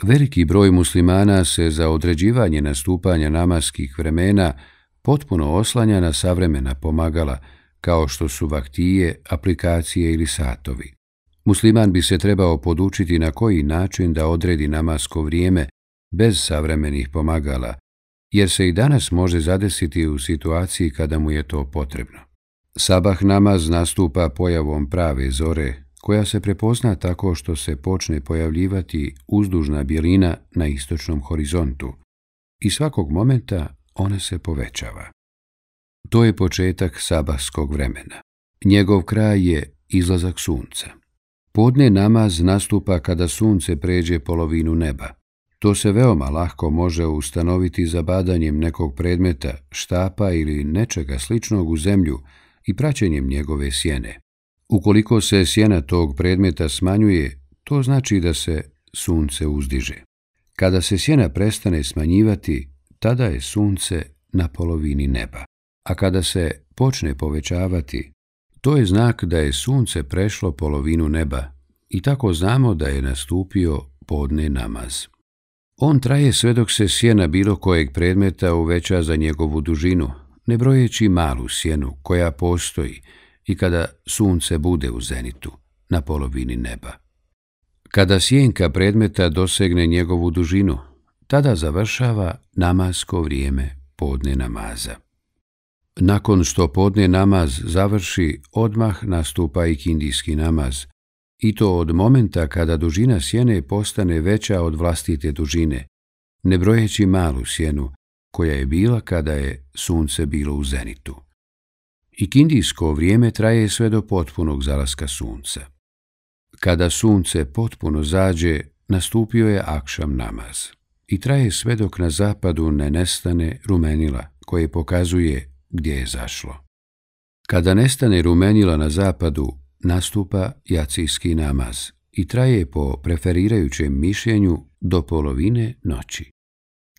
Veliki broj muslimana se za određivanje nastupanja namaskih vremena potpuno oslanja na savremena pomagala, kao što su vaktije, aplikacije ili satovi. Musliman bi se trebao podučiti na koji način da odredi namasko vrijeme bez savremenih pomagala, jer se i danas može zadesiti u situaciji kada mu je to potrebno. Sabah namaz nastupa pojavom prave zore, koja se prepozna tako što se počne pojavljivati uzdužna bjelina na istočnom horizontu i svakog momenta ona se povećava. To je početak sabahskog vremena. Njegov kraj je izlazak sunca. Podne namaz nastupa kada sunce pređe polovinu neba. To se veoma lahko može ustanoviti zabadanjem nekog predmeta, štapa ili nečega sličnog u zemlju i praćenjem njegove sjene. Ukoliko se sjena tog predmeta smanjuje, to znači da se sunce uzdiže. Kada se sjena prestane smanjivati, tada je sunce na polovini neba. A kada se počne povećavati, to je znak da je sunce prešlo polovinu neba i tako znamo da je nastupio podne namaz. On traje sve dok se sjena bilo kojeg predmeta uveća za njegovu dužinu, ne brojeći malu sjenu koja postoji i kada sunce bude u zenitu, na polovini neba. Kada sjenka predmeta dosegne njegovu dužinu, tada završava namasko vrijeme podne namaza. Nakon što podne namaz završi, odmah nastupa i kindijski namaz, i to od momenta kada dužina sjene postane veća od vlastite dužine, ne brojeći malu sjenu, koja je bila kada je sunce bilo u zenitu. I kindijsko vrijeme traje sve do potpunog zalaska sunca. Kada sunce potpuno zađe, nastupio je akšam namaz i traje sve dok na zapadu ne nestane rumenila koje pokazuje gdje je zašlo. Kada nestane rumenila na zapadu, nastupa jacijski namaz i traje po preferirajućem mišljenju do polovine noći.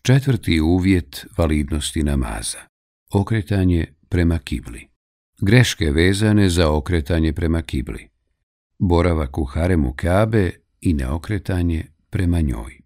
Četvrti uvjet validnosti namaza. Okretanje prema kibli. Greške vezane za okretanje prema kibli. Boravak u haremu Kabe i neokretanje prema njoj.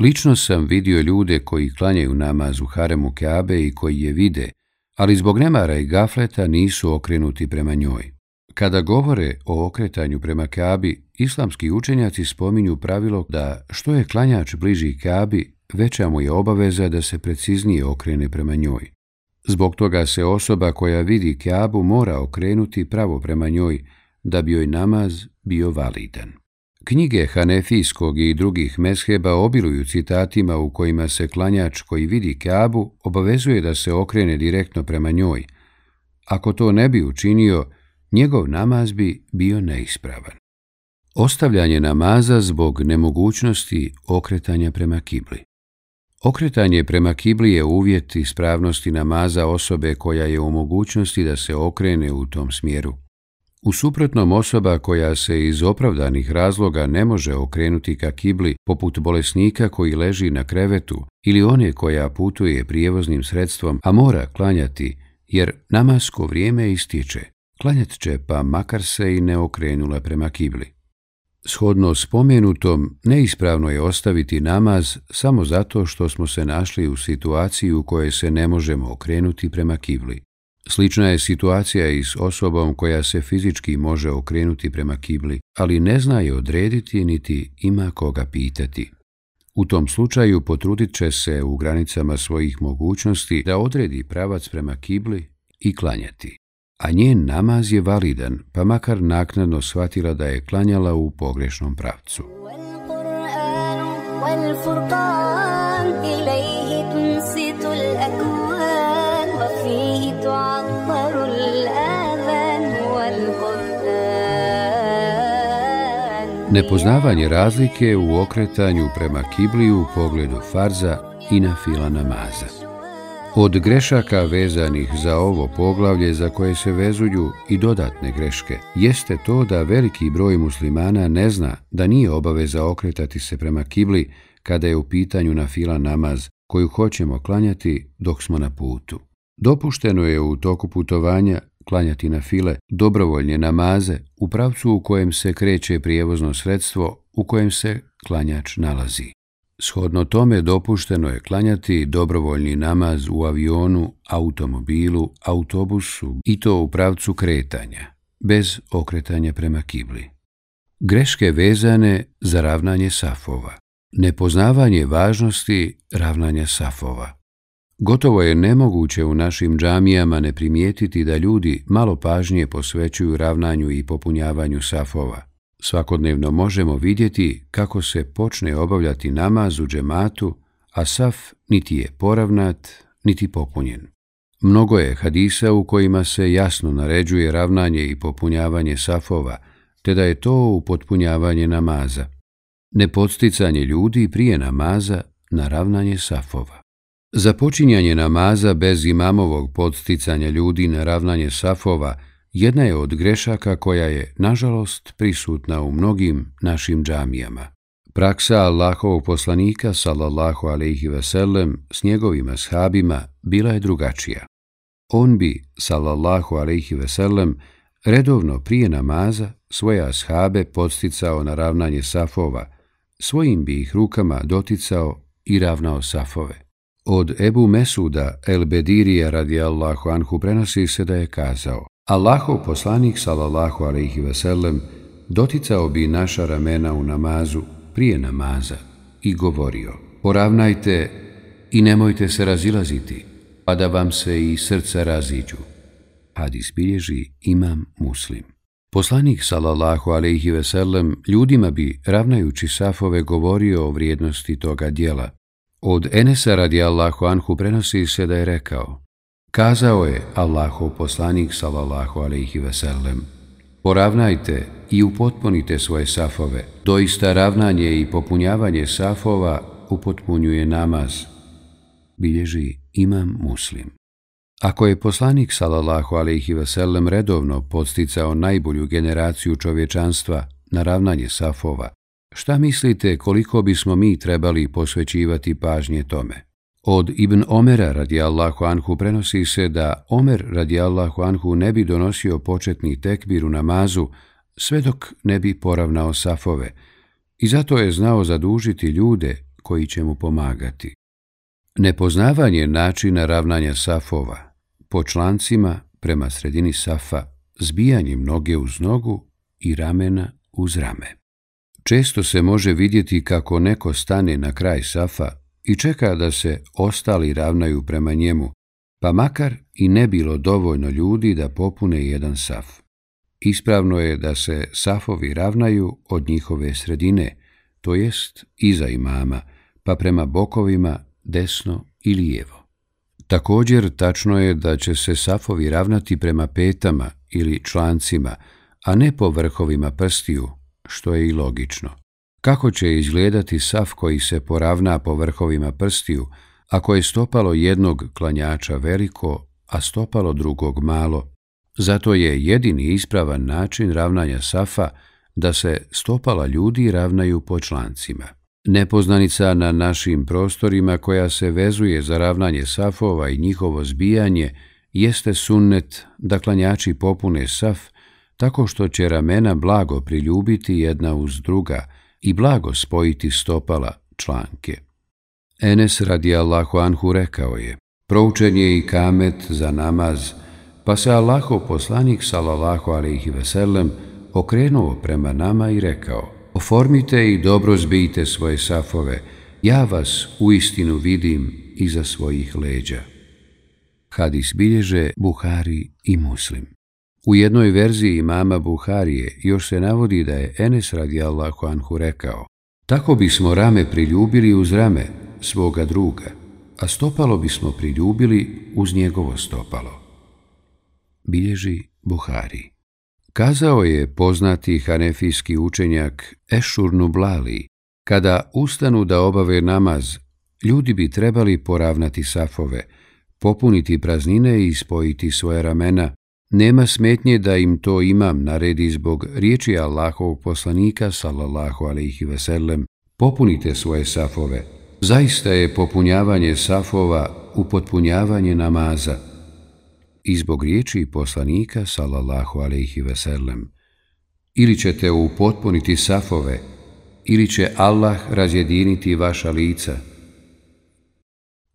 Lično sam vidio ljude koji klanjaju namaz u haremu Kabe i koji je vide, ali zbog nemara i gafleta nisu okrenuti prema njoj. Kada govore o okretanju prema Kabi, islamski učenjaci spominju pravilo da što je klanjač bliži Kabi, veća mu je obaveza da se preciznije okrene prema njoj. Zbog toga se osoba koja vidi Kabu mora okrenuti pravo prema njoj da bi joj namaz bio validan. Knjige Hanefijskog i drugih mesheba obiluju citatima u kojima se klanjač koji vidi Kabu obavezuje da se okrene direktno prema njoj. Ako to ne bi učinio, njegov namaz bi bio neispravan. Ostavljanje namaza zbog nemogućnosti okretanja prema kibli. Okretanje prema kibli je uvjet ispravnosti namaza osobe koja je u mogućnosti da se okrene u tom smjeru. U suprotnom osoba koja se iz opravdanih razloga ne može okrenuti ka kibli, poput bolesnika koji leži na krevetu ili one koja putuje prijevoznim sredstvom, a mora klanjati, jer namasko vrijeme ističe, klanjat će pa makar se i ne okrenula prema kibli. Shodno spomenutom, neispravno je ostaviti namaz samo zato što smo se našli u situaciji u kojoj se ne možemo okrenuti prema kibli. Slična je situacija i s osobom koja se fizički može okrenuti prema kibli, ali ne zna je odrediti niti ima koga pitati. U tom slučaju potrudit će se u granicama svojih mogućnosti da odredi pravac prema kibli i klanjati a njen namaz je validan, pa makar naknadno shvatila da je klanjala u pogrešnom pravcu. Nepoznavanje razlike u okretanju prema kibliju u pogledu farza i na fila namaza. Od grešaka vezanih za ovo poglavlje za koje se vezuju i dodatne greške, jeste to da veliki broj muslimana ne zna da nije obaveza okretati se prema kibli kada je u pitanju na fila namaz koju hoćemo klanjati dok smo na putu. Dopušteno je u toku putovanja klanjati na file dobrovoljne namaze u pravcu u kojem se kreće prijevozno sredstvo u kojem se klanjač nalazi. Shodno tome dopušteno je klanjati dobrovoljni namaz u avionu, automobilu, autobusu i to u pravcu kretanja, bez okretanja prema kibli. Greške vezane za ravnanje safova. Nepoznavanje važnosti ravnanja safova. Gotovo je nemoguće u našim džamijama ne primijetiti da ljudi malo pažnje posvećuju ravnanju i popunjavanju safova, Svakodnevno možemo vidjeti kako se počne obavljati namaz u džematu, a saf niti je poravnat, niti popunjen. Mnogo je hadisa u kojima se jasno naređuje ravnanje i popunjavanje safova, te da je to upotpunjavanje namaza. Nepodsticanje ljudi prije namaza na ravnanje safova. Započinjanje namaza bez imamovog podsticanja ljudi na ravnanje safova jedna je od grešaka koja je, nažalost, prisutna u mnogim našim džamijama. Praksa Allahovog poslanika, sallallahu alaihi sellem, s njegovim ashabima bila je drugačija. On bi, sallallahu alaihi sellem, redovno prije namaza svoje ashabe podsticao na ravnanje safova, svojim bi ih rukama doticao i ravnao safove. Od Ebu Mesuda El Bedirija radijallahu anhu prenosi se da je kazao Allahov poslanik sallallahu alaihi sellem doticao bi naša ramena u namazu prije namaza i govorio Poravnajte i nemojte se razilaziti, pa da vam se i srca raziđu. Hadis bilježi imam muslim. Poslanik sallallahu alejhi ve sellem ljudima bi ravnajući safove govorio o vrijednosti toga dijela. Od Enesa radijallahu anhu prenosi se da je rekao: Kazao je Allahov poslanik sallallahu alejhi ve sellem: Poravnajte i upotpunite svoje safove. Doista ravnanje i popunjavanje safova upotpunjuje namaz. Bilježi imam muslim. Ako je poslanik sallallahu alejhi ve sellem redovno podsticao najbolju generaciju čovječanstva na ravnanje safova, šta mislite koliko bismo mi trebali posvećivati pažnje tome? Od Ibn Omera radijallahu anhu prenosi se da Omer radijallahu anhu ne bi donosio početni tekbir u namazu sve dok ne bi poravnao safove i zato je znao zadužiti ljude koji će mu pomagati. Nepoznavanje načina ravnanja safova po člancima prema sredini safa, zbijanjem noge uz nogu i ramena uz rame. Često se može vidjeti kako neko stane na kraj safa i čeka da se ostali ravnaju prema njemu, pa makar i ne bilo dovoljno ljudi da popune jedan saf. Ispravno je da se safovi ravnaju od njihove sredine, to jest iza imama, pa prema bokovima desno i lijevo. Također, tačno je da će se safovi ravnati prema petama ili člancima, a ne po vrhovima prstiju, što je i logično. Kako će izgledati saf koji se poravna po vrhovima prstiju, ako je stopalo jednog klanjača veliko, a stopalo drugog malo? Zato je jedini ispravan način ravnanja safa da se stopala ljudi ravnaju po člancima. Nepoznanica na našim prostorima koja se vezuje za ravnanje safova i njihovo zbijanje jeste sunnet da klanjači popune saf tako što će ramena blago priljubiti jedna uz druga i blago spojiti stopala članke. Enes radi Allahu Anhu rekao je, proučen je i kamet za namaz, pa se Allahov poslanik sallallahu alaihi veselem okrenuo prema nama i rekao, Oformite i dobro zbijte svoje safove, ja vas u istinu vidim iza svojih leđa. Hadis bilježe Buhari i Muslim. U jednoj verziji imama Buharije još se navodi da je Enes radijallahu anhu rekao Tako bismo rame priljubili uz rame svoga druga, a stopalo bismo priljubili uz njegovo stopalo. Bilježi Buhari. Kazao je poznati hanefijski učenjak Ešur Nublali, kada ustanu da obave namaz, ljudi bi trebali poravnati safove, popuniti praznine i spojiti svoje ramena. Nema smetnje da im to imam naredi zbog riječi Allahovog poslanika, sallallahu alaihi sellem, popunite svoje safove. Zaista je popunjavanje safova upotpunjavanje namaza i zbog riječi poslanika, sallallahu alaihi sellem, ili ćete upotpuniti safove, ili će Allah razjediniti vaša lica.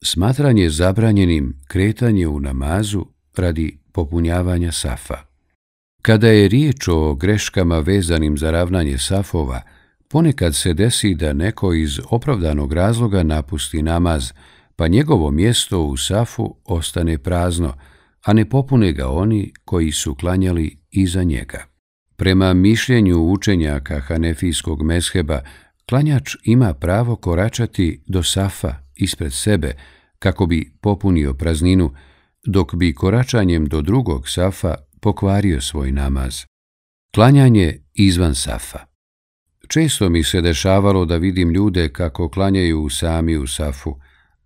Smatranje zabranjenim kretanje u namazu radi popunjavanja safa. Kada je riječ o greškama vezanim za ravnanje safova, ponekad se desi da neko iz opravdanog razloga napusti namaz, pa njegovo mjesto u safu ostane prazno, a ne popune ga oni koji su klanjali iza njega. Prema mišljenju učenjaka Hanefijskog mesheba, klanjač ima pravo koračati do safa ispred sebe kako bi popunio prazninu, dok bi koračanjem do drugog safa pokvario svoj namaz. Klanjanje izvan safa Često mi se dešavalo da vidim ljude kako klanjaju sami u safu,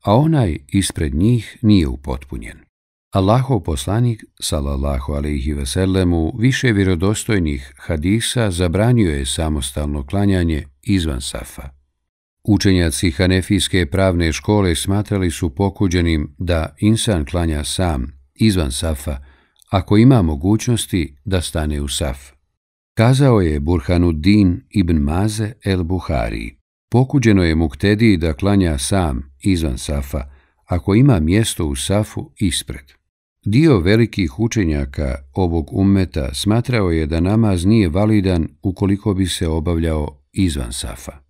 a onaj ispred njih nije upotpunjen. Allahov poslanik, salallahu alaihi veselemu, više vjerodostojnih hadisa zabranio je samostalno klanjanje izvan safa. Učenjaci Hanefijske pravne škole smatrali su pokuđenim da insan klanja sam, izvan safa, ako ima mogućnosti da stane u saf. Kazao je Burhanuddin ibn Maze el Buhari. Pokuđeno je muktediji da klanja sam, izvan safa, ako ima mjesto u safu ispred. Dio velikih učenjaka ovog ummeta smatrao je da namaz nije validan ukoliko bi se obavljao izvan safa.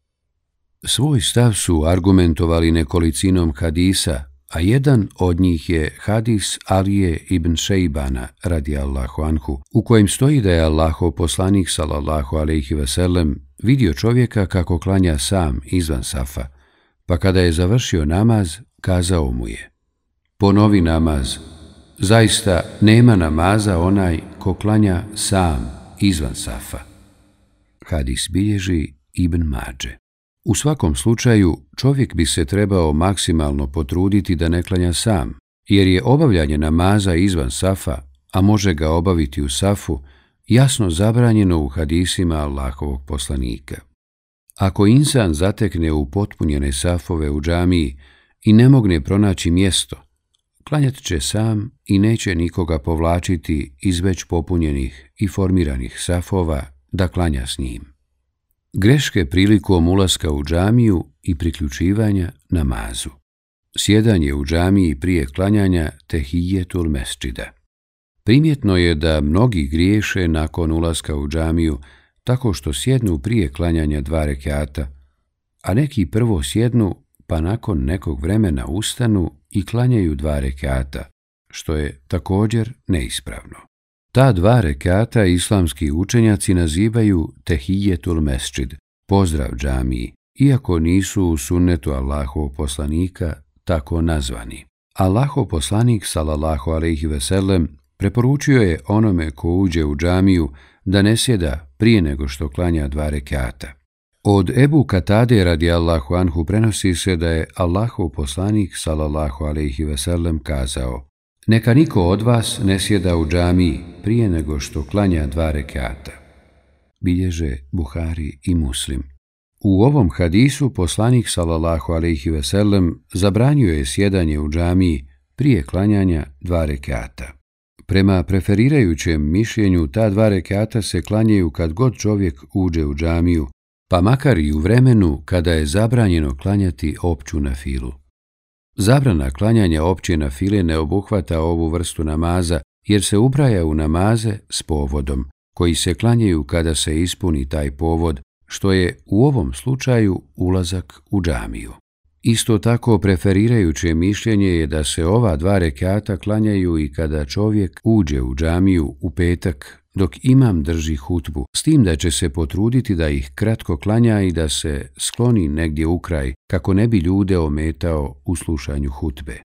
Svoj stav su argumentovali nekolicinom hadisa, a jedan od njih je hadis Alije ibn Šejbana radi Allahu anhu, u kojem stoji da je Allahov poslanik sallallahu alaihi veselem vidio čovjeka kako klanja sam izvan safa, pa kada je završio namaz, kazao mu je Ponovi namaz, zaista nema namaza onaj ko klanja sam izvan safa. Hadis bilježi Ibn Mađe. U svakom slučaju, čovjek bi se trebao maksimalno potruditi da ne klanja sam, jer je obavljanje namaza izvan safa, a može ga obaviti u safu, jasno zabranjeno u hadisima Allahovog poslanika. Ako insan zatekne u potpunjene safove u džamiji i ne mogne pronaći mjesto, klanjat će sam i neće nikoga povlačiti iz već popunjenih i formiranih safova da klanja s njim. Greške prilikom ulaska u džamiju i priključivanja namazu. Sjedanje u džamiji prije klanjanja tehijetul mesčida. Primjetno je da mnogi griješe nakon ulaska u džamiju tako što sjednu prije klanjanja dva rekiata, a neki prvo sjednu pa nakon nekog vremena ustanu i klanjaju dva rekiata, što je također neispravno. Ta dva rekata islamski učenjaci nazivaju tehijetul mesčid, pozdrav džamiji, iako nisu u sunnetu Allahov poslanika tako nazvani. Allahov poslanik, salallahu alaihi veselem, preporučio je onome ko uđe u džamiju da ne sjeda prije nego što klanja dva rekata. Od Ebu Katade radi Allahu anhu prenosi se da je Allahov poslanik, salallahu alaihi veselem, kazao Neka niko od vas ne sjeda u džamiji prije nego što klanja dva rekata. Bilježe Buhari i Muslim. U ovom hadisu poslanik sallallahu alejhi ve sellem zabranio je sjedanje u džamiji prije klanjanja dva rekata. Prema preferirajućem mišljenju ta dva rekata se klanjaju kad god čovjek uđe u džamiju, pa makar i u vremenu kada je zabranjeno klanjati opću na filu. Zabrana klanjanja opće na file ne obuhvata ovu vrstu namaza, jer se ubraja u namaze s povodom, koji se klanjaju kada se ispuni taj povod, što je u ovom slučaju ulazak u džamiju. Isto tako preferirajuće mišljenje je da se ova dva rekata klanjaju i kada čovjek uđe u džamiju u petak dok imam drži hutbu, s tim da će se potruditi da ih kratko klanja i da se skloni negdje u kraj, kako ne bi ljude ometao u slušanju hutbe.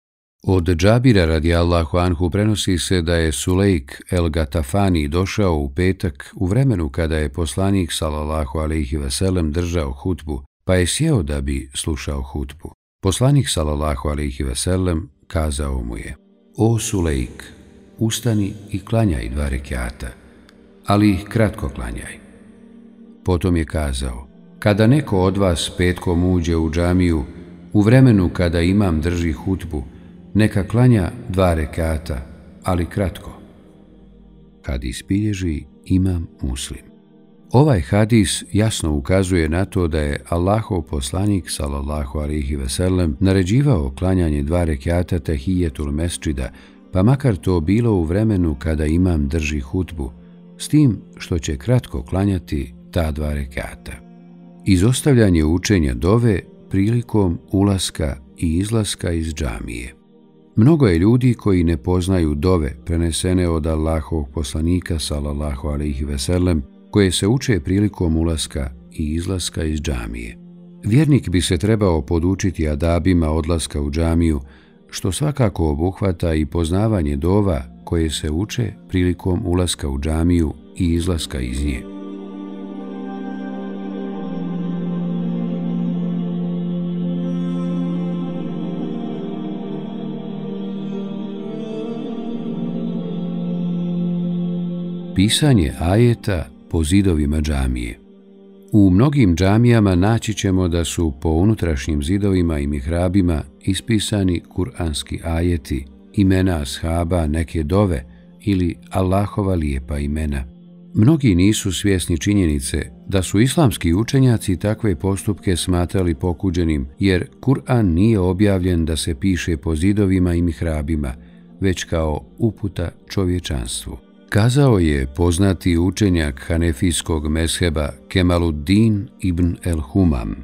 Od Džabira radi Allahu Anhu prenosi se da je Sulejk el Gatafani došao u petak u vremenu kada je poslanik sallallahu alaihi veselem držao hutbu, pa je sjeo da bi slušao hutbu. Poslanik sallallahu alaihi veselem kazao mu je, O Sulejk, ustani i klanjaj dva rekiata ali ih kratko klanjaj. Potom je kazao, kada neko od vas petkom uđe u džamiju, u vremenu kada imam drži hutbu, neka klanja dva rekata, ali kratko. Kad ispilježi, imam muslim. Ovaj hadis jasno ukazuje na to da je Allahov poslanik, salallahu alihi veselem, naređivao klanjanje dva rekata tehijetul mesčida, pa makar to bilo u vremenu kada imam drži hutbu, s tim što će kratko klanjati ta dva rekata. Izostavljanje učenja dove prilikom ulaska i izlaska iz džamije. Mnogo je ljudi koji ne poznaju dove prenesene od Allahovog poslanika sallallahu alaihi veselem koje se uče prilikom ulaska i izlaska iz džamije. Vjernik bi se trebao podučiti adabima odlaska u džamiju, što svakako obuhvata i poznavanje dova koje se uče prilikom ulaska u džamiju i izlaska iz nje. Pisanje ajeta po zidovima džamije U mnogim džamijama naći ćemo da su po unutrašnjim zidovima i mihrabima ispisani kuranski ajeti, imena ashaba, neke dove ili Allahova lijepa imena. Mnogi nisu svjesni činjenice da su islamski učenjaci takve postupke smatrali pokuđenim, jer Kur'an nije objavljen da se piše po zidovima i mihrabima, već kao uputa čovječanstvu. Kazao je poznati učenjak hanefijskog mesheba Kemaluddin ibn el-Humam.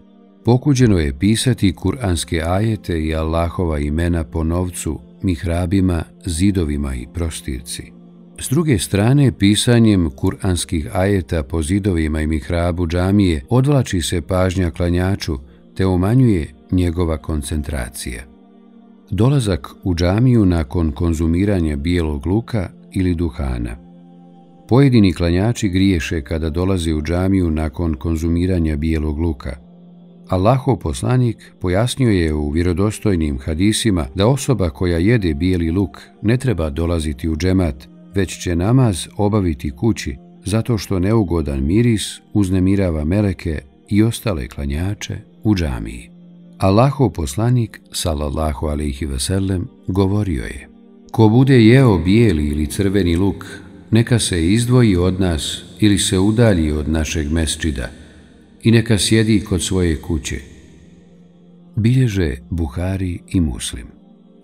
Pokuđeno je pisati kuranske ajete i Allahova imena po novcu, mihrabima, zidovima i prostirci. S druge strane, pisanjem kuranskih ajeta po zidovima i mihrabu džamije odvlači se pažnja klanjaču te umanjuje njegova koncentracija. Dolazak u džamiju nakon konzumiranja bijelog luka ili duhana. Pojedini klanjači griješe kada dolaze u džamiju nakon konzumiranja bijelog luka. Allahov poslanik pojasnio je u vjerodostojnim hadisima da osoba koja jede bijeli luk ne treba dolaziti u džemat, već će namaz obaviti kući zato što neugodan miris uznemirava meleke i ostale klanjače u džamiji. Allahov poslanik, sallallahu alaihi sellem, govorio je Ko bude jeo bijeli ili crveni luk, neka se izdvoji od nas ili se udalji od našeg mesčida i neka sjedi kod svoje kuće. Bilježe Buhari i Muslim.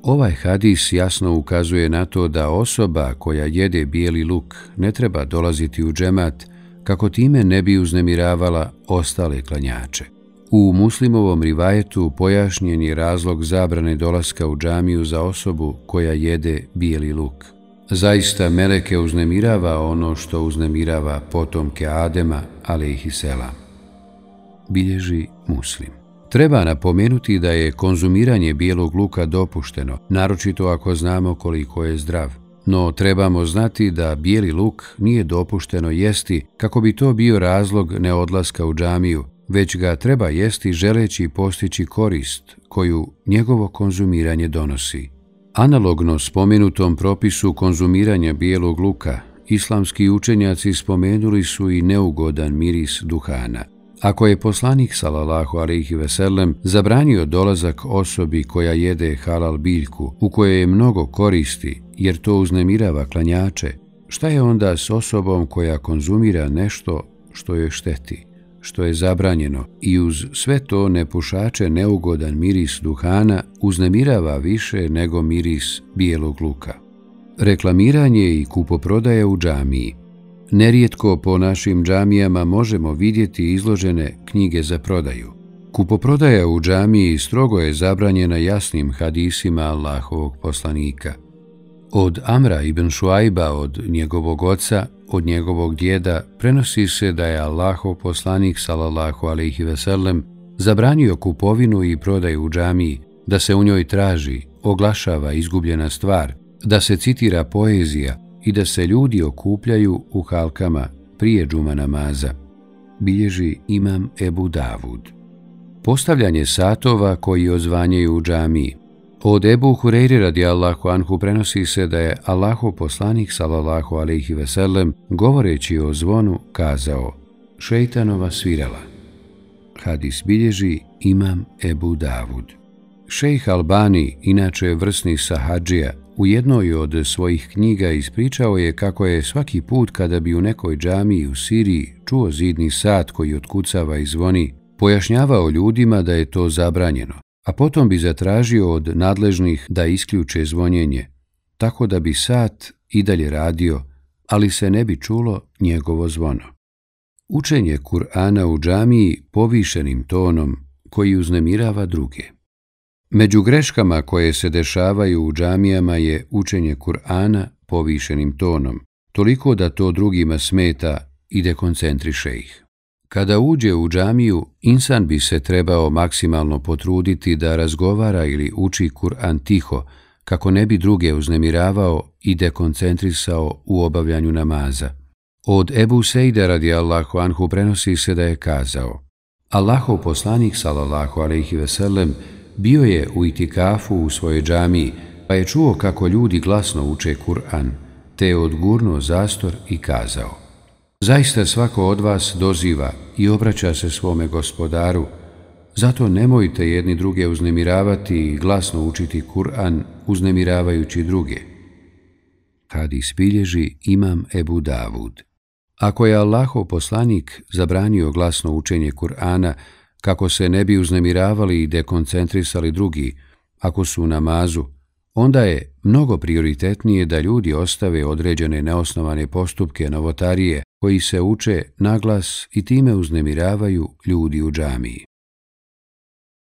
Ovaj hadis jasno ukazuje na to da osoba koja jede bijeli luk ne treba dolaziti u džemat kako time ne bi uznemiravala ostale klanjače. U muslimovom rivajetu pojašnjen je razlog zabrane dolaska u džamiju za osobu koja jede bijeli luk. Zaista meleke uznemirava ono što uznemirava potomke Adema, ale ih i selam. Bilježi muslim. Treba napomenuti da je konzumiranje bijelog luka dopušteno, naročito ako znamo koliko je zdrav. No trebamo znati da bijeli luk nije dopušteno jesti kako bi to bio razlog neodlaska u džamiju, već ga treba jesti želeći postići korist koju njegovo konzumiranje donosi. Analogno spomenutom propisu konzumiranja bijelog luka, islamski učenjaci spomenuli su i neugodan miris duhana. Ako je poslanik sallallahu alejhi ve sellem zabranio dolazak osobi koja jede halal biljku u kojoj je mnogo koristi jer to uznemirava klanjače, šta je onda s osobom koja konzumira nešto što joj šteti? što je zabranjeno i uz sve to nepušače neugodan miris duhana uznemirava više nego miris bijelog luka. Reklamiranje i kupoprodaje u džamiji Nerijetko po našim džamijama možemo vidjeti izložene knjige za prodaju. Kupoprodaja u džamiji strogo je zabranjena jasnim hadisima Allahovog poslanika. Od Amra ibn Šuajba, od njegovog oca, od njegovog djeda prenosi se da je Allahov poslanik sallallahu alaihi ve sellem zabranio kupovinu i prodaju u džamiji, da se u njoj traži, oglašava izgubljena stvar, da se citira poezija i da se ljudi okupljaju u halkama prije džuma namaza. Bilježi imam Ebu Davud. Postavljanje satova koji ozvanjaju u džamiji, Od Ebu Hureyri radijallahu anhu prenosi se da je Allahu poslanik sallallahu alaihi ve sellem govoreći o zvonu kazao šeitanova svirala. Hadis bilježi imam Ebu Davud. Šejh Albani, inače vrsni sahadžija, u jednoj od svojih knjiga ispričao je kako je svaki put kada bi u nekoj džamiji u Siriji čuo zidni sat koji otkucava i zvoni, pojašnjavao ljudima da je to zabranjeno, a potom bi zatražio od nadležnih da isključe zvonjenje, tako da bi sat i dalje radio, ali se ne bi čulo njegovo zvono. Učenje Kur'ana u džamiji povišenim tonom koji uznemirava druge. Među greškama koje se dešavaju u džamijama je učenje Kur'ana povišenim tonom, toliko da to drugima smeta i dekoncentriše ih. Kada uđe u džamiju, insan bi se trebao maksimalno potruditi da razgovara ili uči Kur'an tiho, kako ne bi druge uznemiravao i dekoncentrisao u obavljanju namaza. Od Ebu Sejda radi Allahu Anhu prenosi se da je kazao Allahov poslanik sallallahu alaihi veselem bio je u itikafu u svojoj džamiji pa je čuo kako ljudi glasno uče Kur'an te je odgurnuo zastor i kazao Zaista svako od vas doziva i obraća se svome gospodaru, zato nemojte jedni druge uznemiravati i glasno učiti Kur'an uznemiravajući druge. Hadis bilježi imam Ebu Davud. Ako je Allahov poslanik zabranio glasno učenje Kur'ana kako se ne bi uznemiravali i dekoncentrisali drugi, ako su u namazu, onda je mnogo prioritetnije da ljudi ostave određene neosnovane postupke novotarije koji se uče naglas i time uznemiravaju ljudi u džamiji.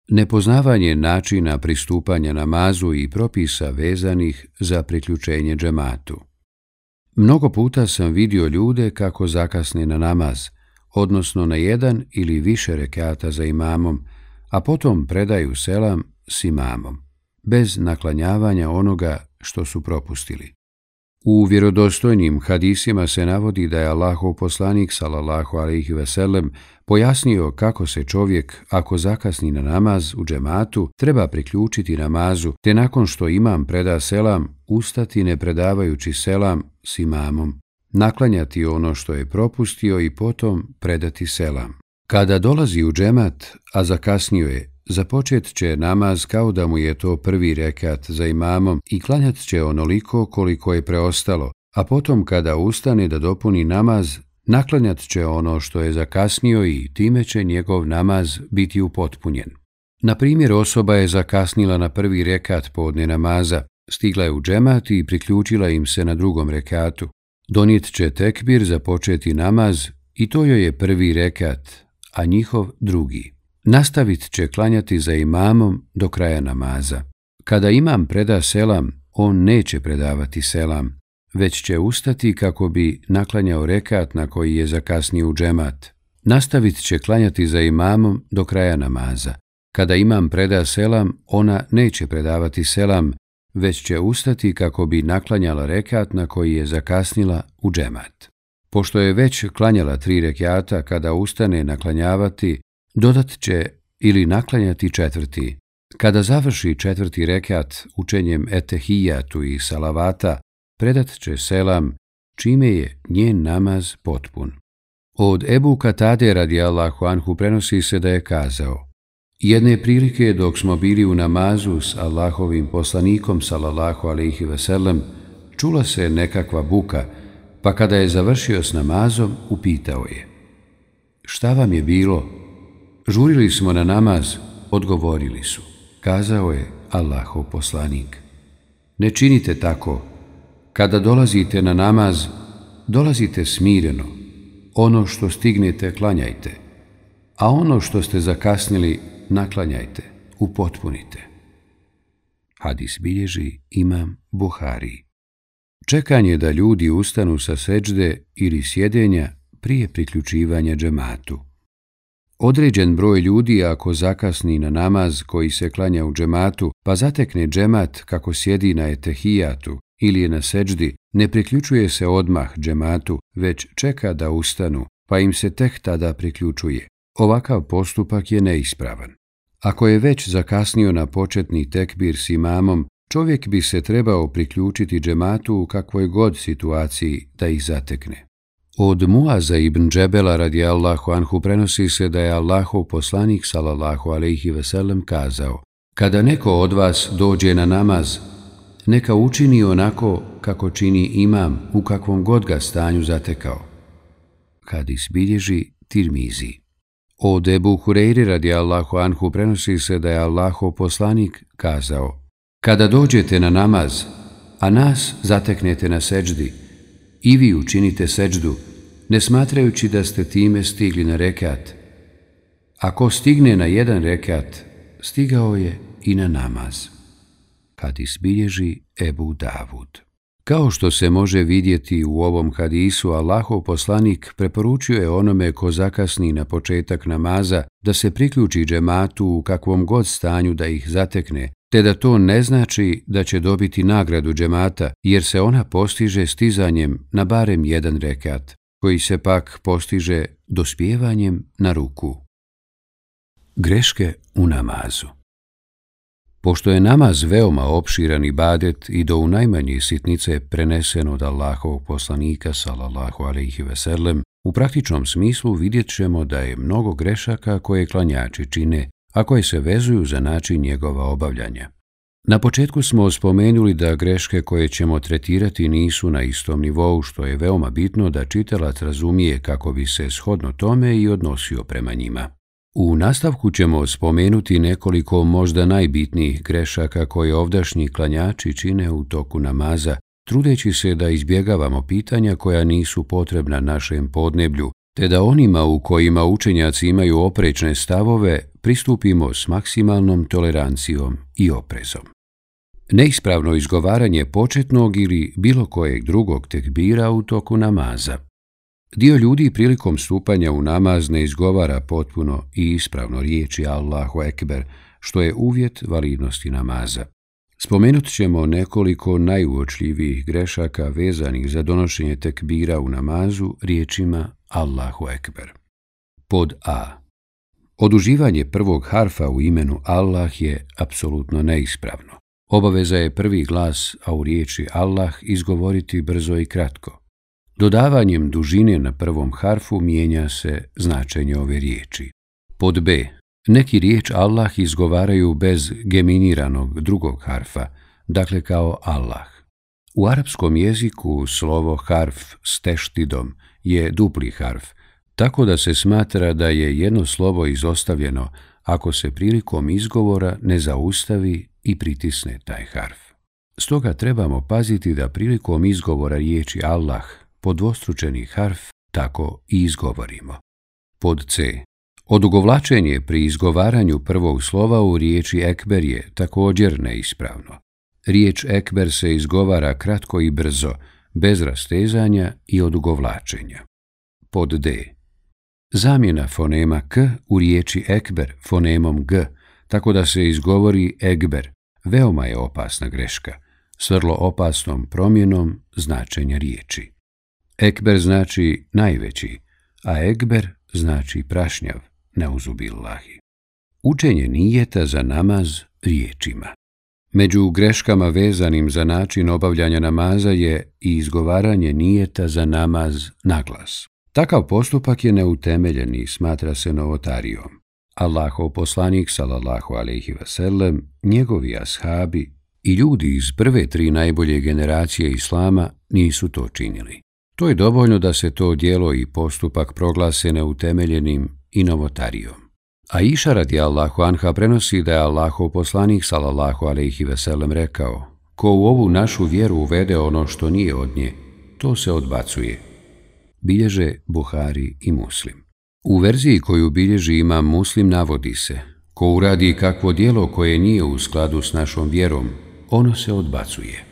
Nepoznavanje načina pristupanja namazu i propisa vezanih za priključenje džematu. Mnogo puta sam vidio ljude kako zakasne na namaz, odnosno na jedan ili više rekata za imamom, a potom predaju selam s imamom, bez naklanjavanja onoga što su propustili. U vjerodostojnim hadisima se navodi da je Allahov poslanik sallallahu alejhi ve sellem pojasnio kako se čovjek ako zakasni na namaz u džematu treba priključiti namazu te nakon što imam preda selam ustati ne predavajući selam s imamom naklanjati ono što je propustio i potom predati selam. Kada dolazi u džemat, a zakasnio je, Započet će namaz kao da mu je to prvi rekat za imamom i klanjat će onoliko koliko je preostalo, a potom kada ustane da dopuni namaz, naklanjat će ono što je zakasnio i time će njegov namaz biti upotpunjen. Na primjer, osoba je zakasnila na prvi rekat podne namaza, stigla je u džemat i priključila im se na drugom rekatu. Donijet će tekbir za početi namaz i to joj je prvi rekat, a njihov drugi. Nastavit će klanjati za imamom do kraja namaza. Kada imam preda selam, on neće predavati selam, već će ustati kako bi naklanjao rekat na koji je zakasnio u džemat. Nastavit će klanjati za imamom do kraja namaza. Kada imam preda selam, ona neće predavati selam, već će ustati kako bi naklanjala rekat na koji je zakasnila u džemat. Pošto je već klanjala tri rekjata, kada ustane naklanjavati, Dodat će ili naklanjati četvrti. Kada završi četvrti rekat učenjem etehijatu i salavata, predat će selam, čime je njen namaz potpun. Od Ebu Katade radijallahu anhu prenosi se da je kazao Jedne prilike dok smo bili u namazu s Allahovim poslanikom sallallahu alaihi sellem, čula se nekakva buka, pa kada je završio s namazom, upitao je Šta vam je bilo? Žurili smo na namaz, odgovorili su. Kazao je Allahov poslanik. Ne činite tako. Kada dolazite na namaz, dolazite smireno. Ono što stignete, klanjajte. A ono što ste zakasnili, naklanjajte, upotpunite. Hadis bilježi imam Buhari. Čekanje da ljudi ustanu sa seđde ili sjedenja prije priključivanja džematu. Određen broj ljudi ako zakasni na namaz koji se klanja u džematu, pa zatekne džemat kako sjedi na etehijatu ili je na seđdi, ne priključuje se odmah džematu, već čeka da ustanu, pa im se tek tada priključuje. Ovakav postupak je neispravan. Ako je već zakasnio na početni tekbir s imamom, čovjek bi se trebao priključiti džematu u kakvoj god situaciji da ih zatekne. Od Muaza ibn Džebela radi Allahu anhu prenosi se da je Allahov poslanik sallallahu alaihi veselem kazao Kada neko od vas dođe na namaz, neka učini onako kako čini imam u kakvom god ga stanju zatekao. Kad isbilježi tirmizi. Od Ebu Hureyri radi Allahu anhu prenosi se da je Allahov poslanik kazao Kada dođete na namaz, a nas zateknete na seđdi, i vi učinite seđdu, ne smatrajući da ste time stigli na rekat. Ako stigne na jedan rekat, stigao je i na namaz. Kad isbilježi Ebu Davud. Kao što se može vidjeti u ovom hadisu, Allahov poslanik preporučio je onome ko zakasni na početak namaza da se priključi džematu u kakvom god stanju da ih zatekne, te da to ne znači da će dobiti nagradu džemata, jer se ona postiže stizanjem na barem jedan rekat, koji se pak postiže dospjevanjem na ruku. Greške u namazu Pošto je namaz veoma opširan ibadet i do u najmanje sitnice prenesen od Allahovog poslanika, salallahu alaihi veselem, u praktičnom smislu vidjet ćemo da je mnogo grešaka koje klanjači čine, a koje se vezuju za način njegova obavljanja. Na početku smo spomenuli da greške koje ćemo tretirati nisu na istom nivou, što je veoma bitno da čitalac razumije kako bi se shodno tome i odnosio prema njima. U nastavku ćemo spomenuti nekoliko možda najbitnijih grešaka koje ovdašnji klanjači čine u toku namaza, trudeći se da izbjegavamo pitanja koja nisu potrebna našem podneblju, te da onima u kojima učenjaci imaju oprečne stavove pristupimo s maksimalnom tolerancijom i oprezom. Neispravno izgovaranje početnog ili bilo kojeg drugog tekbira u toku namaza – Dio ljudi prilikom stupanja u namaz ne izgovara potpuno i ispravno riječi Allahu Ekber, što je uvjet validnosti namaza. Spomenut ćemo nekoliko najuočljivijih grešaka vezanih za donošenje tekbira u namazu riječima Allahu Ekber. Pod A. Oduživanje prvog harfa u imenu Allah je apsolutno neispravno. Obaveza je prvi glas, a u riječi Allah izgovoriti brzo i kratko. Dodavanjem dužine na prvom harfu mijenja se značenje ove riječi. Pod B. Neki riječ Allah izgovaraju bez geminiranog drugog harfa, dakle kao Allah. U arapskom jeziku slovo harf s teštidom je dupli harf, tako da se smatra da je jedno slovo izostavljeno ako se prilikom izgovora ne zaustavi i pritisne taj harf. Stoga trebamo paziti da prilikom izgovora riječi Allah podvostručeni harf tako i izgovorimo. Pod C. Odugovlačenje pri izgovaranju prvog slova u riječi ekber je također neispravno. Riječ ekber se izgovara kratko i brzo, bez rastezanja i odugovlačenja. Pod D. Zamjena fonema k u riječi ekber fonemom g, tako da se izgovori egber, veoma je opasna greška, s vrlo opasnom promjenom značenja riječi. Ekber znači najveći, a Ekber znači prašnjav, neuzubillahi. Učenje nijeta za namaz riječima. Među greškama vezanim za način obavljanja namaza je i izgovaranje nijeta za namaz naglas. Takav postupak je neutemeljen i smatra se novotarijom. Allahov poslanik, salallahu alaihi vasallam, njegovi ashabi i ljudi iz prve tri najbolje generacije Islama nisu to činili. To je dovoljno da se to dijelo i postupak proglase neutemeljenim i novotarijom. A iša radi Allahu Anha prenosi da je Allahov poslanik sallallahu alaihi veselem rekao Ko u ovu našu vjeru uvede ono što nije od nje, to se odbacuje. Bilježe Buhari i Muslim. U verziji koju bilježi ima Muslim navodi se Ko uradi kakvo dijelo koje nije u skladu s našom vjerom, ono se odbacuje.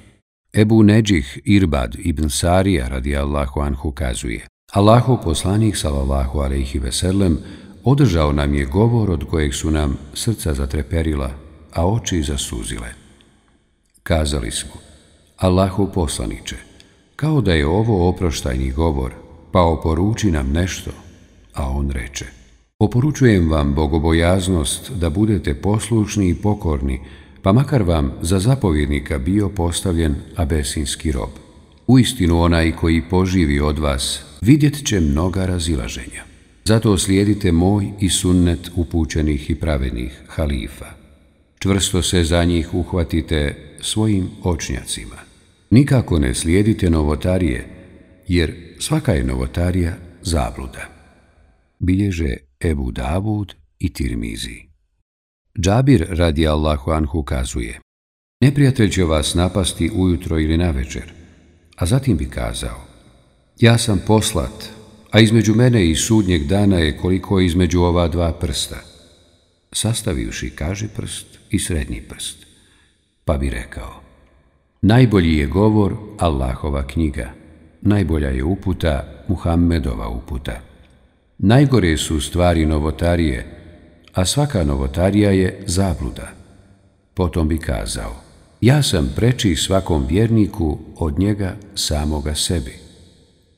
Ebu Neđih Irbad ibn Sarija radijallahu anhu kazuje Allahu poslanik sallallahu alaihi veselem održao nam je govor od kojeg su nam srca zatreperila, a oči zasuzile. Kazali smo, Allahu poslaniče, kao da je ovo oproštajni govor, pa oporuči nam nešto, a on reče, oporučujem vam bogobojaznost da budete poslušni i pokorni, pa makar vam za zapovjednika bio postavljen abesinski rob. U istinu onaj koji poživi od vas vidjet će mnoga razilaženja. Zato slijedite moj i sunnet upućenih i pravednih halifa. Čvrsto se za njih uhvatite svojim očnjacima. Nikako ne slijedite novotarije, jer svaka je novotarija zabluda. Bilježe Ebu Davud i Tirmizi. Džabir radi Allahu Anhu kazuje Neprijatelj će vas napasti ujutro ili na večer, a zatim bi kazao Ja sam poslat, a između mene i sudnjeg dana je koliko je između ova dva prsta, sastavivši kaži prst i srednji prst, pa bi rekao Najbolji je govor Allahova knjiga. Najbolja je uputa Muhammedova uputa. Najgore su stvari novotarije, a svaka novotarija je zabluda. Potom bi kazao, ja sam preči svakom vjerniku od njega samoga sebi.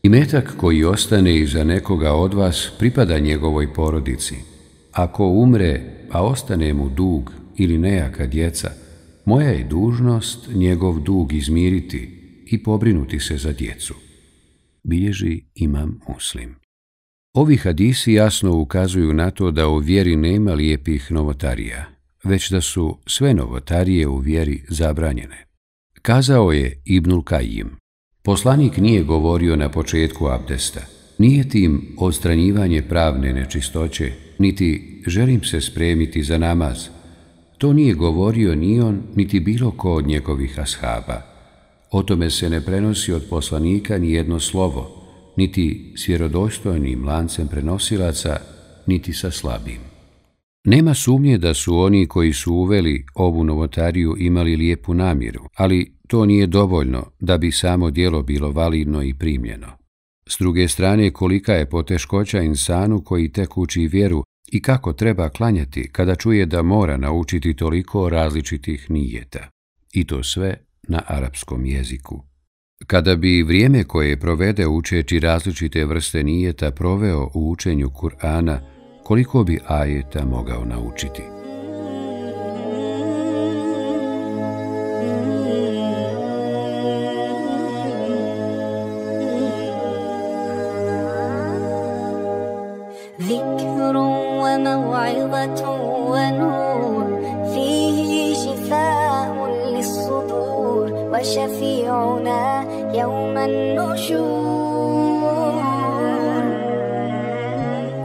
I metak koji ostane iza nekoga od vas pripada njegovoj porodici. Ako umre, a ostane mu dug ili nejaka djeca, moja je dužnost njegov dug izmiriti i pobrinuti se za djecu. Bilježi imam muslim. Ovi hadisi jasno ukazuju na to da u vjeri nema lijepih novotarija, već da su sve novotarije u vjeri zabranjene. Kazao je Ibnul Kajim, poslanik nije govorio na početku abdesta, nije tim odstranjivanje pravne nečistoće, niti želim se spremiti za namaz. To nije govorio ni on, niti bilo ko od njegovih ashaba. O tome se ne prenosi od poslanika ni jedno slovo, niti s vjerodostojnim lancem prenosilaca, niti sa slabim. Nema sumnje da su oni koji su uveli ovu novotariju imali lijepu namjeru, ali to nije dovoljno da bi samo dijelo bilo validno i primljeno. S druge strane, kolika je poteškoća insanu koji tek uči vjeru i kako treba klanjati kada čuje da mora naučiti toliko različitih nijeta. I to sve na arapskom jeziku. Kada bi vrijeme koje provede učeći različite vrste nijeta proveo u učenju Kur'ana, koliko bi ajeta mogao naučiti? وشفيعنا يوم النشور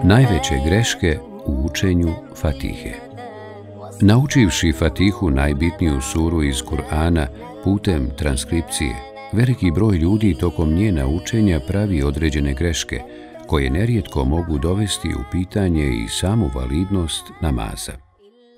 Najveće greške u učenju Fatihe Naučivši Fatihu najbitniju suru iz Kur'ana putem transkripcije, veliki broj ljudi tokom njena učenja pravi određene greške, koje nerijetko mogu dovesti u pitanje i samu validnost namaza.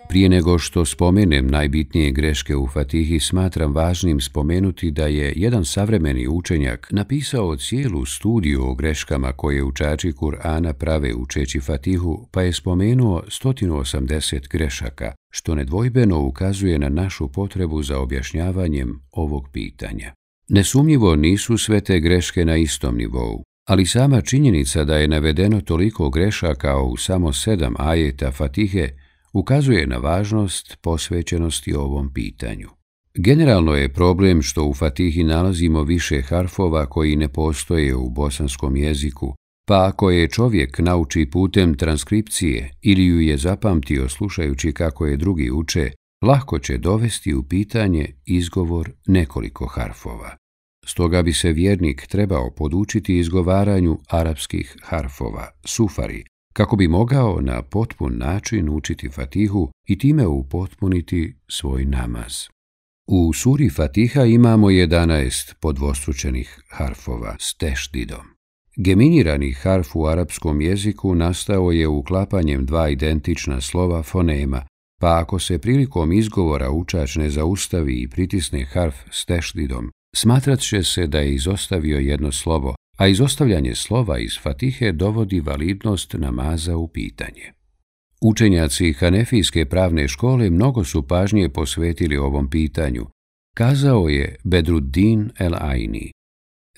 Prije nego što spomenem najbitnije greške u Fatihi, smatram važnim spomenuti da je jedan savremeni učenjak napisao cijelu studiju o greškama koje učači Kur'ana prave učeći Fatihu, pa je spomenuo 180 grešaka, što nedvojbeno ukazuje na našu potrebu za objašnjavanjem ovog pitanja. Nesumnjivo nisu sve te greške na istom nivou, ali sama činjenica da je navedeno toliko grešaka u samo sedam ajeta Fatihe ukazuje na važnost posvećenosti ovom pitanju. Generalno je problem što u Fatihi nalazimo više harfova koji ne postoje u bosanskom jeziku, pa ako je čovjek nauči putem transkripcije ili ju je zapamtio slušajući kako je drugi uče, lahko će dovesti u pitanje izgovor nekoliko harfova. Stoga bi se vjernik trebao podučiti izgovaranju arapskih harfova, sufari, kako bi mogao na potpun način učiti Fatihu i time upotpuniti svoj namaz. U suri Fatiha imamo 11 podvostručenih harfova s teštidom. Geminirani harf u arapskom jeziku nastao je uklapanjem dva identična slova fonema, pa ako se prilikom izgovora učač ne zaustavi i pritisne harf s teštidom, smatrat će se da je izostavio jedno slovo, a izostavljanje slova iz Fatihe dovodi validnost namaza u pitanje. Učenjaci Hanefijske pravne škole mnogo su pažnje posvetili ovom pitanju, kazao je Bedruddin El Aini.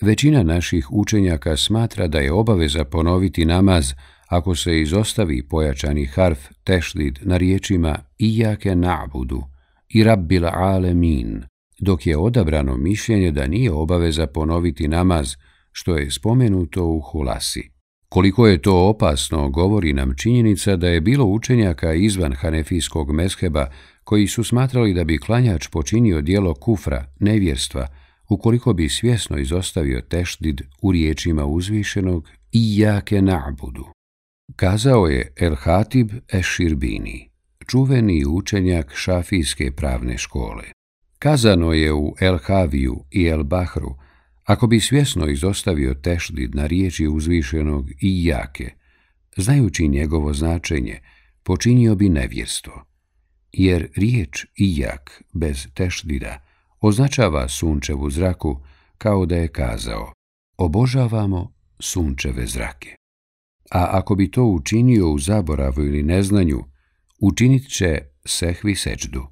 Većina naših učenjaka smatra da je obaveza ponoviti namaz ako se izostavi pojačani harf tešlid na riječima Ijake na'budu i Rabbil alemin, dok je odabrano mišljenje da nije obaveza ponoviti namaz što je spomenuto u Hulasi. Koliko je to opasno, govori nam činjenica da je bilo učenjaka izvan hanefijskog mesheba koji su smatrali da bi klanjač počinio dijelo kufra, nevjerstva, ukoliko bi svjesno izostavio teštid u riječima uzvišenog i jake na'budu. Kazao je El Hatib Eširbini, čuveni učenjak šafijske pravne škole. Kazano je u El Haviju i El Bahru, Ako bi svjesno izostavio tešdid na riječi uzvišenog i jake, znajući njegovo značenje, počinio bi nevjerstvo. Jer riječ i jak bez tešdida označava sunčevu zraku kao da je kazao obožavamo sunčeve zrake. A ako bi to učinio u zaboravu ili neznanju, učinit će sehvi sečdu.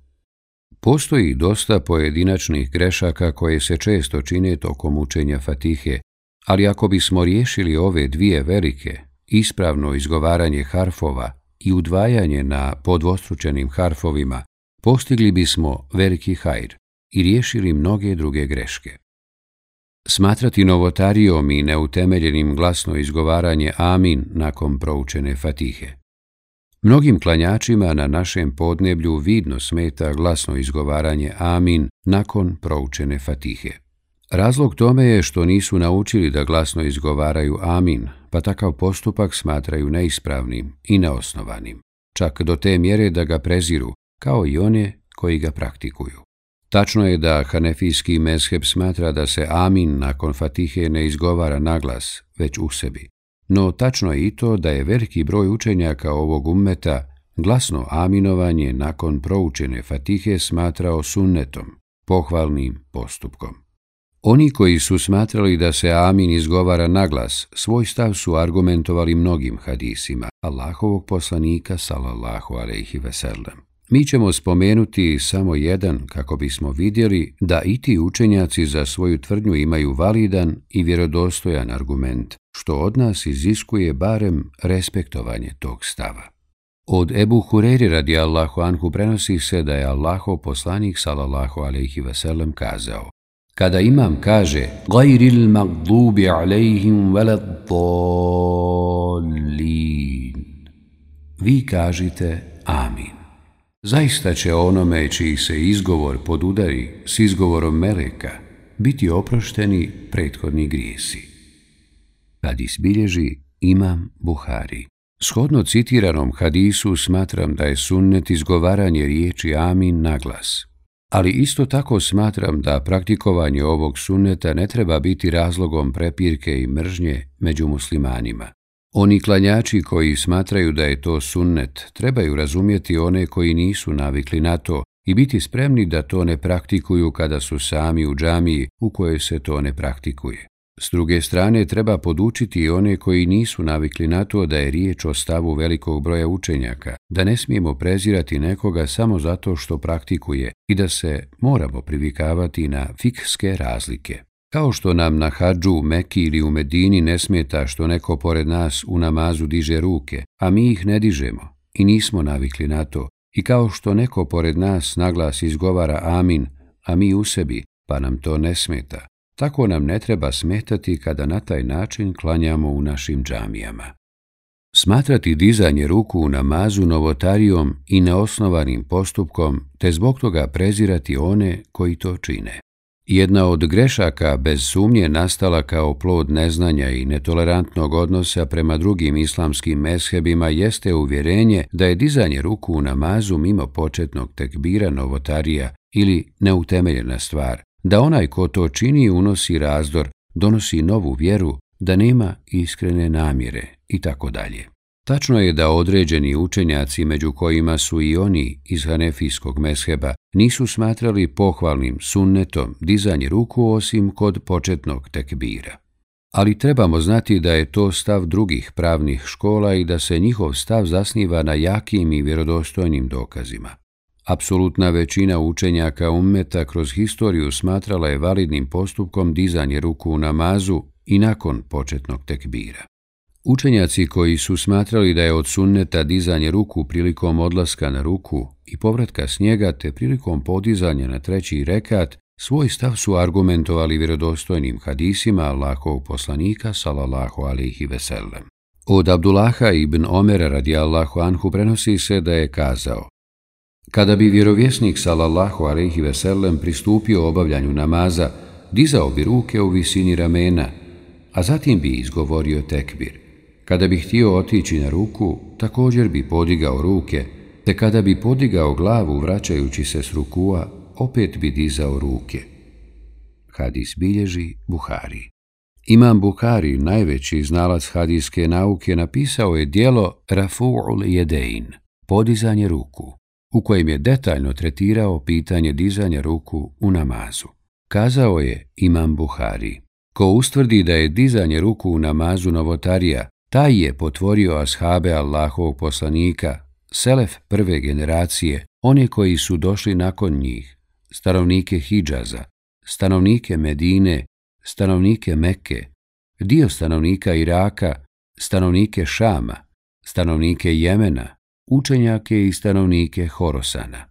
Postoji dosta pojedinačnih grešaka koje se često čine tokom učenja fatihe, ali ako bismo riješili ove dvije velike, ispravno izgovaranje harfova i udvajanje na podvostručenim harfovima, postigli bismo veliki hajr i riješili mnoge druge greške. Smatrati novotarijom i neutemeljenim glasno izgovaranje amin nakon proučene fatihe. Mnogim klanjačima na našem podneblju vidno smeta glasno izgovaranje amin nakon proučene fatihe. Razlog tome je što nisu naučili da glasno izgovaraju amin, pa takav postupak smatraju neispravnim i neosnovanim, čak do te mjere da ga preziru, kao i one koji ga praktikuju. Tačno je da hanefijski mezheb smatra da se amin nakon fatihe ne izgovara naglas, već u sebi. No tačno je i to da je veliki broj učenjaka ovog ummeta glasno aminovanje nakon proučene fatihe smatrao sunnetom, pohvalnim postupkom. Oni koji su smatrali da se amin izgovara naglas, svoj stav su argumentovali mnogim hadisima Allahovog poslanika sallallahu alejhi ve sellem. Mi ćemo spomenuti samo jedan kako bismo vidjeli da i ti učenjaci za svoju tvrdnju imaju validan i vjerodostojan argument, što od nas iziskuje barem respektovanje tog stava. Od Ebu Hureri radi Allahu Anhu prenosi se da je Allahov poslanik sallallahu alaihi vasallam kazao Kada imam kaže Gajril magdubi alaihim veled Vi kažite Amin. Zaista će onome čiji se izgovor podudari s izgovorom meleka biti oprošteni prethodni grijesi. Hadis bilježi imam Buhari. Shodno citiranom hadisu smatram da je sunnet izgovaranje riječi amin na glas. Ali isto tako smatram da praktikovanje ovog sunneta ne treba biti razlogom prepirke i mržnje među muslimanima. Oni klanjači koji smatraju da je to sunnet trebaju razumjeti one koji nisu navikli na to i biti spremni da to ne praktikuju kada su sami u džamiji u kojoj se to ne praktikuje. S druge strane, treba podučiti i one koji nisu navikli na to da je riječ o stavu velikog broja učenjaka, da ne smijemo prezirati nekoga samo zato što praktikuje i da se moramo privikavati na fikske razlike. Kao što nam na hađu u Meki ili u Medini ne smeta što neko pored nas u namazu diže ruke, a mi ih ne dižemo i nismo navikli na to, i kao što neko pored nas naglas izgovara amin, a mi u sebi, pa nam to ne smeta, tako nam ne treba smetati kada na taj način klanjamo u našim džamijama. Smatrati dizanje ruku u namazu novotarijom i neosnovanim postupkom, te zbog toga prezirati one koji to čine. Jedna od grešaka bez sumnje nastala kao plod neznanja i netolerantnog odnosa prema drugim islamskim meshebima jeste uvjerenje da je dizanje ruku u namazu mimo početnog tekbira novotarija ili neutemeljena stvar, da onaj ko to čini unosi razdor, donosi novu vjeru, da nema iskrene namjere i tako dalje. Tačno je da određeni učenjaci, među kojima su i oni iz hanefijskog mesheba, nisu smatrali pohvalnim sunnetom dizanje ruku osim kod početnog tekbira. Ali trebamo znati da je to stav drugih pravnih škola i da se njihov stav zasniva na jakim i vjerodostojnim dokazima. Apsolutna većina učenjaka ummeta kroz historiju smatrala je validnim postupkom dizanje ruku u namazu i nakon početnog tekbira. Učenjaci koji su smatrali da je od sunneta dizanje ruku prilikom odlaska na ruku i povratka s njega te prilikom podizanja na treći rekat, svoj stav su argumentovali vjerodostojnim hadisima Allahovog poslanika sallallahu alihi sellem. Od Abdullaha ibn Omera radijallahu anhu prenosi se da je kazao Kada bi vjerovjesnik sallallahu alaihi sellem pristupio obavljanju namaza, dizao bi ruke u visini ramena, a zatim bi izgovorio tekbir – Kada bi htio otići na ruku, također bi podigao ruke, te kada bi podigao glavu vraćajući se s rukua, opet bi dizao ruke. Hadis bilježi Buhari. Imam Buhari, najveći znalac hadijske nauke, napisao je dijelo Rafu'ul Jedein, podizanje ruku u kojem je detaljno tretirao pitanje dizanja ruku u namazu. Kazao je Imam Buhari, ko ustvrdi da je dizanje ruku u namazu novotarija, taj je potvorio ashabe Allahovog poslanika, selef prve generacije, one koji su došli nakon njih, stanovnike Hidžaza, stanovnike Medine, stanovnike Mekke, dio stanovnika Iraka, stanovnike Šama, stanovnike Jemena, učenjake i stanovnike Horosana.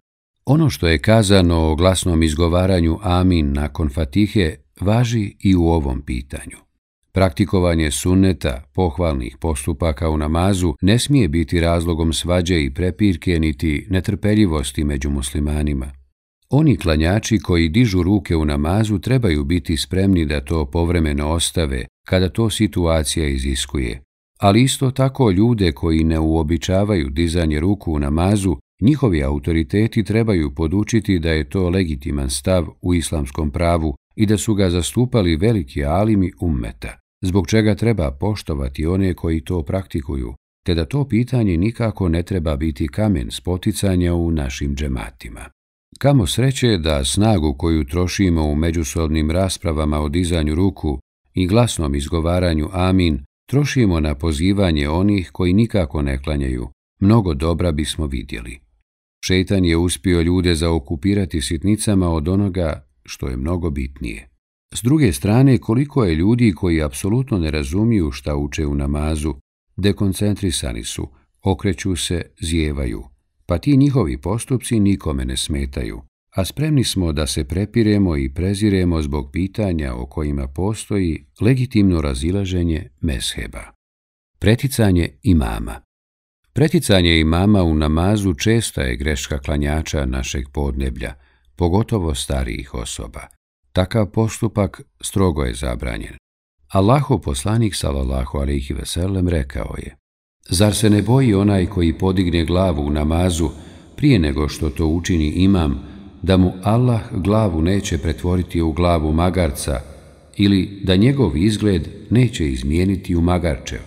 Ono što je kazano o glasnom izgovaranju Amin nakon Fatihe važi i u ovom pitanju. Praktikovanje sunneta, pohvalnih postupaka u namazu, ne smije biti razlogom svađe i prepirke niti netrpeljivosti među muslimanima. Oni klanjači koji dižu ruke u namazu trebaju biti spremni da to povremeno ostave kada to situacija iziskuje. Ali isto tako ljude koji ne uobičavaju dizanje ruku u namazu, njihovi autoriteti trebaju podučiti da je to legitiman stav u islamskom pravu i da su ga zastupali veliki alimi ummeta, zbog čega treba poštovati one koji to praktikuju, te da to pitanje nikako ne treba biti kamen spoticanja u našim džematima. Kamo sreće da snagu koju trošimo u međusobnim raspravama o dizanju ruku i glasnom izgovaranju amin trošimo na pozivanje onih koji nikako ne klanjaju, mnogo dobra bismo vidjeli. Šeitan je uspio ljude zaokupirati sitnicama od onoga što je mnogo bitnije. S druge strane, koliko je ljudi koji apsolutno ne razumiju šta uče u namazu, dekoncentrisani su, okreću se, zjevaju, pa ti njihovi postupci nikome ne smetaju, a spremni smo da se prepiremo i preziremo zbog pitanja o kojima postoji legitimno razilaženje mesheba. Preticanje imama Preticanje imama u namazu česta je greška klanjača našeg podneblja, pogotovo starijih osoba. Takav postupak strogo je zabranjen. Allahu poslanik sallallahu alejhi ve sellem rekao je: Zar se ne boji onaj koji podigne glavu u namazu prije nego što to učini imam, da mu Allah glavu neće pretvoriti u glavu magarca ili da njegov izgled neće izmijeniti u magarčev?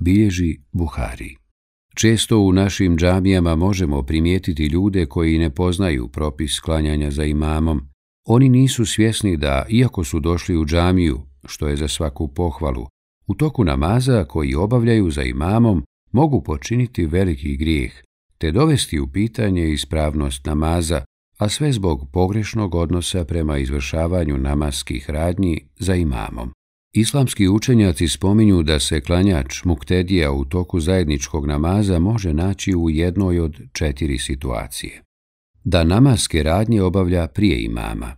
Bilježi Buhari. Često u našim džamijama možemo primijetiti ljude koji ne poznaju propis klanjanja za imamom. Oni nisu svjesni da, iako su došli u džamiju, što je za svaku pohvalu, u toku namaza koji obavljaju za imamom mogu počiniti veliki grijeh, te dovesti u pitanje ispravnost namaza, a sve zbog pogrešnog odnosa prema izvršavanju namaskih radnji za imamom. Islamski učenjaci spominju da se klanjač muktedija u toku zajedničkog namaza može naći u jednoj od četiri situacije. Da namaske radnje obavlja prije imama.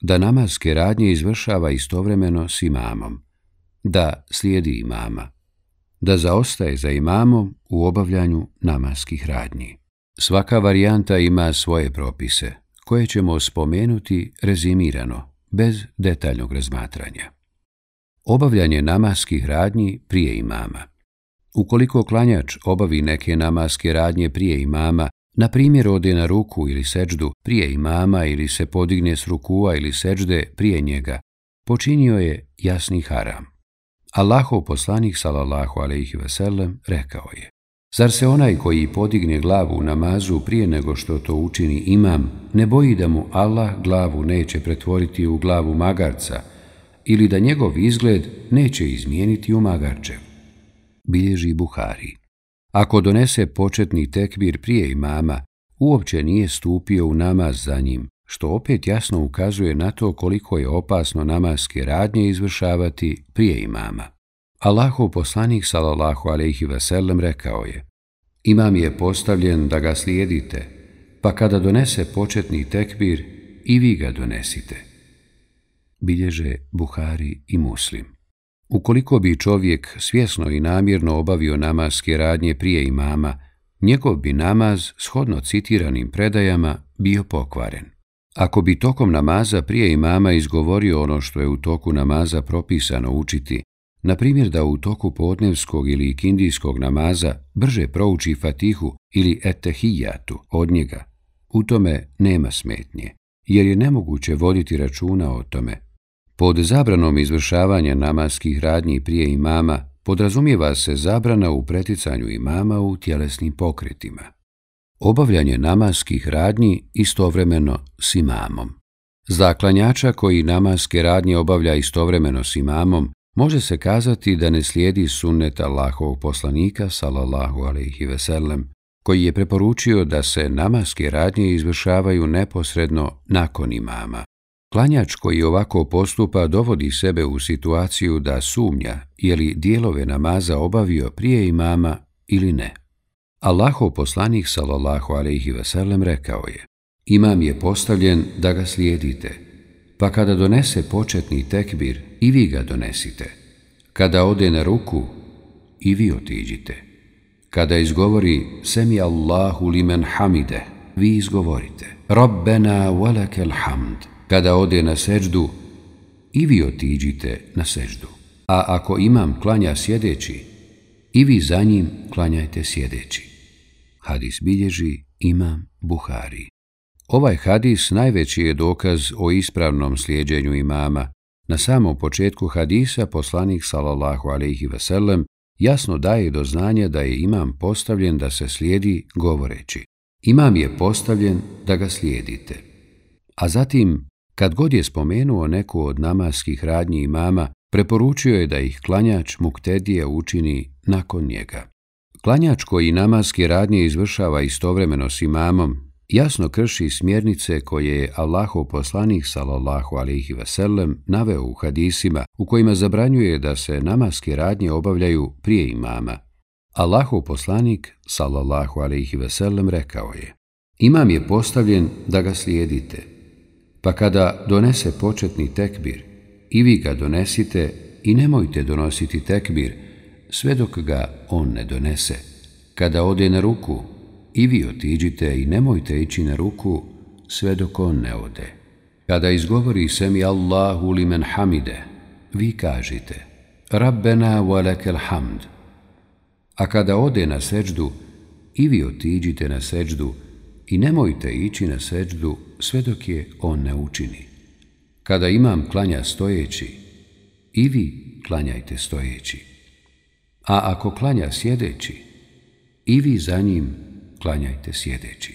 Da namaske radnje izvršava istovremeno s imamom. Da slijedi imama. Da zaostaje za imamom u obavljanju namaskih radnji. Svaka varijanta ima svoje propise, koje ćemo spomenuti rezimirano, bez detaljnog razmatranja. Obavljanje namaskih radnji prije imama. Ukoliko klanjač obavi neke namaske radnje prije imama, na primjer ode na ruku ili seđdu prije imama ili se podigne s rukua ili seđde prije njega, počinio je jasni haram. Allahov poslanik sallallahu alejhi ve sellem rekao je: Zar se onaj koji podigne glavu u namazu prije nego što to učini imam, ne boji da mu Allah glavu neće pretvoriti u glavu magarca, ili da njegov izgled neće izmijeniti u magarčev. Bilježi Buhari. Ako donese početni tekbir prije imama, uopće nije stupio u namaz za njim, što opet jasno ukazuje na to koliko je opasno namaske radnje izvršavati prije imama. Allahov poslanik sallallahu alejhi ve sellem rekao je: Imam je postavljen da ga slijedite, pa kada donese početni tekbir, i vi ga donesite bilježe Buhari i Muslim. Ukoliko bi čovjek svjesno i namjerno obavio namaske radnje prije imama, njegov bi namaz, shodno citiranim predajama, bio pokvaren. Ako bi tokom namaza prije imama izgovorio ono što je u toku namaza propisano učiti, na primjer da u toku podnevskog ili kindijskog namaza brže prouči fatihu ili etehijatu od njega, u tome nema smetnje, jer je nemoguće voditi računa o tome, Pod zabranom izvršavanja namaskih radnji prije imama podrazumijeva se zabrana u preticanju imama u tjelesnim pokretima obavljanje namaskih radnji istovremeno s imamom. Zaklanjača koji namaske radnje obavlja istovremeno s imamom, može se kazati da ne slijedi sunnet Allahovog poslanika, salallahu alaihi veselem, koji je preporučio da se namaske radnje izvršavaju neposredno nakon imama. Klanjač koji ovako postupa dovodi sebe u situaciju da sumnja je li dijelove namaza obavio prije imama ili ne. Allahov poslanik sallallahu alejhi ve sellem rekao je: Imam je postavljen da ga slijedite, pa kada donese početni tekbir i vi ga donesite. Kada ode na ruku i vi otiđite. Kada izgovori Semi Allahu limen hamide, vi izgovorite Rabbena walakel hamd. Kada ode na seđdu, i vi otiđite na seđdu. A ako imam klanja sjedeći, i vi za njim klanjajte sjedeći. Hadis bilježi imam Buhari. Ovaj hadis najveći je dokaz o ispravnom slijedjenju imama. Na samom početku hadisa poslanik sallallahu alejhi ve sellem jasno daje do znanja da je imam postavljen da se slijedi govoreći. Imam je postavljen da ga slijedite. A zatim, kad god je spomenuo neku od namaskih radnji imama, preporučio je da ih klanjač muktedije učini nakon njega. Klanjač koji namaske radnje izvršava istovremeno s imamom, jasno krši smjernice koje je Allahov poslanik sallallahu alejhi ve sellem naveo u hadisima u kojima zabranjuje da se namaske radnje obavljaju prije imama. Allahov poslanik sallallahu alejhi ve sellem rekao je: Imam je postavljen da ga slijedite. Pa kada donese početni tekbir, i vi ga donesite i nemojte donositi tekbir sve dok ga on ne donese. Kada ode na ruku, i vi otiđite i nemojte ići na ruku sve dok on ne ode. Kada izgovori semi Allahu li men hamide, vi kažite Rabbena walekel hamd. A kada ode na seđdu, i vi otiđite na seđdu i nemojte ići na seđdu sve dok je on ne učini. Kada imam klanja stojeći, i vi klanjajte stojeći. A ako klanja sjedeći, i vi za njim klanjajte sjedeći.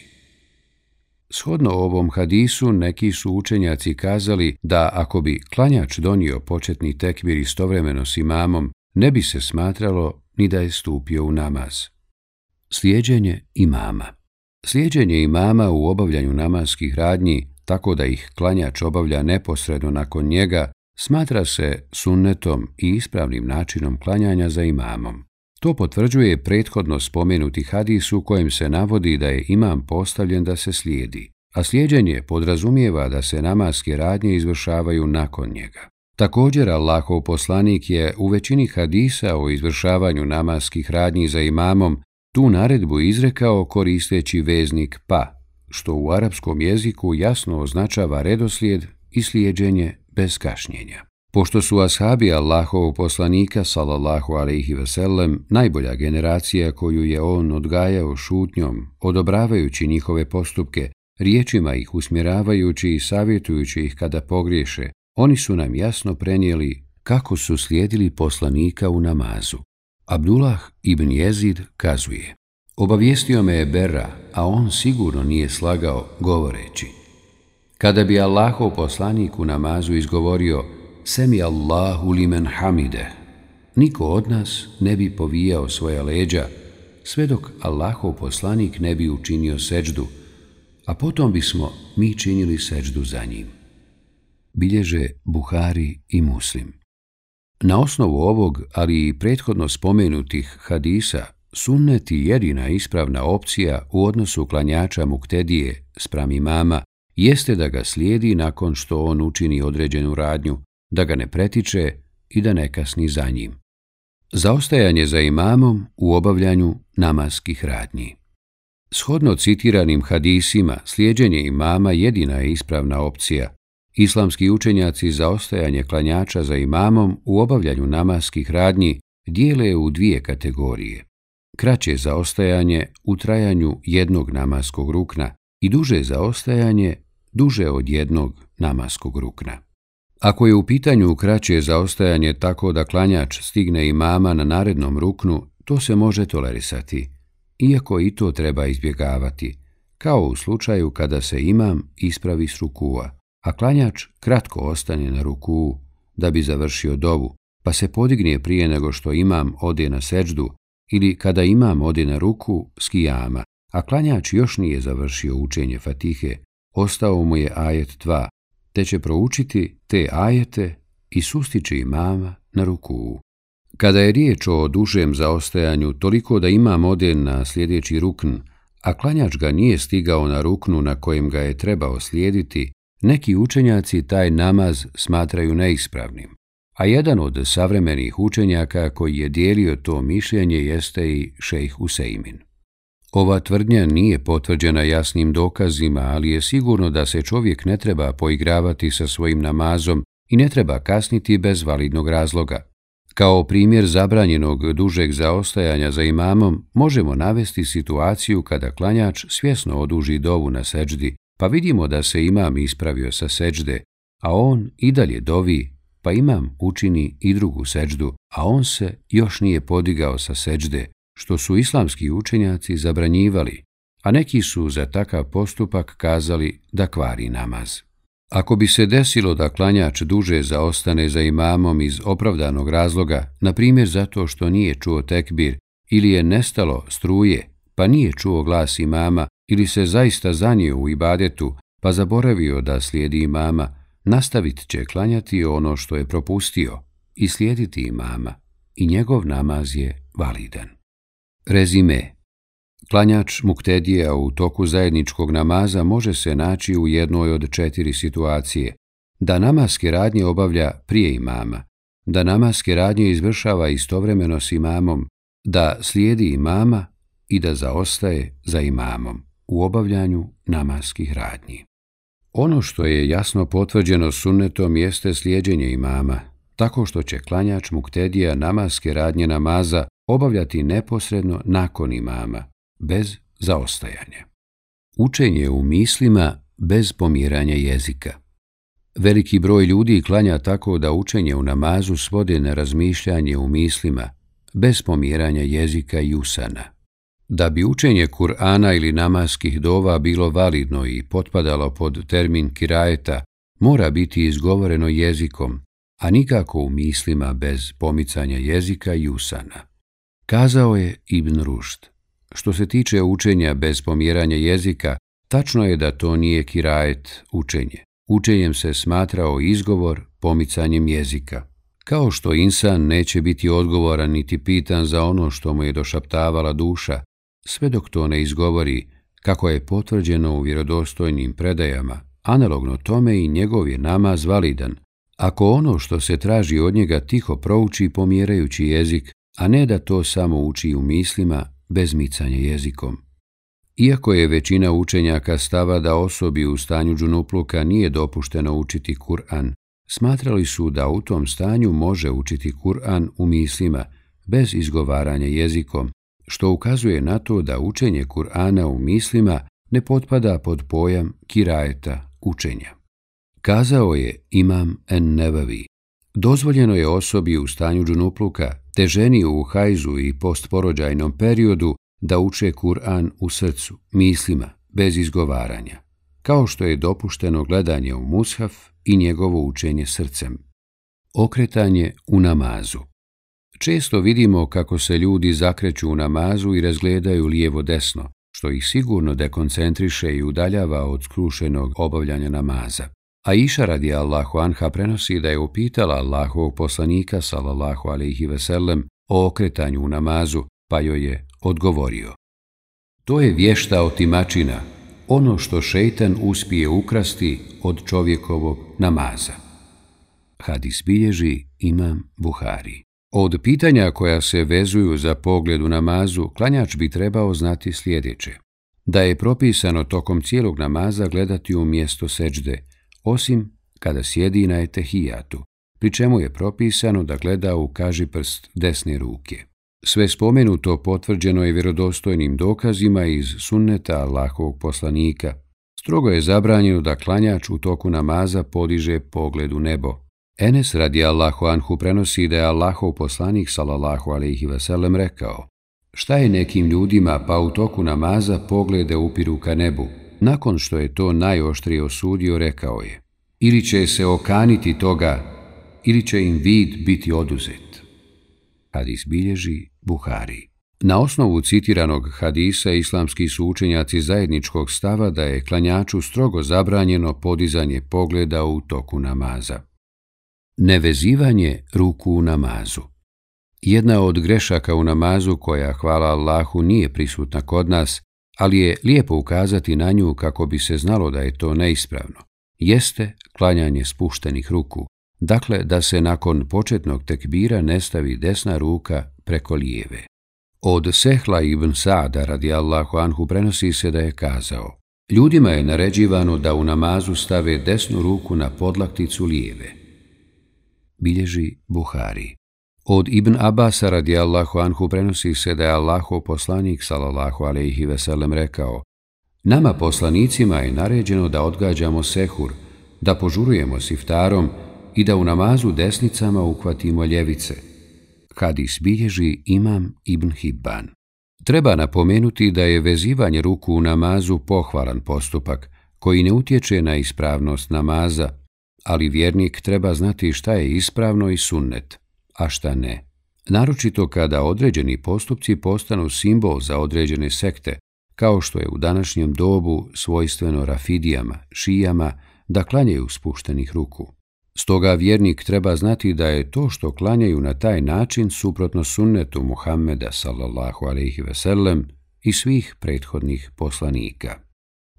Shodno ovom hadisu neki su učenjaci kazali da ako bi klanjač donio početni tekbir istovremeno s imamom, ne bi se smatralo ni da je stupio u namaz. Slijeđenje imama Slijeđenje imama u obavljanju namaskih radnji, tako da ih klanjač obavlja neposredno nakon njega, smatra se sunnetom i ispravnim načinom klanjanja za imamom. To potvrđuje prethodno spomenuti hadis u kojem se navodi da je imam postavljen da se slijedi, a slijedjenje podrazumijeva da se namaske radnje izvršavaju nakon njega. Također, Allahov poslanik je u većini hadisa o izvršavanju namaskih radnji za imamom tu naredbu izrekao koristeći veznik pa, što u arapskom jeziku jasno označava redoslijed i slijedjenje bez kašnjenja. Pošto su ashabi Allahovog poslanika, salallahu alaihi veselem, najbolja generacija koju je on odgajao šutnjom, odobravajući njihove postupke, riječima ih usmjeravajući i savjetujući ih kada pogriješe, oni su nam jasno prenijeli kako su slijedili poslanika u namazu. Abdullah ibn Jezid kazuje, obavijestio me je Berra, a on sigurno nije slagao govoreći. Kada bi Allahov poslanik u namazu izgovorio, Semi Allahu limen hamide. Niko od nas ne bi povijao svoja leđa, sve dok Allahov poslanik ne bi učinio seđdu, a potom bismo mi činili seđdu za njim. Bilježe Buhari i Muslim. Na osnovu ovog, ali i prethodno spomenutih hadisa, sunnet je jedina ispravna opcija u odnosu klanjača muktedije spram imama jeste da ga slijedi nakon što on učini određenu radnju, da ga ne pretiče i da ne kasni za njim. Zaostajanje za imamom u obavljanju namaskih radnji. Shodno citiranim hadisima, slijedjenje imama jedina je ispravna opcija. Islamski učenjaci zaostajanje klanjača za imamom u obavljanju namaskih radnji dijele u dvije kategorije. Kraće zaostajanje u trajanju jednog namaskog rukna i duže zaostajanje duže od jednog namaskog rukna. Ako je u pitanju kraće zaostajanje tako da klanjač stigne imama na narednom ruknu, to se može tolerisati. iako i to treba izbjegavati, kao u slučaju kada se imam ispravi s rukua, a klanjač kratko ostane na ruku da bi završio dovu, pa se podigne prije nego što imam ode na seđdu ili kada imam ode na ruku s kijama, a klanjač još nije završio učenje fatihe, ostao mu je ajet 2, te će proučiti te ajete i sustići imama na ruku. Kada je riječ o dužem zaostajanju, toliko da imam ode na sljedeći rukn, a klanjač ga nije stigao na ruknu na kojem ga je trebao slijediti, neki učenjaci taj namaz smatraju neispravnim. A jedan od savremenih učenjaka koji je dijelio to mišljenje jeste i šejh Useimin. Ova tvrdnja nije potvrđena jasnim dokazima, ali je sigurno da se čovjek ne treba poigravati sa svojim namazom i ne treba kasniti bez validnog razloga. Kao primjer zabranjenog dužeg zaostajanja za imamom možemo navesti situaciju kada klanjač svjesno oduži dovu na seđdi, pa vidimo da se imam ispravio sa seđde, a on i dalje dovi, pa imam učini i drugu seđdu, a on se još nije podigao sa seđde, što su islamski učenjaci zabranjivali, a neki su za takav postupak kazali da kvari namaz. Ako bi se desilo da klanjač duže zaostane za imamom iz opravdanog razloga, na primjer zato što nije čuo tekbir ili je nestalo struje, pa nije čuo glas imama ili se zaista zanio u ibadetu, pa zaboravio da slijedi imama, nastavit će klanjati ono što je propustio i slijediti imama i njegov namaz je validan. Rezime Klanjač muktedija u toku zajedničkog namaza može se naći u jednoj od četiri situacije. Da namaske radnje obavlja prije imama, da namaske radnje izvršava istovremeno s imamom, da slijedi imama i da zaostaje za imamom u obavljanju namaskih radnji. Ono što je jasno potvrđeno sunnetom jeste slijedjenje imama, tako što će klanjač muktedija namaske radnje namaza obavljati neposredno nakon imama, bez zaostajanja. Učenje u mislima bez pomiranja jezika. Veliki broj ljudi klanja tako da učenje u namazu svode na razmišljanje u mislima, bez pomiranja jezika i usana. Da bi učenje Kur'ana ili namaskih dova bilo validno i potpadalo pod termin kirajeta, mora biti izgovoreno jezikom, a nikako u mislima bez pomicanja jezika i usana. Kazao je Ibn Rušt. Što se tiče učenja bez pomjeranja jezika, tačno je da to nije kirajet učenje. Učenjem se smatrao izgovor pomicanjem jezika. Kao što insan neće biti odgovoran niti pitan za ono što mu je došaptavala duša, sve dok to ne izgovori, kako je potvrđeno u vjerodostojnim predajama, analogno tome i njegov je namaz validan. Ako ono što se traži od njega tiho prouči pomjerajući jezik, a ne da to samo uči u mislima bez micanja jezikom. Iako je većina učenjaka stava da osobi u stanju džunupluka nije dopušteno učiti Kur'an, smatrali su da u tom stanju može učiti Kur'an u mislima bez izgovaranja jezikom, što ukazuje na to da učenje Kur'ana u mislima ne potpada pod pojam kirajeta učenja. Kazao je Imam en Nebavi, dozvoljeno je osobi u stanju džunupluka te ženi u hajzu i postporođajnom periodu da uče Kur'an u srcu, mislima, bez izgovaranja, kao što je dopušteno gledanje u mushaf i njegovo učenje srcem. Okretanje u namazu Često vidimo kako se ljudi zakreću u namazu i razgledaju lijevo-desno, što ih sigurno dekoncentriše i udaljava od skrušenog obavljanja namaza. A iša radi Allahu Anha prenosi da je upitala Allahovog poslanika sallallahu alaihi sellem o okretanju u namazu, pa joj je odgovorio. To je vješta otimačina, ono što šeitan uspije ukrasti od čovjekovog namaza. Hadis bilježi imam Buhari. Od pitanja koja se vezuju za pogled u namazu, klanjač bi trebao znati sljedeće. Da je propisano tokom cijelog namaza gledati u mjesto seđde, osim kada sjedi na etehijatu, pri čemu je propisano da gleda u kaži prst desne ruke. Sve spomenuto potvrđeno je vjerodostojnim dokazima iz sunneta Allahovog poslanika. Strogo je zabranjeno da klanjač u toku namaza podiže pogled u nebo. Enes radi Allahu Anhu prenosi da je Allahov poslanik sallallahu alaihi veselem rekao Šta je nekim ljudima pa u toku namaza poglede upiru ka nebu? Nakon što je to najoštrije osudio, rekao je ili će se okaniti toga, ili će im vid biti oduzet. Hadis bilježi Buhari. Na osnovu citiranog hadisa islamski su učenjaci zajedničkog stava da je klanjaču strogo zabranjeno podizanje pogleda u toku namaza. Nevezivanje ruku u namazu Jedna od grešaka u namazu koja, hvala Allahu, nije prisutna kod nas, ali je lijepo ukazati na nju kako bi se znalo da je to neispravno, jeste klanjanje spuštenih ruku, dakle da se nakon početnog tekbira ne stavi desna ruka preko lijeve. Od Sehla ibn Sada radi Allahu anhu prenosi se da je kazao Ljudima je naređivano da u namazu stave desnu ruku na podlakticu lijeve. Bilježi Buhari. Od Ibn Abasa radijallahu anhu prenosi se da je Allahov poslanik sallallahu alaihi veselem rekao Nama poslanicima je naređeno da odgađamo sehur, da požurujemo s iftarom i da u namazu desnicama ukvatimo ljevice. Hadis bilježi imam Ibn Hibban. Treba napomenuti da je vezivanje ruku u namazu pohvalan postupak koji ne utječe na ispravnost namaza, ali vjernik treba znati šta je ispravno i sunnet a šta ne. Naročito kada određeni postupci postanu simbol za određene sekte, kao što je u današnjem dobu svojstveno rafidijama, šijama, da klanjaju spuštenih ruku. Stoga vjernik treba znati da je to što klanjaju na taj način suprotno sunnetu Muhammeda sallallahu alaihi sellem i svih prethodnih poslanika.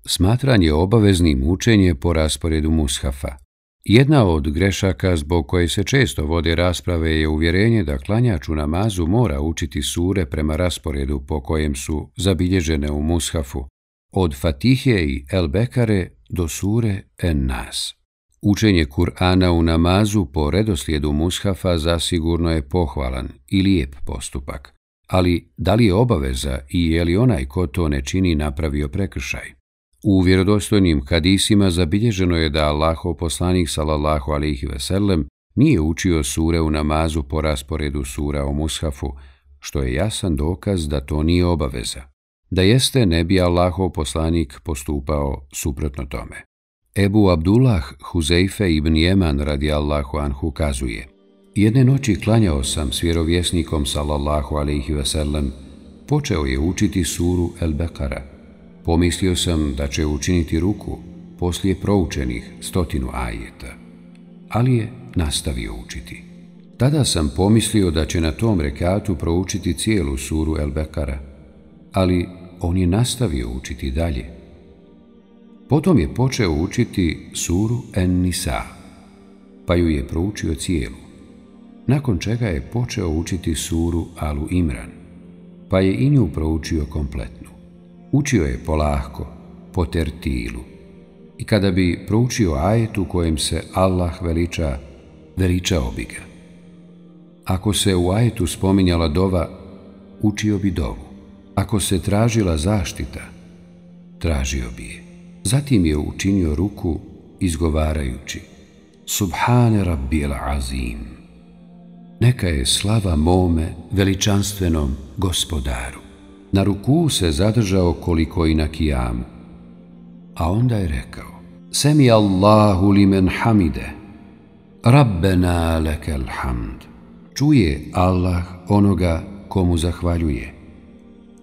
Smatranje obaveznim učenje po rasporedu mushafa – Jedna od grešaka zbog koje se često vode rasprave je uvjerenje da klanjač u namazu mora učiti sure prema rasporedu po kojem su zabilježene u mushafu, od Fatihe i El Bekare do sure En Nas. Učenje Kur'ana u namazu po redoslijedu mushafa zasigurno je pohvalan i lijep postupak, ali da li je obaveza i je li onaj ko to ne čini napravio prekršaj? U vjerodostojnim hadisima zabilježeno je da Allahov poslanik sallallahu alaihi ve sellem nije učio sure u namazu po rasporedu sura o mushafu, što je jasan dokaz da to nije obaveza. Da jeste, ne bi Allahov poslanik postupao suprotno tome. Ebu Abdullah Huzeife ibn Jeman radi Allahu anhu kazuje Jedne noći klanjao sam s vjerovjesnikom sallallahu alaihi ve sellem, počeo je učiti suru El Bekara, Pomislio sam da će učiniti ruku poslije proučenih stotinu ajeta, ali je nastavio učiti. Tada sam pomislio da će na tom rekatu proučiti cijelu suru El Bekara, ali on je nastavio učiti dalje. Potom je počeo učiti suru En Nisa, pa ju je proučio cijelu, nakon čega je počeo učiti suru Alu Imran, pa je i nju proučio komplet. Učio je polahko, po tertilu. I kada bi proučio ajetu kojem se Allah veliča, veličao bi ga. Ako se u ajetu spominjala dova, učio bi dovu. Ako se tražila zaštita, tražio bi je. Zatim je učinio ruku izgovarajući Subhane Rabbil Azim. Neka je slava mome veličanstvenom gospodaru. Na ruku se zadržao koliko i na kijamu. A onda je rekao, Semi Allahu li men hamide, Rabbena lekel hamd. Čuje Allah onoga komu zahvaljuje.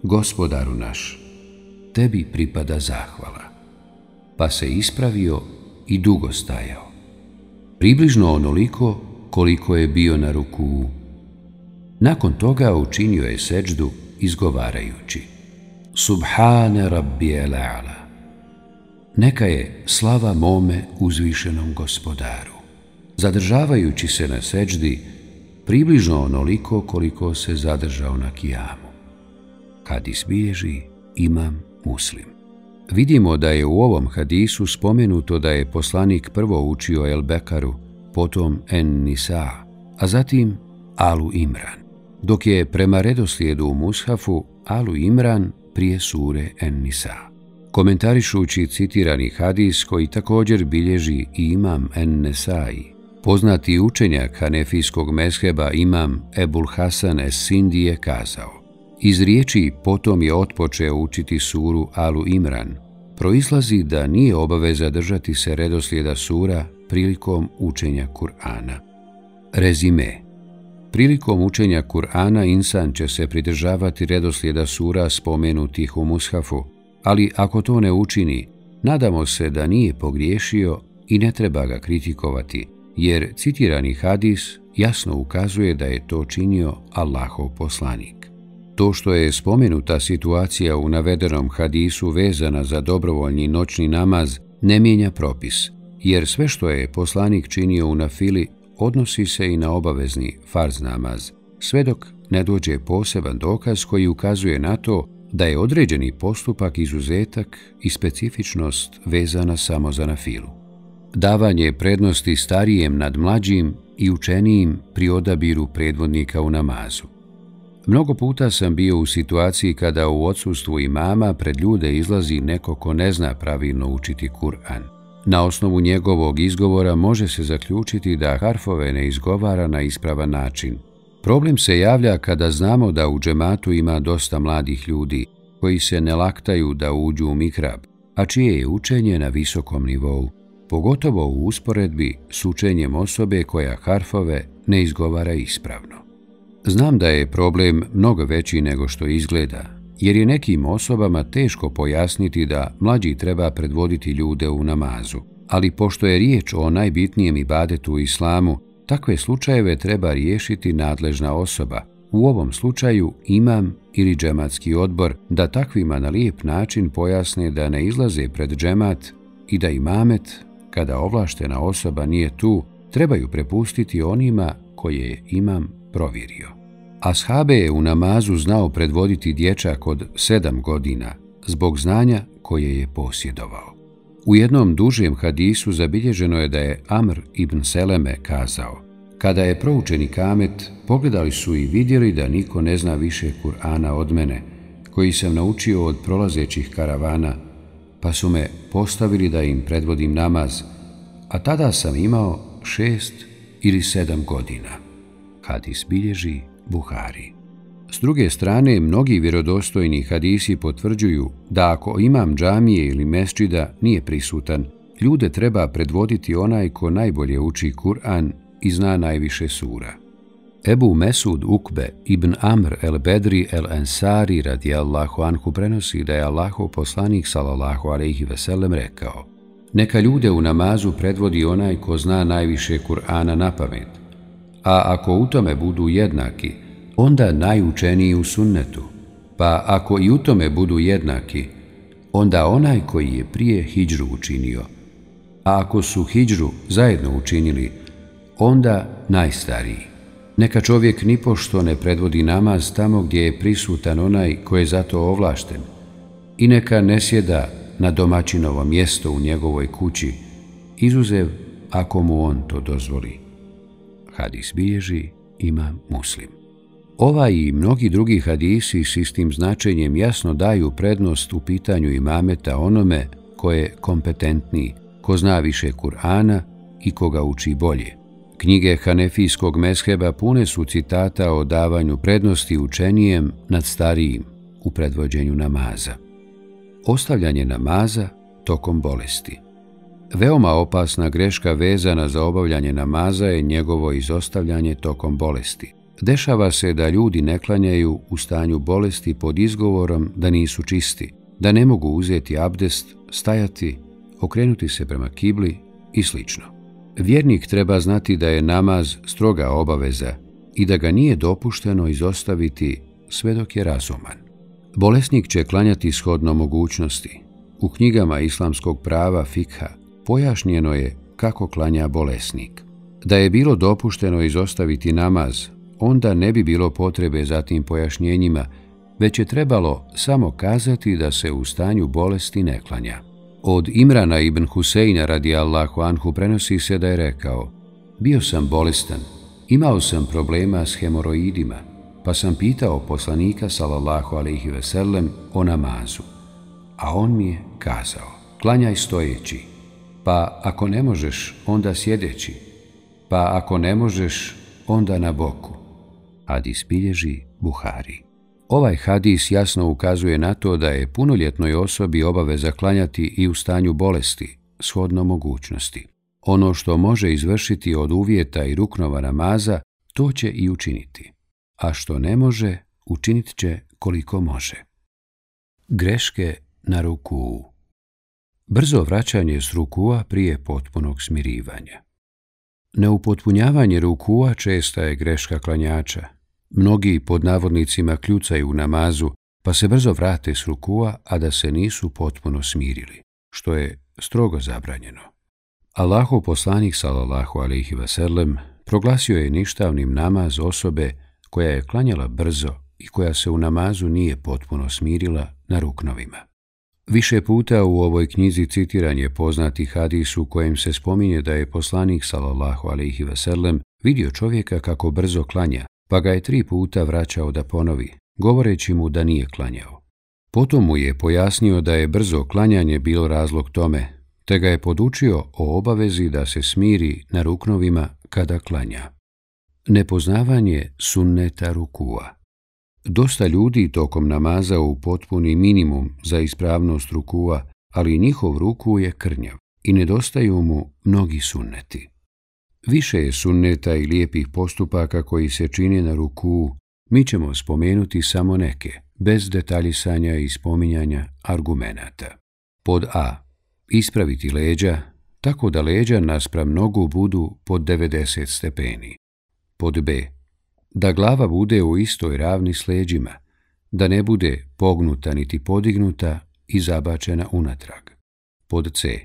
Gospodaru naš, tebi pripada zahvala. Pa se ispravio i dugo stajao. Približno onoliko koliko je bio na ruku. Nakon toga učinio je seđdu izgovarajući Subhane Rabbije Ela'ala Neka je slava mome uzvišenom gospodaru. Zadržavajući se na seđdi, približno onoliko koliko se zadržao na kijamu. Kad izbilježi, imam muslim. Vidimo da je u ovom hadisu spomenuto da je poslanik prvo učio El Bekaru, potom En Nisa, a zatim Alu Imran dok je prema redoslijedu u Mushafu Alu Imran prije sure En-Nisa. Komentarišući citirani hadis koji također bilježi imam En-Nesai, poznati učenjak hanefijskog mesheba imam Ebul Hasan Es-Sindi je kazao Iz riječi potom je otpočeo učiti suru Alu Imran, proizlazi da nije obaveza držati se redoslijeda sura prilikom učenja Kur'ana. Rezime Prilikom učenja Kur'ana insan će se pridržavati redoslijeda sura spomenutih u Mushafu, ali ako to ne učini, nadamo se da nije pogriješio i ne treba ga kritikovati, jer citirani hadis jasno ukazuje da je to činio Allahov poslanik. To što je spomenuta situacija u navedenom hadisu vezana za dobrovoljni noćni namaz ne mijenja propis, jer sve što je poslanik činio u nafili odnosi se i na obavezni farz namaz, sve dok ne dođe poseban dokaz koji ukazuje na to da je određeni postupak izuzetak i specifičnost vezana samo za nafilu. Davanje prednosti starijem nad mlađim i učenijim pri odabiru predvodnika u namazu. Mnogo puta sam bio u situaciji kada u odsustvu imama pred ljude izlazi neko ko ne zna pravilno učiti Kur'an. Na osnovu njegovog izgovora može se zaključiti da harfove ne izgovara na ispravan način. Problem se javlja kada znamo da u džematu ima dosta mladih ljudi koji se ne laktaju da uđu u mikrab, a čije je učenje na visokom nivou, pogotovo u usporedbi s učenjem osobe koja harfove ne izgovara ispravno. Znam da je problem mnogo veći nego što izgleda, jer je nekim osobama teško pojasniti da mlađi treba predvoditi ljude u namazu. Ali pošto je riječ o najbitnijem ibadetu u islamu, takve slučajeve treba riješiti nadležna osoba, u ovom slučaju imam ili džematski odbor, da takvima na lijep način pojasne da ne izlaze pred džemat i da imamet, kada ovlaštena osoba nije tu, trebaju prepustiti onima koje je imam provjerio. Ashabe je u namazu znao predvoditi dječak od sedam godina zbog znanja koje je posjedovao. U jednom dužem hadisu zabilježeno je da je Amr ibn Seleme kazao Kada je proučeni kamet, pogledali su i vidjeli da niko ne zna više Kur'ana od mene, koji sam naučio od prolazećih karavana, pa su me postavili da im predvodim namaz, a tada sam imao šest ili sedam godina. Hadis bilježi Buhari. S druge strane, mnogi vjerodostojni hadisi potvrđuju da ako imam džamije ili mesčida nije prisutan, ljude treba predvoditi onaj ko najbolje uči Kur'an i zna najviše sura. Ebu Mesud Ukbe ibn Amr el Bedri el Ensari radijallahu Anhu prenosi da je Allahov poslanik sallallahu alaihi veselem rekao Neka ljude u namazu predvodi onaj ko zna najviše Kur'ana na pamet, a ako u tome budu jednaki, onda najučeniji u sunnetu, pa ako i u tome budu jednaki, onda onaj koji je prije hijđru učinio, a ako su hijđru zajedno učinili, onda najstariji. Neka čovjek nipošto ne predvodi namaz tamo gdje je prisutan onaj ko je zato ovlašten i neka ne sjeda na domaćinovo mjesto u njegovoj kući, izuzev ako mu on to dozvoli. Hadis bilježi ima muslim. Ova i mnogi drugi hadisi s istim značenjem jasno daju prednost u pitanju imameta onome ko je kompetentniji, ko zna više Kur'ana i koga uči bolje. Knjige Hanefijskog mesheba pune su citata o davanju prednosti učenijem nad starijim u predvođenju namaza. Ostavljanje namaza tokom bolesti Veoma opasna greška vezana za obavljanje namaza je njegovo izostavljanje tokom bolesti. Dešava se da ljudi ne klanjaju u stanju bolesti pod izgovorom da nisu čisti, da ne mogu uzeti abdest, stajati, okrenuti se prema kibli i slično. Vjernik treba znati da je namaz stroga obaveza i da ga nije dopušteno izostaviti sve dok je razuman. Bolesnik će klanjati shodno mogućnosti. U knjigama islamskog prava fikha pojašnjeno je kako klanja bolesnik. Da je bilo dopušteno izostaviti namaz, onda ne bi bilo potrebe za tim pojašnjenjima, već je trebalo samo kazati da se u stanju bolesti ne klanja. Od Imrana ibn Huseina radi Allahu Anhu prenosi se da je rekao Bio sam bolestan, imao sam problema s hemoroidima, pa sam pitao poslanika sallallahu alaihi ve sellem o namazu. A on mi je kazao, klanjaj stojeći, pa ako ne možeš, onda sjedeći, pa ako ne možeš, onda na boku. Hadis bilježi Buhari. Ovaj hadis jasno ukazuje na to da je punoljetnoj osobi obaveza klanjati i u stanju bolesti, shodno mogućnosti. Ono što može izvršiti od uvjeta i ruknova namaza, to će i učiniti. A što ne može, učinit će koliko može. Greške na ruku Brzo vraćanje s rukua prije potpunog smirivanja. Neupotpunjavanje rukua česta je greška klanjača. Mnogi pod navodnicima kljucaju u namazu, pa se brzo vrate s rukua, a da se nisu potpuno smirili, što je strogo zabranjeno. Allahov poslanik sallallahu alejhi ve sellem proglasio je ništavnim namaz osobe koja je klanjala brzo i koja se u namazu nije potpuno smirila na ruknovima. Više puta u ovoj knjizi citiran je poznati hadis u kojem se spominje da je poslanik sallallahu alejhi ve sellem vidio čovjeka kako brzo klanja, pa ga je tri puta vraćao da ponovi, govoreći mu da nije klanjao. Potom mu je pojasnio da je brzo klanjanje bilo razlog tome, te ga je podučio o obavezi da se smiri na ruknovima kada klanja. Nepoznavanje sunneta rukua Dosta ljudi tokom namaza u potpuni minimum za ispravnost rukua, ali njihov ruku je krnjav i nedostaju mu mnogi sunneti. Više je sunneta i lijepih postupaka koji se čine na ruku, mi ćemo spomenuti samo neke, bez detaljisanja i spominjanja argumenata. Pod A. Ispraviti leđa, tako da leđa naspram nogu budu pod 90 stepeni. Pod B. Da glava bude u istoj ravni s leđima, da ne bude pognuta niti podignuta i zabačena unatrag. Pod C.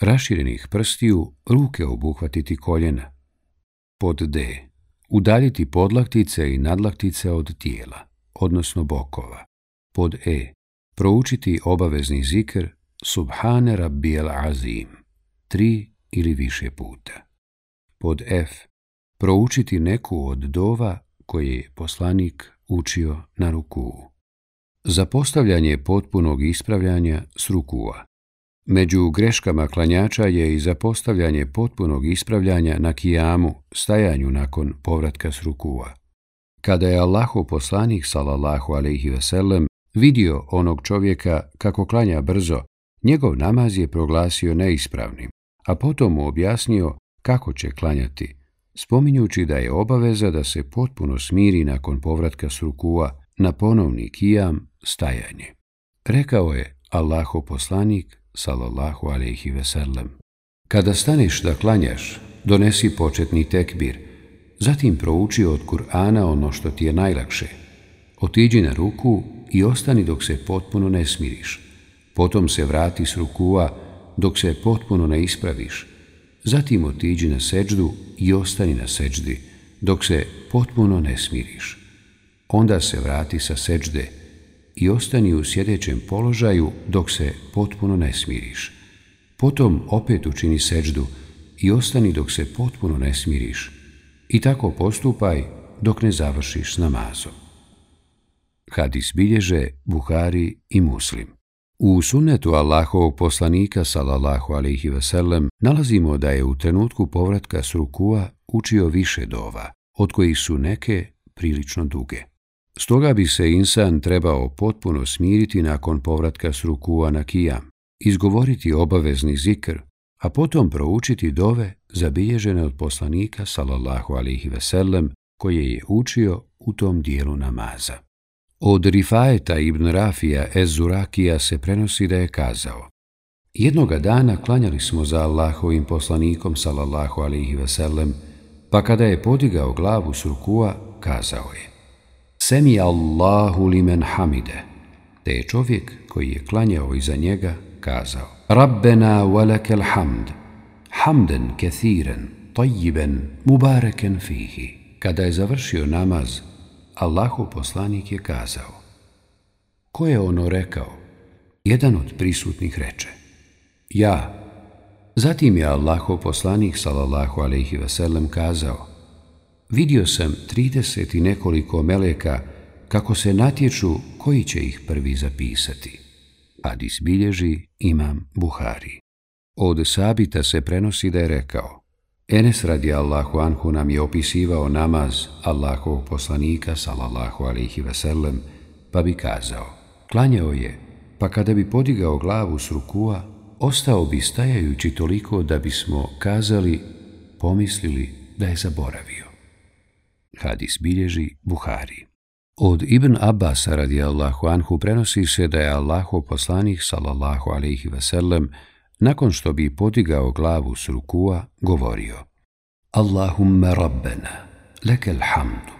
Raširenih prstiju ruke obuhvatiti koljena. Pod D. Udaljiti podlaktice i nadlaktice od tijela, odnosno bokova. Pod E. Proučiti obavezni zikr Subhane Rabbijel Azim, tri ili više puta. Pod F. Proučiti neku od dova koje je poslanik učio na ruku. Za postavljanje potpunog ispravljanja s rukua. Među greškama klanjača je i zapostavljanje potpunog ispravljanja na kijamu, stajanju nakon povratka s rukua. Kada je Allahu poslanik, salallahu alaihi veselem, vidio onog čovjeka kako klanja brzo, njegov namaz je proglasio neispravnim, a potom mu objasnio kako će klanjati, spominjući da je obaveza da se potpuno smiri nakon povratka s rukua na ponovni kijam stajanje. Rekao je Allahu poslanik, salallahu alaihi veselem. Kada staneš da klanjaš, donesi početni tekbir, zatim prouči od Kur'ana ono što ti je najlakše. Otiđi na ruku i ostani dok se potpuno ne smiriš. Potom se vrati s rukua dok se potpuno ne ispraviš. Zatim otiđi na seđdu i ostani na seđdi dok se potpuno ne smiriš. Onda se vrati sa seđde i ostani u sjedećem položaju dok se potpuno ne smiriš. Potom opet učini seđdu i ostani dok se potpuno ne smiriš. I tako postupaj dok ne završiš s namazom. Hadis bilježe Buhari i Muslim. U sunnetu Allahovog poslanika, salallahu alaihi veselem, nalazimo da je u trenutku povratka s rukua učio više dova, od kojih su neke prilično duge. Stoga bi se insan trebao potpuno smiriti nakon povratka s rukua na kijam, izgovoriti obavezni zikr, a potom proučiti dove zabilježene od poslanika sallallahu alaihi veselem koje je učio u tom dijelu namaza. Od Rifaeta ibn Rafija ez Zurakija se prenosi da je kazao Jednoga dana klanjali smo za Allahovim poslanikom sallallahu alihi veselem, pa kada je podigao glavu s rukua, kazao je Semi Allahu limen hamide. Te je čovjek koji je klanjao iza njega kazao Rabbena walakel hamd, hamden kethiren, tajiben, mubareken fihi. Kada je završio namaz, Allahu poslanik je kazao Ko je ono rekao? Jedan od prisutnih reče Ja. Zatim je Allahu poslanik sallallahu alaihi wasallam kazao vidio sam trideset i nekoliko meleka kako se natječu koji će ih prvi zapisati. Hadis bilježi imam Buhari. Od Sabita se prenosi da je rekao Enes radi Allahu Anhu nam je opisivao namaz Allahovog poslanika sallallahu alihi veselem pa bi kazao. Klanjao je, pa kada bi podigao glavu s rukua, ostao bi stajajući toliko da bismo kazali, pomislili da je zaboravio. Hadis bilježi Buhari. Od Ibn Abbas radijallahu anhu prenosi se da je Allahu poslanik sallallahu alaihi sellem nakon što bi podigao glavu s rukua govorio Allahumma rabbena, lekel hamdu,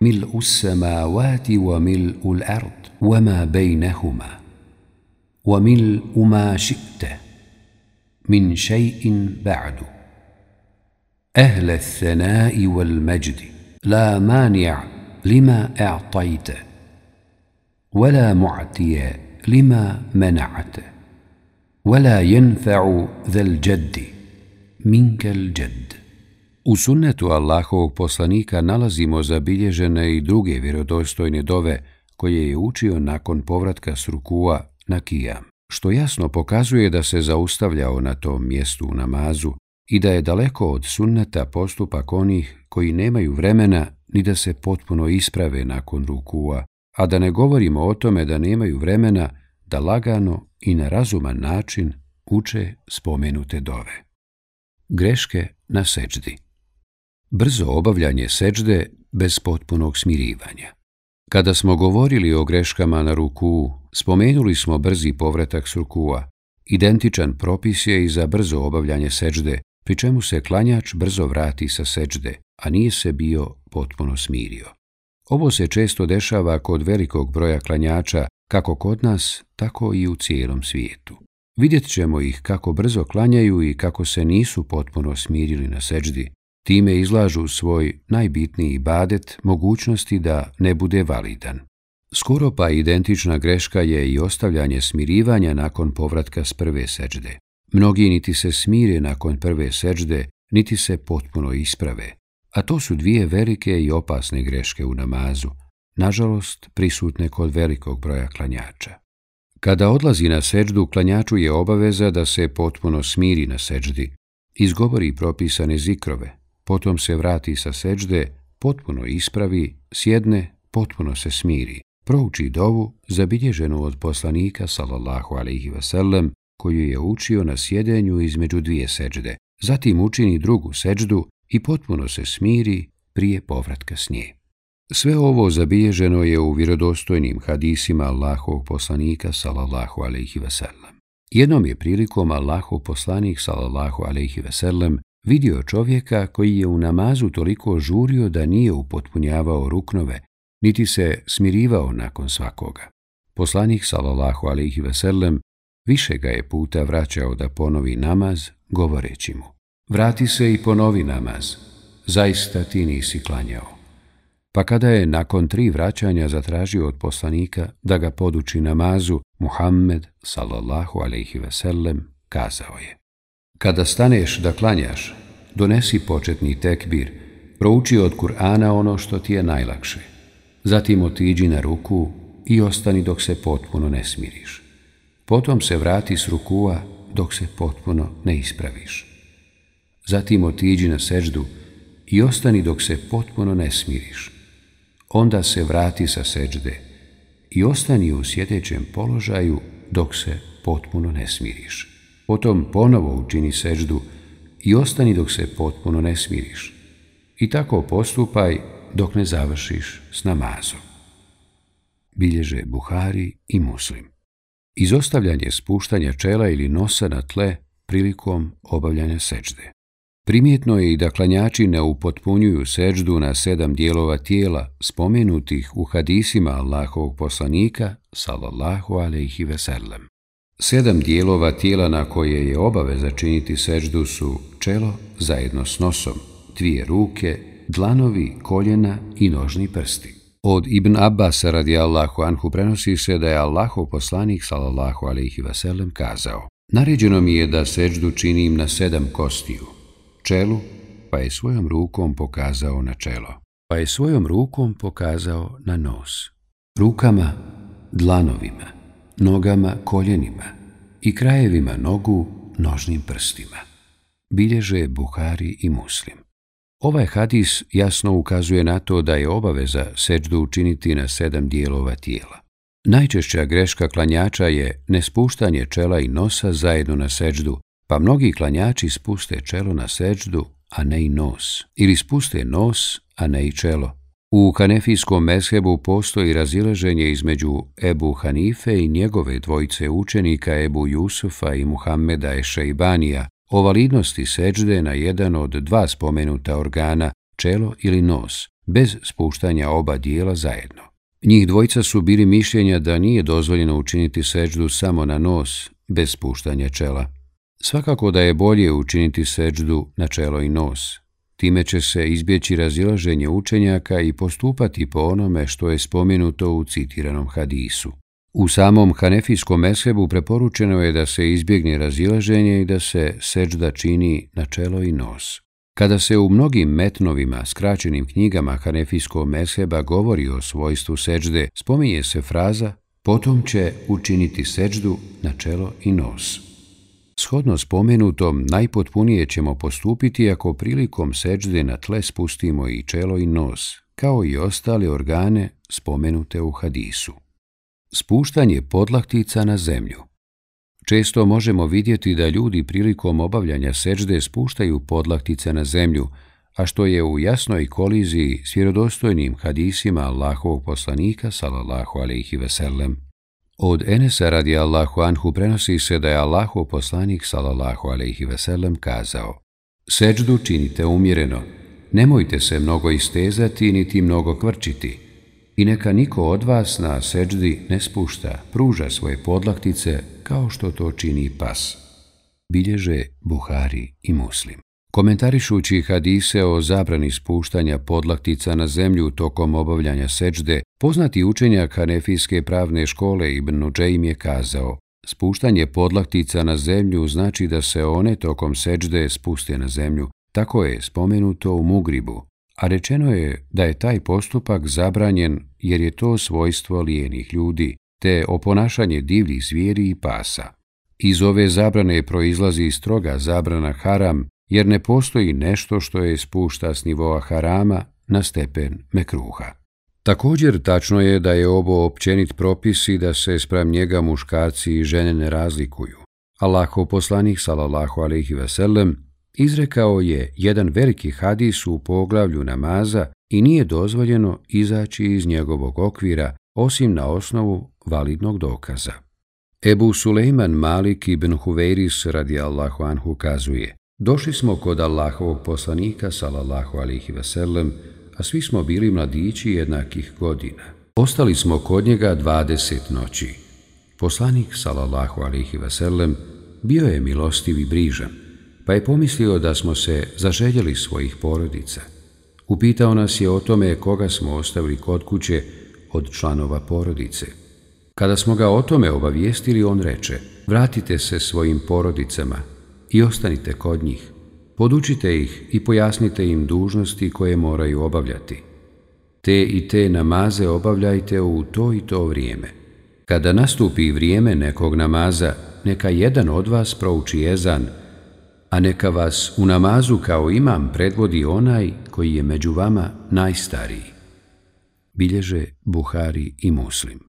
mil'u samavati wa mil'u l'ard, wa ma bejnehuma, wa mil'u ma šikte, min šej'in ba'du. Thanai wal međdi, la mani'a لما اعطيت ولا معطي لما منعت ولا ينفع ذا الجد منك الجد U sunnetu Allahovog poslanika nalazimo zabilježene i druge vjerodostojne dove koje je učio nakon povratka s rukua na kijam, što jasno pokazuje da se zaustavljao na tom mjestu u namazu i da je daleko od sunneta postupak onih koji nemaju vremena ni da se potpuno isprave nakon rukua, a da ne govorimo o tome da nemaju vremena da lagano i na razuman način uče spomenute dove. Greške na seđdi Brzo obavljanje seđde bez potpunog smirivanja. Kada smo govorili o greškama na ruku, spomenuli smo brzi povratak s rukua. Identičan propis je i za brzo obavljanje seđde, pri čemu se klanjač brzo vrati sa seđde, a nije se bio potpuno smirio. Ovo se često dešava kod velikog broja klanjača, kako kod nas, tako i u cijelom svijetu. Vidjet ćemo ih kako brzo klanjaju i kako se nisu potpuno smirili na seđdi, time izlažu svoj najbitniji badet mogućnosti da ne bude validan. Skoro pa identična greška je i ostavljanje smirivanja nakon povratka s prve seđde. Mnogi niti se smire nakon prve seđde, niti se potpuno isprave, a to su dvije velike i opasne greške u namazu, nažalost prisutne kod velikog broja klanjača. Kada odlazi na seđdu, klanjaču je obaveza da se potpuno smiri na seđdi, izgovori propisane zikrove, potom se vrati sa seđde, potpuno ispravi, sjedne, potpuno se smiri, prouči dovu zabilježenu od poslanika sallallahu alaihi wasallam koju je učio na sjedenju između dvije seđde, zatim učini drugu seđdu i potpuno se smiri prije povratka s nje. Sve ovo zabilježeno je u vjerodostojnim hadisima Allahovog poslanika sallallahu alejhi ve sellem. Jednom je prilikom Allahov poslanik sallallahu alejhi ve sellem vidio čovjeka koji je u namazu toliko žurio da nije upotpunjavao ruknove, niti se smirivao nakon svakoga. Poslanik sallallahu alejhi ve sellem više ga je puta vraćao da ponovi namaz govoreći mu: Vrati se i ponovi namaz, zaista ti nisi klanjao. Pa kada je nakon tri vraćanja zatražio od poslanika da ga poduči namazu, Muhammed, sallallahu alaihi sellem, kazao je. Kada staneš da klanjaš, donesi početni tekbir, prouči od Kur'ana ono što ti je najlakše. Zatim otiđi na ruku i ostani dok se potpuno ne smiriš. Potom se vrati s rukua dok se potpuno ne ispraviš zatim otiđi na seždu i ostani dok se potpuno ne smiriš. Onda se vrati sa seđde i ostani u sjedećem položaju dok se potpuno ne smiriš. Potom ponovo učini seđdu i ostani dok se potpuno ne smiriš. I tako postupaj dok ne završiš s namazom. Bilježe Buhari i Muslim. Izostavljanje spuštanja čela ili nosa na tle prilikom obavljanja seđde. Primjetno je i da klanjači ne upotpunjuju seđdu na sedam dijelova tijela spomenutih u hadisima Allahovog poslanika, sallallahu alaihi sellem. Sedam dijelova tijela na koje je obaveza činiti seđdu su čelo zajedno s nosom, dvije ruke, dlanovi, koljena i nožni prsti. Od Ibn Abbas radi Allahu anhu prenosi se da je Allahov poslanik sallallahu alaihi sellem kazao Naređeno mi je da seđdu činim na sedam kostiju, čelu, pa je svojom rukom pokazao na čelo. Pa je svojom rukom pokazao na nos. Rukama, dlanovima, nogama, koljenima i krajevima nogu nožnim prstima. Bilježe Buhari i Muslim. Ovaj hadis jasno ukazuje na to da je obaveza seđdu učiniti na sedam dijelova tijela. Najčešća greška klanjača je nespuštanje čela i nosa zajedno na seđdu, pa mnogi klanjači spuste čelo na seđdu, a ne i nos, ili spuste nos, a ne i čelo. U kanefijskom meshebu postoji razilaženje između Ebu Hanife i njegove dvojice učenika Ebu Jusufa i Muhammeda Ešejbanija o validnosti seđde na jedan od dva spomenuta organa, čelo ili nos, bez spuštanja oba dijela zajedno. Njih dvojica su bili mišljenja da nije dozvoljeno učiniti seđdu samo na nos, bez spuštanja čela. Svakako da je bolje učiniti seđdu na čelo i nos. Time će se izbjeći razilaženje učenjaka i postupati po onome što je spomenuto u citiranom hadisu. U samom hanefijskom mesebu preporučeno je da se izbjegne razilaženje i da se seđda čini na čelo i nos. Kada se u mnogim metnovima, skraćenim knjigama hanefijskog meseba govori o svojstvu seđde, spominje se fraza potom će učiniti seđdu na čelo i nos. Shodno spomenutom, najpotpunije ćemo postupiti ako prilikom seđde na tle spustimo i čelo i nos, kao i ostale organe spomenute u hadisu. Spuštanje podlaktica na zemlju Često možemo vidjeti da ljudi prilikom obavljanja seđde spuštaju podlaktice na zemlju, a što je u jasnoj koliziji s vjerodostojnim hadisima Allahovog poslanika, salallahu alaihi veselem. Od Enesa radi Allahu anhu prenosi se da je Allahu poslanik sallallahu alaihi veselem kazao Seđdu činite umjereno, nemojte se mnogo istezati niti mnogo kvrčiti i neka niko od vas na seđdi ne spušta, pruža svoje podlaktice kao što to čini pas. Bilježe Buhari i Muslim. Komentarišući hadise o zabrani spuštanja podlaktica na zemlju tokom obavljanja sečde, poznati učenjak Hanefijske pravne škole Ibn Nuđeim je kazao Spuštanje podlaktica na zemlju znači da se one tokom sečde spuste na zemlju. Tako je spomenuto u Mugribu, a rečeno je da je taj postupak zabranjen jer je to svojstvo lijenih ljudi, te oponašanje divljih zvijeri i pasa. Iz ove zabrane proizlazi stroga zabrana haram jer ne postoji nešto što je spušta s nivoa harama na stepen mekruha. Također tačno je da je ovo općenit propis i da se sprem njega muškarci i žene ne razlikuju. Allahov poslanik, salallahu alaihi veselem, izrekao je jedan veliki hadis u poglavlju namaza i nije dozvoljeno izaći iz njegovog okvira osim na osnovu validnog dokaza. Ebu Sulejman Malik ibn Huveiris radi Allahu anhu kazuje Došli smo kod Allahovog poslanika, salallahu alihi veselem, a svi smo bili mladići jednakih godina. Ostali smo kod njega dvadeset noći. Poslanik, salallahu alihi veselem, bio je milostiv i brižan, pa je pomislio da smo se zaželjeli svojih porodica. Upitao nas je o tome koga smo ostavili kod kuće od članova porodice. Kada smo ga o tome obavijestili, on reče, vratite se svojim porodicama, i ostanite kod njih. Podučite ih i pojasnite im dužnosti koje moraju obavljati. Te i te namaze obavljajte u to i to vrijeme. Kada nastupi vrijeme nekog namaza, neka jedan od vas prouči jezan, a neka vas u namazu kao imam predvodi onaj koji je među vama najstariji. Bilježe Buhari i Muslim.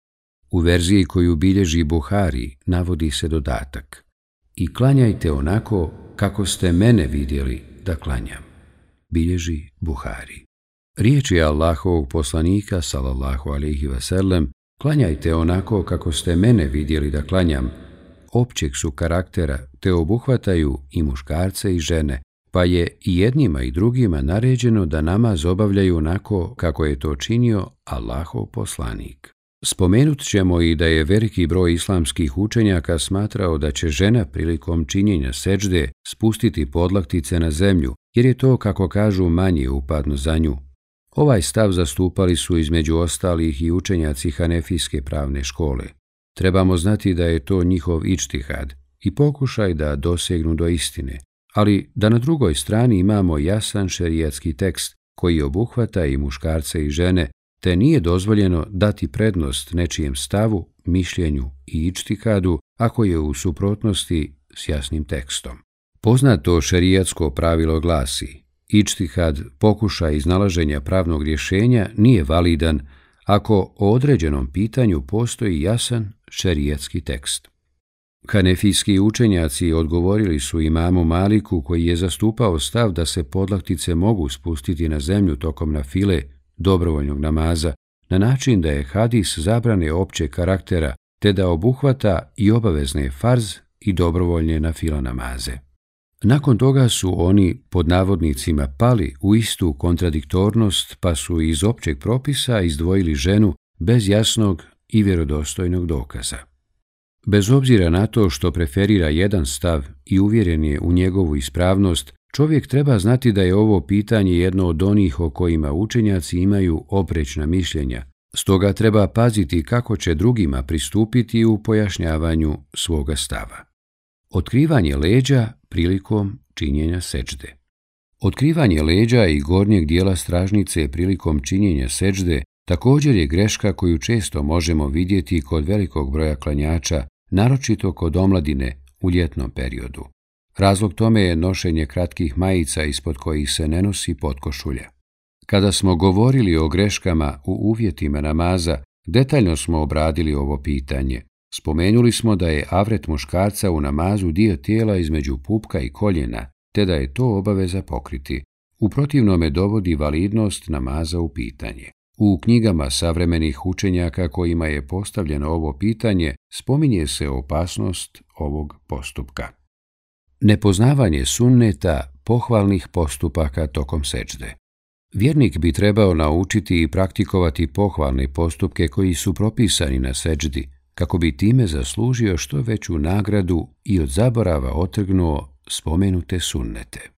U verziji koju bilježi Buhari navodi se dodatak – i klanjajte onako kako ste mene vidjeli da klanjam. Bilježi Buhari. Riječi Allahovog poslanika, salallahu alihi vasallam, klanjajte onako kako ste mene vidjeli da klanjam, općeg su karaktera te obuhvataju i muškarce i žene, pa je i jednima i drugima naređeno da namaz obavljaju onako kako je to činio Allahov poslanik. Spomenut ćemo i da je veliki broj islamskih učenjaka smatrao da će žena prilikom činjenja seđde spustiti podlaktice na zemlju, jer je to, kako kažu, manje upadno za nju. Ovaj stav zastupali su između ostalih i učenjaci Hanefijske pravne škole. Trebamo znati da je to njihov ičtihad i pokušaj da dosegnu do istine, ali da na drugoj strani imamo jasan šerijatski tekst koji obuhvata i muškarce i žene te nije dozvoljeno dati prednost nečijem stavu, mišljenju i ičtikadu ako je u suprotnosti s jasnim tekstom. Poznato šerijatsko pravilo glasi Ičtihad, pokušaj iznalaženja pravnog rješenja nije validan ako o određenom pitanju postoji jasan šerijatski tekst. Hanefijski učenjaci odgovorili su imamu Maliku koji je zastupao stav da se podlaktice mogu spustiti na zemlju tokom na file dobrovoljnog namaza na način da je hadis zabrane opće karaktera te da obuhvata i obavezne farz i dobrovoljne na fila namaze. Nakon toga su oni pod navodnicima pali u istu kontradiktornost pa su iz općeg propisa izdvojili ženu bez jasnog i vjerodostojnog dokaza. Bez obzira na to što preferira jedan stav i uvjeren je u njegovu ispravnost, čovjek treba znati da je ovo pitanje jedno od onih o kojima učenjaci imaju oprečna mišljenja, stoga treba paziti kako će drugima pristupiti u pojašnjavanju svoga stava. Otkrivanje leđa prilikom činjenja sečde Otkrivanje leđa i gornjeg dijela stražnice prilikom činjenja sečde također je greška koju često možemo vidjeti kod velikog broja klanjača, naročito kod omladine u ljetnom periodu. Razlog tome je nošenje kratkih majica ispod kojih se ne nosi potkošulja. Kada smo govorili o greškama u uvjetima namaza, detaljno smo obradili ovo pitanje. Spomenuli smo da je avret muškarca u namazu dio tijela između pupka i koljena, te da je to obaveza pokriti. U protivnome dovodi validnost namaza u pitanje. U knjigama savremenih učenjaka kojima je postavljeno ovo pitanje spominje se opasnost ovog postupka. Nepoznavanje sunneta pohvalnih postupaka tokom sečde. Vjernik bi trebao naučiti i praktikovati pohvalne postupke koji su propisani na seđdi, kako bi time zaslužio što veću nagradu i od zaborava otrgnuo spomenute sunnete.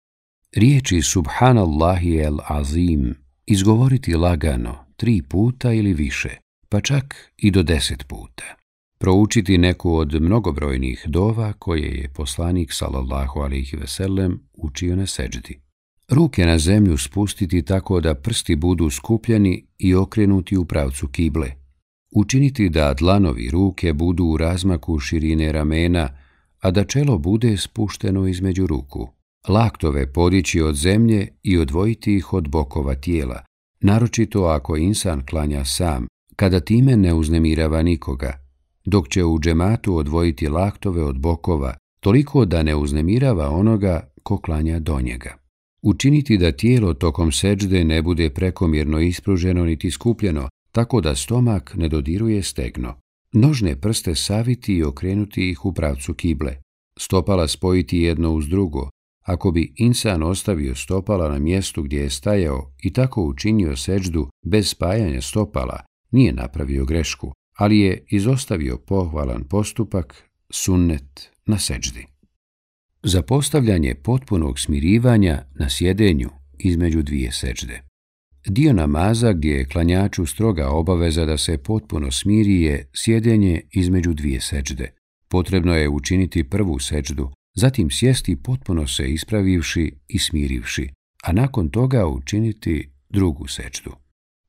Riječi Subhanallahi el Azim izgovoriti lagano tri puta ili više, pa čak i do deset puta. Proučiti neku od mnogobrojnih dova koje je poslanik sallallahu alaihi veselem učio na seđdi. Ruke na zemlju spustiti tako da prsti budu skupljeni i okrenuti u pravcu kible – učiniti da dlanovi ruke budu u razmaku širine ramena, a da čelo bude spušteno između ruku. Laktove podići od zemlje i odvojiti ih od bokova tijela, naročito ako insan klanja sam, kada time ne uznemirava nikoga, dok će u džematu odvojiti laktove od bokova, toliko da ne uznemirava onoga ko klanja do njega. Učiniti da tijelo tokom seđde ne bude prekomjerno ispruženo niti skupljeno, tako da stomak ne dodiruje stegno. Nožne prste saviti i okrenuti ih u pravcu kible. Stopala spojiti jedno uz drugo. Ako bi insan ostavio stopala na mjestu gdje je stajao i tako učinio seđdu bez spajanja stopala, nije napravio grešku, ali je izostavio pohvalan postupak, sunnet na seđdi. Za postavljanje potpunog smirivanja na sjedenju između dvije seđde. Dio namaza gdje je klanjaču stroga obaveza da se potpuno smiri je sjedenje između dvije sečde. Potrebno je učiniti prvu sečdu, zatim sjesti potpuno se ispravivši i smirivši, a nakon toga učiniti drugu sečdu.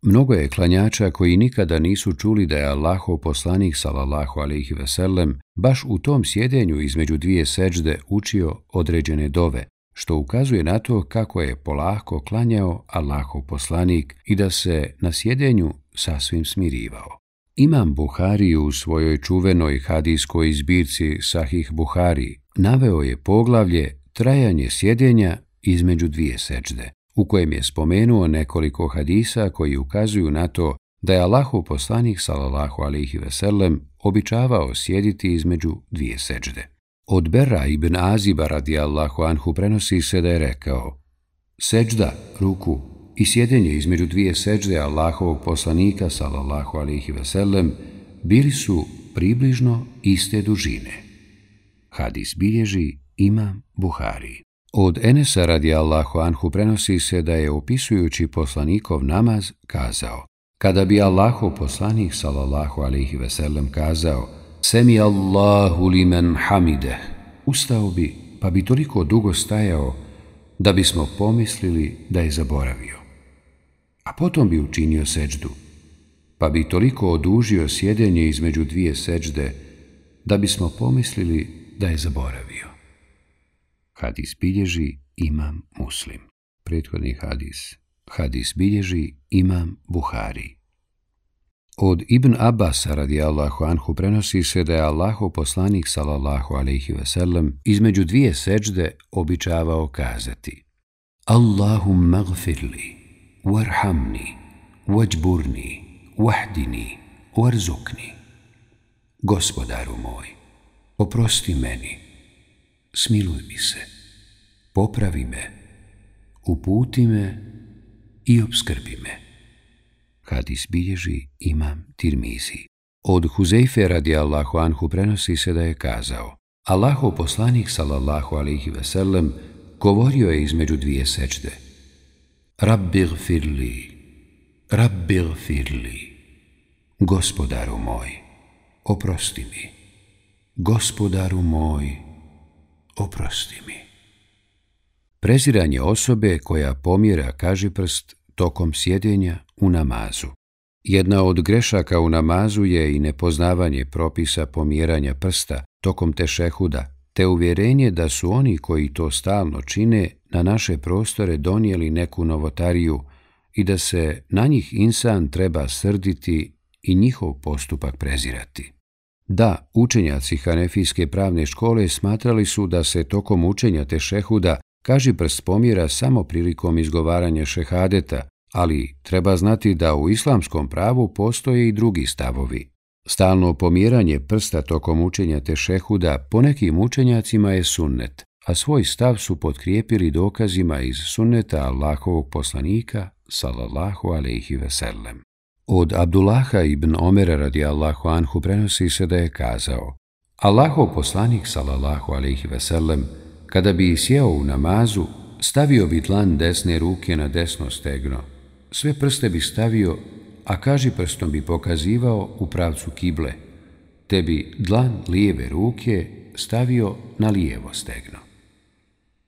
Mnogo je klanjača koji nikada nisu čuli da je Allahov poslanik sallallahu alejhi ve sellem baš u tom sjedenju između dvije sećde učio određene dove, što ukazuje na to kako je polako klanjao Allahov poslanik i da se na sjedenju sasvim smirivao. Imam Buhari u svojoj čuvenoj hadijskoj izbirci Sahih Buhari naveo je poglavlje trajanje sjedenja između dvije sećde, u kojem je spomenuo nekoliko hadisa koji ukazuju na to da je Allahov poslanik sallallahu alaihi veselem običavao sjediti između dvije sečde. Od Berra ibn Aziba radijallahu anhu prenosi se da je rekao Seđda, ruku i sjedenje između dvije seđde Allahovog poslanika sallallahu alaihi veselem bili su približno iste dužine. Hadis bilježi ima Buhari. Od Enesa radijallahu anhu prenosi se da je opisujući poslanikov namaz kazao Kada bi Allahov poslanik sallallahu alihi veselem kazao Semi Allahu li men hamide. Ustao bi, pa bi toliko dugo stajao, da bismo pomislili da je zaboravio. A potom bi učinio seđdu, pa bi toliko odužio sjedenje između dvije seđde, da bismo pomislili da je zaboravio. Hadis bilježi imam muslim. prethodni hadis. Hadis bilježi Imam Buhari. Od Ibn Abasa radijallahu anhu prenosi se da je Allahu poslanik sallallahu alaihi ve sellem između dvije seđde običavao kazati Allahum magfirli, warhamni, wajburni, wahdini, warzukni. Gospodaru moj, oprosti meni, smiluj mi se, popravi me, uputi me i obskrbi me. Hadis bilježi imam Tirmizi. Od Huzeife radi Allahu anhu prenosi se da je kazao Allahu poslanik sallallahu alihi veselem govorio je između dvije sečde Rabbir firli, Rabbir firli, gospodaru moj, oprosti mi, gospodaru moj, oprosti mi. Preziranje osobe koja pomjera kažiprst tokom sjedenja u namazu. Jedna od grešaka u namazu je i nepoznavanje propisa pomjeranja prsta tokom tešehuda, te uvjerenje da su oni koji to stalno čine na naše prostore donijeli neku novotariju i da se na njih insan treba srditi i njihov postupak prezirati. Da, učenjaci Hanefijske pravne škole smatrali su da se tokom učenja tešehuda kaži prst pomjera samo prilikom izgovaranja šehadeta, ali treba znati da u islamskom pravu postoje i drugi stavovi. Stalno pomjeranje prsta tokom učenja tešehuda po nekim učenjacima je sunnet, a svoj stav su potkrijepili dokazima iz sunneta Allahovog poslanika, salallahu alaihi sellem. Od Abdullaha ibn Omera radi Allahu anhu prenosi se da je kazao Allahov poslanik, salallahu alaihi sellem, kada bi sjeo u namazu, stavio bi dlan desne ruke na desno stegno, sve prste bi stavio, a kaži prstom bi pokazivao u pravcu kible, te bi dlan lijeve ruke stavio na lijevo stegno.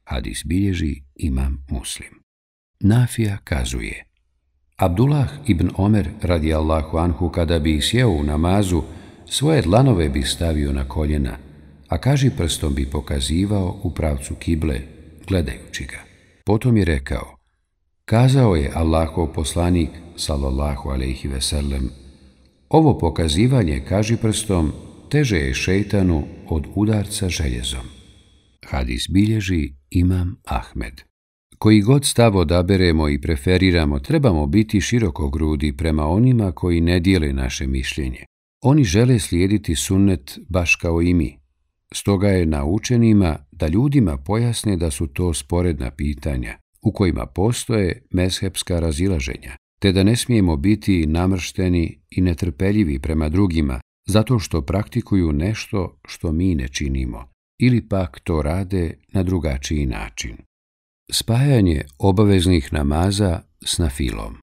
Hadis bilježi imam muslim. Nafija kazuje Abdullah ibn Omer radi Allahu anhu kada bi sjeo u namazu, svoje dlanove bi stavio na koljena, a kaži prstom bi pokazivao u pravcu kible, gledajući ga. Potom je rekao, Kazao je Allahov poslanik, sallallahu alaihi sellem, ovo pokazivanje kaži prstom teže je šeitanu od udarca željezom. Hadis bilježi Imam Ahmed. Koji god stav odaberemo i preferiramo, trebamo biti široko grudi prema onima koji ne dijele naše mišljenje. Oni žele slijediti sunnet baš kao i mi. Stoga je naučenima da ljudima pojasne da su to sporedna pitanja, u kojima postoje meshepska razilaženja, te da ne smijemo biti namršteni i netrpeljivi prema drugima zato što praktikuju nešto što mi ne činimo ili pak to rade na drugačiji način. Spajanje obaveznih namaza s nafilom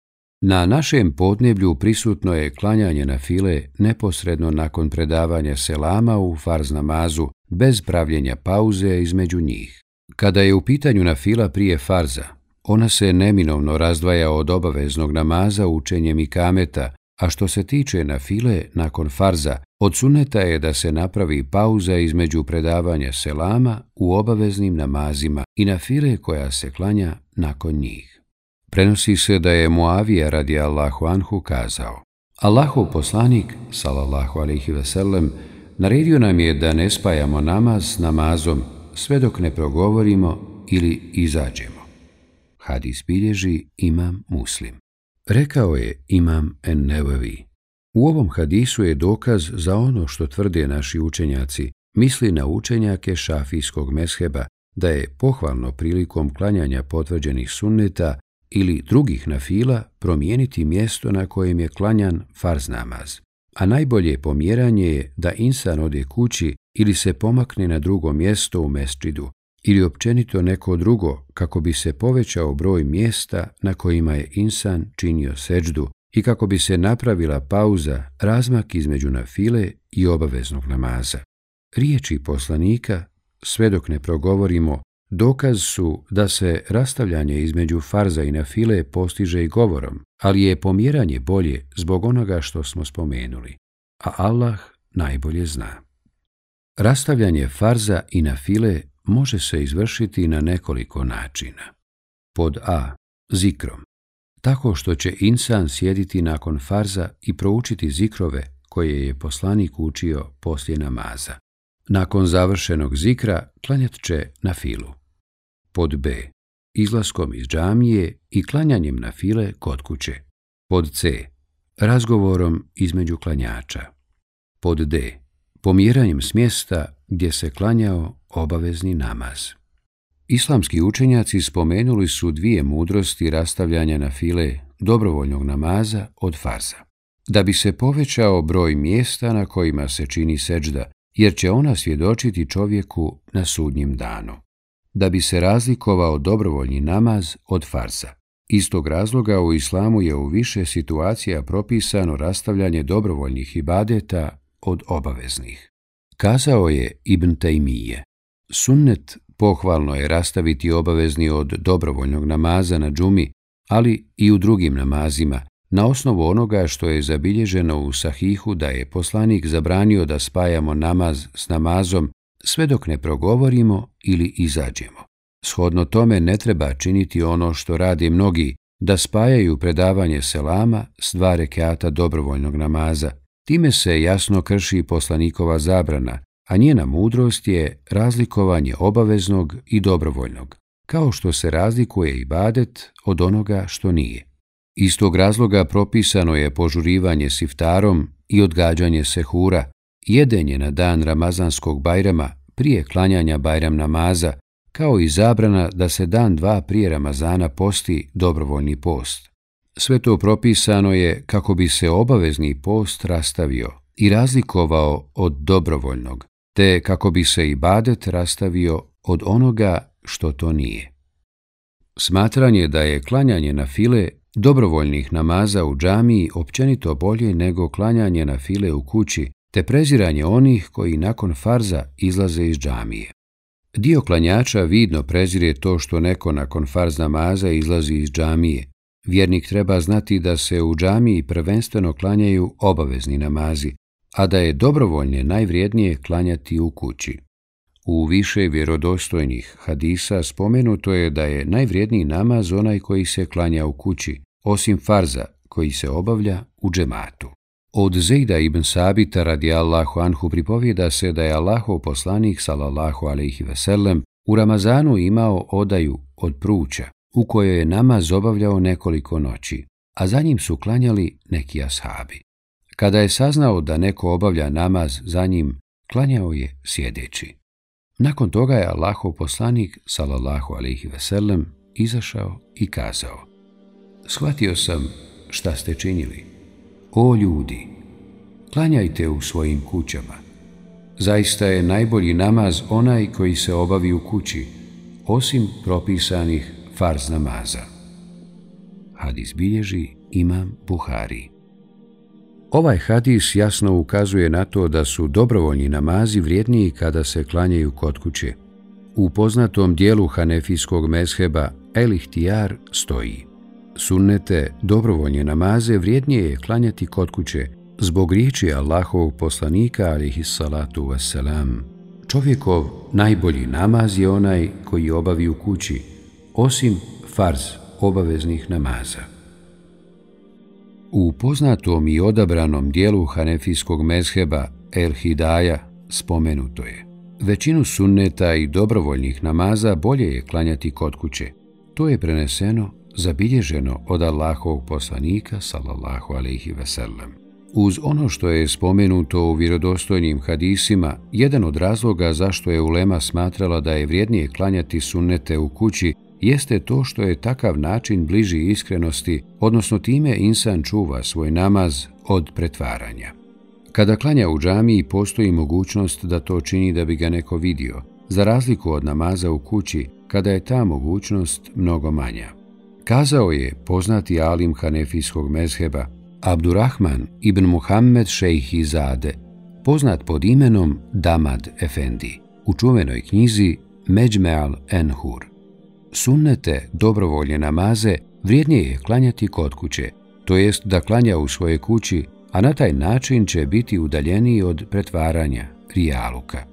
Na našem podneblju prisutno je klanjanje na file neposredno nakon predavanja selama u farz namazu bez pravljenja pauze između njih. Kada je u pitanju na fila prije farza, ona se neminovno razdvaja od obaveznog namaza učenjem i kameta, a što se tiče na file nakon farza, od suneta je da se napravi pauza između predavanja selama u obaveznim namazima i na file koja se klanja nakon njih. Prenosi se da je Muavija radi Allahu Anhu kazao Allahov poslanik, salallahu alaihi veselem, naredio nam je da ne spajamo namaz s namazom sve dok ne progovorimo ili izađemo. Hadis bilježi imam muslim. Rekao je imam en nevevi. U ovom hadisu je dokaz za ono što tvrde naši učenjaci, misli na učenjake šafijskog mesheba, da je pohvalno prilikom klanjanja potvrđenih sunneta ili drugih nafila promijeniti mjesto na kojem je klanjan farz namaz. A najbolje pomjeranje je da insan ode kući ili se pomakne na drugo mjesto u mesčidu ili općenito neko drugo kako bi se povećao broj mjesta na kojima je insan činio seđdu i kako bi se napravila pauza, razmak između nafile i obaveznog namaza. Riječi poslanika, sve dok ne progovorimo, dokaz su da se rastavljanje između farza i nafile postiže i govorom, ali je pomjeranje bolje zbog onoga što smo spomenuli, a Allah najbolje zna. Rastavljanje farza i nafile može se izvršiti na nekoliko načina. Pod A. Zikrom. Tako što će insan sjediti nakon farza i proučiti zikrove koje je poslanik učio poslije namaza. Nakon završenog zikra klanjat će na filu. Pod B. Izlaskom iz džamije i klanjanjem na file kod kuće. Pod C. Razgovorom između klanjača. Pod D. Pomjeranjem s mjesta gdje se klanjao obavezni namaz. Islamski učenjaci spomenuli su dvije mudrosti rastavljanja na file dobrovoljnog namaza od farza. Da bi se povećao broj mjesta na kojima se čini seđda, jer će ona svjedočiti čovjeku na sudnjim danu. Da bi se razlikovao dobrovoljni namaz od farza. Istog razloga u islamu je u više situacija propisano rastavljanje dobrovoljnih ibadeta od obaveznih. Kazao je Ibn Taymije, sunnet pohvalno je rastaviti obavezni od dobrovoljnog namaza na džumi, ali i u drugim namazima, na osnovu onoga što je zabilježeno u sahihu da je poslanik zabranio da spajamo namaz s namazom sve dok ne progovorimo ili izađemo. Shodno tome ne treba činiti ono što rade mnogi, da spajaju predavanje selama s dva rekeata dobrovoljnog namaza. Time se jasno krši poslanikova zabrana, a njena mudrost je razlikovanje obaveznog i dobrovoljnog, kao što se razlikuje i badet od onoga što nije. Istog razloga propisano je požurivanje siftarom i odgađanje sehura, jedenje na dan Ramazanskog bajrama prije klanjanja bajram namaza, kao i zabrana da se dan dva prije Ramazana posti dobrovoljni post. Sve to propisano je kako bi se obavezni post rastavio i razlikovao od dobrovoljnog, te kako bi se i badet rastavio od onoga što to nije. Smatranje da je klanjanje na file dobrovoljnih namaza u džamiji općenito bolje nego klanjanje na file u kući, te preziranje onih koji nakon farza izlaze iz džamije. Dio klanjača vidno prezire to što neko nakon farz namaza izlazi iz džamije. Vjernik treba znati da se u džamiji prvenstveno klanjaju obavezni namazi, a da je dobrovoljnje najvrijednije klanjati u kući. U više vjerodostojnih hadisa spomenuto je da je najvrijedniji namaz onaj koji se klanja u kući, osim farza koji se obavlja u džematu. Od Zejda ibn Sabita radi Allahu anhu pripovijeda se da je Allahov poslanik sallallahu alaihi veselem u Ramazanu imao odaju od pruća u kojoj je namaz obavljao nekoliko noći, a za njim su klanjali neki ashabi. Kada je saznao da neko obavlja namaz za njim, klanjao je sjedeći. Nakon toga je Allahov poslanik, salallahu alaihi veselem, izašao i kazao Shvatio sam šta ste činili. O ljudi, klanjajte u svojim kućama. Zaista je najbolji namaz onaj koji se obavi u kući, osim propisanih farz namaza. Hadis bilježi imam Buhari. Ovaj hadis jasno ukazuje na to da su dobrovoljni namazi vrijedniji kada se klanjaju kod kuće. U poznatom dijelu hanefijskog mezheba Elihtijar stoji. Sunnete, dobrovoljne namaze vrijednije je klanjati kod kuće zbog riječi Allahovog poslanika alihi salatu wasalam. Čovjekov najbolji namaz je onaj koji obavi u kući, osim farz obaveznih namaza. U poznatom i odabranom dijelu hanefijskog mezheba El Hidaja spomenuto je Većinu sunneta i dobrovoljnih namaza bolje je klanjati kod kuće. To je preneseno, zabilježeno od Allahovog poslanika, sallallahu alaihi sellem. Uz ono što je spomenuto u vjerodostojnim hadisima, jedan od razloga zašto je Ulema smatrala da je vrijednije klanjati sunnete u kući jeste to što je takav način bliži iskrenosti, odnosno time insan čuva svoj namaz od pretvaranja. Kada klanja u džamiji, postoji mogućnost da to čini da bi ga neko vidio, za razliku od namaza u kući, kada je ta mogućnost mnogo manja. Kazao je poznati alim hanefijskog mezheba Abdurrahman ibn Muhammed šejhi Zade, poznat pod imenom Damad Efendi, u čuvenoj knjizi Međmeal Enhur sunnete dobrovolje namaze vrijednije je klanjati kod kuće, to jest da klanja u svojoj kući, a na taj način će biti udaljeniji od pretvaranja, rijaluka.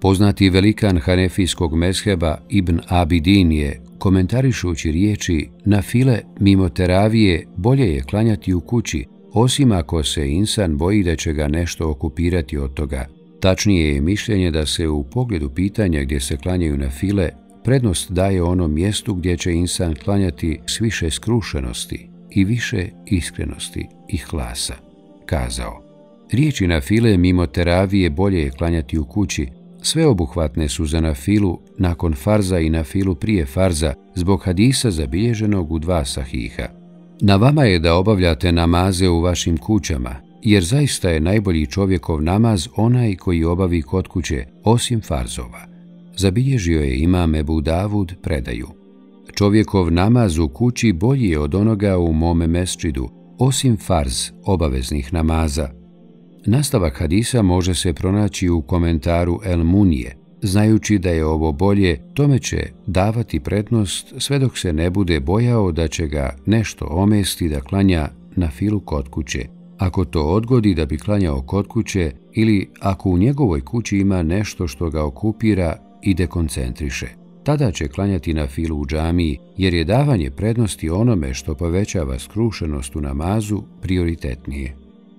Poznati velikan hanefijskog mesheba Ibn Abidin je, komentarišući riječi, na file mimo teravije bolje je klanjati u kući, osim ako se insan boji da će ga nešto okupirati od toga. Tačnije je mišljenje da se u pogledu pitanja gdje se klanjaju na file prednost daje onom mjestu gdje će insan klanjati s više skrušenosti i više iskrenosti i hlasa. Kazao, riječi na file mimo teravije bolje je klanjati u kući, sve obuhvatne su za na filu nakon farza i na filu prije farza zbog hadisa zabilježenog u dva sahiha. Na vama je da obavljate namaze u vašim kućama, jer zaista je najbolji čovjekov namaz onaj koji obavi kod kuće, osim farzova. Zabilježio je imam Ebu Davud predaju. Čovjekov namaz u kući bolji je od onoga u mome mesčidu, osim farz obaveznih namaza. Nastavak hadisa može se pronaći u komentaru El Munije. Znajući da je ovo bolje, tome će davati prednost sve dok se ne bude bojao da će ga nešto omesti da klanja na filu kod kuće. Ako to odgodi da bi klanjao kod kuće ili ako u njegovoj kući ima nešto što ga okupira i dekoncentriše, tada će klanjati na filu u džamiji jer je davanje prednosti onome što povećava skrušenost u namazu prioritetnije.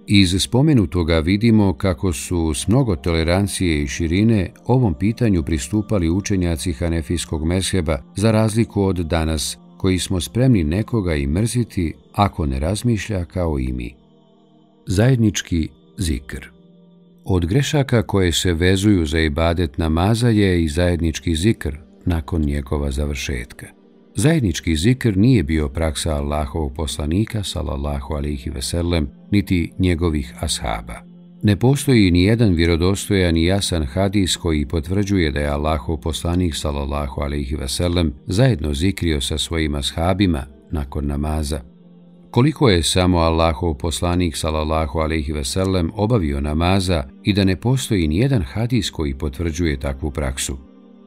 Iz spomenutoga vidimo kako su s mnogo tolerancije i širine ovom pitanju pristupali učenjaci Hanefijskog mesheba za razliku od danas, koji smo spremni nekoga i mrziti ako ne razmišlja kao i mi. Zajednički zikr Od grešaka koje se vezuju za ibadet namaza je i zajednički zikr nakon njegova završetka. Zajednički zikr nije bio praksa Allahovog poslanika, salallahu alaihi veselem, niti njegovih ashaba. Ne postoji ni jedan vjerodostojan i jasan hadis koji potvrđuje da je Allahov poslanik, salallahu alaihi veselem, zajedno zikrio sa svojim ashabima nakon namaza. Koliko je samo Allahov poslanik, sallallahu alejhi ve sellem obavio namaza i da ne postoji ni jedan hadis koji potvrđuje takvu praksu.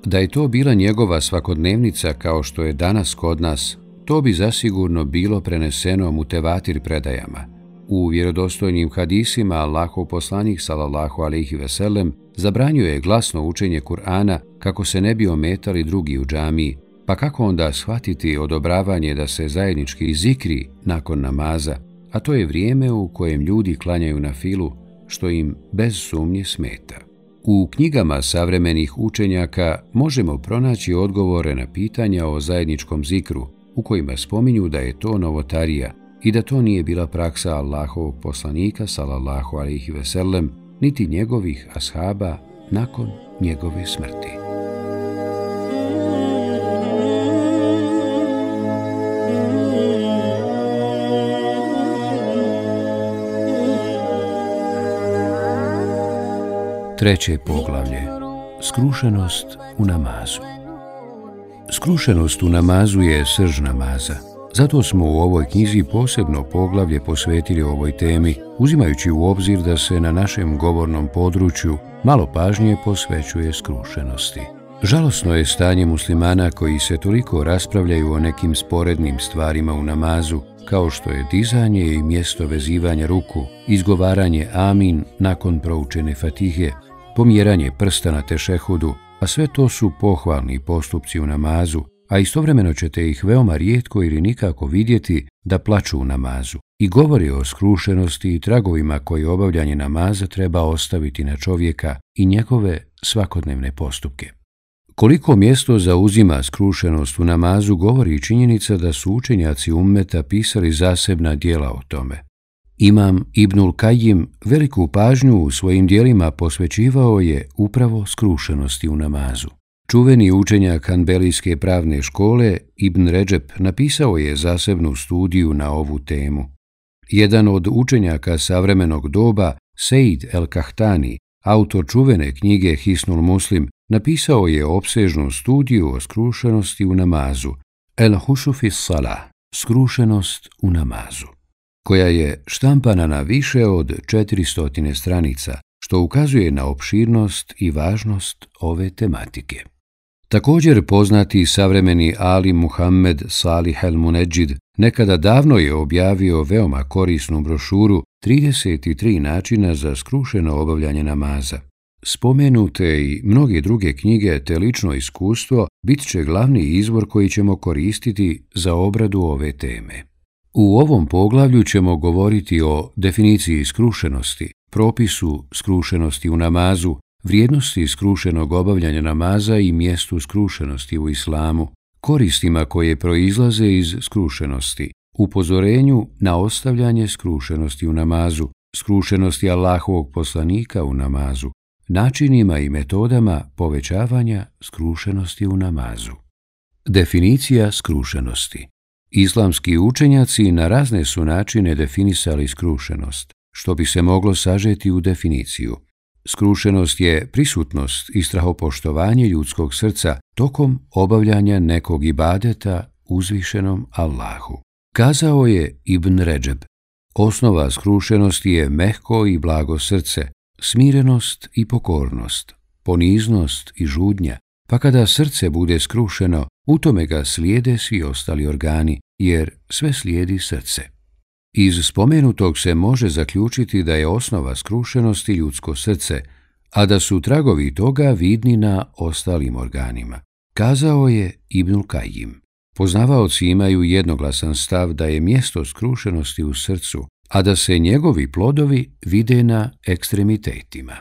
Da je to bila njegova svakodnevnica kao što je danas kod nas, to bi zasigurno bilo preneseno mutevatir predajama. U vjerodostojnim hadisima Allahov poslanik sallallahu alejhi ve sellem zabranio je glasno učenje Kur'ana kako se ne bi ometali drugi u džamiji, pa kako onda shvatiti odobravanje da se zajednički zikri nakon namaza, a to je vrijeme u kojem ljudi klanjaju na filu, što im bez sumnje smeta. U knjigama savremenih učenjaka možemo pronaći odgovore na pitanja o zajedničkom zikru, u kojima spominju da je to novotarija i da to nije bila praksa Allahovog poslanika, salallahu alaihi sellem, niti njegovih ashaba nakon njegove smrti. Treće poglavlje. Skrušenost u namazu. Skrušenost u namazu je srž namaza. Zato smo u ovoj knjizi posebno poglavlje posvetili ovoj temi, uzimajući u obzir da se na našem govornom području malo pažnje posvećuje skrušenosti. Žalosno je stanje muslimana koji se toliko raspravljaju o nekim sporednim stvarima u namazu, kao što je dizanje i mjesto vezivanja ruku, izgovaranje amin nakon proučene fatihe, pomjeranje prsta na tešehudu, a sve to su pohvalni postupci u namazu, a istovremeno ćete ih veoma rijetko ili nikako vidjeti da plaču u namazu i govori o skrušenosti i tragovima koji obavljanje namaza treba ostaviti na čovjeka i njegove svakodnevne postupke. Koliko mjesto zauzima skrušenost u namazu govori činjenica da su učenjaci ummeta pisali zasebna dijela o tome. Imam Ibnul Kajim veliku pažnju u svojim dijelima posvećivao je upravo skrušenosti u namazu. Čuveni učenjak Hanbelijske pravne škole Ibn Ređep napisao je zasebnu studiju na ovu temu. Jedan od učenjaka savremenog doba, Sejd El Kahtani, autor čuvene knjige Hisnul Muslim, napisao je opsežnu studiju o skrušenosti u namazu, El Hušufi Salah, skrušenost u namazu koja je štampana na više od 400 stranica, što ukazuje na opširnost i važnost ove tematike. Također poznati savremeni Ali Muhammed Salih el Muneđid nekada davno je objavio veoma korisnu brošuru 33 načina za skrušeno obavljanje namaza. spomenute i mnoge druge knjige te lično iskustvo bit će glavni izvor koji ćemo koristiti za obradu ove teme. U ovom poglavlju ćemo govoriti o definiciji skrušenosti, propisu skrušenosti u namazu, vrijednosti skrušenog obavljanja namaza i mjestu skrušenosti u islamu, koristima koje proizlaze iz skrušenosti, upozorenju na ostavljanje skrušenosti u namazu, skrušenosti Allahovog poslanika u namazu, načinima i metodama povećavanja skrušenosti u namazu. Definicija skrušenosti Islamski učenjaci na razne su načine definisali skrušenost, što bi se moglo sažeti u definiciju. Skrušenost je prisutnost i strahopoštovanje ljudskog srca tokom obavljanja nekog ibadeta uzvišenom Allahu. Kazao je Ibn Ređeb, osnova skrušenosti je mehko i blago srce, smirenost i pokornost, poniznost i žudnja, pa kada srce bude skrušeno, u tome ga slijede svi ostali organi, jer sve slijedi srce. Iz spomenutog se može zaključiti da je osnova skrušenosti ljudsko srce, a da su tragovi toga vidni na ostalim organima. Kazao je Ibnul Kajim. Poznavaoci imaju jednoglasan stav da je mjesto skrušenosti u srcu, a da se njegovi plodovi vide na ekstremitetima.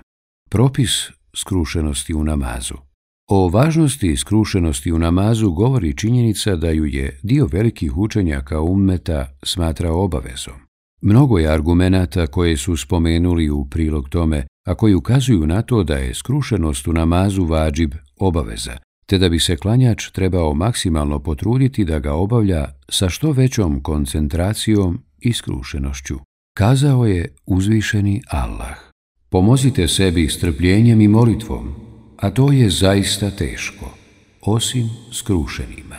Propis skrušenosti u namazu O važnosti skrušenosti u namazu govori činjenica da ju je dio velikih učenjaka ummeta smatra obavezom. Mnogo je argumenata koje su spomenuli u prilog tome, a koji ukazuju na to da je skrušenost u namazu vađib obaveza, te da bi se klanjač trebao maksimalno potruditi da ga obavlja sa što većom koncentracijom i skrušenošću. Kazao je uzvišeni Allah. Pomozite sebi strpljenjem i molitvom, a to je zaista teško, osim skrušenima,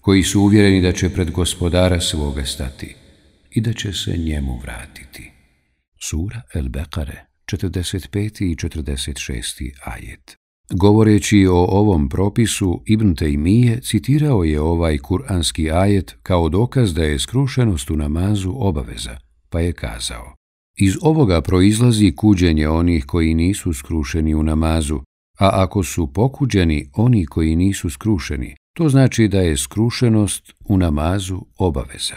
koji su uvjereni da će pred gospodara svoga stati i da će se njemu vratiti. Sura El Bekare, 45. i 46. ajet Govoreći o ovom propisu, Ibn Taymije citirao je ovaj kuranski ajet kao dokaz da je skrušenost u namazu obaveza, pa je kazao Iz ovoga proizlazi kuđenje onih koji nisu skrušeni u namazu, a ako su pokuđeni oni koji nisu skrušeni, to znači da je skrušenost u namazu obaveza.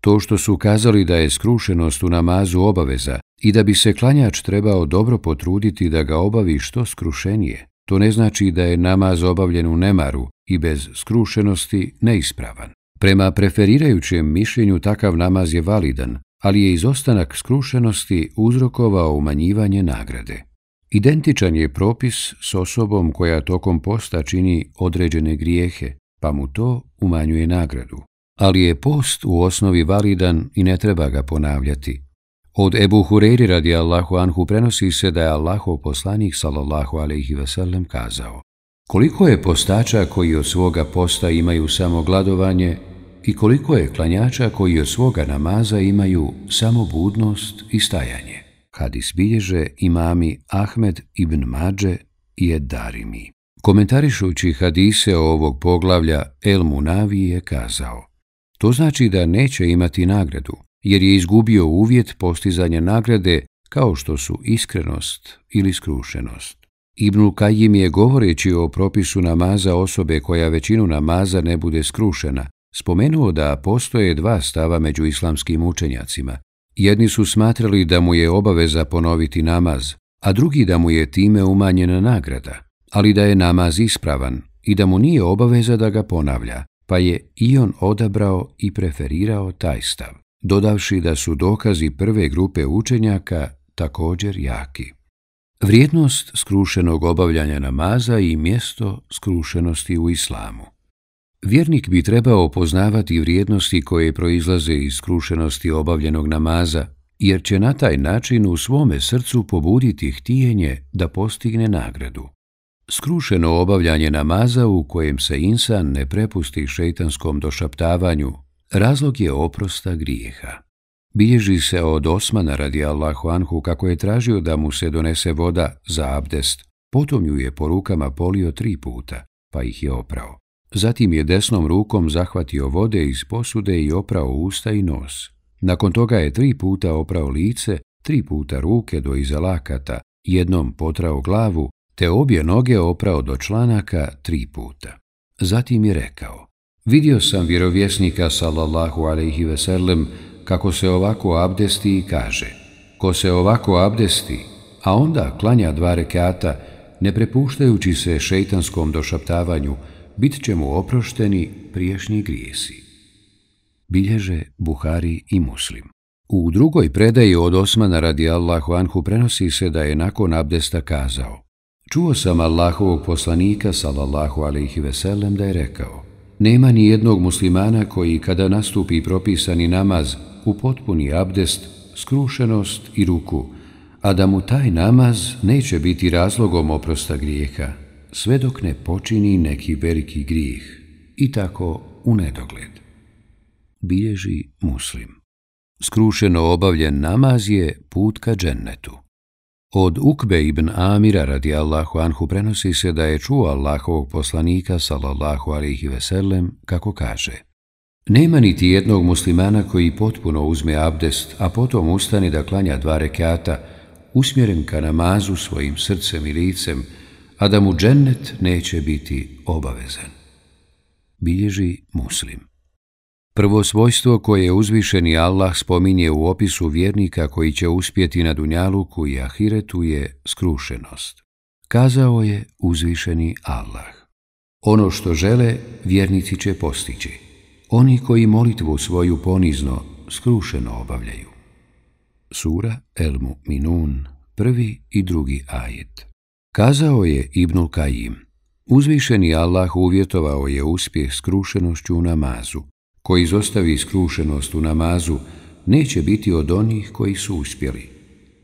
To što su kazali da je skrušenost u namazu obaveza i da bi se klanjač trebao dobro potruditi da ga obavi što skrušenije, to ne znači da je namaz obavljen u nemaru i bez skrušenosti neispravan. Prema preferirajućem mišljenju takav namaz je validan, ali je izostanak skrušenosti uzrokovao umanjivanje nagrade. Identičan je propis s osobom koja tokom posta čini određene grijehe, pa mu to umanjuje nagradu. Ali je post u osnovi validan i ne treba ga ponavljati. Od Ebu Hureyri radi Allahu Anhu prenosi se da je Allahov poslanik sallallahu alaihi wasallam kazao Koliko je postača koji od svoga posta imaju samo gladovanje i koliko je klanjača koji od svoga namaza imaju samo budnost i stajanje hadis bilježe imami Ahmed ibn Mađe i Eddarimi. Komentarišući hadise ovog poglavlja, El Munavi je kazao To znači da neće imati nagradu, jer je izgubio uvjet postizanja nagrade kao što su iskrenost ili skrušenost. Ibnul Kajim je govoreći o propisu namaza osobe koja većinu namaza ne bude skrušena, spomenuo da postoje dva stava među islamskim učenjacima, Jedni su smatrali da mu je obaveza ponoviti namaz, a drugi da mu je time umanjena nagrada, ali da je namaz ispravan i da mu nije obaveza da ga ponavlja, pa je i on odabrao i preferirao taj stav, dodavši da su dokazi prve grupe učenjaka također jaki. Vrijednost skrušenog obavljanja namaza i mjesto skrušenosti u islamu. Vjernik bi trebao poznavati vrijednosti koje proizlaze iz skrušenosti obavljenog namaza, jer će na taj način u svome srcu pobuditi htijenje da postigne nagradu. Skrušeno obavljanje namaza u kojem se insan ne prepusti šeitanskom došaptavanju, razlog je oprosta grijeha. Bilježi se od Osmana radi Allahu Anhu kako je tražio da mu se donese voda za abdest, potom ju je po rukama polio tri puta, pa ih je oprao. Zatim je desnom rukom zahvatio vode iz posude i oprao usta i nos. Nakon toga je tri puta oprao lice, tri puta ruke do iza lakata, jednom potrao glavu, te obje noge oprao do članaka tri puta. Zatim je rekao, vidio sam vjerovjesnika sallallahu alaihi veselem kako se ovako abdesti i kaže, ko se ovako abdesti, a onda klanja dva rekata, ne prepuštajući se šeitanskom došaptavanju, bit će mu oprošteni priješnji grijesi. Bilježe Buhari i Muslim. U drugoj predaji od Osmana radi Allahu Anhu prenosi se da je nakon abdesta kazao Čuo sam Allahovog poslanika, sallallahu alaihi veselem, da je rekao Nema ni jednog muslimana koji kada nastupi propisani namaz u potpuni abdest, skrušenost i ruku, a da mu taj namaz neće biti razlogom oprosta grijeha, sve dok ne počini neki veliki grijeh i tako u nedogled. Bilježi muslim. Skrušeno obavljen namaz je put ka džennetu. Od Ukbe ibn Amira radi Allahu anhu prenosi se da je čuo Allahovog poslanika sallallahu alaihi veselem kako kaže Nema niti jednog muslimana koji potpuno uzme abdest, a potom ustane da klanja dva rekata, usmjeren ka namazu svojim srcem i licem, a da mu džennet neće biti obavezan. Bilježi muslim. Prvo svojstvo koje je uzvišeni Allah spominje u opisu vjernika koji će uspjeti na Dunjaluku i Ahiretu je skrušenost. Kazao je uzvišeni Allah. Ono što žele, vjernici će postići. Oni koji molitvu svoju ponizno, skrušeno obavljaju. Sura El Mu'minun, prvi i drugi ajet. Kazao je Ibnul Kajim, uzvišeni Allah uvjetovao je uspjeh skrušenošću u namazu. Ko izostavi skrušenost u namazu, neće biti od onih koji su uspjeli.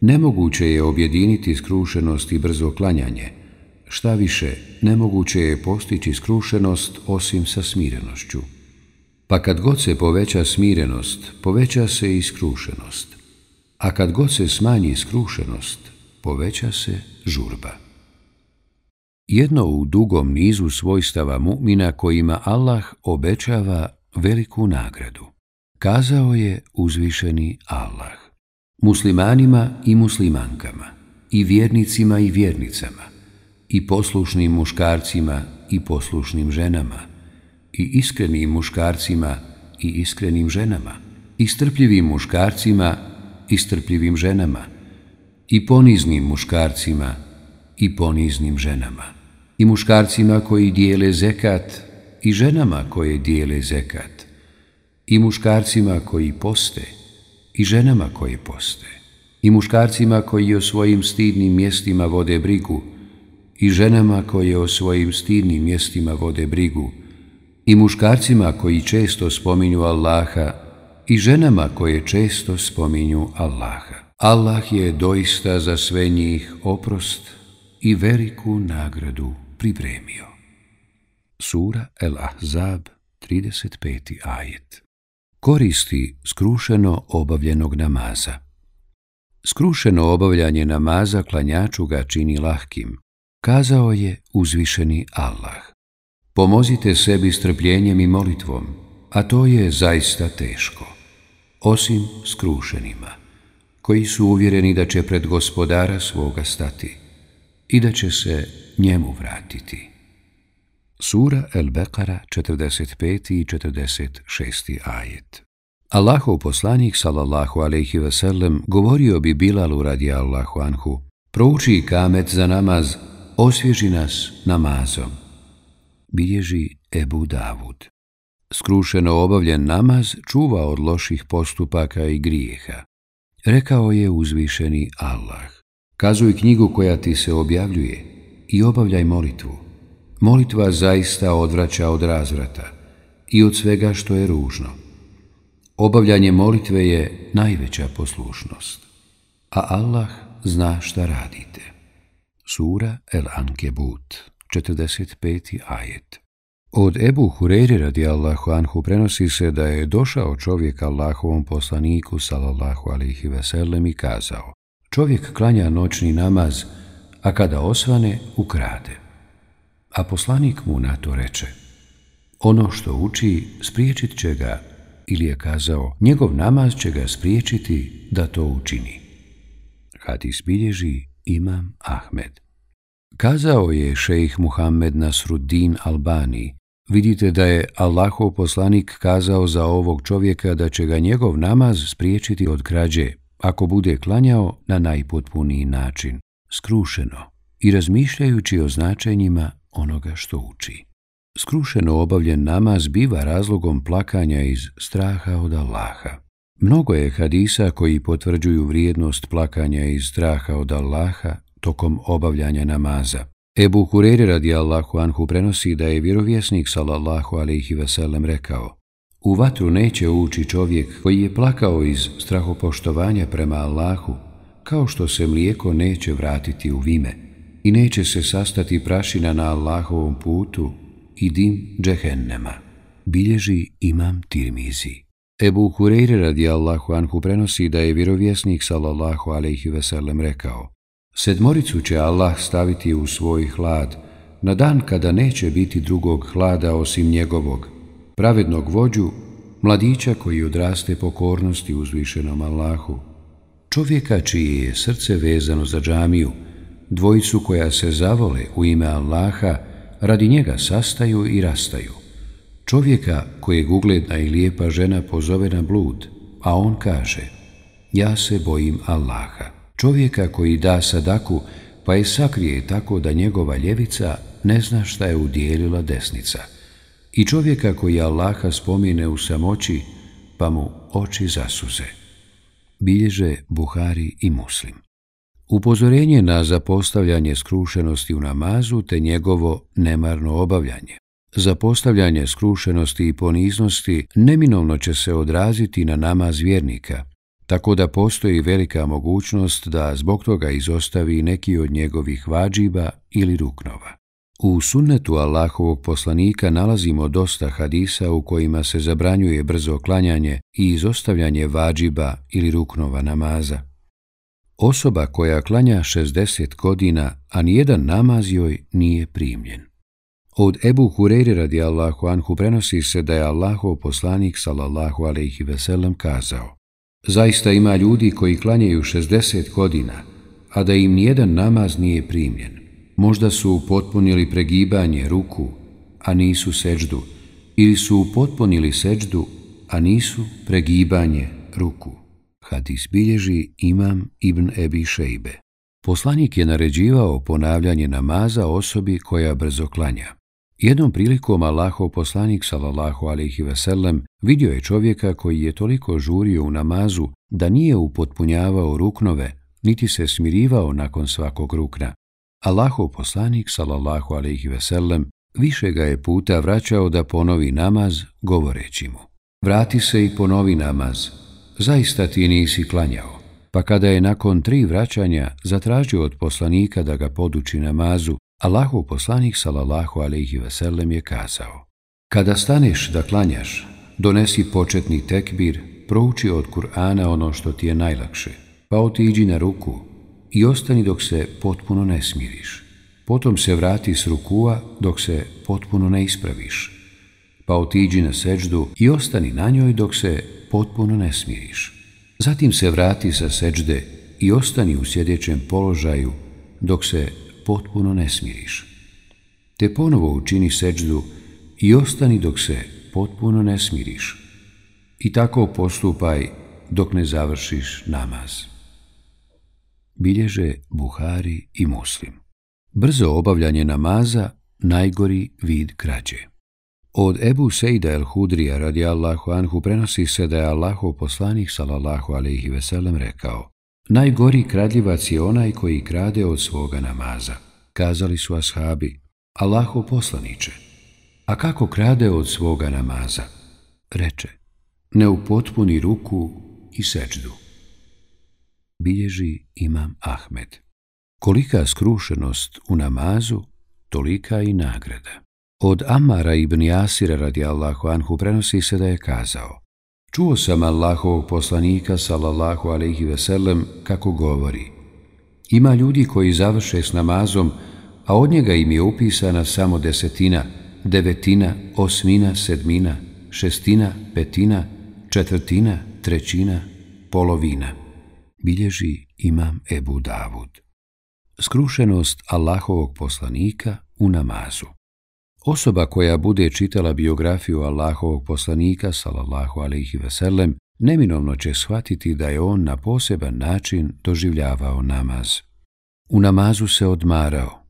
Nemoguće je objediniti skrušenost i brzo klanjanje. Šta više, nemoguće je postići skrušenost osim sa smirenošću. Pa kad god se poveća smirenost, poveća se i skrušenost. A kad god se smanji skrušenost, poveća se žurba. Jedno u dugom nizu svojstava mu'mina kojima Allah obećava veliku nagradu. Kazao je uzvišeni Allah. Muslimanima i muslimankama, i vjernicima i vjernicama, i poslušnim muškarcima i poslušnim ženama, i iskrenim muškarcima i iskrenim ženama, i strpljivim muškarcima i strpljivim ženama, i poniznim muškarcima i poniznim ženama, i muškarcima koji dijele zekat i ženama koje dijele zekat, i muškarcima koji poste i ženama koje poste, i muškarcima koji o svojim stidnim mjestima vode brigu, i ženama koje o svojim stidnim mjestima vode brigu, i muškarcima koji često spominju Allaha i ženama koje često spominju Allaha. Allah je doista za sve njih oprost i veliku nagradu pripremio. Sura El Ahzab, 35. ajet Koristi skrušeno obavljenog namaza Skrušeno obavljanje namaza klanjaču ga čini lahkim. Kazao je uzvišeni Allah. Pomozite sebi strpljenjem i molitvom, a to je zaista teško, osim skrušenima, koji su uvjereni da će pred gospodara svoga stati i da će se njemu vratiti. Sura El Bekara 45. i 46. ajet Allahov poslanik sallallahu alaihi ve sellem govorio bi Bilalu radi Allahu anhu Prouči kamet za namaz, osvježi nas namazom bilježi Ebu Davud. Skrušeno obavljen namaz čuva od loših postupaka i grijeha. Rekao je uzvišeni Allah. Kazuj knjigu koja ti se objavljuje i obavljaj molitvu. Molitva zaista odvraća od razvrata i od svega što je ružno. Obavljanje molitve je najveća poslušnost, a Allah zna šta radite. Sura El Ankebut 45. ajet. Od Ebu Hureyri radi Allahu anhu prenosi se da je došao čovjek Allahovom poslaniku sallallahu alihi veselem i kazao Čovjek klanja noćni namaz, a kada osvane, ukrade. A poslanik mu na to reče Ono što uči, spriječit će ga, ili je kazao, njegov namaz će ga spriječiti da to učini. Hadis bilježi Imam Ahmed. Kazao je šejh Muhammed Nasruddin Albani, vidite da je Allahov poslanik kazao za ovog čovjeka da će ga njegov namaz spriječiti od krađe, ako bude klanjao na najpotpuniji način, skrušeno i razmišljajući o značenjima onoga što uči. Skrušeno obavljen namaz biva razlogom plakanja iz straha od Allaha. Mnogo je hadisa koji potvrđuju vrijednost plakanja iz straha od Allaha tokom obavljanja namaza. Ebu Hureyre radi Allahu anhu prenosi da je vjerovjesnik sallallahu alaihi veselem rekao U vatru neće ući čovjek koji je plakao iz strahopoštovanja prema Allahu, kao što se mlijeko neće vratiti u vime i neće se sastati prašina na Allahovom putu i dim džehennema. Bilježi imam tirmizi. Ebu Hureyre radi Allahu anhu prenosi da je vjerovjesnik sallallahu alaihi veselem rekao Sedmoricu će Allah staviti u svoj hlad na dan kada neće biti drugog hlada osim njegovog, pravednog vođu, mladića koji odraste pokornosti uzvišenom Allahu, čovjeka čije je srce vezano za džamiju, dvojicu koja se zavole u ime Allaha, radi njega sastaju i rastaju, čovjeka kojeg ugledna i lijepa žena pozove na blud, a on kaže, ja se bojim Allaha. Čovjeka koji da sadaku, pa je sakrije tako da njegova ljevica ne zna šta je udjelila desnica, i čovjeka koji Allaha spomine u samoći, pa mu oči zasuze. Bilježe Buhari i Muslim. Upozorenje na zapostavljanje skrušenosti u namazu te njegovo nemarno obavljanje. Zapostavljanje skrušenosti i poniznosti neminovno će se odraziti na namaz vjernika, tako da postoji velika mogućnost da zbog toga izostavi neki od njegovih vađiba ili ruknova. U sunnetu Allahovog poslanika nalazimo dosta hadisa u kojima se zabranjuje brzo klanjanje i izostavljanje vađiba ili ruknova namaza. Osoba koja klanja 60 godina, a nijedan namaz joj nije primljen. Od Ebu Hureyri radi Allahu anhu prenosi se da je Allahov poslanik sallallahu alaihi veselam kazao Zaista ima ljudi koji klanjaju 60 godina, a da im nijedan namaz nije primljen. Možda su upotpunili pregibanje ruku, a nisu seđdu, ili su upotpunili seđdu, a nisu pregibanje ruku. Hadis bilježi Imam ibn Ebi Šejbe. Poslanik je naređivao ponavljanje namaza osobi koja brzo klanja. Jednom prilikom Allahov poslanik sallallahu alejhi ve sellem vidio je čovjeka koji je toliko žurio u namazu da nije upotpunjavao ruknove niti se smirivao nakon svakog rukna. Allahov poslanik sallallahu alejhi ve sellem više ga je puta vraćao da ponovi namaz govoreći mu: Vrati se i ponovi namaz. Zaista ti nisi klanjao. Pa kada je nakon tri vraćanja zatražio od poslanika da ga poduči namazu, Allahov poslanik sallallahu alejhi ve sellem je kazao: Kada staneš da klanjaš, donesi početni tekbir, prouči od Kur'ana ono što ti je najlakše, pa otiđi na ruku i ostani dok se potpuno ne smiriš. Potom se vrati s rukua dok se potpuno ne ispraviš, pa otiđi na seđdu i ostani na njoj dok se potpuno ne smiriš. Zatim se vrati sa seđde i ostani u sjedećem položaju dok se potpuno ne smiriš. Te ponovo učini seđdu i ostani dok se potpuno ne smiriš. I tako postupaj dok ne završiš namaz. Bilježe Buhari i Muslim. Brzo obavljanje namaza najgori vid krađe. Od Ebu Sejda el Hudrija radi Allahu Anhu prenosi se da je Allahov poslanik sallallahu alaihi veselem rekao Najgori kradljivac je onaj koji krade od svoga namaza. Kazali su ashabi, Allahov poslaniče, a kako krade od svoga namaza? Reče, ne upotpuni ruku i sečdu. Bilježi imam Ahmed. Kolika skrušenost u namazu, tolika i nagrada. Od Amara ibn Jasira radijallahu anhu prenosi se da je kazao Čuo sam Allahovog poslanika, sallallahu alaihi veselem, kako govori. Ima ljudi koji završe s namazom, a od njega im je upisana samo desetina, devetina, osmina, sedmina, šestina, petina, četvrtina, trećina, polovina. Bilježi imam Ebu Davud. skrušenost Allahovog poslanika u namazu. Osoba koja bude čitala biografiju Allahovog poslanika, salallahu alaihi veselem, neminovno će shvatiti da je on na poseban način doživljavao namaz. U namazu se odmarao,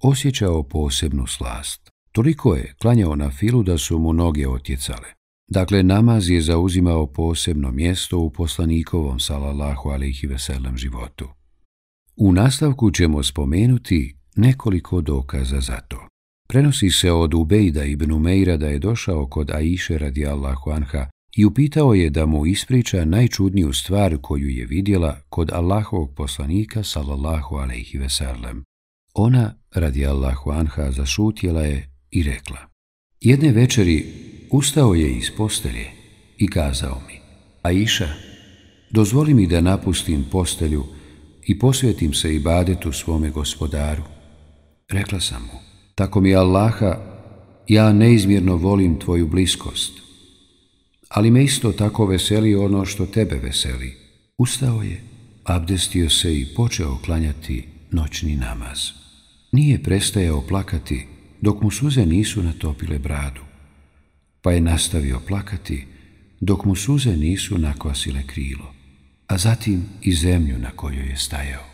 osjećao posebnu slast. Toliko je klanjao na filu da su mu noge otjecale. Dakle, namaz je zauzimao posebno mjesto u poslanikovom, salallahu alaihi veselem, životu. U nastavku ćemo spomenuti nekoliko dokaza za to. Prenosi se od Ubejda ibn Umeira da je došao kod Aiše radijallahu anha i upitao je da mu ispriča najčudniju stvar koju je vidjela kod Allahovog poslanika sallallahu alaihi veselem. Ona, radijallahu anha, zašutjela je i rekla. Jedne večeri ustao je iz postelje i kazao mi, Aisha, dozvoli mi da napustim postelju i posvetim se i badetu svome gospodaru. Rekla sam mu, tako mi Allaha, ja neizmjerno volim tvoju bliskost, ali me isto tako veseli ono što tebe veseli. Ustao je, abdestio se i počeo klanjati noćni namaz. Nije prestajao plakati dok mu suze nisu natopile bradu, pa je nastavio plakati dok mu suze nisu nakvasile krilo a zatim i zemlju na kojoj je stajao.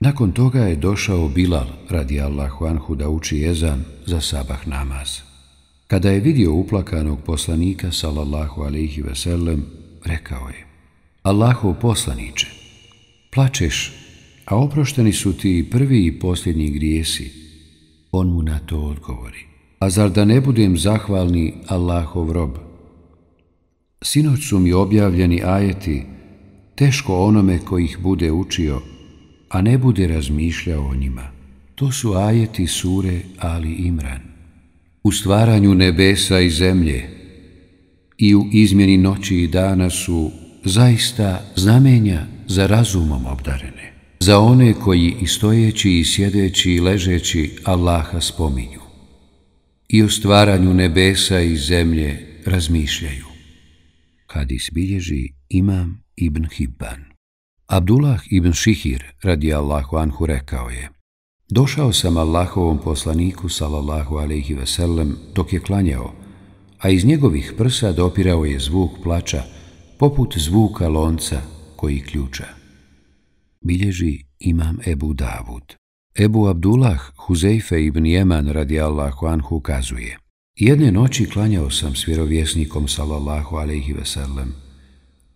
Nakon toga je došao Bilal radi Allahu anhu da uči jezan za sabah namaz. Kada je vidio uplakanog poslanika sallallahu alaihi sellem, rekao je Allahu poslaniče, plačeš, a oprošteni su ti prvi i posljednji grijesi. On mu na to odgovori. A zar da ne budem zahvalni Allahov rob? Sinoć su mi objavljeni ajeti teško onome koji ih bude učio, a ne bude razmišljao o njima. To su ajeti sure Ali Imran. U stvaranju nebesa i zemlje i u izmjeni noći i dana su zaista znamenja za razumom obdarene. Za one koji i stojeći i sjedeći i ležeći Allaha spominju. I o stvaranju nebesa i zemlje razmišljaju. Hadis bilježi imam ibn Hibban. Abdullah ibn Šihir, radi Allahu anhu, rekao je Došao sam Allahovom poslaniku, salallahu alaihi sellem, dok je klanjao, a iz njegovih prsa dopirao je zvuk plača, poput zvuka lonca koji ključa. Bilježi imam Ebu Davud. Ebu Abdullah Huzeife ibn Jeman radi Allahu anhu kazuje Jedne noći klanjao sam s vjerovjesnikom sallallahu alaihi sellem,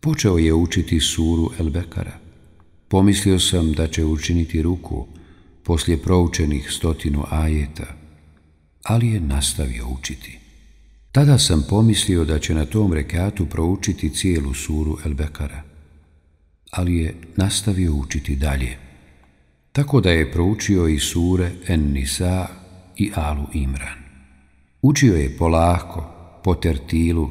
Počeo je učiti suru El Bekara. Pomislio sam da će učiniti ruku poslije proučenih stotinu ajeta, ali je nastavio učiti. Tada sam pomislio da će na tom rekatu proučiti cijelu suru El Bekara, ali je nastavio učiti dalje. Tako da je proučio i sure En Nisa i Alu Imran. Učio je polako, po tertilu,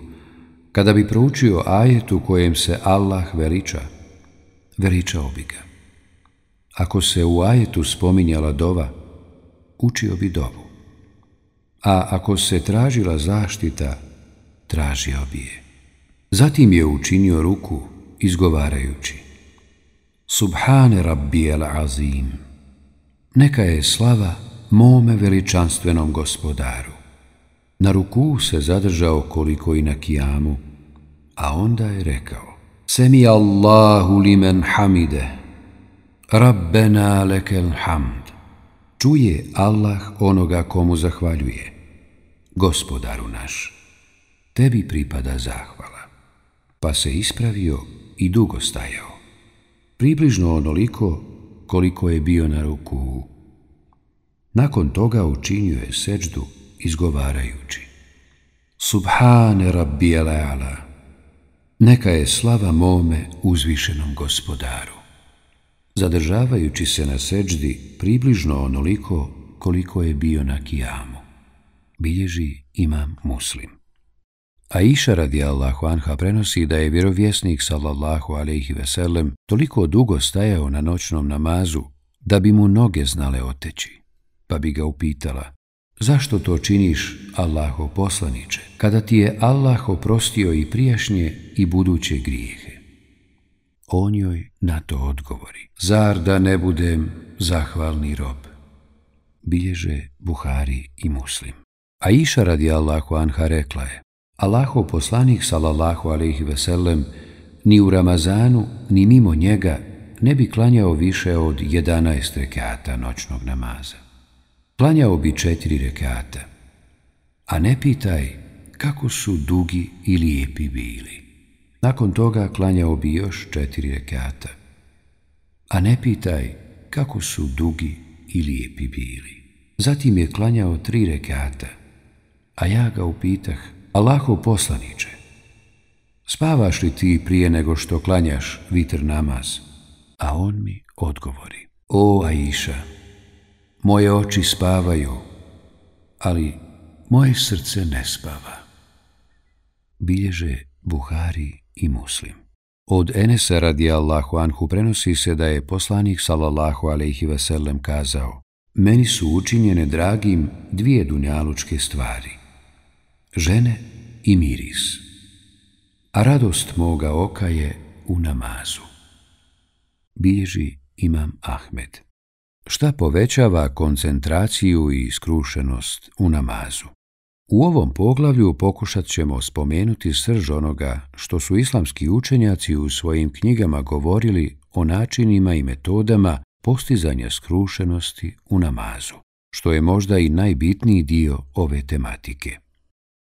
kada bi proučio ajet u kojem se Allah veliča, veličao bi ga. Ako se u ajetu spominjala dova, učio bi dovu. A ako se tražila zaštita, tražio bi je. Zatim je učinio ruku izgovarajući Subhane Rabbi el Azim, neka je slava mome veličanstvenom gospodaru. Na ruku se zadržao koliko i na kijamu, a onda je rekao Semi Allahu limen hamide, Rabbena lekel hamd. Čuje Allah onoga komu zahvaljuje. Gospodaru naš, tebi pripada zahvala. Pa se ispravio i dugo stajao. Približno onoliko koliko je bio na ruku. Nakon toga učinio je seđdu izgovarajući Subhane rabbi ala, neka je slava mome uzvišenom gospodaru. Zadržavajući se na seđdi približno onoliko koliko je bio na kijamu. Bilježi imam muslim. A iša radi Allahu anha prenosi da je vjerovjesnik sallallahu alaihi veselem toliko dugo stajao na noćnom namazu da bi mu noge znale oteći, pa bi ga upitala Zašto to činiš, Allaho poslaniče, kada ti je Allah oprostio i prijašnje i buduće grijehe? on joj na to odgovori. Zar da ne budem zahvalni rob? Bilježe Buhari i Muslim. A iša radi Allahu anha rekla je, Allahov poslanik sallallahu alaihi sellem ni u Ramazanu, ni mimo njega ne bi klanjao više od 11 rekata noćnog namaza. Klanjao bi četiri rekata, a ne pitaj kako su dugi i lijepi bili. Nakon toga klanjao bi još četiri rekata, a ne pitaj kako su dugi i lijepi bili. Zatim je klanjao tri rekata, a ja ga upitah, Allahov poslaniče, spavaš li ti prije nego što klanjaš vitr namaz? A on mi odgovori, o Aisha, moje oči spavaju, ali moje srce ne spava. Bilježe Buhari i Muslim. Od Enesa radi Allahu Anhu prenosi se da je poslanik sallallahu alaihi sellem kazao Meni su učinjene dragim dvije dunjalučke stvari. Žene i miris. A radost moga oka je u namazu. Bilježi imam Ahmed. Šta povećava koncentraciju i skrušenost u namazu? U ovom poglavlju pokušat ćemo spomenuti srž onoga što su islamski učenjaci u svojim knjigama govorili o načinima i metodama postizanja skrušenosti u namazu, što je možda i najbitniji dio ove tematike.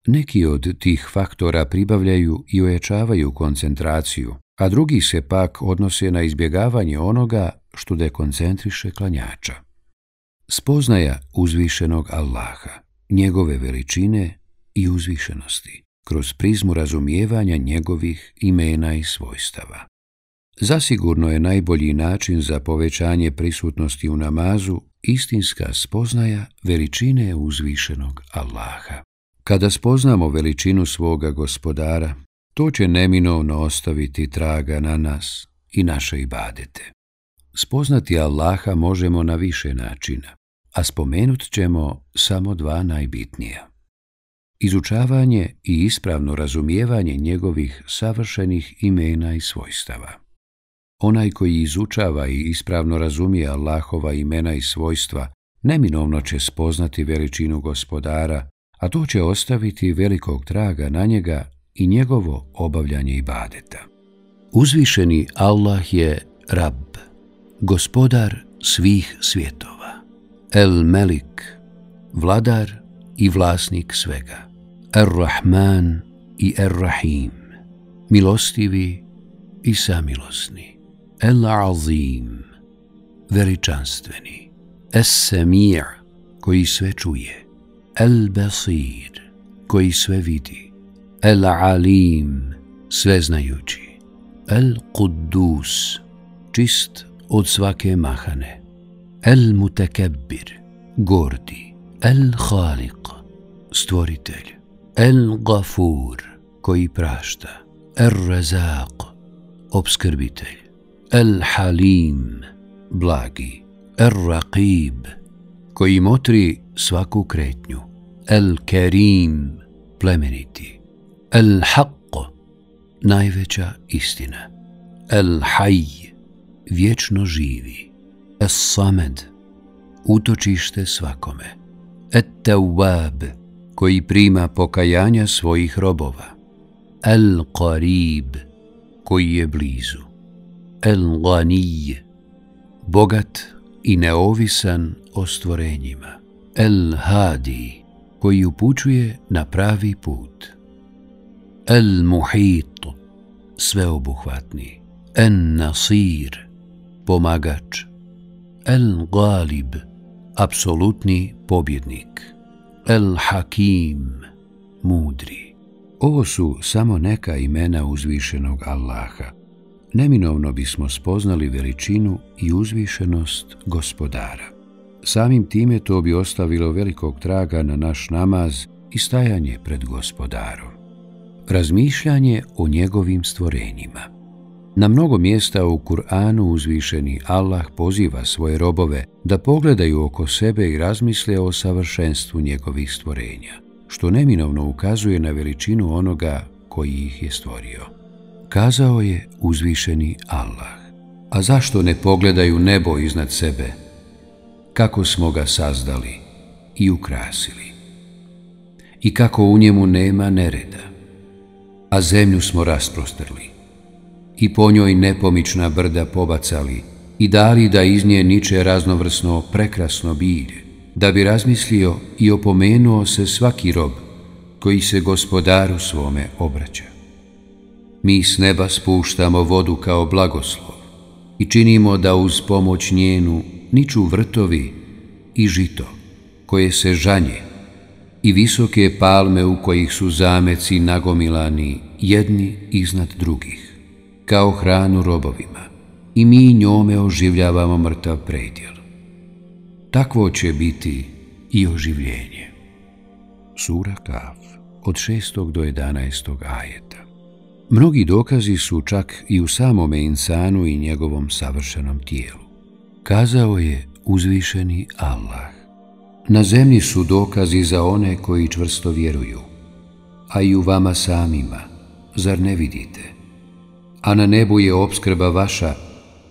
Neki od tih faktora pribavljaju i ojačavaju koncentraciju, a drugi se pak odnose na izbjegavanje onoga što dekoncentriše klanjača. Spoznaja uzvišenog Allaha – njegove veličine i uzvišenosti, kroz prizmu razumijevanja njegovih imena i svojstava. Zasigurno je najbolji način za povećanje prisutnosti u namazu istinska spoznaja veličine uzvišenog Allaha. Kada spoznamo veličinu svoga gospodara, to će neminovno ostaviti traga na nas i naše ibadete. Spoznati Allaha možemo na više načina a spomenut ćemo samo dva najbitnija. Izučavanje i ispravno razumijevanje njegovih savršenih imena i svojstava. Onaj koji izučava i ispravno razumije Allahova imena i svojstva, neminovno će spoznati veličinu gospodara, a to će ostaviti velikog traga na njega i njegovo obavljanje ibadeta. Uzvišeni Allah je Rab, gospodar svih svjetova. El Melik, vladar i vlasnik svega. Er Rahman i Er Rahim, milostivi i samilosni. El Azim, veličanstveni. Es Samir, koji sve čuje. El Basir, koji sve vidi. El Alim, sve znajući. El Quddus, čist od svake mahane. El Mutekebbir, gordi. El Khaliq, stvoritelj. El Gafur, koji prašta. El Razak, obskrbitelj. El Halim, blagi. El Raqib, koji motri svaku kretnju. El Kerim, plemeniti. El Haq, najveća istina. El Hayy, vječno živi. Es Samed, utočište svakome. Et Tawwab, koji prima pokajanja svojih robova. El Qarib, koji je blizu. El Ghani, bogat i neovisan o stvorenjima. El-Hadi, koji upućuje na pravi put. El-Muhit, sveobuhvatni. En-Nasir, pomagač. El Galib, apsolutni pobjednik. El Hakim, mudri. Ovo su samo neka imena uzvišenog Allaha. Neminovno bismo spoznali veličinu i uzvišenost gospodara. Samim time to bi ostavilo velikog traga na naš namaz i stajanje pred gospodarom. Razmišljanje o njegovim stvorenjima – Na mnogo mjesta u Kur'anu uzvišeni Allah poziva svoje robove da pogledaju oko sebe i razmisle o savršenstvu njegovih stvorenja, što neminovno ukazuje na veličinu onoga koji ih je stvorio. Kazao je uzvišeni Allah. A zašto ne pogledaju nebo iznad sebe? Kako smo ga sazdali i ukrasili? I kako u njemu nema nereda? A zemlju smo rasprostrli i po njoj nepomična brda pobacali i dali da iz nje niče raznovrsno prekrasno bilje, da bi razmislio i opomenuo se svaki rob koji se gospodaru svome obraća. Mi s neba spuštamo vodu kao blagoslov i činimo da uz pomoć njenu niču vrtovi i žito koje se žanje i visoke palme u kojih su zameci nagomilani jedni iznad drugih, kao hranu robovima i mi njome oživljavamo mrtav predjel. Takvo će biti i oživljenje. Sura Kaf od 6. do 11. ajeta Mnogi dokazi su čak i u samome insanu i njegovom savršenom tijelu. Kazao je uzvišeni Allah. Na zemlji su dokazi za one koji čvrsto vjeruju, a i u vama samima, zar ne vidite? A na nebu je obskrba vaša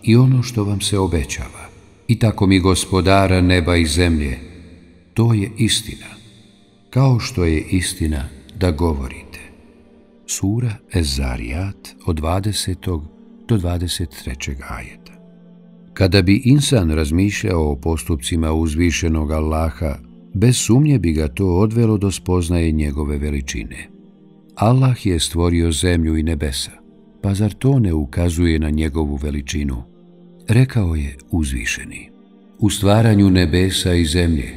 i ono što vam se obećava. I tako mi gospodara neba i zemlje, to je istina, kao što je istina da govorite. Sura Ezarijat od 20. do 23. ajeta Kada bi insan razmišljao o postupcima uzvišenog Allaha, bez sumnje bi ga to odvelo do spoznaje njegove veličine. Allah je stvorio zemlju i nebesa, pa zar to ne ukazuje na njegovu veličinu? Rekao je uzvišeni. U stvaranju nebesa i zemlje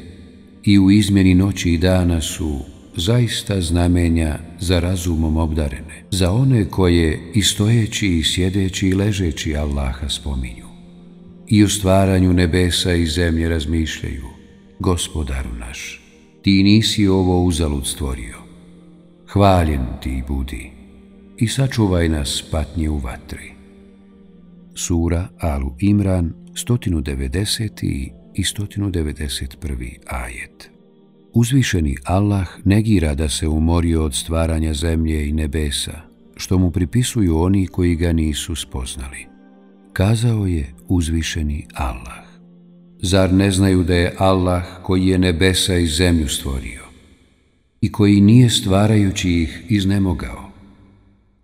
i u izmjeni noći i dana su zaista znamenja za razumom obdarene, za one koje i stojeći i sjedeći i ležeći Allaha spominju. I u stvaranju nebesa i zemlje razmišljaju, gospodaru naš, ti nisi ovo uzalud stvorio. Hvaljen ti budi i sačuvaj nas patnje u vatri. Sura Alu Imran, 190. i 191. ajet. Uzvišeni Allah negira da se umorio od stvaranja zemlje i nebesa, što mu pripisuju oni koji ga nisu spoznali. Kazao je uzvišeni Allah. Zar ne znaju da je Allah koji je nebesa i zemlju stvorio i koji nije stvarajući ih iznemogao?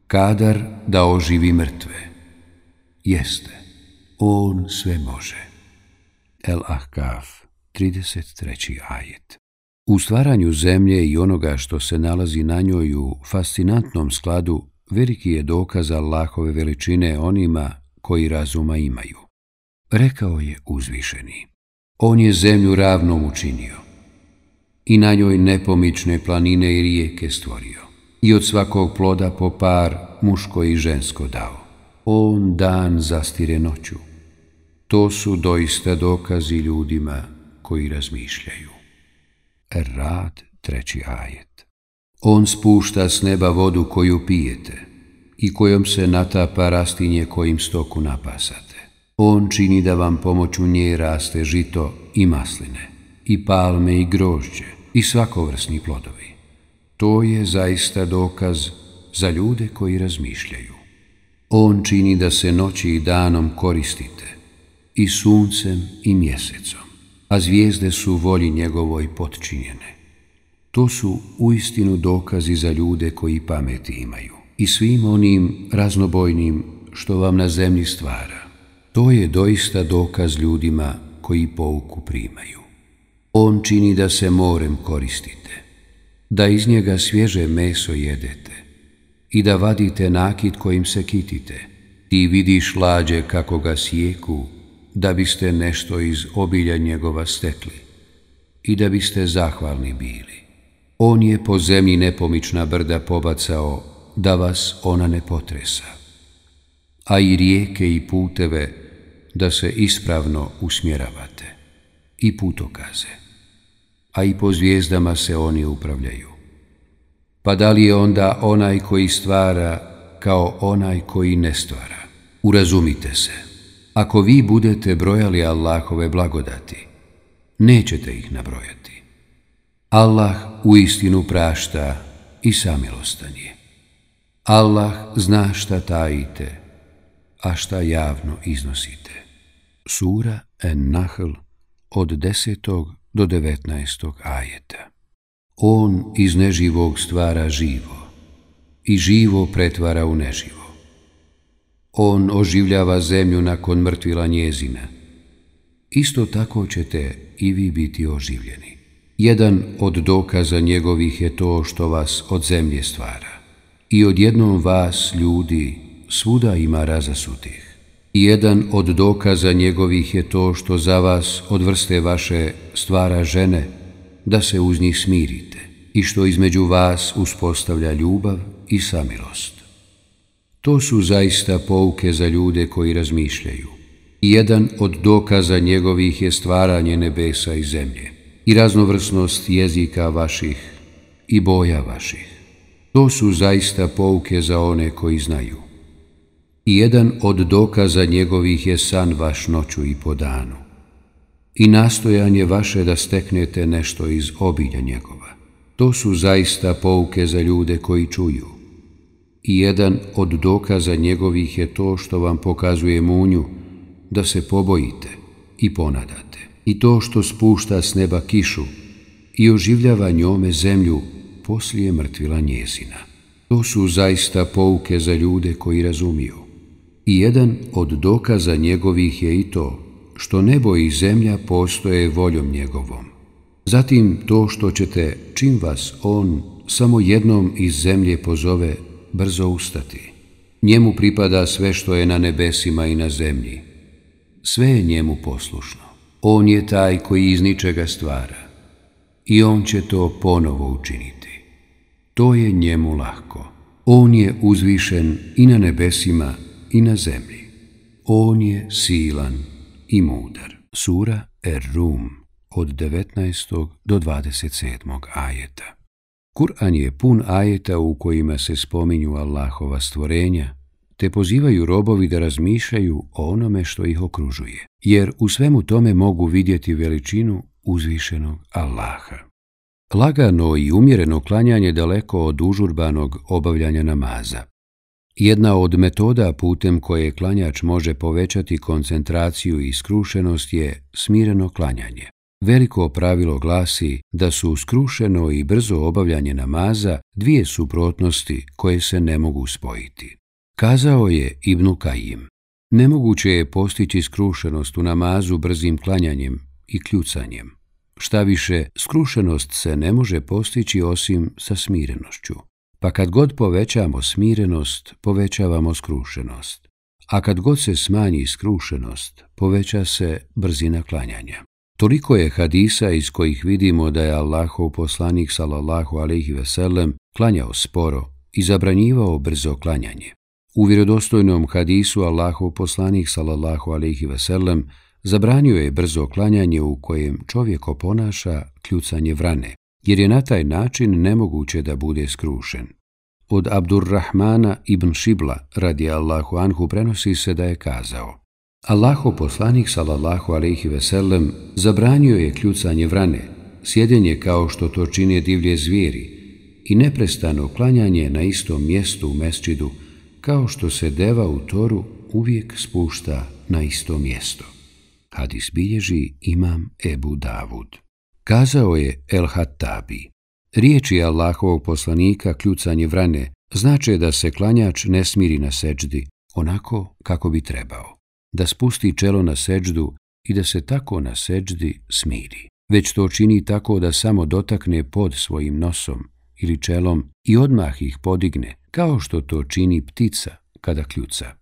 Kadar da oživi mrtve. Jeste, on sve može. El Ahkaf, 33. ajet. U stvaranju zemlje i onoga što se nalazi na njoj u fascinantnom skladu, veliki je dokaz Allahove veličine onima koji razuma imaju. Rekao je uzvišeni. On je zemlju ravnom učinio i na njoj nepomične planine i rijeke stvorio i od svakog ploda po par muško i žensko dao. On dan zastire noću. To su doista dokazi ljudima koji razmišljaju. Rad, treći ajet. On spušta s neba vodu koju pijete i kojom se natapa rastinje kojim stoku napasate. On čini da vam pomoću nje raste žito i masline, i palme i grožđe, i svakovrsni plodovi. To je zaista dokaz za ljude koji razmišljaju. On čini da se noći i danom koristite, i suncem i mjesecom a zvijezde su volji njegovoj potčinjene. To su uistinu dokazi za ljude koji pameti imaju i svim onim raznobojnim što vam na zemlji stvara. To je doista dokaz ljudima koji pouku primaju. On čini da se morem koristite, da iz njega svježe meso jedete i da vadite nakit kojim se kitite. Ti vidiš lađe kako ga sjeku da biste nešto iz obilja njegova stekli i da biste zahvalni bili. On je po zemlji nepomična brda pobacao da vas ona ne potresa, a i rijeke i puteve da se ispravno usmjeravate i putokaze, a i po zvijezdama se oni upravljaju. Pa da li je onda onaj koji stvara kao onaj koji ne stvara? Urazumite se. Ako vi budete brojali Allahove blagodati, nećete ih nabrojati. Allah u istinu prašta i samilostan je. Allah zna šta tajite, a šta javno iznosite. Sura En-Nahl od 10. do 19. ajeta. On iz neživog stvara živo i živo pretvara u neživo. On oživljava zemlju nakon mrtvila njezina. Isto tako ćete i vi biti oživljeni. Jedan od dokaza njegovih je to što vas od zemlje stvara. I odjednom vas, ljudi, svuda ima razasutih. Jedan od dokaza njegovih je to što za vas od vrste vaše stvara žene, da se uz njih smirite i što između vas uspostavlja ljubav i samilost. To su zaista pouke za ljude koji razmišljaju. I jedan od dokaza njegovih je stvaranje nebesa i zemlje i raznovrsnost jezika vaših i boja vaših. To su zaista pouke za one koji znaju. I jedan od dokaza njegovih je san vaš noću i po danu. I nastojanje vaše da steknete nešto iz obilja njegova. To su zaista pouke za ljude koji čuju. I jedan od dokaza njegovih je to što vam pokazuje munju, da se pobojite i ponadate. I to što spušta s neba kišu i oživljava njome zemlju poslije mrtvila njezina. To su zaista pouke za ljude koji razumiju. I jedan od dokaza njegovih je i to što nebo i zemlja postoje voljom njegovom. Zatim to što ćete, čim vas on samo jednom iz zemlje pozove, brzo ustati. Njemu pripada sve što je na nebesima i na zemlji. Sve je njemu poslušno. On je taj koji iz ničega stvara. I on će to ponovo učiniti. To je njemu lahko. On je uzvišen i na nebesima i na zemlji. On je silan i mudar. Sura Er-Rum od 19. do 27. ajeta. Kur'an je pun ajeta u kojima se spominju Allahova stvorenja, te pozivaju robovi da razmišljaju o onome što ih okružuje, jer u svemu tome mogu vidjeti veličinu uzvišenog Allaha. Lagano i umjereno klanjanje daleko od užurbanog obavljanja namaza. Jedna od metoda putem koje klanjač može povećati koncentraciju i skrušenost je smireno klanjanje. Veliko pravilo glasi da su skrušeno i brzo obavljanje namaza dvije suprotnosti koje se ne mogu spojiti. Kazao je Ibnu Kajim, nemoguće je postići skrušenost u namazu brzim klanjanjem i kljucanjem. Šta više, skrušenost se ne može postići osim sa smirenošću. Pa kad god povećamo smirenost, povećavamo skrušenost. A kad god se smanji skrušenost, poveća se brzina klanjanja. Toliko je hadisa iz kojih vidimo da je Allahov poslanik sallallahu alejhi ve sellem klanjao sporo i zabranjivao brzo klanjanje. U vjerodostojnom hadisu Allahov poslanik sallallahu alejhi ve sellem zabranio je brzo klanjanje u kojem čovjek oponaša kljucanje vrane, jer je na taj način nemoguće da bude skrušen. Od Abdurrahmana ibn Šibla radi Allahu anhu prenosi se da je kazao Allaho poslanik sallallahu alaihi ve sellem zabranio je kljucanje vrane, sjedenje kao što to čine divlje zvijeri i neprestano klanjanje na istom mjestu u mesčidu, kao što se deva u toru uvijek spušta na isto mjesto. Hadis bilježi imam Ebu Davud. Kazao je El Hattabi, riječi Allahovog poslanika kljucanje vrane znače da se klanjač ne smiri na seđdi onako kako bi trebao da spusti čelo na seđdu i da se tako na seđdi smiri. Već to čini tako da samo dotakne pod svojim nosom ili čelom i odmah ih podigne, kao što to čini ptica kada kljuca.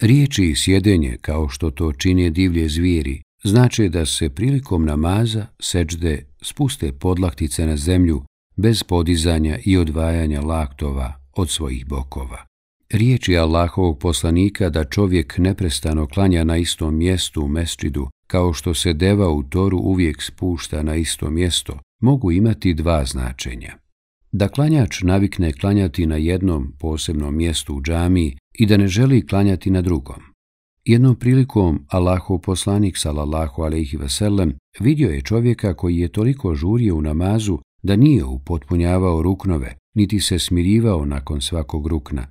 Riječi i sjedenje, kao što to čine divlje zvijeri, znači da se prilikom namaza seđde spuste podlaktice na zemlju bez podizanja i odvajanja laktova od svojih bokova. Riječi Allahovog poslanika da čovjek neprestano klanja na istom mjestu u mesčidu, kao što se deva u toru uvijek spušta na isto mjesto, mogu imati dva značenja. Da klanjač navikne klanjati na jednom posebnom mjestu u džamiji i da ne želi klanjati na drugom. Jednom prilikom Allahov poslanik sallallahu alejhi ve sellem vidio je čovjeka koji je toliko žurio u namazu da nije upotpunjavao ruknove, niti se smirivao nakon svakog rukna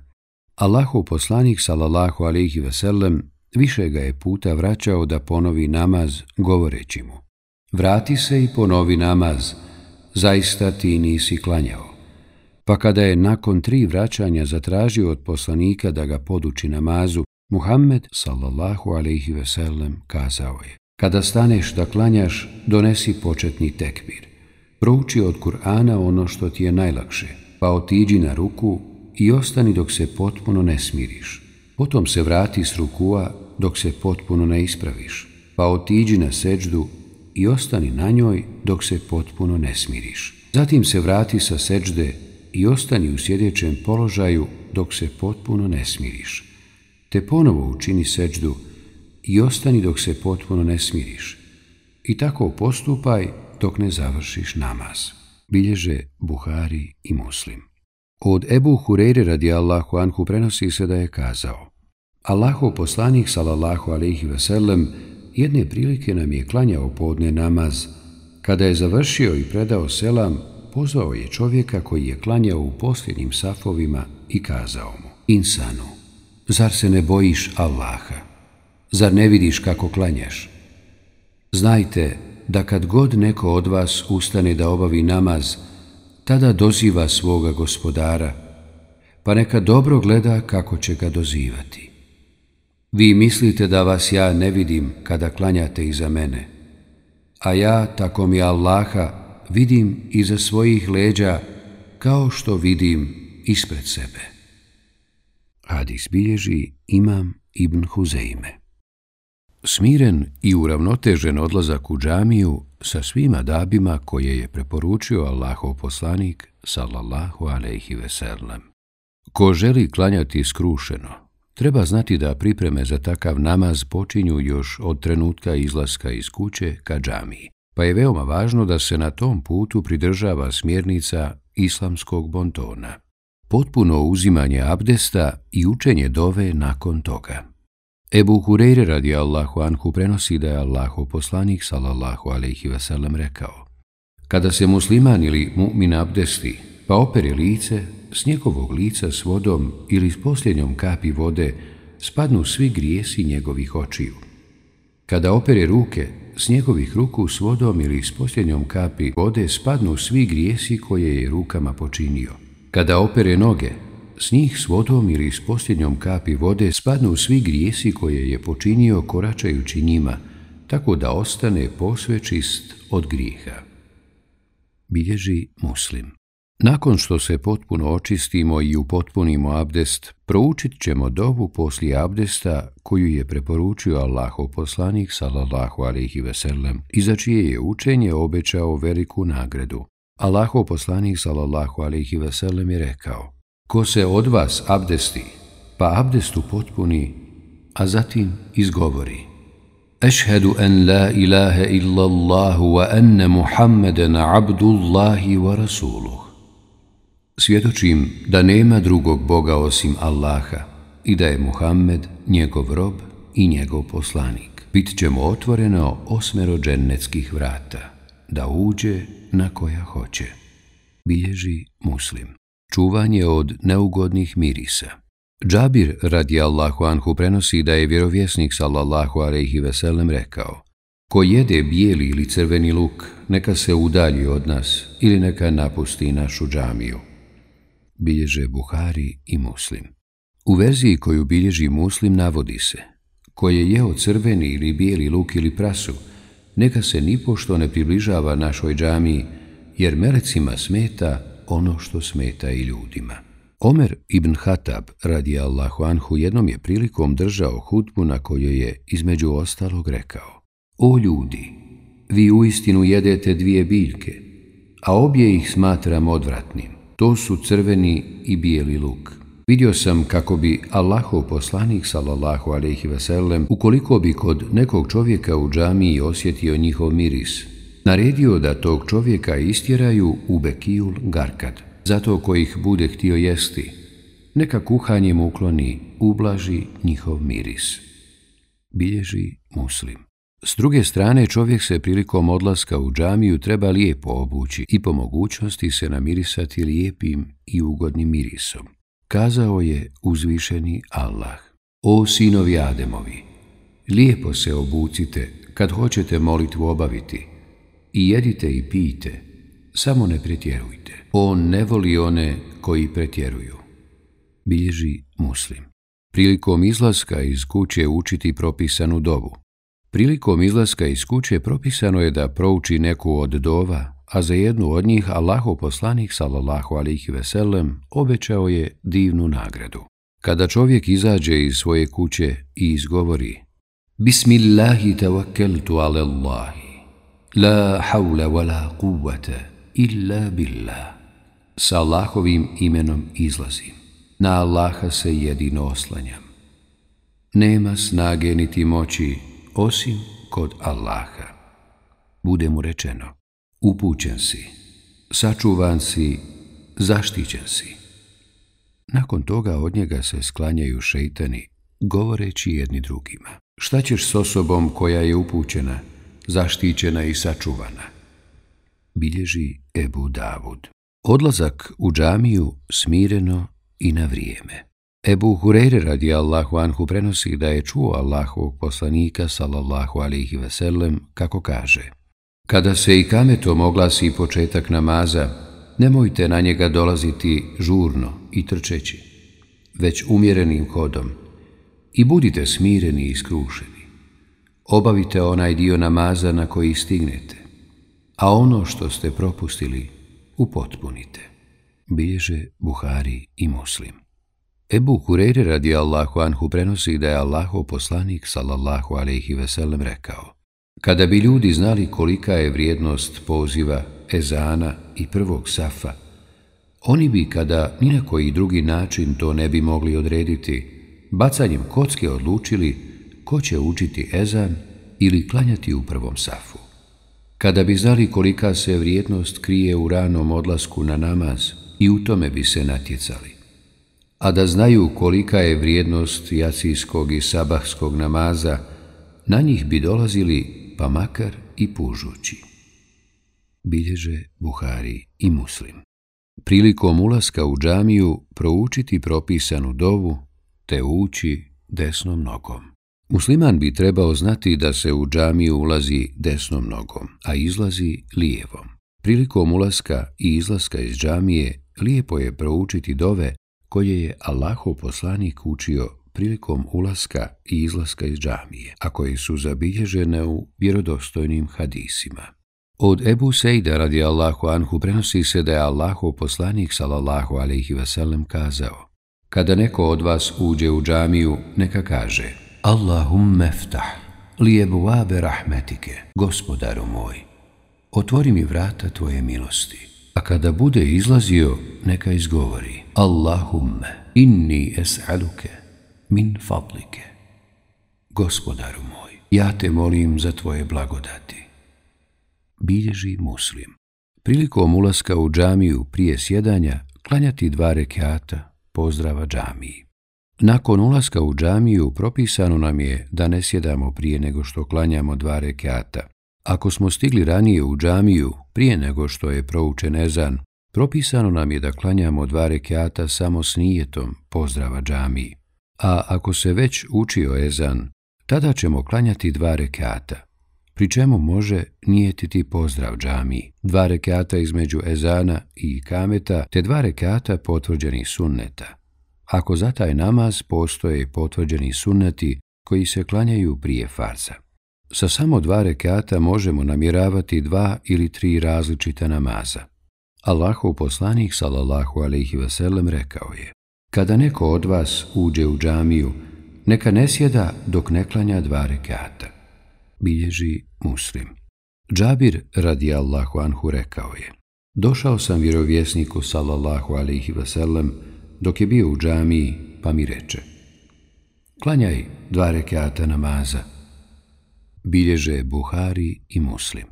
Allahov poslanik sallallahu alejhi ve sellem više ga je puta vraćao da ponovi namaz govoreći mu: Vrati se i ponovi namaz, zaista ti nisi klanjao. Pa kada je nakon tri vraćanja zatražio od poslanika da ga poduči namazu, Muhammed sallallahu alejhi ve sellem kazao je: Kada staneš da klanjaš, donesi početni tekbir. Prouči od Kur'ana ono što ti je najlakše, pa otiđi na ruku i ostani dok se potpuno ne smiriš. Potom se vrati s rukua dok se potpuno ne ispraviš, pa otiđi na seđdu i ostani na njoj dok se potpuno ne smiriš. Zatim se vrati sa seđde i ostani u sjedećem položaju dok se potpuno ne smiriš. Te ponovo učini seđdu i ostani dok se potpuno ne smiriš. I tako postupaj dok ne završiš namaz. Bilježe Buhari i Muslim. Od Ebu Hureyre radi Allahu Anhu prenosi se da je kazao Allahov poslanik sallallahu alaihi ve sellem jedne prilike nam je klanjao podne namaz. Kada je završio i predao selam, pozvao je čovjeka koji je klanjao u posljednjim safovima i kazao mu Insanu, zar se ne bojiš Allaha? Zar ne vidiš kako klanjaš? Znajte da kad god neko od vas ustane da obavi namaz, tada doziva svoga gospodara, pa neka dobro gleda kako će ga dozivati. Vi mislite da vas ja ne vidim kada klanjate iza mene, a ja, tako mi Allaha, vidim iza svojih leđa kao što vidim ispred sebe. Hadis bilježi Imam Ibn Huzeime. Smiren i uravnotežen odlazak u džamiju sa svima dabima koje je preporučio Allahov poslanik, sallallahu alaihi veselam. Ko želi klanjati skrušeno, treba znati da pripreme za takav namaz počinju još od trenutka izlaska iz kuće ka džamiji, pa je veoma važno da se na tom putu pridržava smjernica islamskog bontona. Potpuno uzimanje abdesta i učenje dove nakon toga. Ebu Hureyre radi Allahu Anhu prenosi da je Allahu poslanik sallallahu alaihi wasallam rekao Kada se musliman ili mu'min abdesti, pa opere lice, s njegovog lica s vodom ili s posljednjom kapi vode, spadnu svi grijesi njegovih očiju. Kada opere ruke, s njegovih ruku s vodom ili s posljednjom kapi vode, spadnu svi grijesi koje je rukama počinio. Kada opere noge, s njih s vodom ili s posljednjom kapi vode spadnu svi grijesi koje je počinio koračajući njima, tako da ostane posve čist od grijeha. Bilježi muslim. Nakon što se potpuno očistimo i upotpunimo abdest, proučit ćemo dovu poslije abdesta koju je preporučio Allahov poslanik sallallahu alaihi veselem i za čije je učenje obećao veliku nagradu. Allahov poslanik sallallahu alaihi veselem je rekao Ko se od vas abdesti, pa abdestu potpuni, a zatim izgovori. Ešhedu en la ilaha illallahu wa enne Muhammeden abdullahi wa rasuluh. Svjedočim da nema drugog Boga osim Allaha i da je Muhammed njegov rob i njegov poslanik. Bit ćemo otvoreno osmero džennetskih vrata, da uđe na koja hoće. Bilježi muslim čuvanje od neugodnih mirisa. Džabir radi Allahu anhu prenosi da je vjerovjesnik sallallahu alaihi veselem rekao Ko jede bijeli ili crveni luk, neka se udalji od nas ili neka napusti našu džamiju. Bilježe Buhari i Muslim. U verziji koju bilježi Muslim navodi se Ko je jeo crveni ili bijeli luk ili prasu, neka se nipošto ne približava našoj džamiji, jer melecima smeta ono što smeta i ljudima. Omer ibn Hatab, radi Allahu Anhu, jednom je prilikom držao hutbu na kojoj je između ostalog rekao O ljudi, vi u istinu jedete dvije biljke, a obje ih smatram odvratnim. To su crveni i bijeli luk. Vidio sam kako bi Allahov poslanik, sallallahu alejhi ve sellem, ukoliko bi kod nekog čovjeka u džamiji osjetio njihov miris, naredio da tog čovjeka istjeraju u Bekijul Garkad, zato ko ih bude htio jesti, neka kuhanjem ukloni, ublaži njihov miris. Bilježi muslim. S druge strane, čovjek se prilikom odlaska u džamiju treba lijepo obući i po mogućnosti se namirisati lijepim i ugodnim mirisom. Kazao je uzvišeni Allah. O sinovi Ademovi, lijepo se obucite kad hoćete molitvu obaviti i jedite i pijte, samo ne pretjerujte. On ne voli one koji pretjeruju. Bilježi muslim. Prilikom izlaska iz kuće učiti propisanu dovu. Prilikom izlaska iz kuće propisano je da prouči neku od dova, a za jednu od njih Allahu poslanik sallallahu alaihi veselem obećao je divnu nagradu. Kada čovjek izađe iz svoje kuće i izgovori Bismillahi tawakkeltu ala Allahi, la hawla wa la quvvata illa billah. Sa Allahovim imenom izlazim. Na Allaha se jedino oslanjam. Nema snage niti moći osim kod Allaha. Bude mu rečeno, upućen si, sačuvan si, zaštićen si. Nakon toga od njega se sklanjaju šeitani, govoreći jedni drugima. Šta ćeš s osobom koja je upućena, zaštićena i sačuvana? Bilježi Ebu Davud. Odlazak u džamiju smireno i na vrijeme. Ebu Hureyre radi Allahu anhu prenosi da je čuo Allahovog poslanika sallallahu alihi veselem kako kaže Kada se i kametom oglasi početak namaza, nemojte na njega dolaziti žurno i trčeći, već umjerenim hodom i budite smireni i skrušeni. Obavite onaj dio namaza na koji stignete, a ono što ste propustili upotpunite. Bilježe Buhari i Muslim. Ebu Kureyre radi Allahu anhu prenosi da je Allahu poslanik sallallahu alaihi veselem rekao Kada bi ljudi znali kolika je vrijednost poziva ezana i prvog safa, oni bi kada ni na koji drugi način to ne bi mogli odrediti, bacanjem kocke odlučili ko će učiti ezan ili klanjati u prvom safu. Kada bi znali kolika se vrijednost krije u ranom odlasku na namaz i u tome bi se natjecali a da znaju kolika je vrijednost jacijskog i sabahskog namaza, na njih bi dolazili pa makar i pužući. Bilježe Buhari i Muslim. Prilikom ulaska u džamiju proučiti propisanu dovu te ući desnom nogom. Musliman bi trebao znati da se u džamiju ulazi desnom nogom, a izlazi lijevom. Prilikom ulaska i izlaska iz džamije lijepo je proučiti dove koje je Allahov poslanik učio prilikom ulaska i izlaska iz džamije, a koje su zabilježene u vjerodostojnim hadisima. Od Ebu Sejda radi Allahu anhu prenosi se da je Allahov poslanik sallallahu alaihi veselem kazao Kada neko od vas uđe u džamiju, neka kaže Allahumme ftah, lijebu abe rahmetike, gospodaru moj, otvori mi vrata tvoje milosti. A kada bude izlazio, neka izgovori Allahumme inni es'aluke min fadlike. Gospodaru moj, ja te molim za tvoje blagodati. Bilježi muslim. Prilikom ulaska u džamiju prije sjedanja, klanjati dva rekiata, pozdrava džamiji. Nakon ulaska u džamiju propisano nam je da ne sjedamo prije nego što klanjamo dva rekiata, Ako smo stigli ranije u džamiju, prije nego što je proučen ezan, propisano nam je da klanjamo dva rekiata samo s nijetom pozdrava džamiji. A ako se već učio ezan, tada ćemo klanjati dva rekata, pri čemu može nijetiti pozdrav džamiji, dva rekata između ezana i kameta, te dva rekata potvrđeni sunneta. Ako za taj namaz postoje potvrđeni sunneti koji se klanjaju prije farza. Sa samo dva rekata možemo namiravati dva ili tri različita namaza. Allahov poslanik sallallahu alejhi ve sellem rekao je: Kada neko od vas uđe u džamiju, neka ne sjeda dok ne klanja dva rekata. Bilježi Muslim. Džabir radi Allahu anhu rekao je: Došao sam vjerovjesniku sallallahu alaihi ve sellem dok je bio u džamiji, pa mi reče: Klanjaj dva rekata namaza bilježe Buhari i Muslim.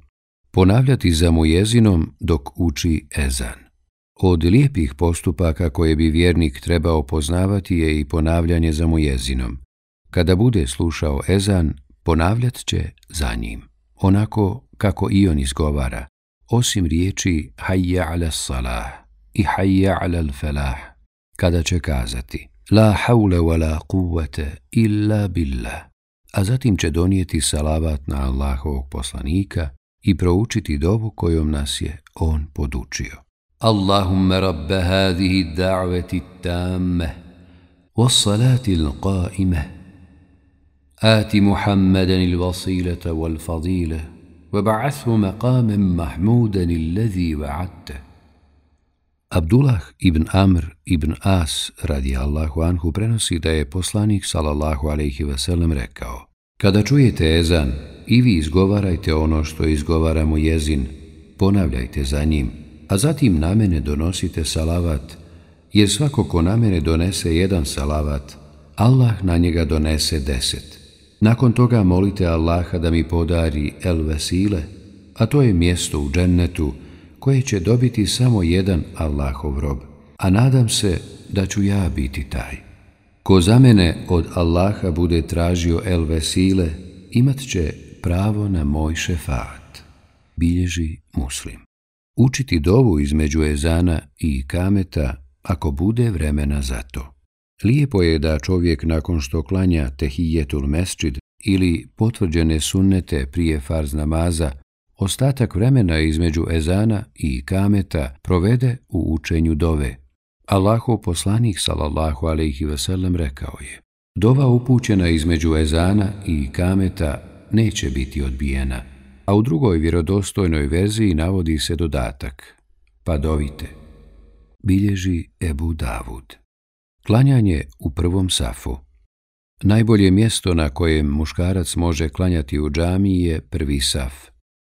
Ponavljati za mu jezinom dok uči ezan. Od lijepih postupaka koje bi vjernik trebao poznavati je i ponavljanje za mu jezinom. Kada bude slušao ezan, ponavljat će za njim. Onako kako i on izgovara, osim riječi hajja ala salah i hajja ala felah. kada će kazati La haule wa la kuvvete illa billah, a zatim će donijeti salavat na Allahovog poslanika i proučiti dovu kojom nas je on podučio. Allahumma rabbe hadihi da'veti tamme, was salati l'qaime, آت محمدا الوصيلة والفضيلة وبعثه مقاما محمودا الذي وعدته Abdullah ibn Amr ibn As radi Allahu anhu prenosi da je poslanik sallallahu alaihi sellem rekao Kada čujete ezan i vi izgovarajte ono što izgovara mu jezin, ponavljajte za njim, a zatim na mene donosite salavat, jer svako ko na mene donese jedan salavat, Allah na njega donese deset. Nakon toga molite Allaha da mi podari el vesile, a to je mjesto u džennetu koje će dobiti samo jedan Allahov rob, a nadam se da ću ja biti taj. Ko za mene od Allaha bude tražio el vesile, imat će pravo na moj šefat. Bilježi muslim. Učiti dovu između ezana i kameta ako bude vremena za to. Lijepo je da čovjek nakon što klanja tehijetul mesčid ili potvrđene sunnete prije farz namaza, ostatak vremena između ezana i kameta provede u učenju dove. Allahov poslanik sallallahu alejhi ve sellem rekao je: Dova upućena između ezana i kameta neće biti odbijena. A u drugoj vjerodostojnoj verziji navodi se dodatak: Pa dovite. Bilježi Ebu Davud. Klanjanje u prvom safu. Najbolje mjesto na kojem muškarac može klanjati u džamiji je prvi saf.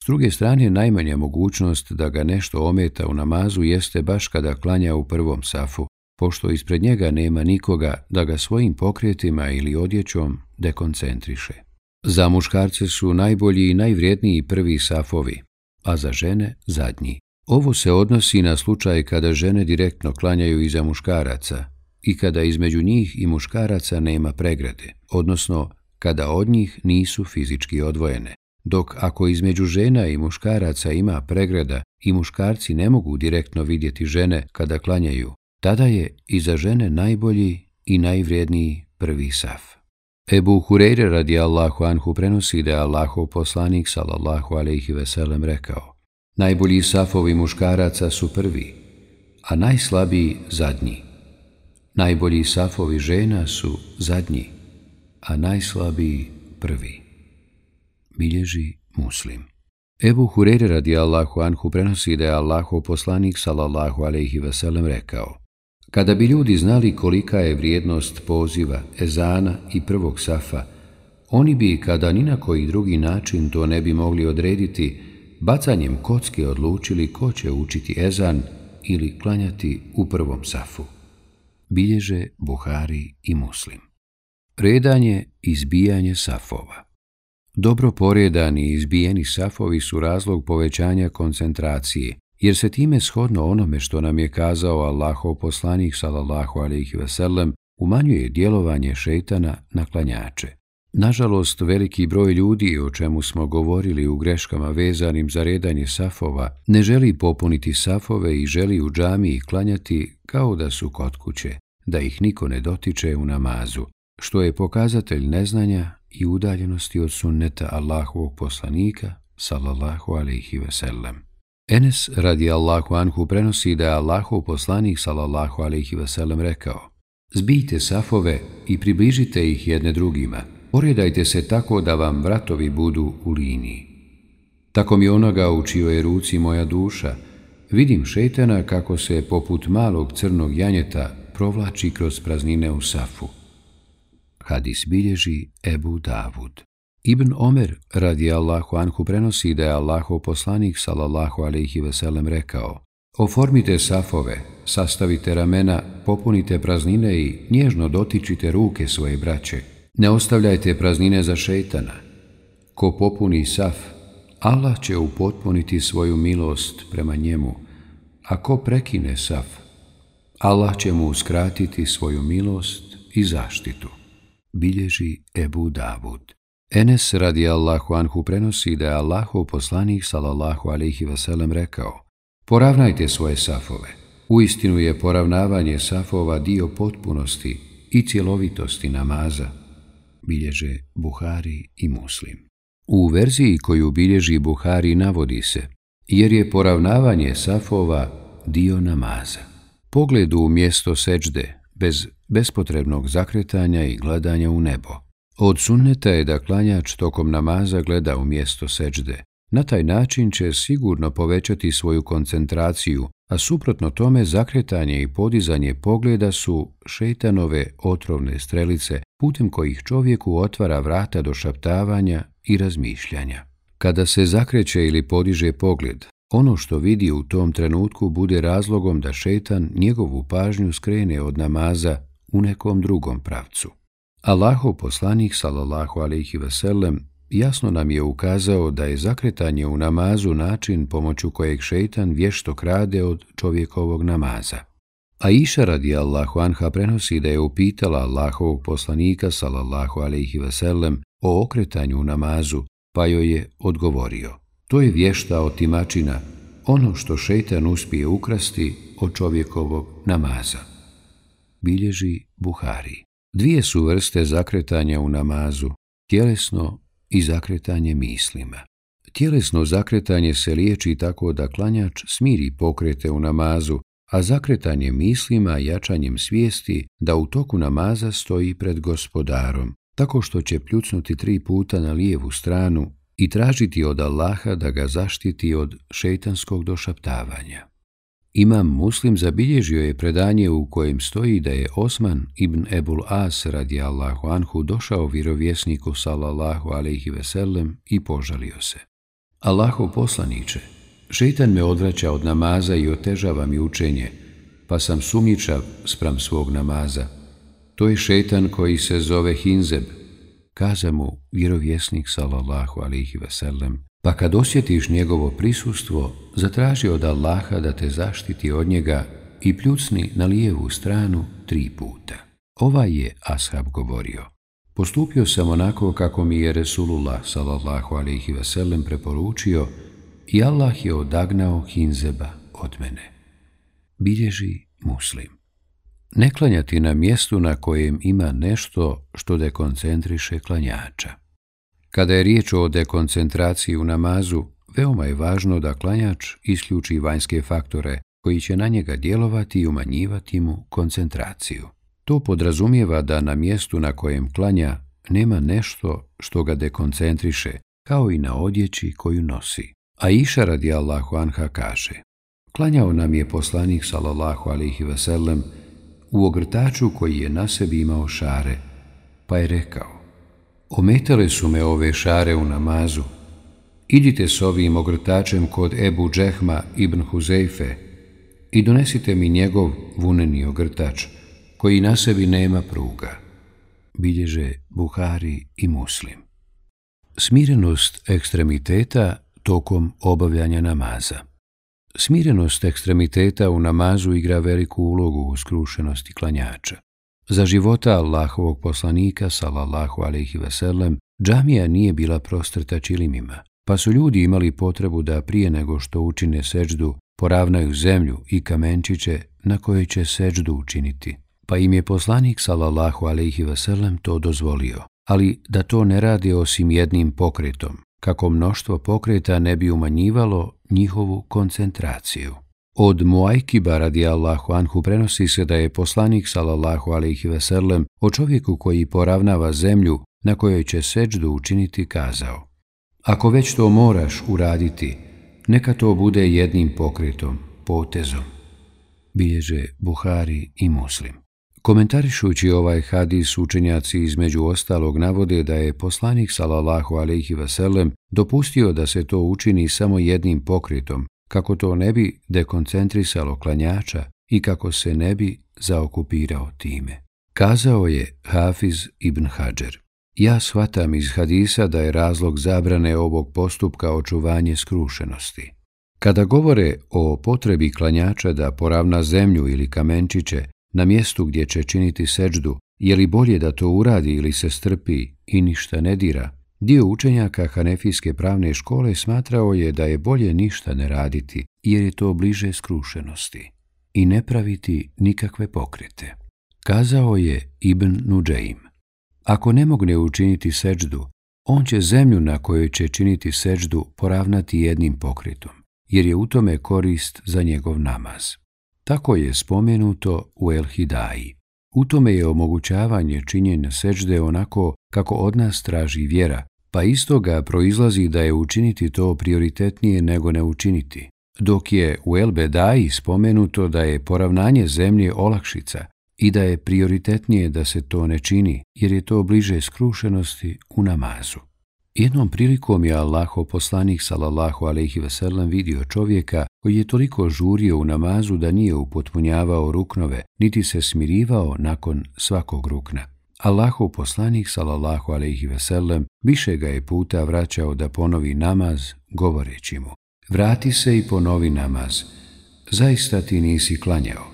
S druge strane, najmanja mogućnost da ga nešto ometa u namazu jeste baš kada klanja u prvom safu, pošto ispred njega nema nikoga da ga svojim pokretima ili odjećom dekoncentriše. Za muškarce su najbolji i najvrijedniji prvi safovi, a za žene zadnji. Ovo se odnosi na slučaj kada žene direktno klanjaju iza muškaraca, i kada između njih i muškaraca nema pregrade, odnosno kada od njih nisu fizički odvojene. Dok ako između žena i muškaraca ima pregrada i muškarci ne mogu direktno vidjeti žene kada klanjaju, tada je i za žene najbolji i najvrijedniji prvi saf. Ebu Hureyre radi Allahu anhu prenosi da je Allahov poslanik sallallahu alaihi veselem rekao Najbolji safovi muškaraca su prvi, a najslabiji zadnji. Najbolji safovi žena su zadnji, a najslabiji prvi. Bilježi muslim. Ebu Hureyre radi Allahu anhu prenosi da je Allahov poslanik sallallahu alaihi veselem rekao Kada bi ljudi znali kolika je vrijednost poziva, ezana i prvog safa, oni bi, kada ni na koji drugi način to ne bi mogli odrediti, bacanjem kocke odlučili ko će učiti ezan ili klanjati u prvom safu bilježe Buhari i Muslim. Redanje i izbijanje safova Dobro poredani i izbijeni safovi su razlog povećanja koncentracije, jer se time shodno onome što nam je kazao Allahov poslanik sallallahu alaihi sellem umanjuje djelovanje šeitana na klanjače. Nažalost, veliki broj ljudi, o čemu smo govorili u greškama vezanim za redanje safova, ne želi popuniti safove i želi u džamiji klanjati kao da su kod kuće, da ih niko ne dotiče u namazu, što je pokazatelj neznanja i udaljenosti od sunneta Allahovog poslanika, sallallahu alaihi ve sellem. Enes radi Allahu anhu prenosi da je Allahov poslanik, sallallahu alaihi ve sellem, rekao Zbijte safove i približite ih jedne drugima, poredajte se tako da vam vratovi budu u liniji. Tako mi onoga u čijoj ruci moja duša, vidim šetana kako se poput malog crnog janjeta provlači kroz praznine u safu. Hadis bilježi Ebu Davud. Ibn Omer radi Allahu anhu prenosi da je Allahov poslanik sallallahu alaihi veselem rekao Oformite safove, sastavite ramena, popunite praznine i nježno dotičite ruke svoje braće. Ne ostavljajte praznine za šeitana. Ko popuni saf, Allah će upotpuniti svoju milost prema njemu, a ko prekine saf, Allah će mu uskratiti svoju milost i zaštitu. Bilježi Ebu Davud. Enes radi Allahu anhu prenosi da je Allahu poslanik sallallahu alaihi vasallam rekao Poravnajte svoje safove, Uistinu je poravnavanje safova dio potpunosti i cjelovitosti namaza, bilježe Buhari i Muslim. U verziji koju bilježi Buhari navodi se, jer je poravnavanje safova dio namaza. Pogledu u mjesto seđde, bez bespotrebnog zakretanja i gledanja u nebo. Od sunneta je da klanjač tokom namaza gleda u mjesto seđde. Na taj način će sigurno povećati svoju koncentraciju, a suprotno tome zakretanje i podizanje pogleda su šeitanove otrovne strelice putem kojih čovjeku otvara vrata do šaptavanja i razmišljanja. Kada se zakreće ili podiže pogled, ono što vidi u tom trenutku bude razlogom da šetan njegovu pažnju skrene od namaza u nekom drugom pravcu. Allahov poslanik, sallallahu alejhi ve sellem jasno nam je ukazao da je zakretanje u namazu način pomoću kojeg šeitan vješto krade od čovjekovog namaza. A iša radi Allahu anha prenosi da je upitala Allahovog poslanika, sallallahu alejhi ve sellem o okretanju u namazu, pa joj je odgovorio. To je vješta od timačina, ono što šeitan uspije ukrasti od čovjekovog namaza. Bilježi Buhari. Dvije su vrste zakretanja u namazu, tjelesno i zakretanje mislima. Tjelesno zakretanje se liječi tako da klanjač smiri pokrete u namazu, a zakretanje mislima jačanjem svijesti da u toku namaza stoji pred gospodarom, tako što će pljucnuti tri puta na lijevu stranu i tražiti od Allaha da ga zaštiti od šeitanskog došaptavanja. Imam muslim zabilježio je predanje u kojem stoji da je Osman ibn Ebul As radi Allahu Anhu došao vjerovjesniku sallallahu alaihi veselem i požalio se. Allahov poslaniče, šeitan me odvraća od namaza i otežava mi učenje, pa sam sumničav spram svog namaza. To je šeitan koji se zove Hinzeb, kaza mu vjerovjesnik sallallahu alaihi sellem, pa kad osjetiš njegovo prisustvo, zatraži od Allaha da te zaštiti od njega i pljucni na lijevu stranu tri puta. Ovaj je ashab govorio. Postupio sam onako kako mi je Resulullah sallallahu alaihi sellem preporučio i Allah je odagnao hinzeba od mene. Bilježi muslim ne klanjati na mjestu na kojem ima nešto što dekoncentriše klanjača. Kada je riječ o dekoncentraciji u namazu, veoma je važno da klanjač isključi vanjske faktore koji će na njega djelovati i umanjivati mu koncentraciju. To podrazumijeva da na mjestu na kojem klanja nema nešto što ga dekoncentriše, kao i na odjeći koju nosi. A iša radi Allahu Anha kaže, klanjao nam je poslanik sallallahu alihi vasallam u ogrtaču koji je na sebi imao šare, pa je rekao, ometale su me ove šare u namazu, idite s ovim ogrtačem kod Ebu Džehma ibn Huzeife i donesite mi njegov vuneni ogrtač, koji na sebi nema pruga, bilježe Buhari i Muslim. Smirenost ekstremiteta tokom obavljanja namaza Smirenost ekstremiteta u namazu igra veliku ulogu u skrušenosti klanjača. Za života Allahovog poslanika, salallahu alaihi veselem, džamija nije bila prostrta čilimima, pa su ljudi imali potrebu da prije nego što učine seđdu, poravnaju zemlju i kamenčiće na koje će seđdu učiniti. Pa im je poslanik, salallahu alaihi veselem, to dozvolio, ali da to ne radi osim jednim pokretom, kako mnoštvo pokreta ne bi umanjivalo njihovu koncentraciju. Od Muajkiba radi Allahu Anhu prenosi se da je poslanik sallallahu alaihi veselem o čovjeku koji poravnava zemlju na kojoj će seđdu učiniti kazao Ako već to moraš uraditi, neka to bude jednim pokretom, potezom. Bilježe Buhari i Muslim. Komentarišući ovaj hadis, učenjaci između ostalog navode da je poslanik sallallahu alejhi ve sellem dopustio da se to učini samo jednim pokretom, kako to ne bi dekoncentrisalo klanjača i kako se ne bi zaokupirao time. Kazao je Hafiz ibn Hadžer. Ja shvatam iz hadisa da je razlog zabrane ovog postupka očuvanje skrušenosti. Kada govore o potrebi klanjača da poravna zemlju ili kamenčiće, na mjestu gdje će činiti seđdu, je li bolje da to uradi ili se strpi i ništa ne dira? Dio učenjaka Hanefijske pravne škole smatrao je da je bolje ništa ne raditi, jer je to bliže skrušenosti. i ne praviti nikakve pokrete. Kazao je Ibn Nuđaim, ako ne mogne učiniti seđdu, on će zemlju na kojoj će činiti seđdu poravnati jednim pokretom, jer je u tome korist za njegov namaz. Tako je spomenuto u El Hidaji. U tome je omogućavanje činjenja seđde onako kako od nas traži vjera, pa istoga proizlazi da je učiniti to prioritetnije nego ne učiniti, dok je u El Bedaji spomenuto da je poravnanje zemlje olakšica i da je prioritetnije da se to ne čini, jer je to bliže skrušenosti u namazu. Jednom prilikom je Allaho poslanik sallallahu alejhi ve sellem vidio čovjeka koji je toliko žurio u namazu da nije upotpunjavao ruknove, niti se smirivao nakon svakog rukna. Allahov poslanik sallallahu alejhi ve sellem više ga je puta vraćao da ponovi namaz govoreći mu: Vrati se i ponovi namaz. Zaista ti nisi klanjao.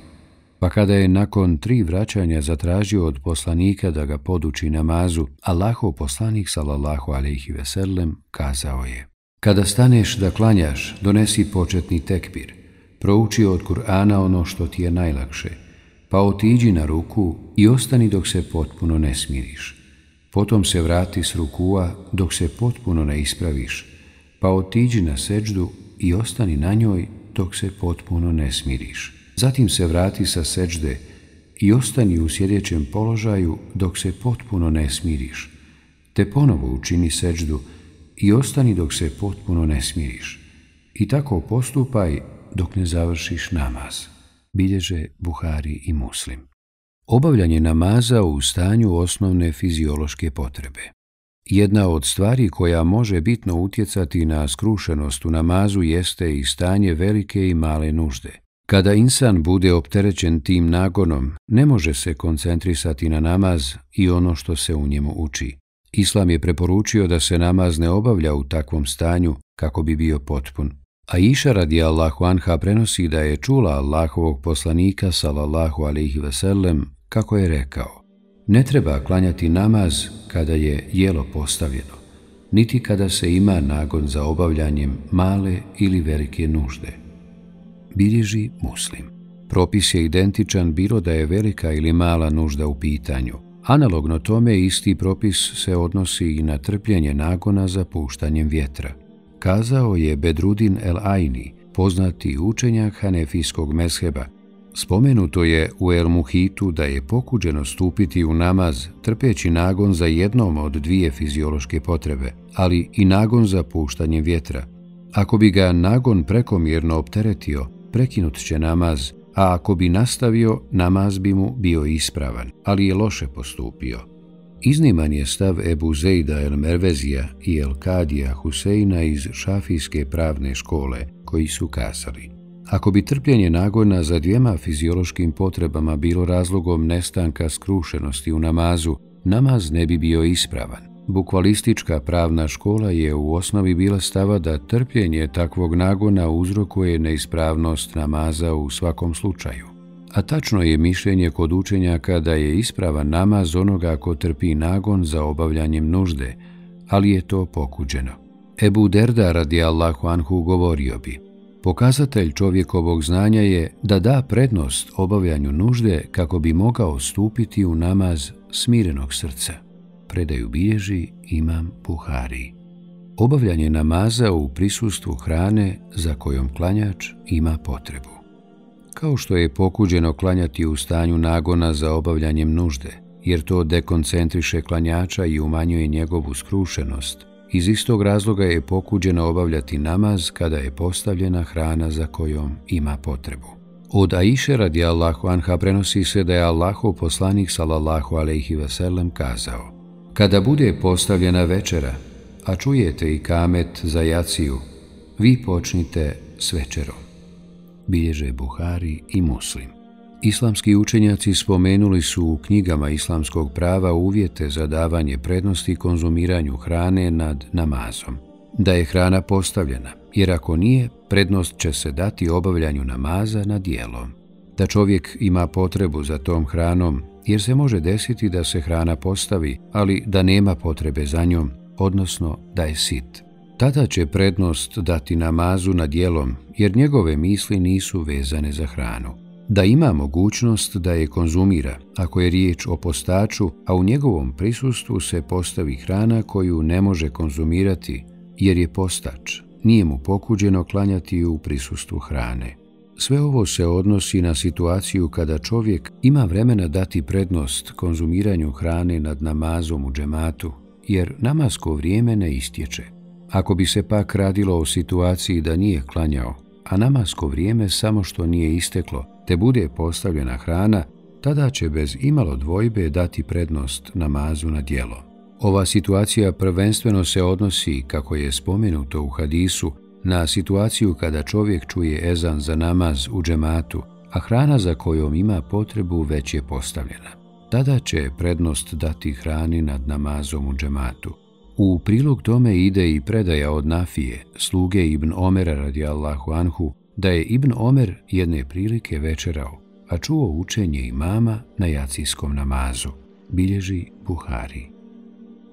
Pa kada je nakon tri vraćanja zatražio od poslanika da ga poduči namazu, Allahov poslanik sallallahu alejhi ve sellem kazao je: Kada staneš da klanjaš, donesi početni tekbir. Prouči od Kur'ana ono što ti je najlakše, pa otiđi na ruku i ostani dok se potpuno ne smiriš. Potom se vrati s rukua dok se potpuno ne ispraviš, pa otiđi na seđdu i ostani na njoj dok se potpuno ne smiriš. Zatim se vrati sa seđde i ostani u sjedećem položaju dok se potpuno ne smiriš, te ponovo učini seđdu i ostani dok se potpuno ne smiriš. I tako postupaj dok ne završiš namaz. Bilježe Buhari i Muslim. Obavljanje namaza u stanju osnovne fiziološke potrebe. Jedna od stvari koja može bitno utjecati na skrušenost u namazu jeste i stanje velike i male nužde – Kada insan bude opterećen tim nagonom, ne može se koncentrisati na namaz i ono što se u njemu uči. Islam je preporučio da se namaz ne obavlja u takvom stanju kako bi bio potpun. A iša radi Allahu Anha prenosi da je čula Allahovog poslanika sallallahu alaihi sellem kako je rekao Ne treba klanjati namaz kada je jelo postavljeno, niti kada se ima nagon za obavljanjem male ili velike nužde bilježi muslim. Propis je identičan bilo da je velika ili mala nužda u pitanju. Analogno tome isti propis se odnosi i na trpljenje nagona za puštanjem vjetra. Kazao je Bedrudin El Aini, poznati učenjak Hanefijskog mesheba. Spomenuto je u El Muhitu da je pokuđeno stupiti u namaz trpeći nagon za jednom od dvije fiziološke potrebe, ali i nagon za puštanjem vjetra. Ako bi ga nagon prekomjerno opteretio, prekinut će namaz, a ako bi nastavio, namaz bi mu bio ispravan, ali je loše postupio. Izniman je stav Ebu Zejda el Mervezija i el Kadija Huseina iz šafijske pravne škole, koji su kasali. Ako bi trpljenje nagona za dvijema fiziološkim potrebama bilo razlogom nestanka skrušenosti u namazu, namaz ne bi bio ispravan. Bukvalistička pravna škola je u osnovi bila stava da trpljenje takvog nagona uzrokuje neispravnost namaza u svakom slučaju. A tačno je mišljenje kod učenjaka da je ispravan namaz onoga ko trpi nagon za obavljanjem nužde, ali je to pokuđeno. Ebu Derda radi Allahu Anhu govorio bi, pokazatelj čovjekovog znanja je da da prednost obavljanju nužde kako bi mogao stupiti u namaz smirenog srca predaju bilježi imam Buhari. Obavljanje namaza u prisustvu hrane za kojom klanjač ima potrebu. Kao što je pokuđeno klanjati u stanju nagona za obavljanjem nužde, jer to dekoncentriše klanjača i umanjuje njegovu skrušenost, iz istog razloga je pokuđeno obavljati namaz kada je postavljena hrana za kojom ima potrebu. Od Aiše radi Allahu Anha prenosi se da je Allahov poslanik sallallahu alaihi wasallam kazao Kada bude postavljena večera, a čujete i kamet za jaciju, vi počnite s večerom. Bilježe Buhari i Muslim. Islamski učenjaci spomenuli su u knjigama islamskog prava uvjete za davanje prednosti konzumiranju hrane nad namazom. Da je hrana postavljena, jer ako nije, prednost će se dati obavljanju namaza nad dijelom. Da čovjek ima potrebu za tom hranom, jer se može desiti da se hrana postavi, ali da nema potrebe za njom, odnosno da je sit. Tada će prednost dati namazu nad jelom, jer njegove misli nisu vezane za hranu. da ima mogućnost da je konzumira ako je riječ o postaču, a u njegovom prisustvu se postavi hrana koju ne može konzumirati jer je postač, nije mu pokuđeno klanjati u prisustvu hrane. Sve ovo se odnosi na situaciju kada čovjek ima vremena dati prednost konzumiranju hrane nad namazom u džematu, jer namasko vrijeme ne istječe. Ako bi se pak radilo o situaciji da nije klanjao, a namasko vrijeme samo što nije isteklo, te bude postavljena hrana, tada će bez imalo dvojbe dati prednost namazu na dijelo. Ova situacija prvenstveno se odnosi, kako je spomenuto u hadisu, na situaciju kada čovjek čuje ezan za namaz u džematu, a hrana za kojom ima potrebu već je postavljena. Tada će prednost dati hrani nad namazom u džematu. U prilog tome ide i predaja od Nafije, sluge Ibn Omera radijallahu anhu, da je Ibn Omer jedne prilike večerao, a čuo učenje imama na jacijskom namazu. Bilježi Buhari.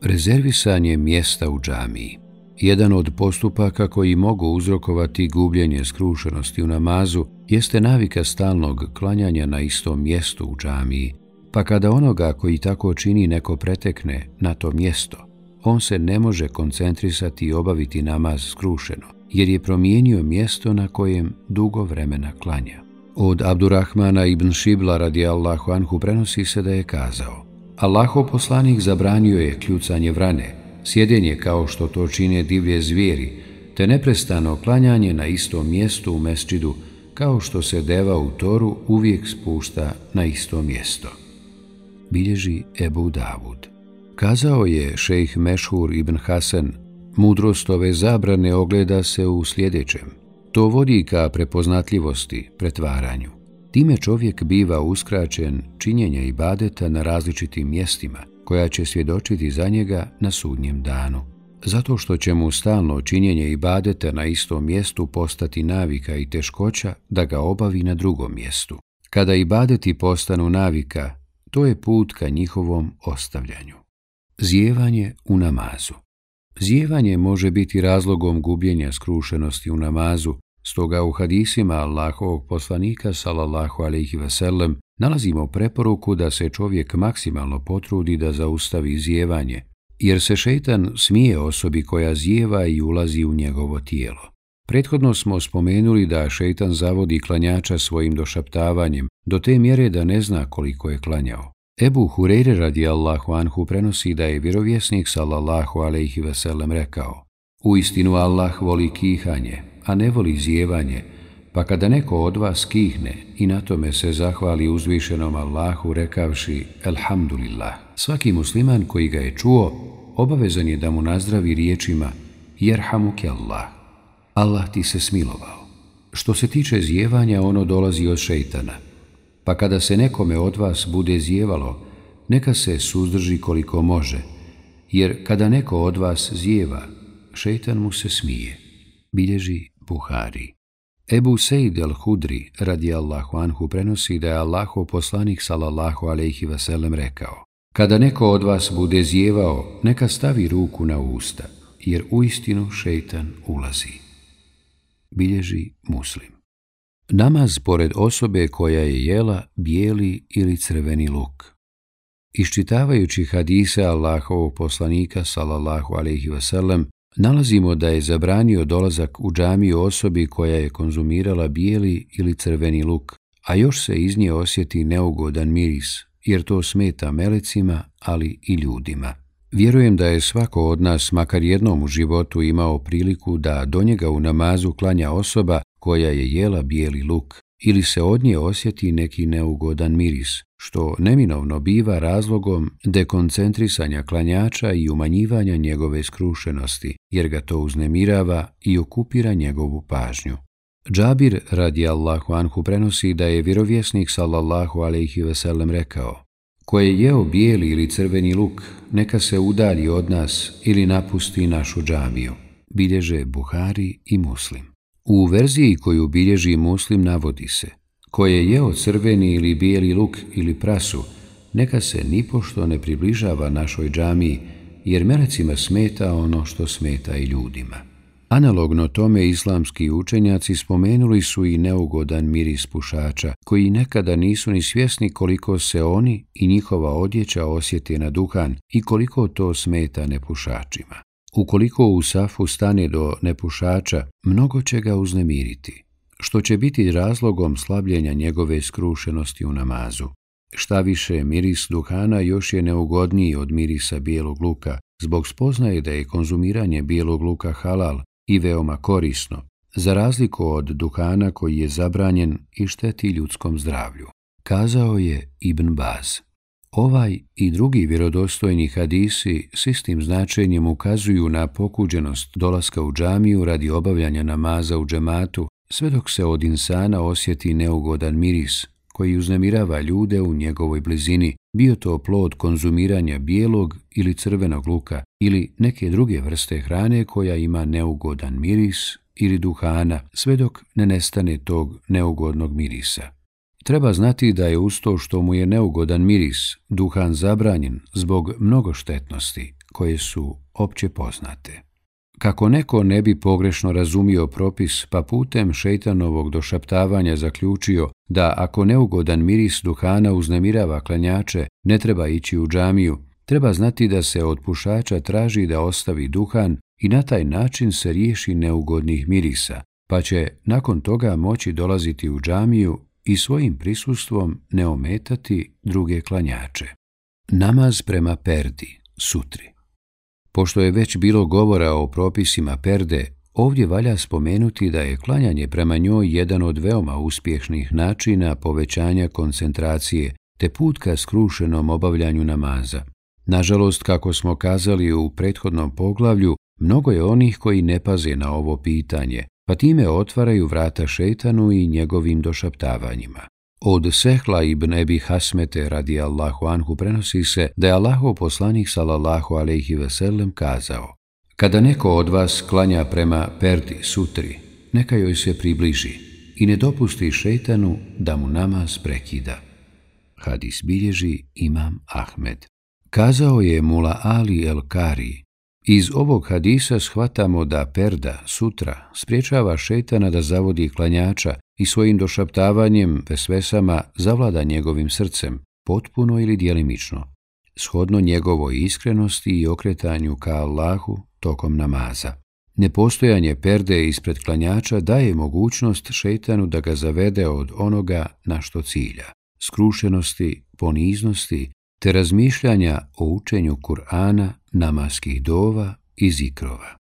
Rezervisanje mjesta u džamiji Jedan od postupaka koji mogu uzrokovati gubljenje skrušenosti u namazu jeste navika stalnog klanjanja na istom mjestu u džamiji, pa kada onoga koji tako čini neko pretekne na to mjesto, on se ne može koncentrisati i obaviti namaz skrušeno, jer je promijenio mjesto na kojem dugo vremena klanja. Od Abdurrahmana ibn Šibla radijallahu anhu prenosi se da je kazao Allaho poslanik zabranio je kljucanje vrane, sjedenje kao što to čine divlje zvijeri, te neprestano klanjanje na istom mjestu u mesčidu, kao što se deva u toru uvijek spušta na isto mjesto. Bilježi Ebu Davud. Kazao je šejh Mešhur ibn Hasan, mudrost ove zabrane ogleda se u sljedećem. To vodi ka prepoznatljivosti, pretvaranju. Time čovjek biva uskraćen činjenja i badeta na različitim mjestima, koja će svjedočiti za njega na sudnjem danu. Zato što će mu stalno činjenje i badeta na istom mjestu postati navika i teškoća da ga obavi na drugom mjestu. Kada i badeti postanu navika, to je put ka njihovom ostavljanju. Zjevanje u namazu Zjevanje može biti razlogom gubljenja skrušenosti u namazu, stoga u hadisima Allahovog poslanika sallallahu alejhi ve sellem nalazimo preporuku da se čovjek maksimalno potrudi da zaustavi zjevanje, jer se šeitan smije osobi koja zjeva i ulazi u njegovo tijelo. Prethodno smo spomenuli da šeitan zavodi klanjača svojim došaptavanjem, do te mjere da ne zna koliko je klanjao. Ebu Hureyre radijallahu anhu prenosi da je vjerovjesnik sallallahu alaihi veselem rekao U istinu Allah voli kihanje, a ne voli zjevanje, pa kada neko od vas kihne i na tome se zahvali uzvišenom Allahu rekavši Elhamdulillah, svaki musliman koji ga je čuo obavezan je da mu nazdravi riječima Jerhamu Allah, Allah ti se smilovao. Što se tiče zjevanja, ono dolazi od šeitana, pa kada se nekome od vas bude zjevalo, neka se suzdrži koliko može, jer kada neko od vas zjeva, šeitan mu se smije. Bilježi Buhari. Ebu Sejd al-Hudri radi Allahu anhu prenosi da je Allahu poslanik sallallahu alaihi vasallam rekao Kada neko od vas bude zjevao, neka stavi ruku na usta, jer u istinu šeitan ulazi. Bilježi muslim. Namaz pored osobe koja je jela bijeli ili crveni luk. Iščitavajući hadise Allahovog poslanika sallallahu alaihi wasallam, nalazimo da je zabranio dolazak u džamiju osobi koja je konzumirala bijeli ili crveni luk, a još se iz nje osjeti neugodan miris, jer to smeta melecima, ali i ljudima. Vjerujem da je svako od nas makar jednom u životu imao priliku da do njega u namazu klanja osoba koja je jela bijeli luk ili se od nje osjeti neki neugodan miris, što neminovno biva razlogom dekoncentrisanja klanjača i umanjivanja njegove skrušenosti, jer ga to uznemirava i okupira njegovu pažnju. Džabir radi Allahu anhu prenosi da je vjerovjesnik sallallahu alaihi veselem rekao Ko je jeo bijeli ili crveni luk, neka se udalji od nas ili napusti našu džabiju. Bilježe Buhari i Muslim. U verziji koju bilježi muslim navodi se, ko je jeo crveni ili bijeli luk ili prasu, neka se nipošto ne približava našoj džamiji, jer melecima smeta ono što smeta i ljudima. Analogno tome islamski učenjaci spomenuli su i neugodan miris pušača, koji nekada nisu ni svjesni koliko se oni i njihova odjeća osjeti na duhan i koliko to smeta nepušačima. Ukoliko u safu stane do nepušača, mnogo će ga uznemiriti, što će biti razlogom slabljenja njegove skrušenosti u namazu. Šta više, miris duhana još je neugodniji od mirisa bijelog luka, zbog spoznaje da je konzumiranje bijelog luka halal i veoma korisno, za razliku od duhana koji je zabranjen i šteti ljudskom zdravlju. Kazao je Ibn Baz. Ovaj i drugi vjerodostojni hadisi s istim značenjem ukazuju na pokuđenost dolaska u džamiju radi obavljanja namaza u džematu, sve dok se od insana osjeti neugodan miris koji uznemirava ljude u njegovoj blizini, bio to plod konzumiranja bijelog ili crvenog luka ili neke druge vrste hrane koja ima neugodan miris ili duhana, sve dok ne nestane tog neugodnog mirisa. Treba znati da je usto što mu je neugodan miris, duhan zabranjen zbog mnogo štetnosti koje su opće poznate. Kako neko ne bi pogrešno razumio propis, pa putem šeitanovog došaptavanja zaključio da ako neugodan miris duhana uznemirava klanjače, ne treba ići u džamiju, treba znati da se od pušača traži da ostavi duhan i na taj način se riješi neugodnih mirisa, pa će nakon toga moći dolaziti u džamiju i svojim prisustvom ne ometati druge klanjače. Namaz prema perdi, sutri. Pošto je već bilo govora o propisima perde, ovdje valja spomenuti da je klanjanje prema njoj jedan od veoma uspješnih načina povećanja koncentracije te put ka skrušenom obavljanju namaza. Nažalost, kako smo kazali u prethodnom poglavlju, mnogo je onih koji ne paze na ovo pitanje, pa time otvaraju vrata šetanu i njegovim došaptavanjima. Od Sehla ibn Ebi Hasmete radi Allahu Anhu prenosi se da je Allahu poslanik sallallahu alaihi veselem kazao Kada neko od vas klanja prema perdi sutri, neka joj se približi i ne dopusti šeitanu da mu namaz prekida. Hadis bilježi Imam Ahmed. Kazao je Mula Ali El Kari, Iz ovog hadisa shvatamo da perda, sutra, spriječava šetana da zavodi klanjača i svojim došaptavanjem vesvesama zavlada njegovim srcem, potpuno ili dijelimično, shodno njegovoj iskrenosti i okretanju ka Allahu tokom namaza. Nepostojanje perde ispred klanjača daje mogućnost šetanu da ga zavede od onoga na što cilja, skrušenosti, poniznosti te razmišljanja o učenju Kur'ana, namaskih dova i zikrova.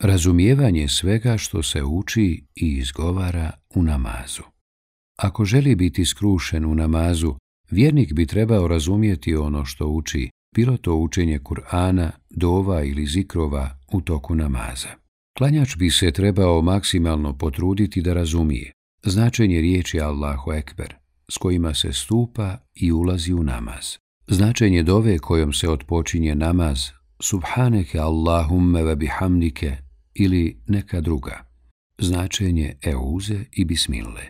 Razumijevanje svega što se uči i izgovara u namazu. Ako želi biti skrušen u namazu, vjernik bi trebao razumijeti ono što uči, bilo to učenje Kur'ana, dova ili zikrova u toku namaza. Klanjač bi se trebao maksimalno potruditi da razumije značenje riječi Allahu Ekber, s kojima se stupa i ulazi u namaz. Značenje dove kojom se odpočinje namaz, subhaneke Allahumme ve bihamdike ili neka druga. Značenje euze i bismille.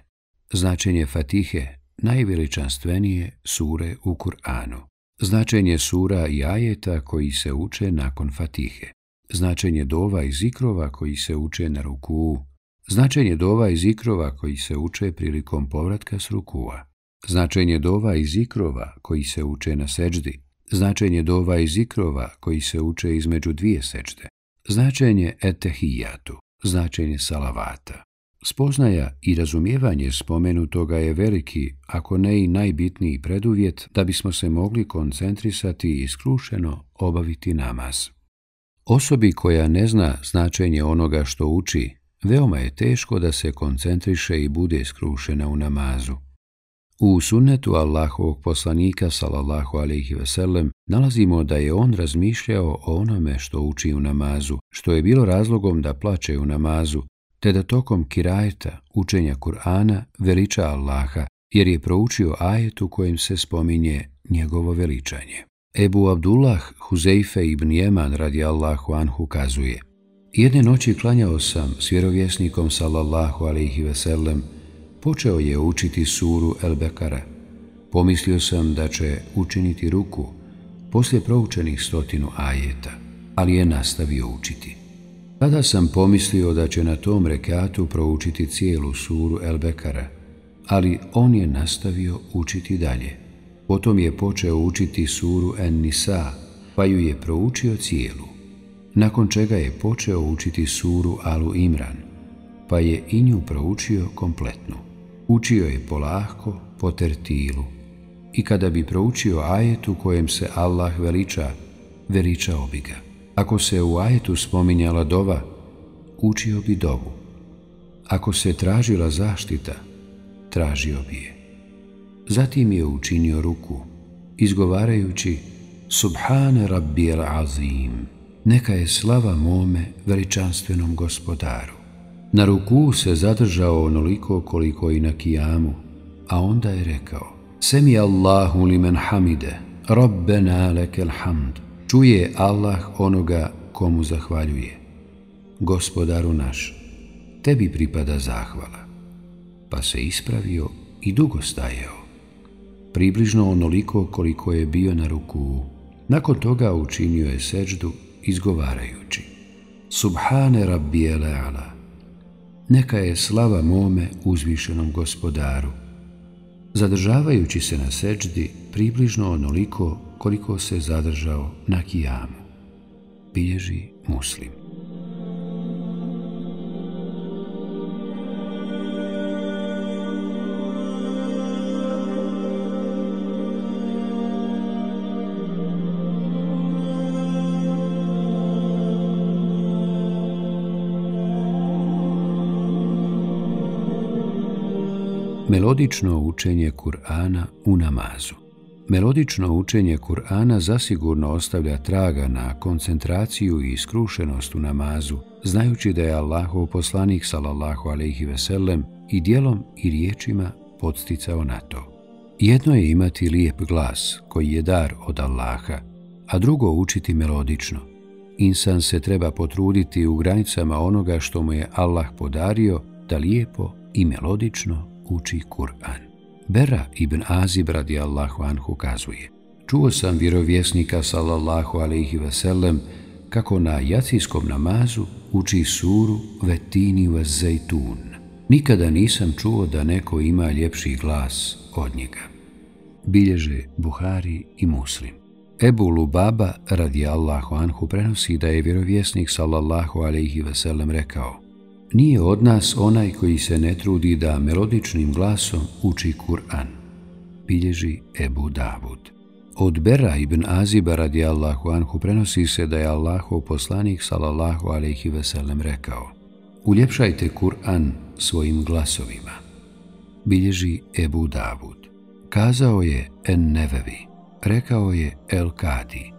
Značenje fatihe, najveličanstvenije sure u Kur'anu. Značenje sura i ajeta koji se uče nakon fatihe. Značenje dova i zikrova koji se uče na ruku. Značenje dova i zikrova koji se uče prilikom povratka s rukua značenje dova i zikrova koji se uče na seđdi, značenje dova i zikrova koji se uče između dvije sečde, značenje etehijatu, značenje salavata. Spoznaja i razumijevanje spomenutoga je veliki, ako ne i najbitniji preduvjet da bismo se mogli koncentrisati i iskrušeno obaviti namaz. Osobi koja ne zna značenje onoga što uči, veoma je teško da se koncentriše i bude iskrušena u namazu. U sunnetu Allahovog poslanika sallallahu alejhi ve sellem nalazimo da je on razmišljao o onome što uči u namazu, što je bilo razlogom da plače u namazu, te da tokom kirajeta, učenja Kur'ana, veliča Allaha, jer je proučio ajet u kojem se spominje njegovo veličanje. Ebu Abdullah Huzeife ibn Jeman radi Allahu anhu kazuje Jedne noći klanjao sam s vjerovjesnikom sallallahu alaihi ve sellem počeo je učiti suru El Bekara. Pomislio sam da će učiniti ruku poslije proučenih stotinu ajeta, ali je nastavio učiti. Tada sam pomislio da će na tom rekatu proučiti cijelu suru El Bekara, ali on je nastavio učiti dalje. Potom je počeo učiti suru En Nisa, pa ju je proučio cijelu. Nakon čega je počeo učiti suru Alu Imran, pa je i nju proučio kompletnu. Učio je polahko, po tertilu. I kada bi proučio ajetu kojem se Allah veliča, veličao bi ga. Ako se u ajetu spominjala dova, učio bi dovu. Ako se tražila zaštita, tražio bi je. Zatim je učinio ruku, izgovarajući Subhane Rabbi el Azim, neka je slava mome veličanstvenom gospodaru. Na ruku se zadržao onoliko koliko i na kijamu, a onda je rekao Semi Allahu li men hamide, Rabbena lekel hamd. Čuje Allah onoga komu zahvaljuje. Gospodaru naš, tebi pripada zahvala. Pa se ispravio i dugo stajao. Približno onoliko koliko je bio na ruku. Nakon toga učinio je seđdu izgovarajući. Subhane rabbi ala. Neka je slava mome uzvišenom gospodaru zadržavajući se na seđdi približno onoliko koliko se zadržao na kijamu. Bilježi muslim. Melodično učenje Kur'ana u namazu Melodično učenje Kur'ana zasigurno ostavlja traga na koncentraciju i iskrušenost u namazu, znajući da je Allahov poslanik sallallahu alejhi ve sellem i dijelom i riječima podsticao na to. Jedno je imati lijep glas koji je dar od Allaha, a drugo učiti melodično. Insan se treba potruditi u granicama onoga što mu je Allah podario da lijepo i melodično uči Kur'an. Bera ibn Azib radijallahu anhu kazuje Čuo sam vjerovjesnika sallallahu alaihi sellem kako na jacijskom namazu uči suru Vetini wa Zajtun. Nikada nisam čuo da neko ima ljepši glas od njega. Bilježe Buhari i Muslim. Ebu Lubaba radijallahu anhu prenosi da je vjerovjesnik sallallahu alaihi sellem rekao Nije od nas onaj koji se ne trudi da melodičnim glasom uči Kur'an. Bilježi Ebu Davud. Od Bera ibn Aziba radi Allahu anhu prenosi se da je Allahov poslanik sallallahu alaihi veselem rekao Uljepšajte Kur'an svojim glasovima. Bilježi Ebu Davud. Kazao je En Nevevi. Rekao je El Kadi.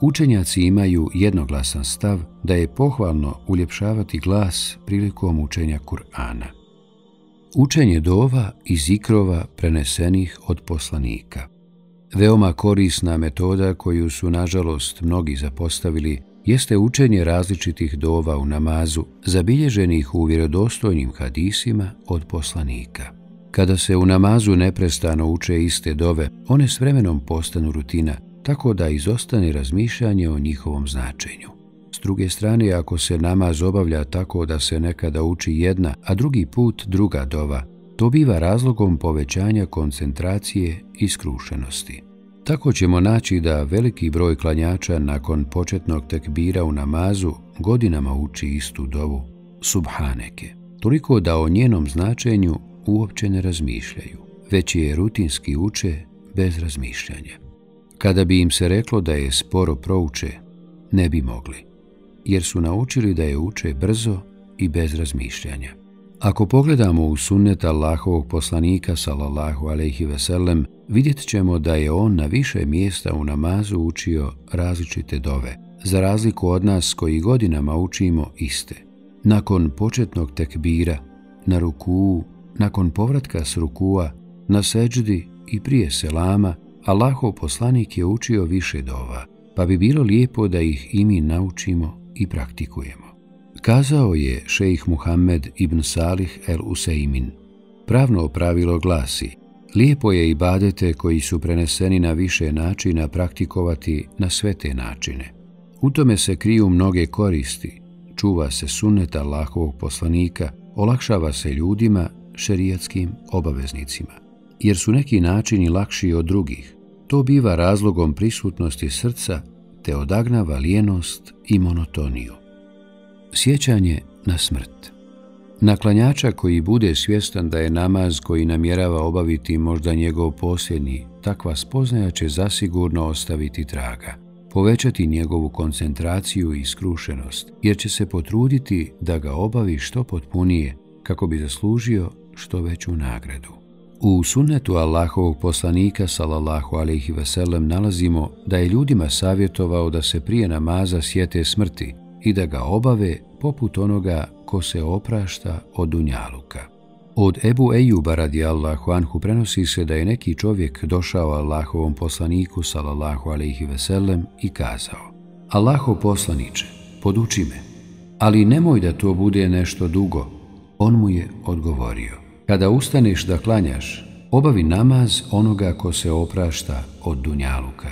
Učenjaci imaju jednoglasan stav da je pohvalno uljepšavati glas prilikom učenja Kur'ana. Učenje dova i zikrova prenesenih od poslanika. Veoma korisna metoda koju su, nažalost, mnogi zapostavili jeste učenje različitih dova u namazu, zabilježenih u vjerodostojnim hadisima od poslanika. Kada se u namazu neprestano uče iste dove, one s vremenom postanu rutina – tako da izostane razmišljanje o njihovom značenju. S druge strane, ako se namaz obavlja tako da se nekada uči jedna, a drugi put druga dova, to biva razlogom povećanja koncentracije i skrušenosti. Tako ćemo naći da veliki broj klanjača nakon početnog tekbira u namazu godinama uči istu dovu, subhaneke, toliko da o njenom značenju uopće ne razmišljaju, već je rutinski uče bez razmišljanja. Kada bi im se reklo da je sporo prouče, ne bi mogli, jer su naučili da je uče brzo i bez razmišljanja. Ako pogledamo u sunnet Allahovog poslanika, sallallahu alaihi sellem, vidjet ćemo da je on na više mjesta u namazu učio različite dove, za razliku od nas koji godinama učimo iste. Nakon početnog tekbira, na ruku, nakon povratka s rukua, na seđdi i prije selama, Allahov poslanik je učio više dova, pa bi bilo lijepo da ih i mi naučimo i praktikujemo. Kazao je šejih Muhammed ibn Salih el Useimin. Pravno pravilo glasi, lijepo je ibadete koji su preneseni na više načina praktikovati na sve te načine. U tome se kriju mnoge koristi, čuva se sunnet Allahovog poslanika, olakšava se ljudima šerijatskim obaveznicima, jer su neki načini lakši od drugih. To biva razlogom prisutnosti srca te odagnava lijenost i monotoniju. Sjećanje na smrt Naklanjača koji bude svjestan da je namaz koji namjerava obaviti možda njegov posljednji, takva spoznaja će zasigurno ostaviti traga, povećati njegovu koncentraciju i skrušenost, jer će se potruditi da ga obavi što potpunije kako bi zaslužio što veću nagradu. U sunnetu Allahovog poslanika sallallahu alejhi ve sellem nalazimo da je ljudima savjetovao da se prije namaza sjete smrti i da ga obave poput onoga ko se oprašta od dunjaluka. Od Ebu Ejuba radijallahu anhu prenosi se da je neki čovjek došao Allahovom poslaniku sallallahu alejhi ve sellem i kazao: Allahov poslanice, poduči me, ali nemoj da to bude nešto dugo. On mu je odgovorio: Kada ustaneš da klanjaš, obavi namaz onoga ko se oprašta od dunjaluka.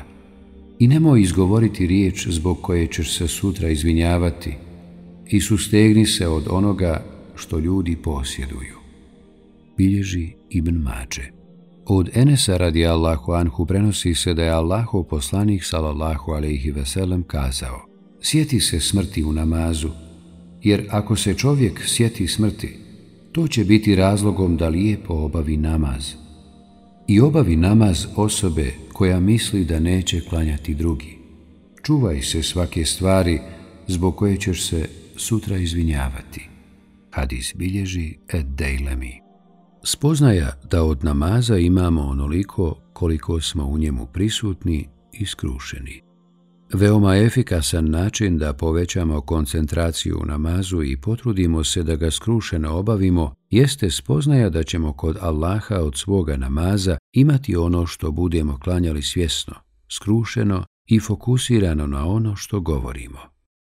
I nemoj izgovoriti riječ zbog koje ćeš se sutra izvinjavati i sustegni se od onoga što ljudi posjeduju. Bilježi Ibn Mađe. Od Enesa radi Allahu Anhu prenosi se da je Allahov poslanik sallallahu alaihi veselem kazao Sjeti se smrti u namazu, jer ako se čovjek sjeti smrti, to će biti razlogom da lijepo obavi namaz. I obavi namaz osobe koja misli da neće klanjati drugi. Čuvaj se svake stvari zbog koje ćeš se sutra izvinjavati. Hadis bilježi Ed Dejlemi. Spoznaja da od namaza imamo onoliko koliko smo u njemu prisutni i skrušeni. Veoma efikasan način da povećamo koncentraciju u namazu i potrudimo se da ga skrušeno obavimo jeste spoznaja da ćemo kod Allaha od svoga namaza imati ono što budemo klanjali svjesno, skrušeno i fokusirano na ono što govorimo.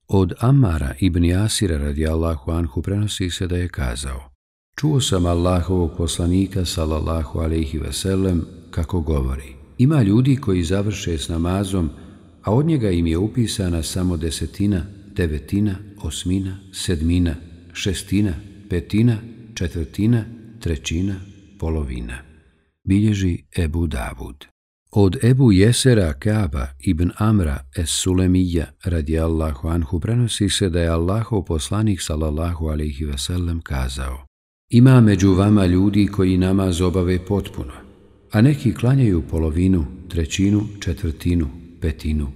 Od Amara ibn Asira radijallahu anhu prenosi se da je kazao Čuo sam Allahovog poslanika sallallahu alaihi sellem kako govori Ima ljudi koji završe s namazom a od njega im je upisana samo desetina, devetina, osmina, sedmina, šestina, petina, četvrtina, trećina, polovina. Bilježi Ebu Davud. Od Ebu Jesera Kaaba ibn Amra es Sulemija radijallahu anhu prenosi se da je Allahov poslanik sallallahu alaihi sellem kazao Ima među vama ljudi koji namaz obave potpuno, a neki klanjaju polovinu, trećinu, četvrtinu, petinu,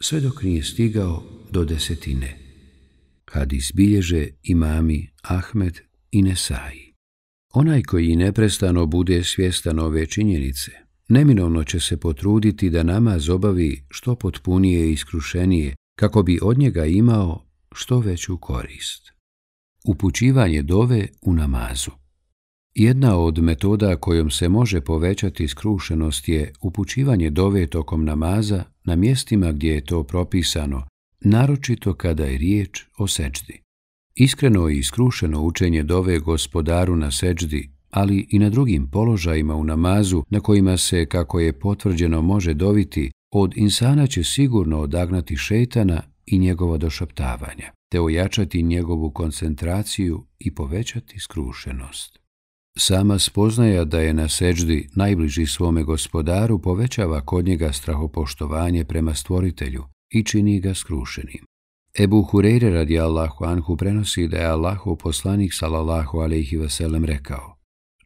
sve dok nije stigao do desetine. Hadis bilježe imami Ahmed i Nesaji. Onaj koji neprestano bude svjestan ove činjenice, neminovno će se potruditi da namaz obavi što potpunije i iskrušenije, kako bi od njega imao što veću korist. Upućivanje dove u namazu Jedna od metoda kojom se može povećati skrušenost je upućivanje dove tokom namaza na mjestima gdje je to propisano, naročito kada je riječ o seđdi. Iskreno i iskrušeno učenje dove gospodaru na seđdi, ali i na drugim položajima u namazu na kojima se, kako je potvrđeno, može doviti, od insana će sigurno odagnati šetana i njegova došaptavanja, te ojačati njegovu koncentraciju i povećati skrušenost. Sama spoznaja da je na seđdi najbliži svome gospodaru povećava kod njega strahopoštovanje prema stvoritelju i čini ga skrušenim. Ebu Hureyre radi Allahu Anhu prenosi da je Allahu poslanik sallallahu alaihi veselem rekao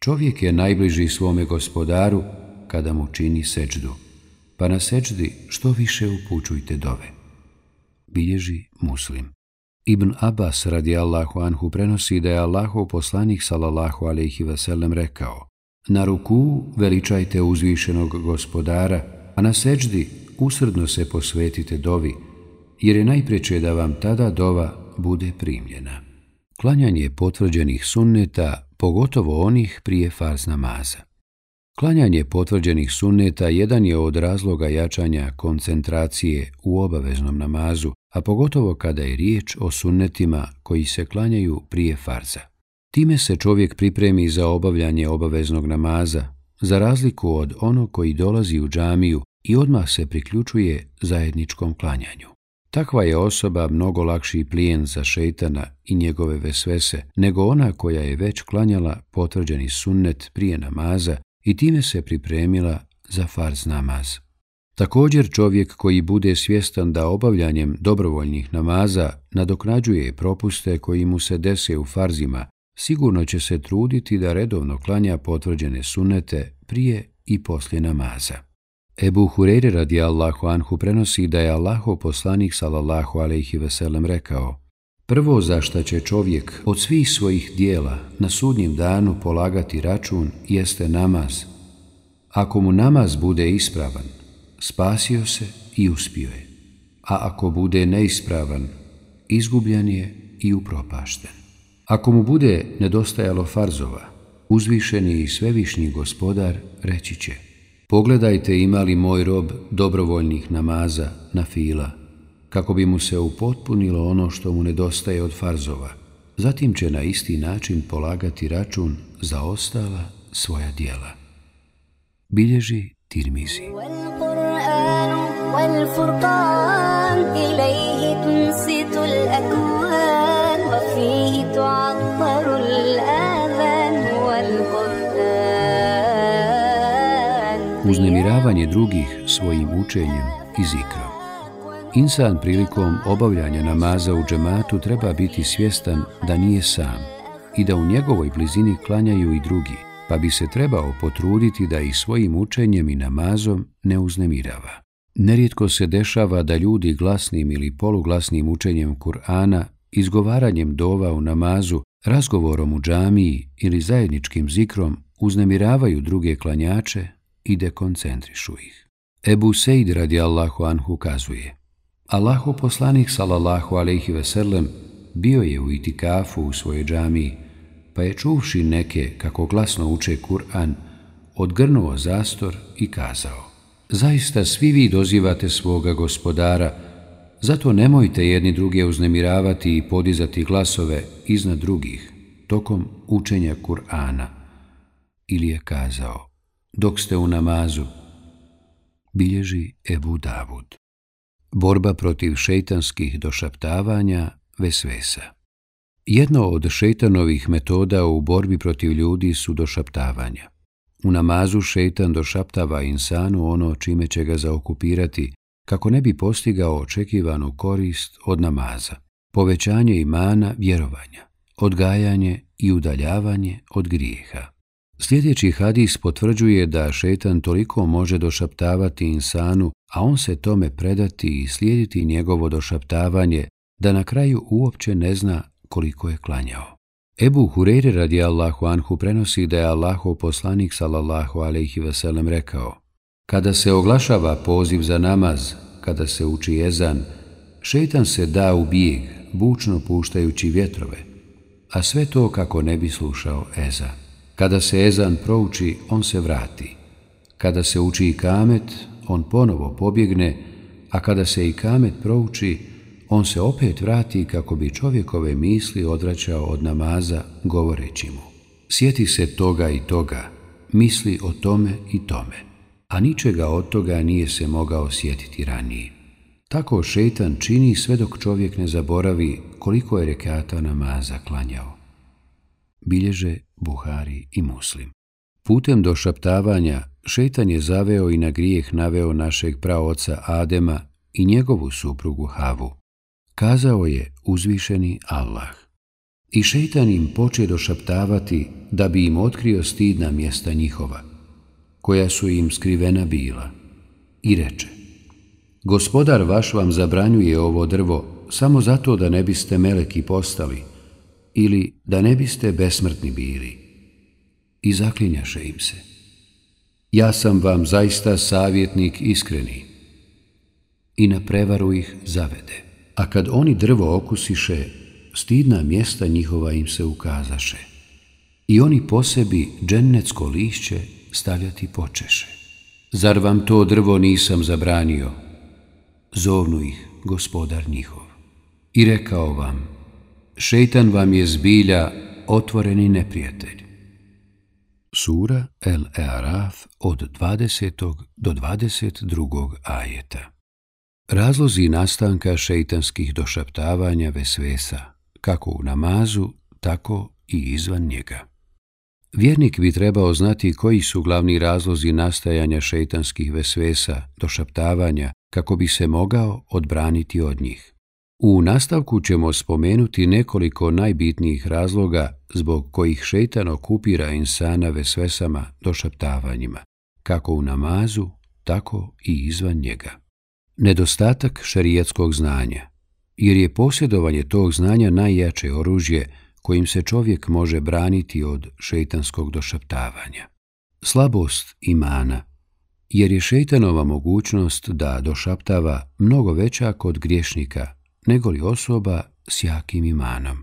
Čovjek je najbliži svome gospodaru kada mu čini seđdu, pa na seđdi što više upučujte dove. Bilježi muslim. Ibn Abbas radijallahu anhu prenosi da je Allahov poslanik sallallahu alaihi sellem rekao Na ruku veličajte uzvišenog gospodara, a na seđdi usrdno se posvetite dovi, jer je najpreče da vam tada dova bude primljena. Klanjanje potvrđenih sunneta, pogotovo onih prije farz namaza. Klanjanje potvrđenih sunneta jedan je od razloga jačanja koncentracije u obaveznom namazu, a pogotovo kada je riječ o sunnetima koji se klanjaju prije farza. Time se čovjek pripremi za obavljanje obaveznog namaza, za razliku od ono koji dolazi u džamiju i odmah se priključuje zajedničkom klanjanju. Takva je osoba mnogo lakši plijen za šeitana i njegove vesvese, nego ona koja je već klanjala potvrđeni sunnet prije namaza i time se pripremila za farz namaz. Također čovjek koji bude svjestan da obavljanjem dobrovoljnih namaza nadoknađuje propuste koji mu se dese u farzima, sigurno će se truditi da redovno klanja potvrđene sunnete prije i poslije namaza. Ebu Hureyre radi Allahu Anhu prenosi da je Allaho poslanik sallallahu alaihi veselem rekao Prvo za šta će čovjek od svih svojih dijela na sudnjem danu polagati račun jeste namaz. Ako mu namaz bude ispravan, spasio se i uspio je. A ako bude neispravan, izgubljen je i upropašten. Ako mu bude nedostajalo farzova, uzvišeni i svevišnji gospodar reći će Pogledajte imali moj rob dobrovoljnih namaza na fila, kako bi mu se upotpunilo ono što mu nedostaje od farzova. Zatim će na isti način polagati račun za ostala svoja dijela. Bilježi Tirmizi. والفرقان إليه تنصت الأكوان وفيه تعطر الآذان والقرآن Uznemiravanje drugih svojim učenjem i zikrom. Insan prilikom obavljanja namaza u džematu treba biti svjestan da nije sam i da u njegovoj blizini klanjaju i drugi, pa bi se trebao potruditi da ih svojim učenjem i namazom ne uznemirava. Nerijetko se dešava da ljudi glasnim ili poluglasnim učenjem Kur'ana, izgovaranjem dova u namazu, razgovorom u džamiji ili zajedničkim zikrom uznemiravaju druge klanjače i dekoncentrišu ih. Ebu Sejd radi Allahu Anhu kazuje Allahu poslanik sallallahu alaihi veselem bio je u itikafu u svojoj džamiji, pa je čuvši neke kako glasno uče Kur'an, odgrnuo zastor i kazao Zaista svi vi dozivate svoga gospodara, zato nemojte jedni druge uznemiravati i podizati glasove iznad drugih tokom učenja Kur'ana. Ili je kazao, dok ste u namazu, bilježi Ebu Davud. Borba protiv šeitanskih došaptavanja vesvesa. Jedno od šeitanovih metoda u borbi protiv ljudi su došaptavanja. U namazu šeitan došaptava insanu ono čime će ga zaokupirati, kako ne bi postigao očekivanu korist od namaza, povećanje imana vjerovanja, odgajanje i udaljavanje od grijeha. Sljedeći hadis potvrđuje da šetan toliko može došaptavati insanu, a on se tome predati i slijediti njegovo došaptavanje, da na kraju uopće ne zna koliko je klanjao. Ebu Hureyre radi Allahu Anhu prenosi da je Allahu poslanik sallallahu alaihi veselem rekao Kada se oglašava poziv za namaz, kada se uči ezan, šeitan se da u bijeg, bučno puštajući vjetrove, a sve to kako ne bi slušao ezan. Kada se ezan prouči, on se vrati. Kada se uči i kamet, on ponovo pobjegne, a kada se i kamet prouči, on se opet vrati kako bi čovjekove misli odvraćao od namaza govoreći mu. Sjeti se toga i toga, misli o tome i tome, a ničega od toga nije se mogao sjetiti ranije. Tako šetan čini sve dok čovjek ne zaboravi koliko je rekata namaza klanjao. Bilježe Buhari i Muslim. Putem do šaptavanja šetan je zaveo i na grijeh naveo našeg praoca Adema i njegovu suprugu Havu. Kazao je uzvišeni Allah. I šeitan im poče došaptavati da bi im otkrio stidna mjesta njihova, koja su im skrivena bila. I reče, gospodar vaš vam zabranjuje ovo drvo samo zato da ne biste meleki postali ili da ne biste besmrtni bili. I zaklinjaše im se. Ja sam vam zaista savjetnik iskreni. I na prevaru ih zavede. A kad oni drvo okusiše, stidna mjesta njihova im se ukazaše. I oni po sebi džennecko lišće stavljati počeše. Zar vam to drvo nisam zabranio? Zovnu ih gospodar njihov. I rekao vam, šeitan vam je zbilja otvoreni neprijatelj. Sura El Earaf od 20. do 22. ajeta Razlozi nastanka šeitanskih došaptavanja vesvesa, kako u namazu, tako i izvan njega. Vjernik bi trebao znati koji su glavni razlozi nastajanja šeitanskih vesvesa, došaptavanja, kako bi se mogao odbraniti od njih. U nastavku ćemo spomenuti nekoliko najbitnijih razloga zbog kojih šeitan okupira insana vesvesama, došaptavanjima, kako u namazu, tako i izvan njega. Nedostatak šarijatskog znanja, jer je posjedovanje tog znanja najjače oružje kojim se čovjek može braniti od šeitanskog došaptavanja. Slabost imana, jer je šeitanova mogućnost da došaptava mnogo veća kod griješnika nego li osoba s jakim imanom.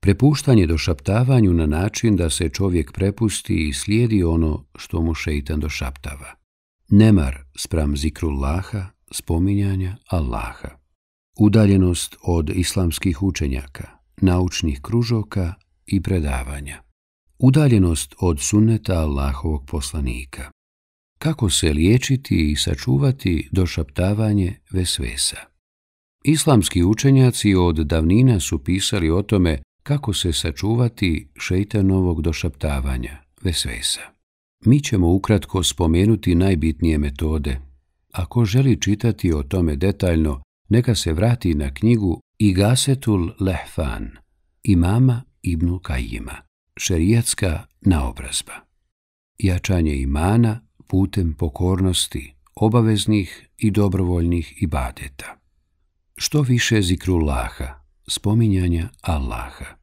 Prepuštanje došaptavanju na način da se čovjek prepusti i slijedi ono što mu šeitan došaptava. Nemar spram zikrullaha, spominjanja Allaha. Udaljenost od islamskih učenjaka, naučnih kružoka i predavanja. Udaljenost od sunneta Allahovog poslanika. Kako se liječiti i sačuvati došaptavanje vesvesa. Islamski učenjaci od davnina su pisali o tome kako se sačuvati šeitanovog došaptavanja, vesvesa. Mi ćemo ukratko spomenuti najbitnije metode. Ako želi čitati o tome detaljno, neka se vrati na knjigu Igasetul Lehfan, imama Ibnu Kajima, šerijatska naobrazba. Jačanje imana putem pokornosti, obaveznih i dobrovoljnih ibadeta. Što više zikrullaha, spominjanja Allaha,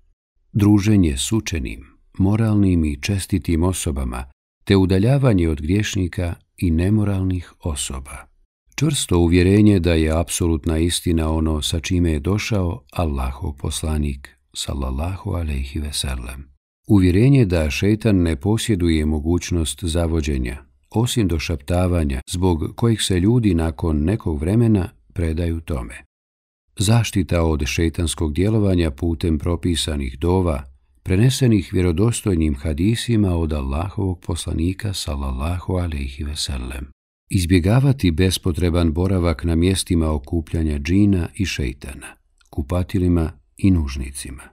druženje s učenim, moralnim i čestitim osobama, te udaljavanje od griješnika i nemoralnih osoba. Čvrsto uvjerenje da je apsolutna istina ono sa čime je došao Allahov poslanik, sallallahu alaihi veselem. Uvjerenje da šeitan ne posjeduje mogućnost zavođenja, osim do šaptavanja, zbog kojih se ljudi nakon nekog vremena predaju tome. Zaštita od šeitanskog djelovanja putem propisanih dova, prenesenih vjerodostojnim hadisima od Allahovog poslanika, sallallahu alaihi veselem izbjegavati bespotreban boravak na mjestima okupljanja džina i šeitana, kupatilima i nužnicima.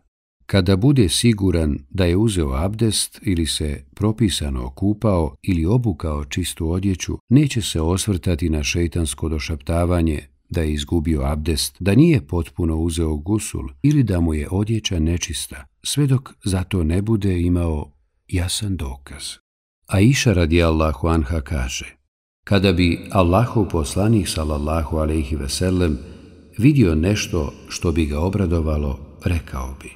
Kada bude siguran da je uzeo abdest ili se propisano okupao ili obukao čistu odjeću, neće se osvrtati na šeitansko došaptavanje da je izgubio abdest, da nije potpuno uzeo gusul ili da mu je odjeća nečista, sve dok za to ne bude imao jasan dokaz. A iša radi Allahu anha kaže – Kada bi Allahu poslanik sallallahu alejhi ve sellem vidio nešto što bi ga obradovalo, rekao bi: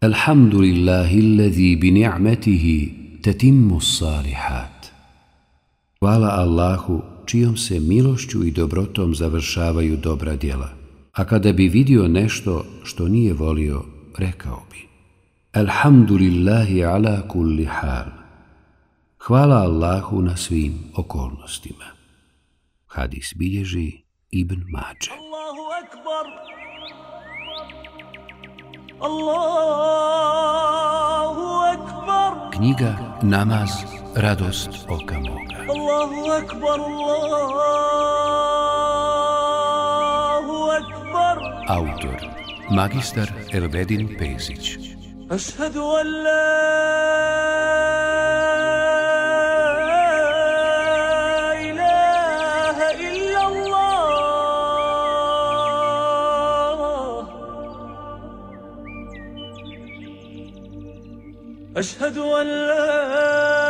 Alhamdulillahi bi ni'metihi tatimmu salihat. Hvala Allahu čijom se milošću i dobrotom završavaju dobra djela. A kada bi vidio nešto što nije volio, rekao bi: Alhamdulillahi ala kulli hal. Hvala Allahu na svim okolnostima. Hadis bilježi Ibn Mađe. Allahu akbar. Allahu akbar. Knjiga Namaz, radost oka moga. Allahu akbar. Allahu akbar. Autor Magistar Elvedin Pesić. Ašhedu an la أشهد أن لا إله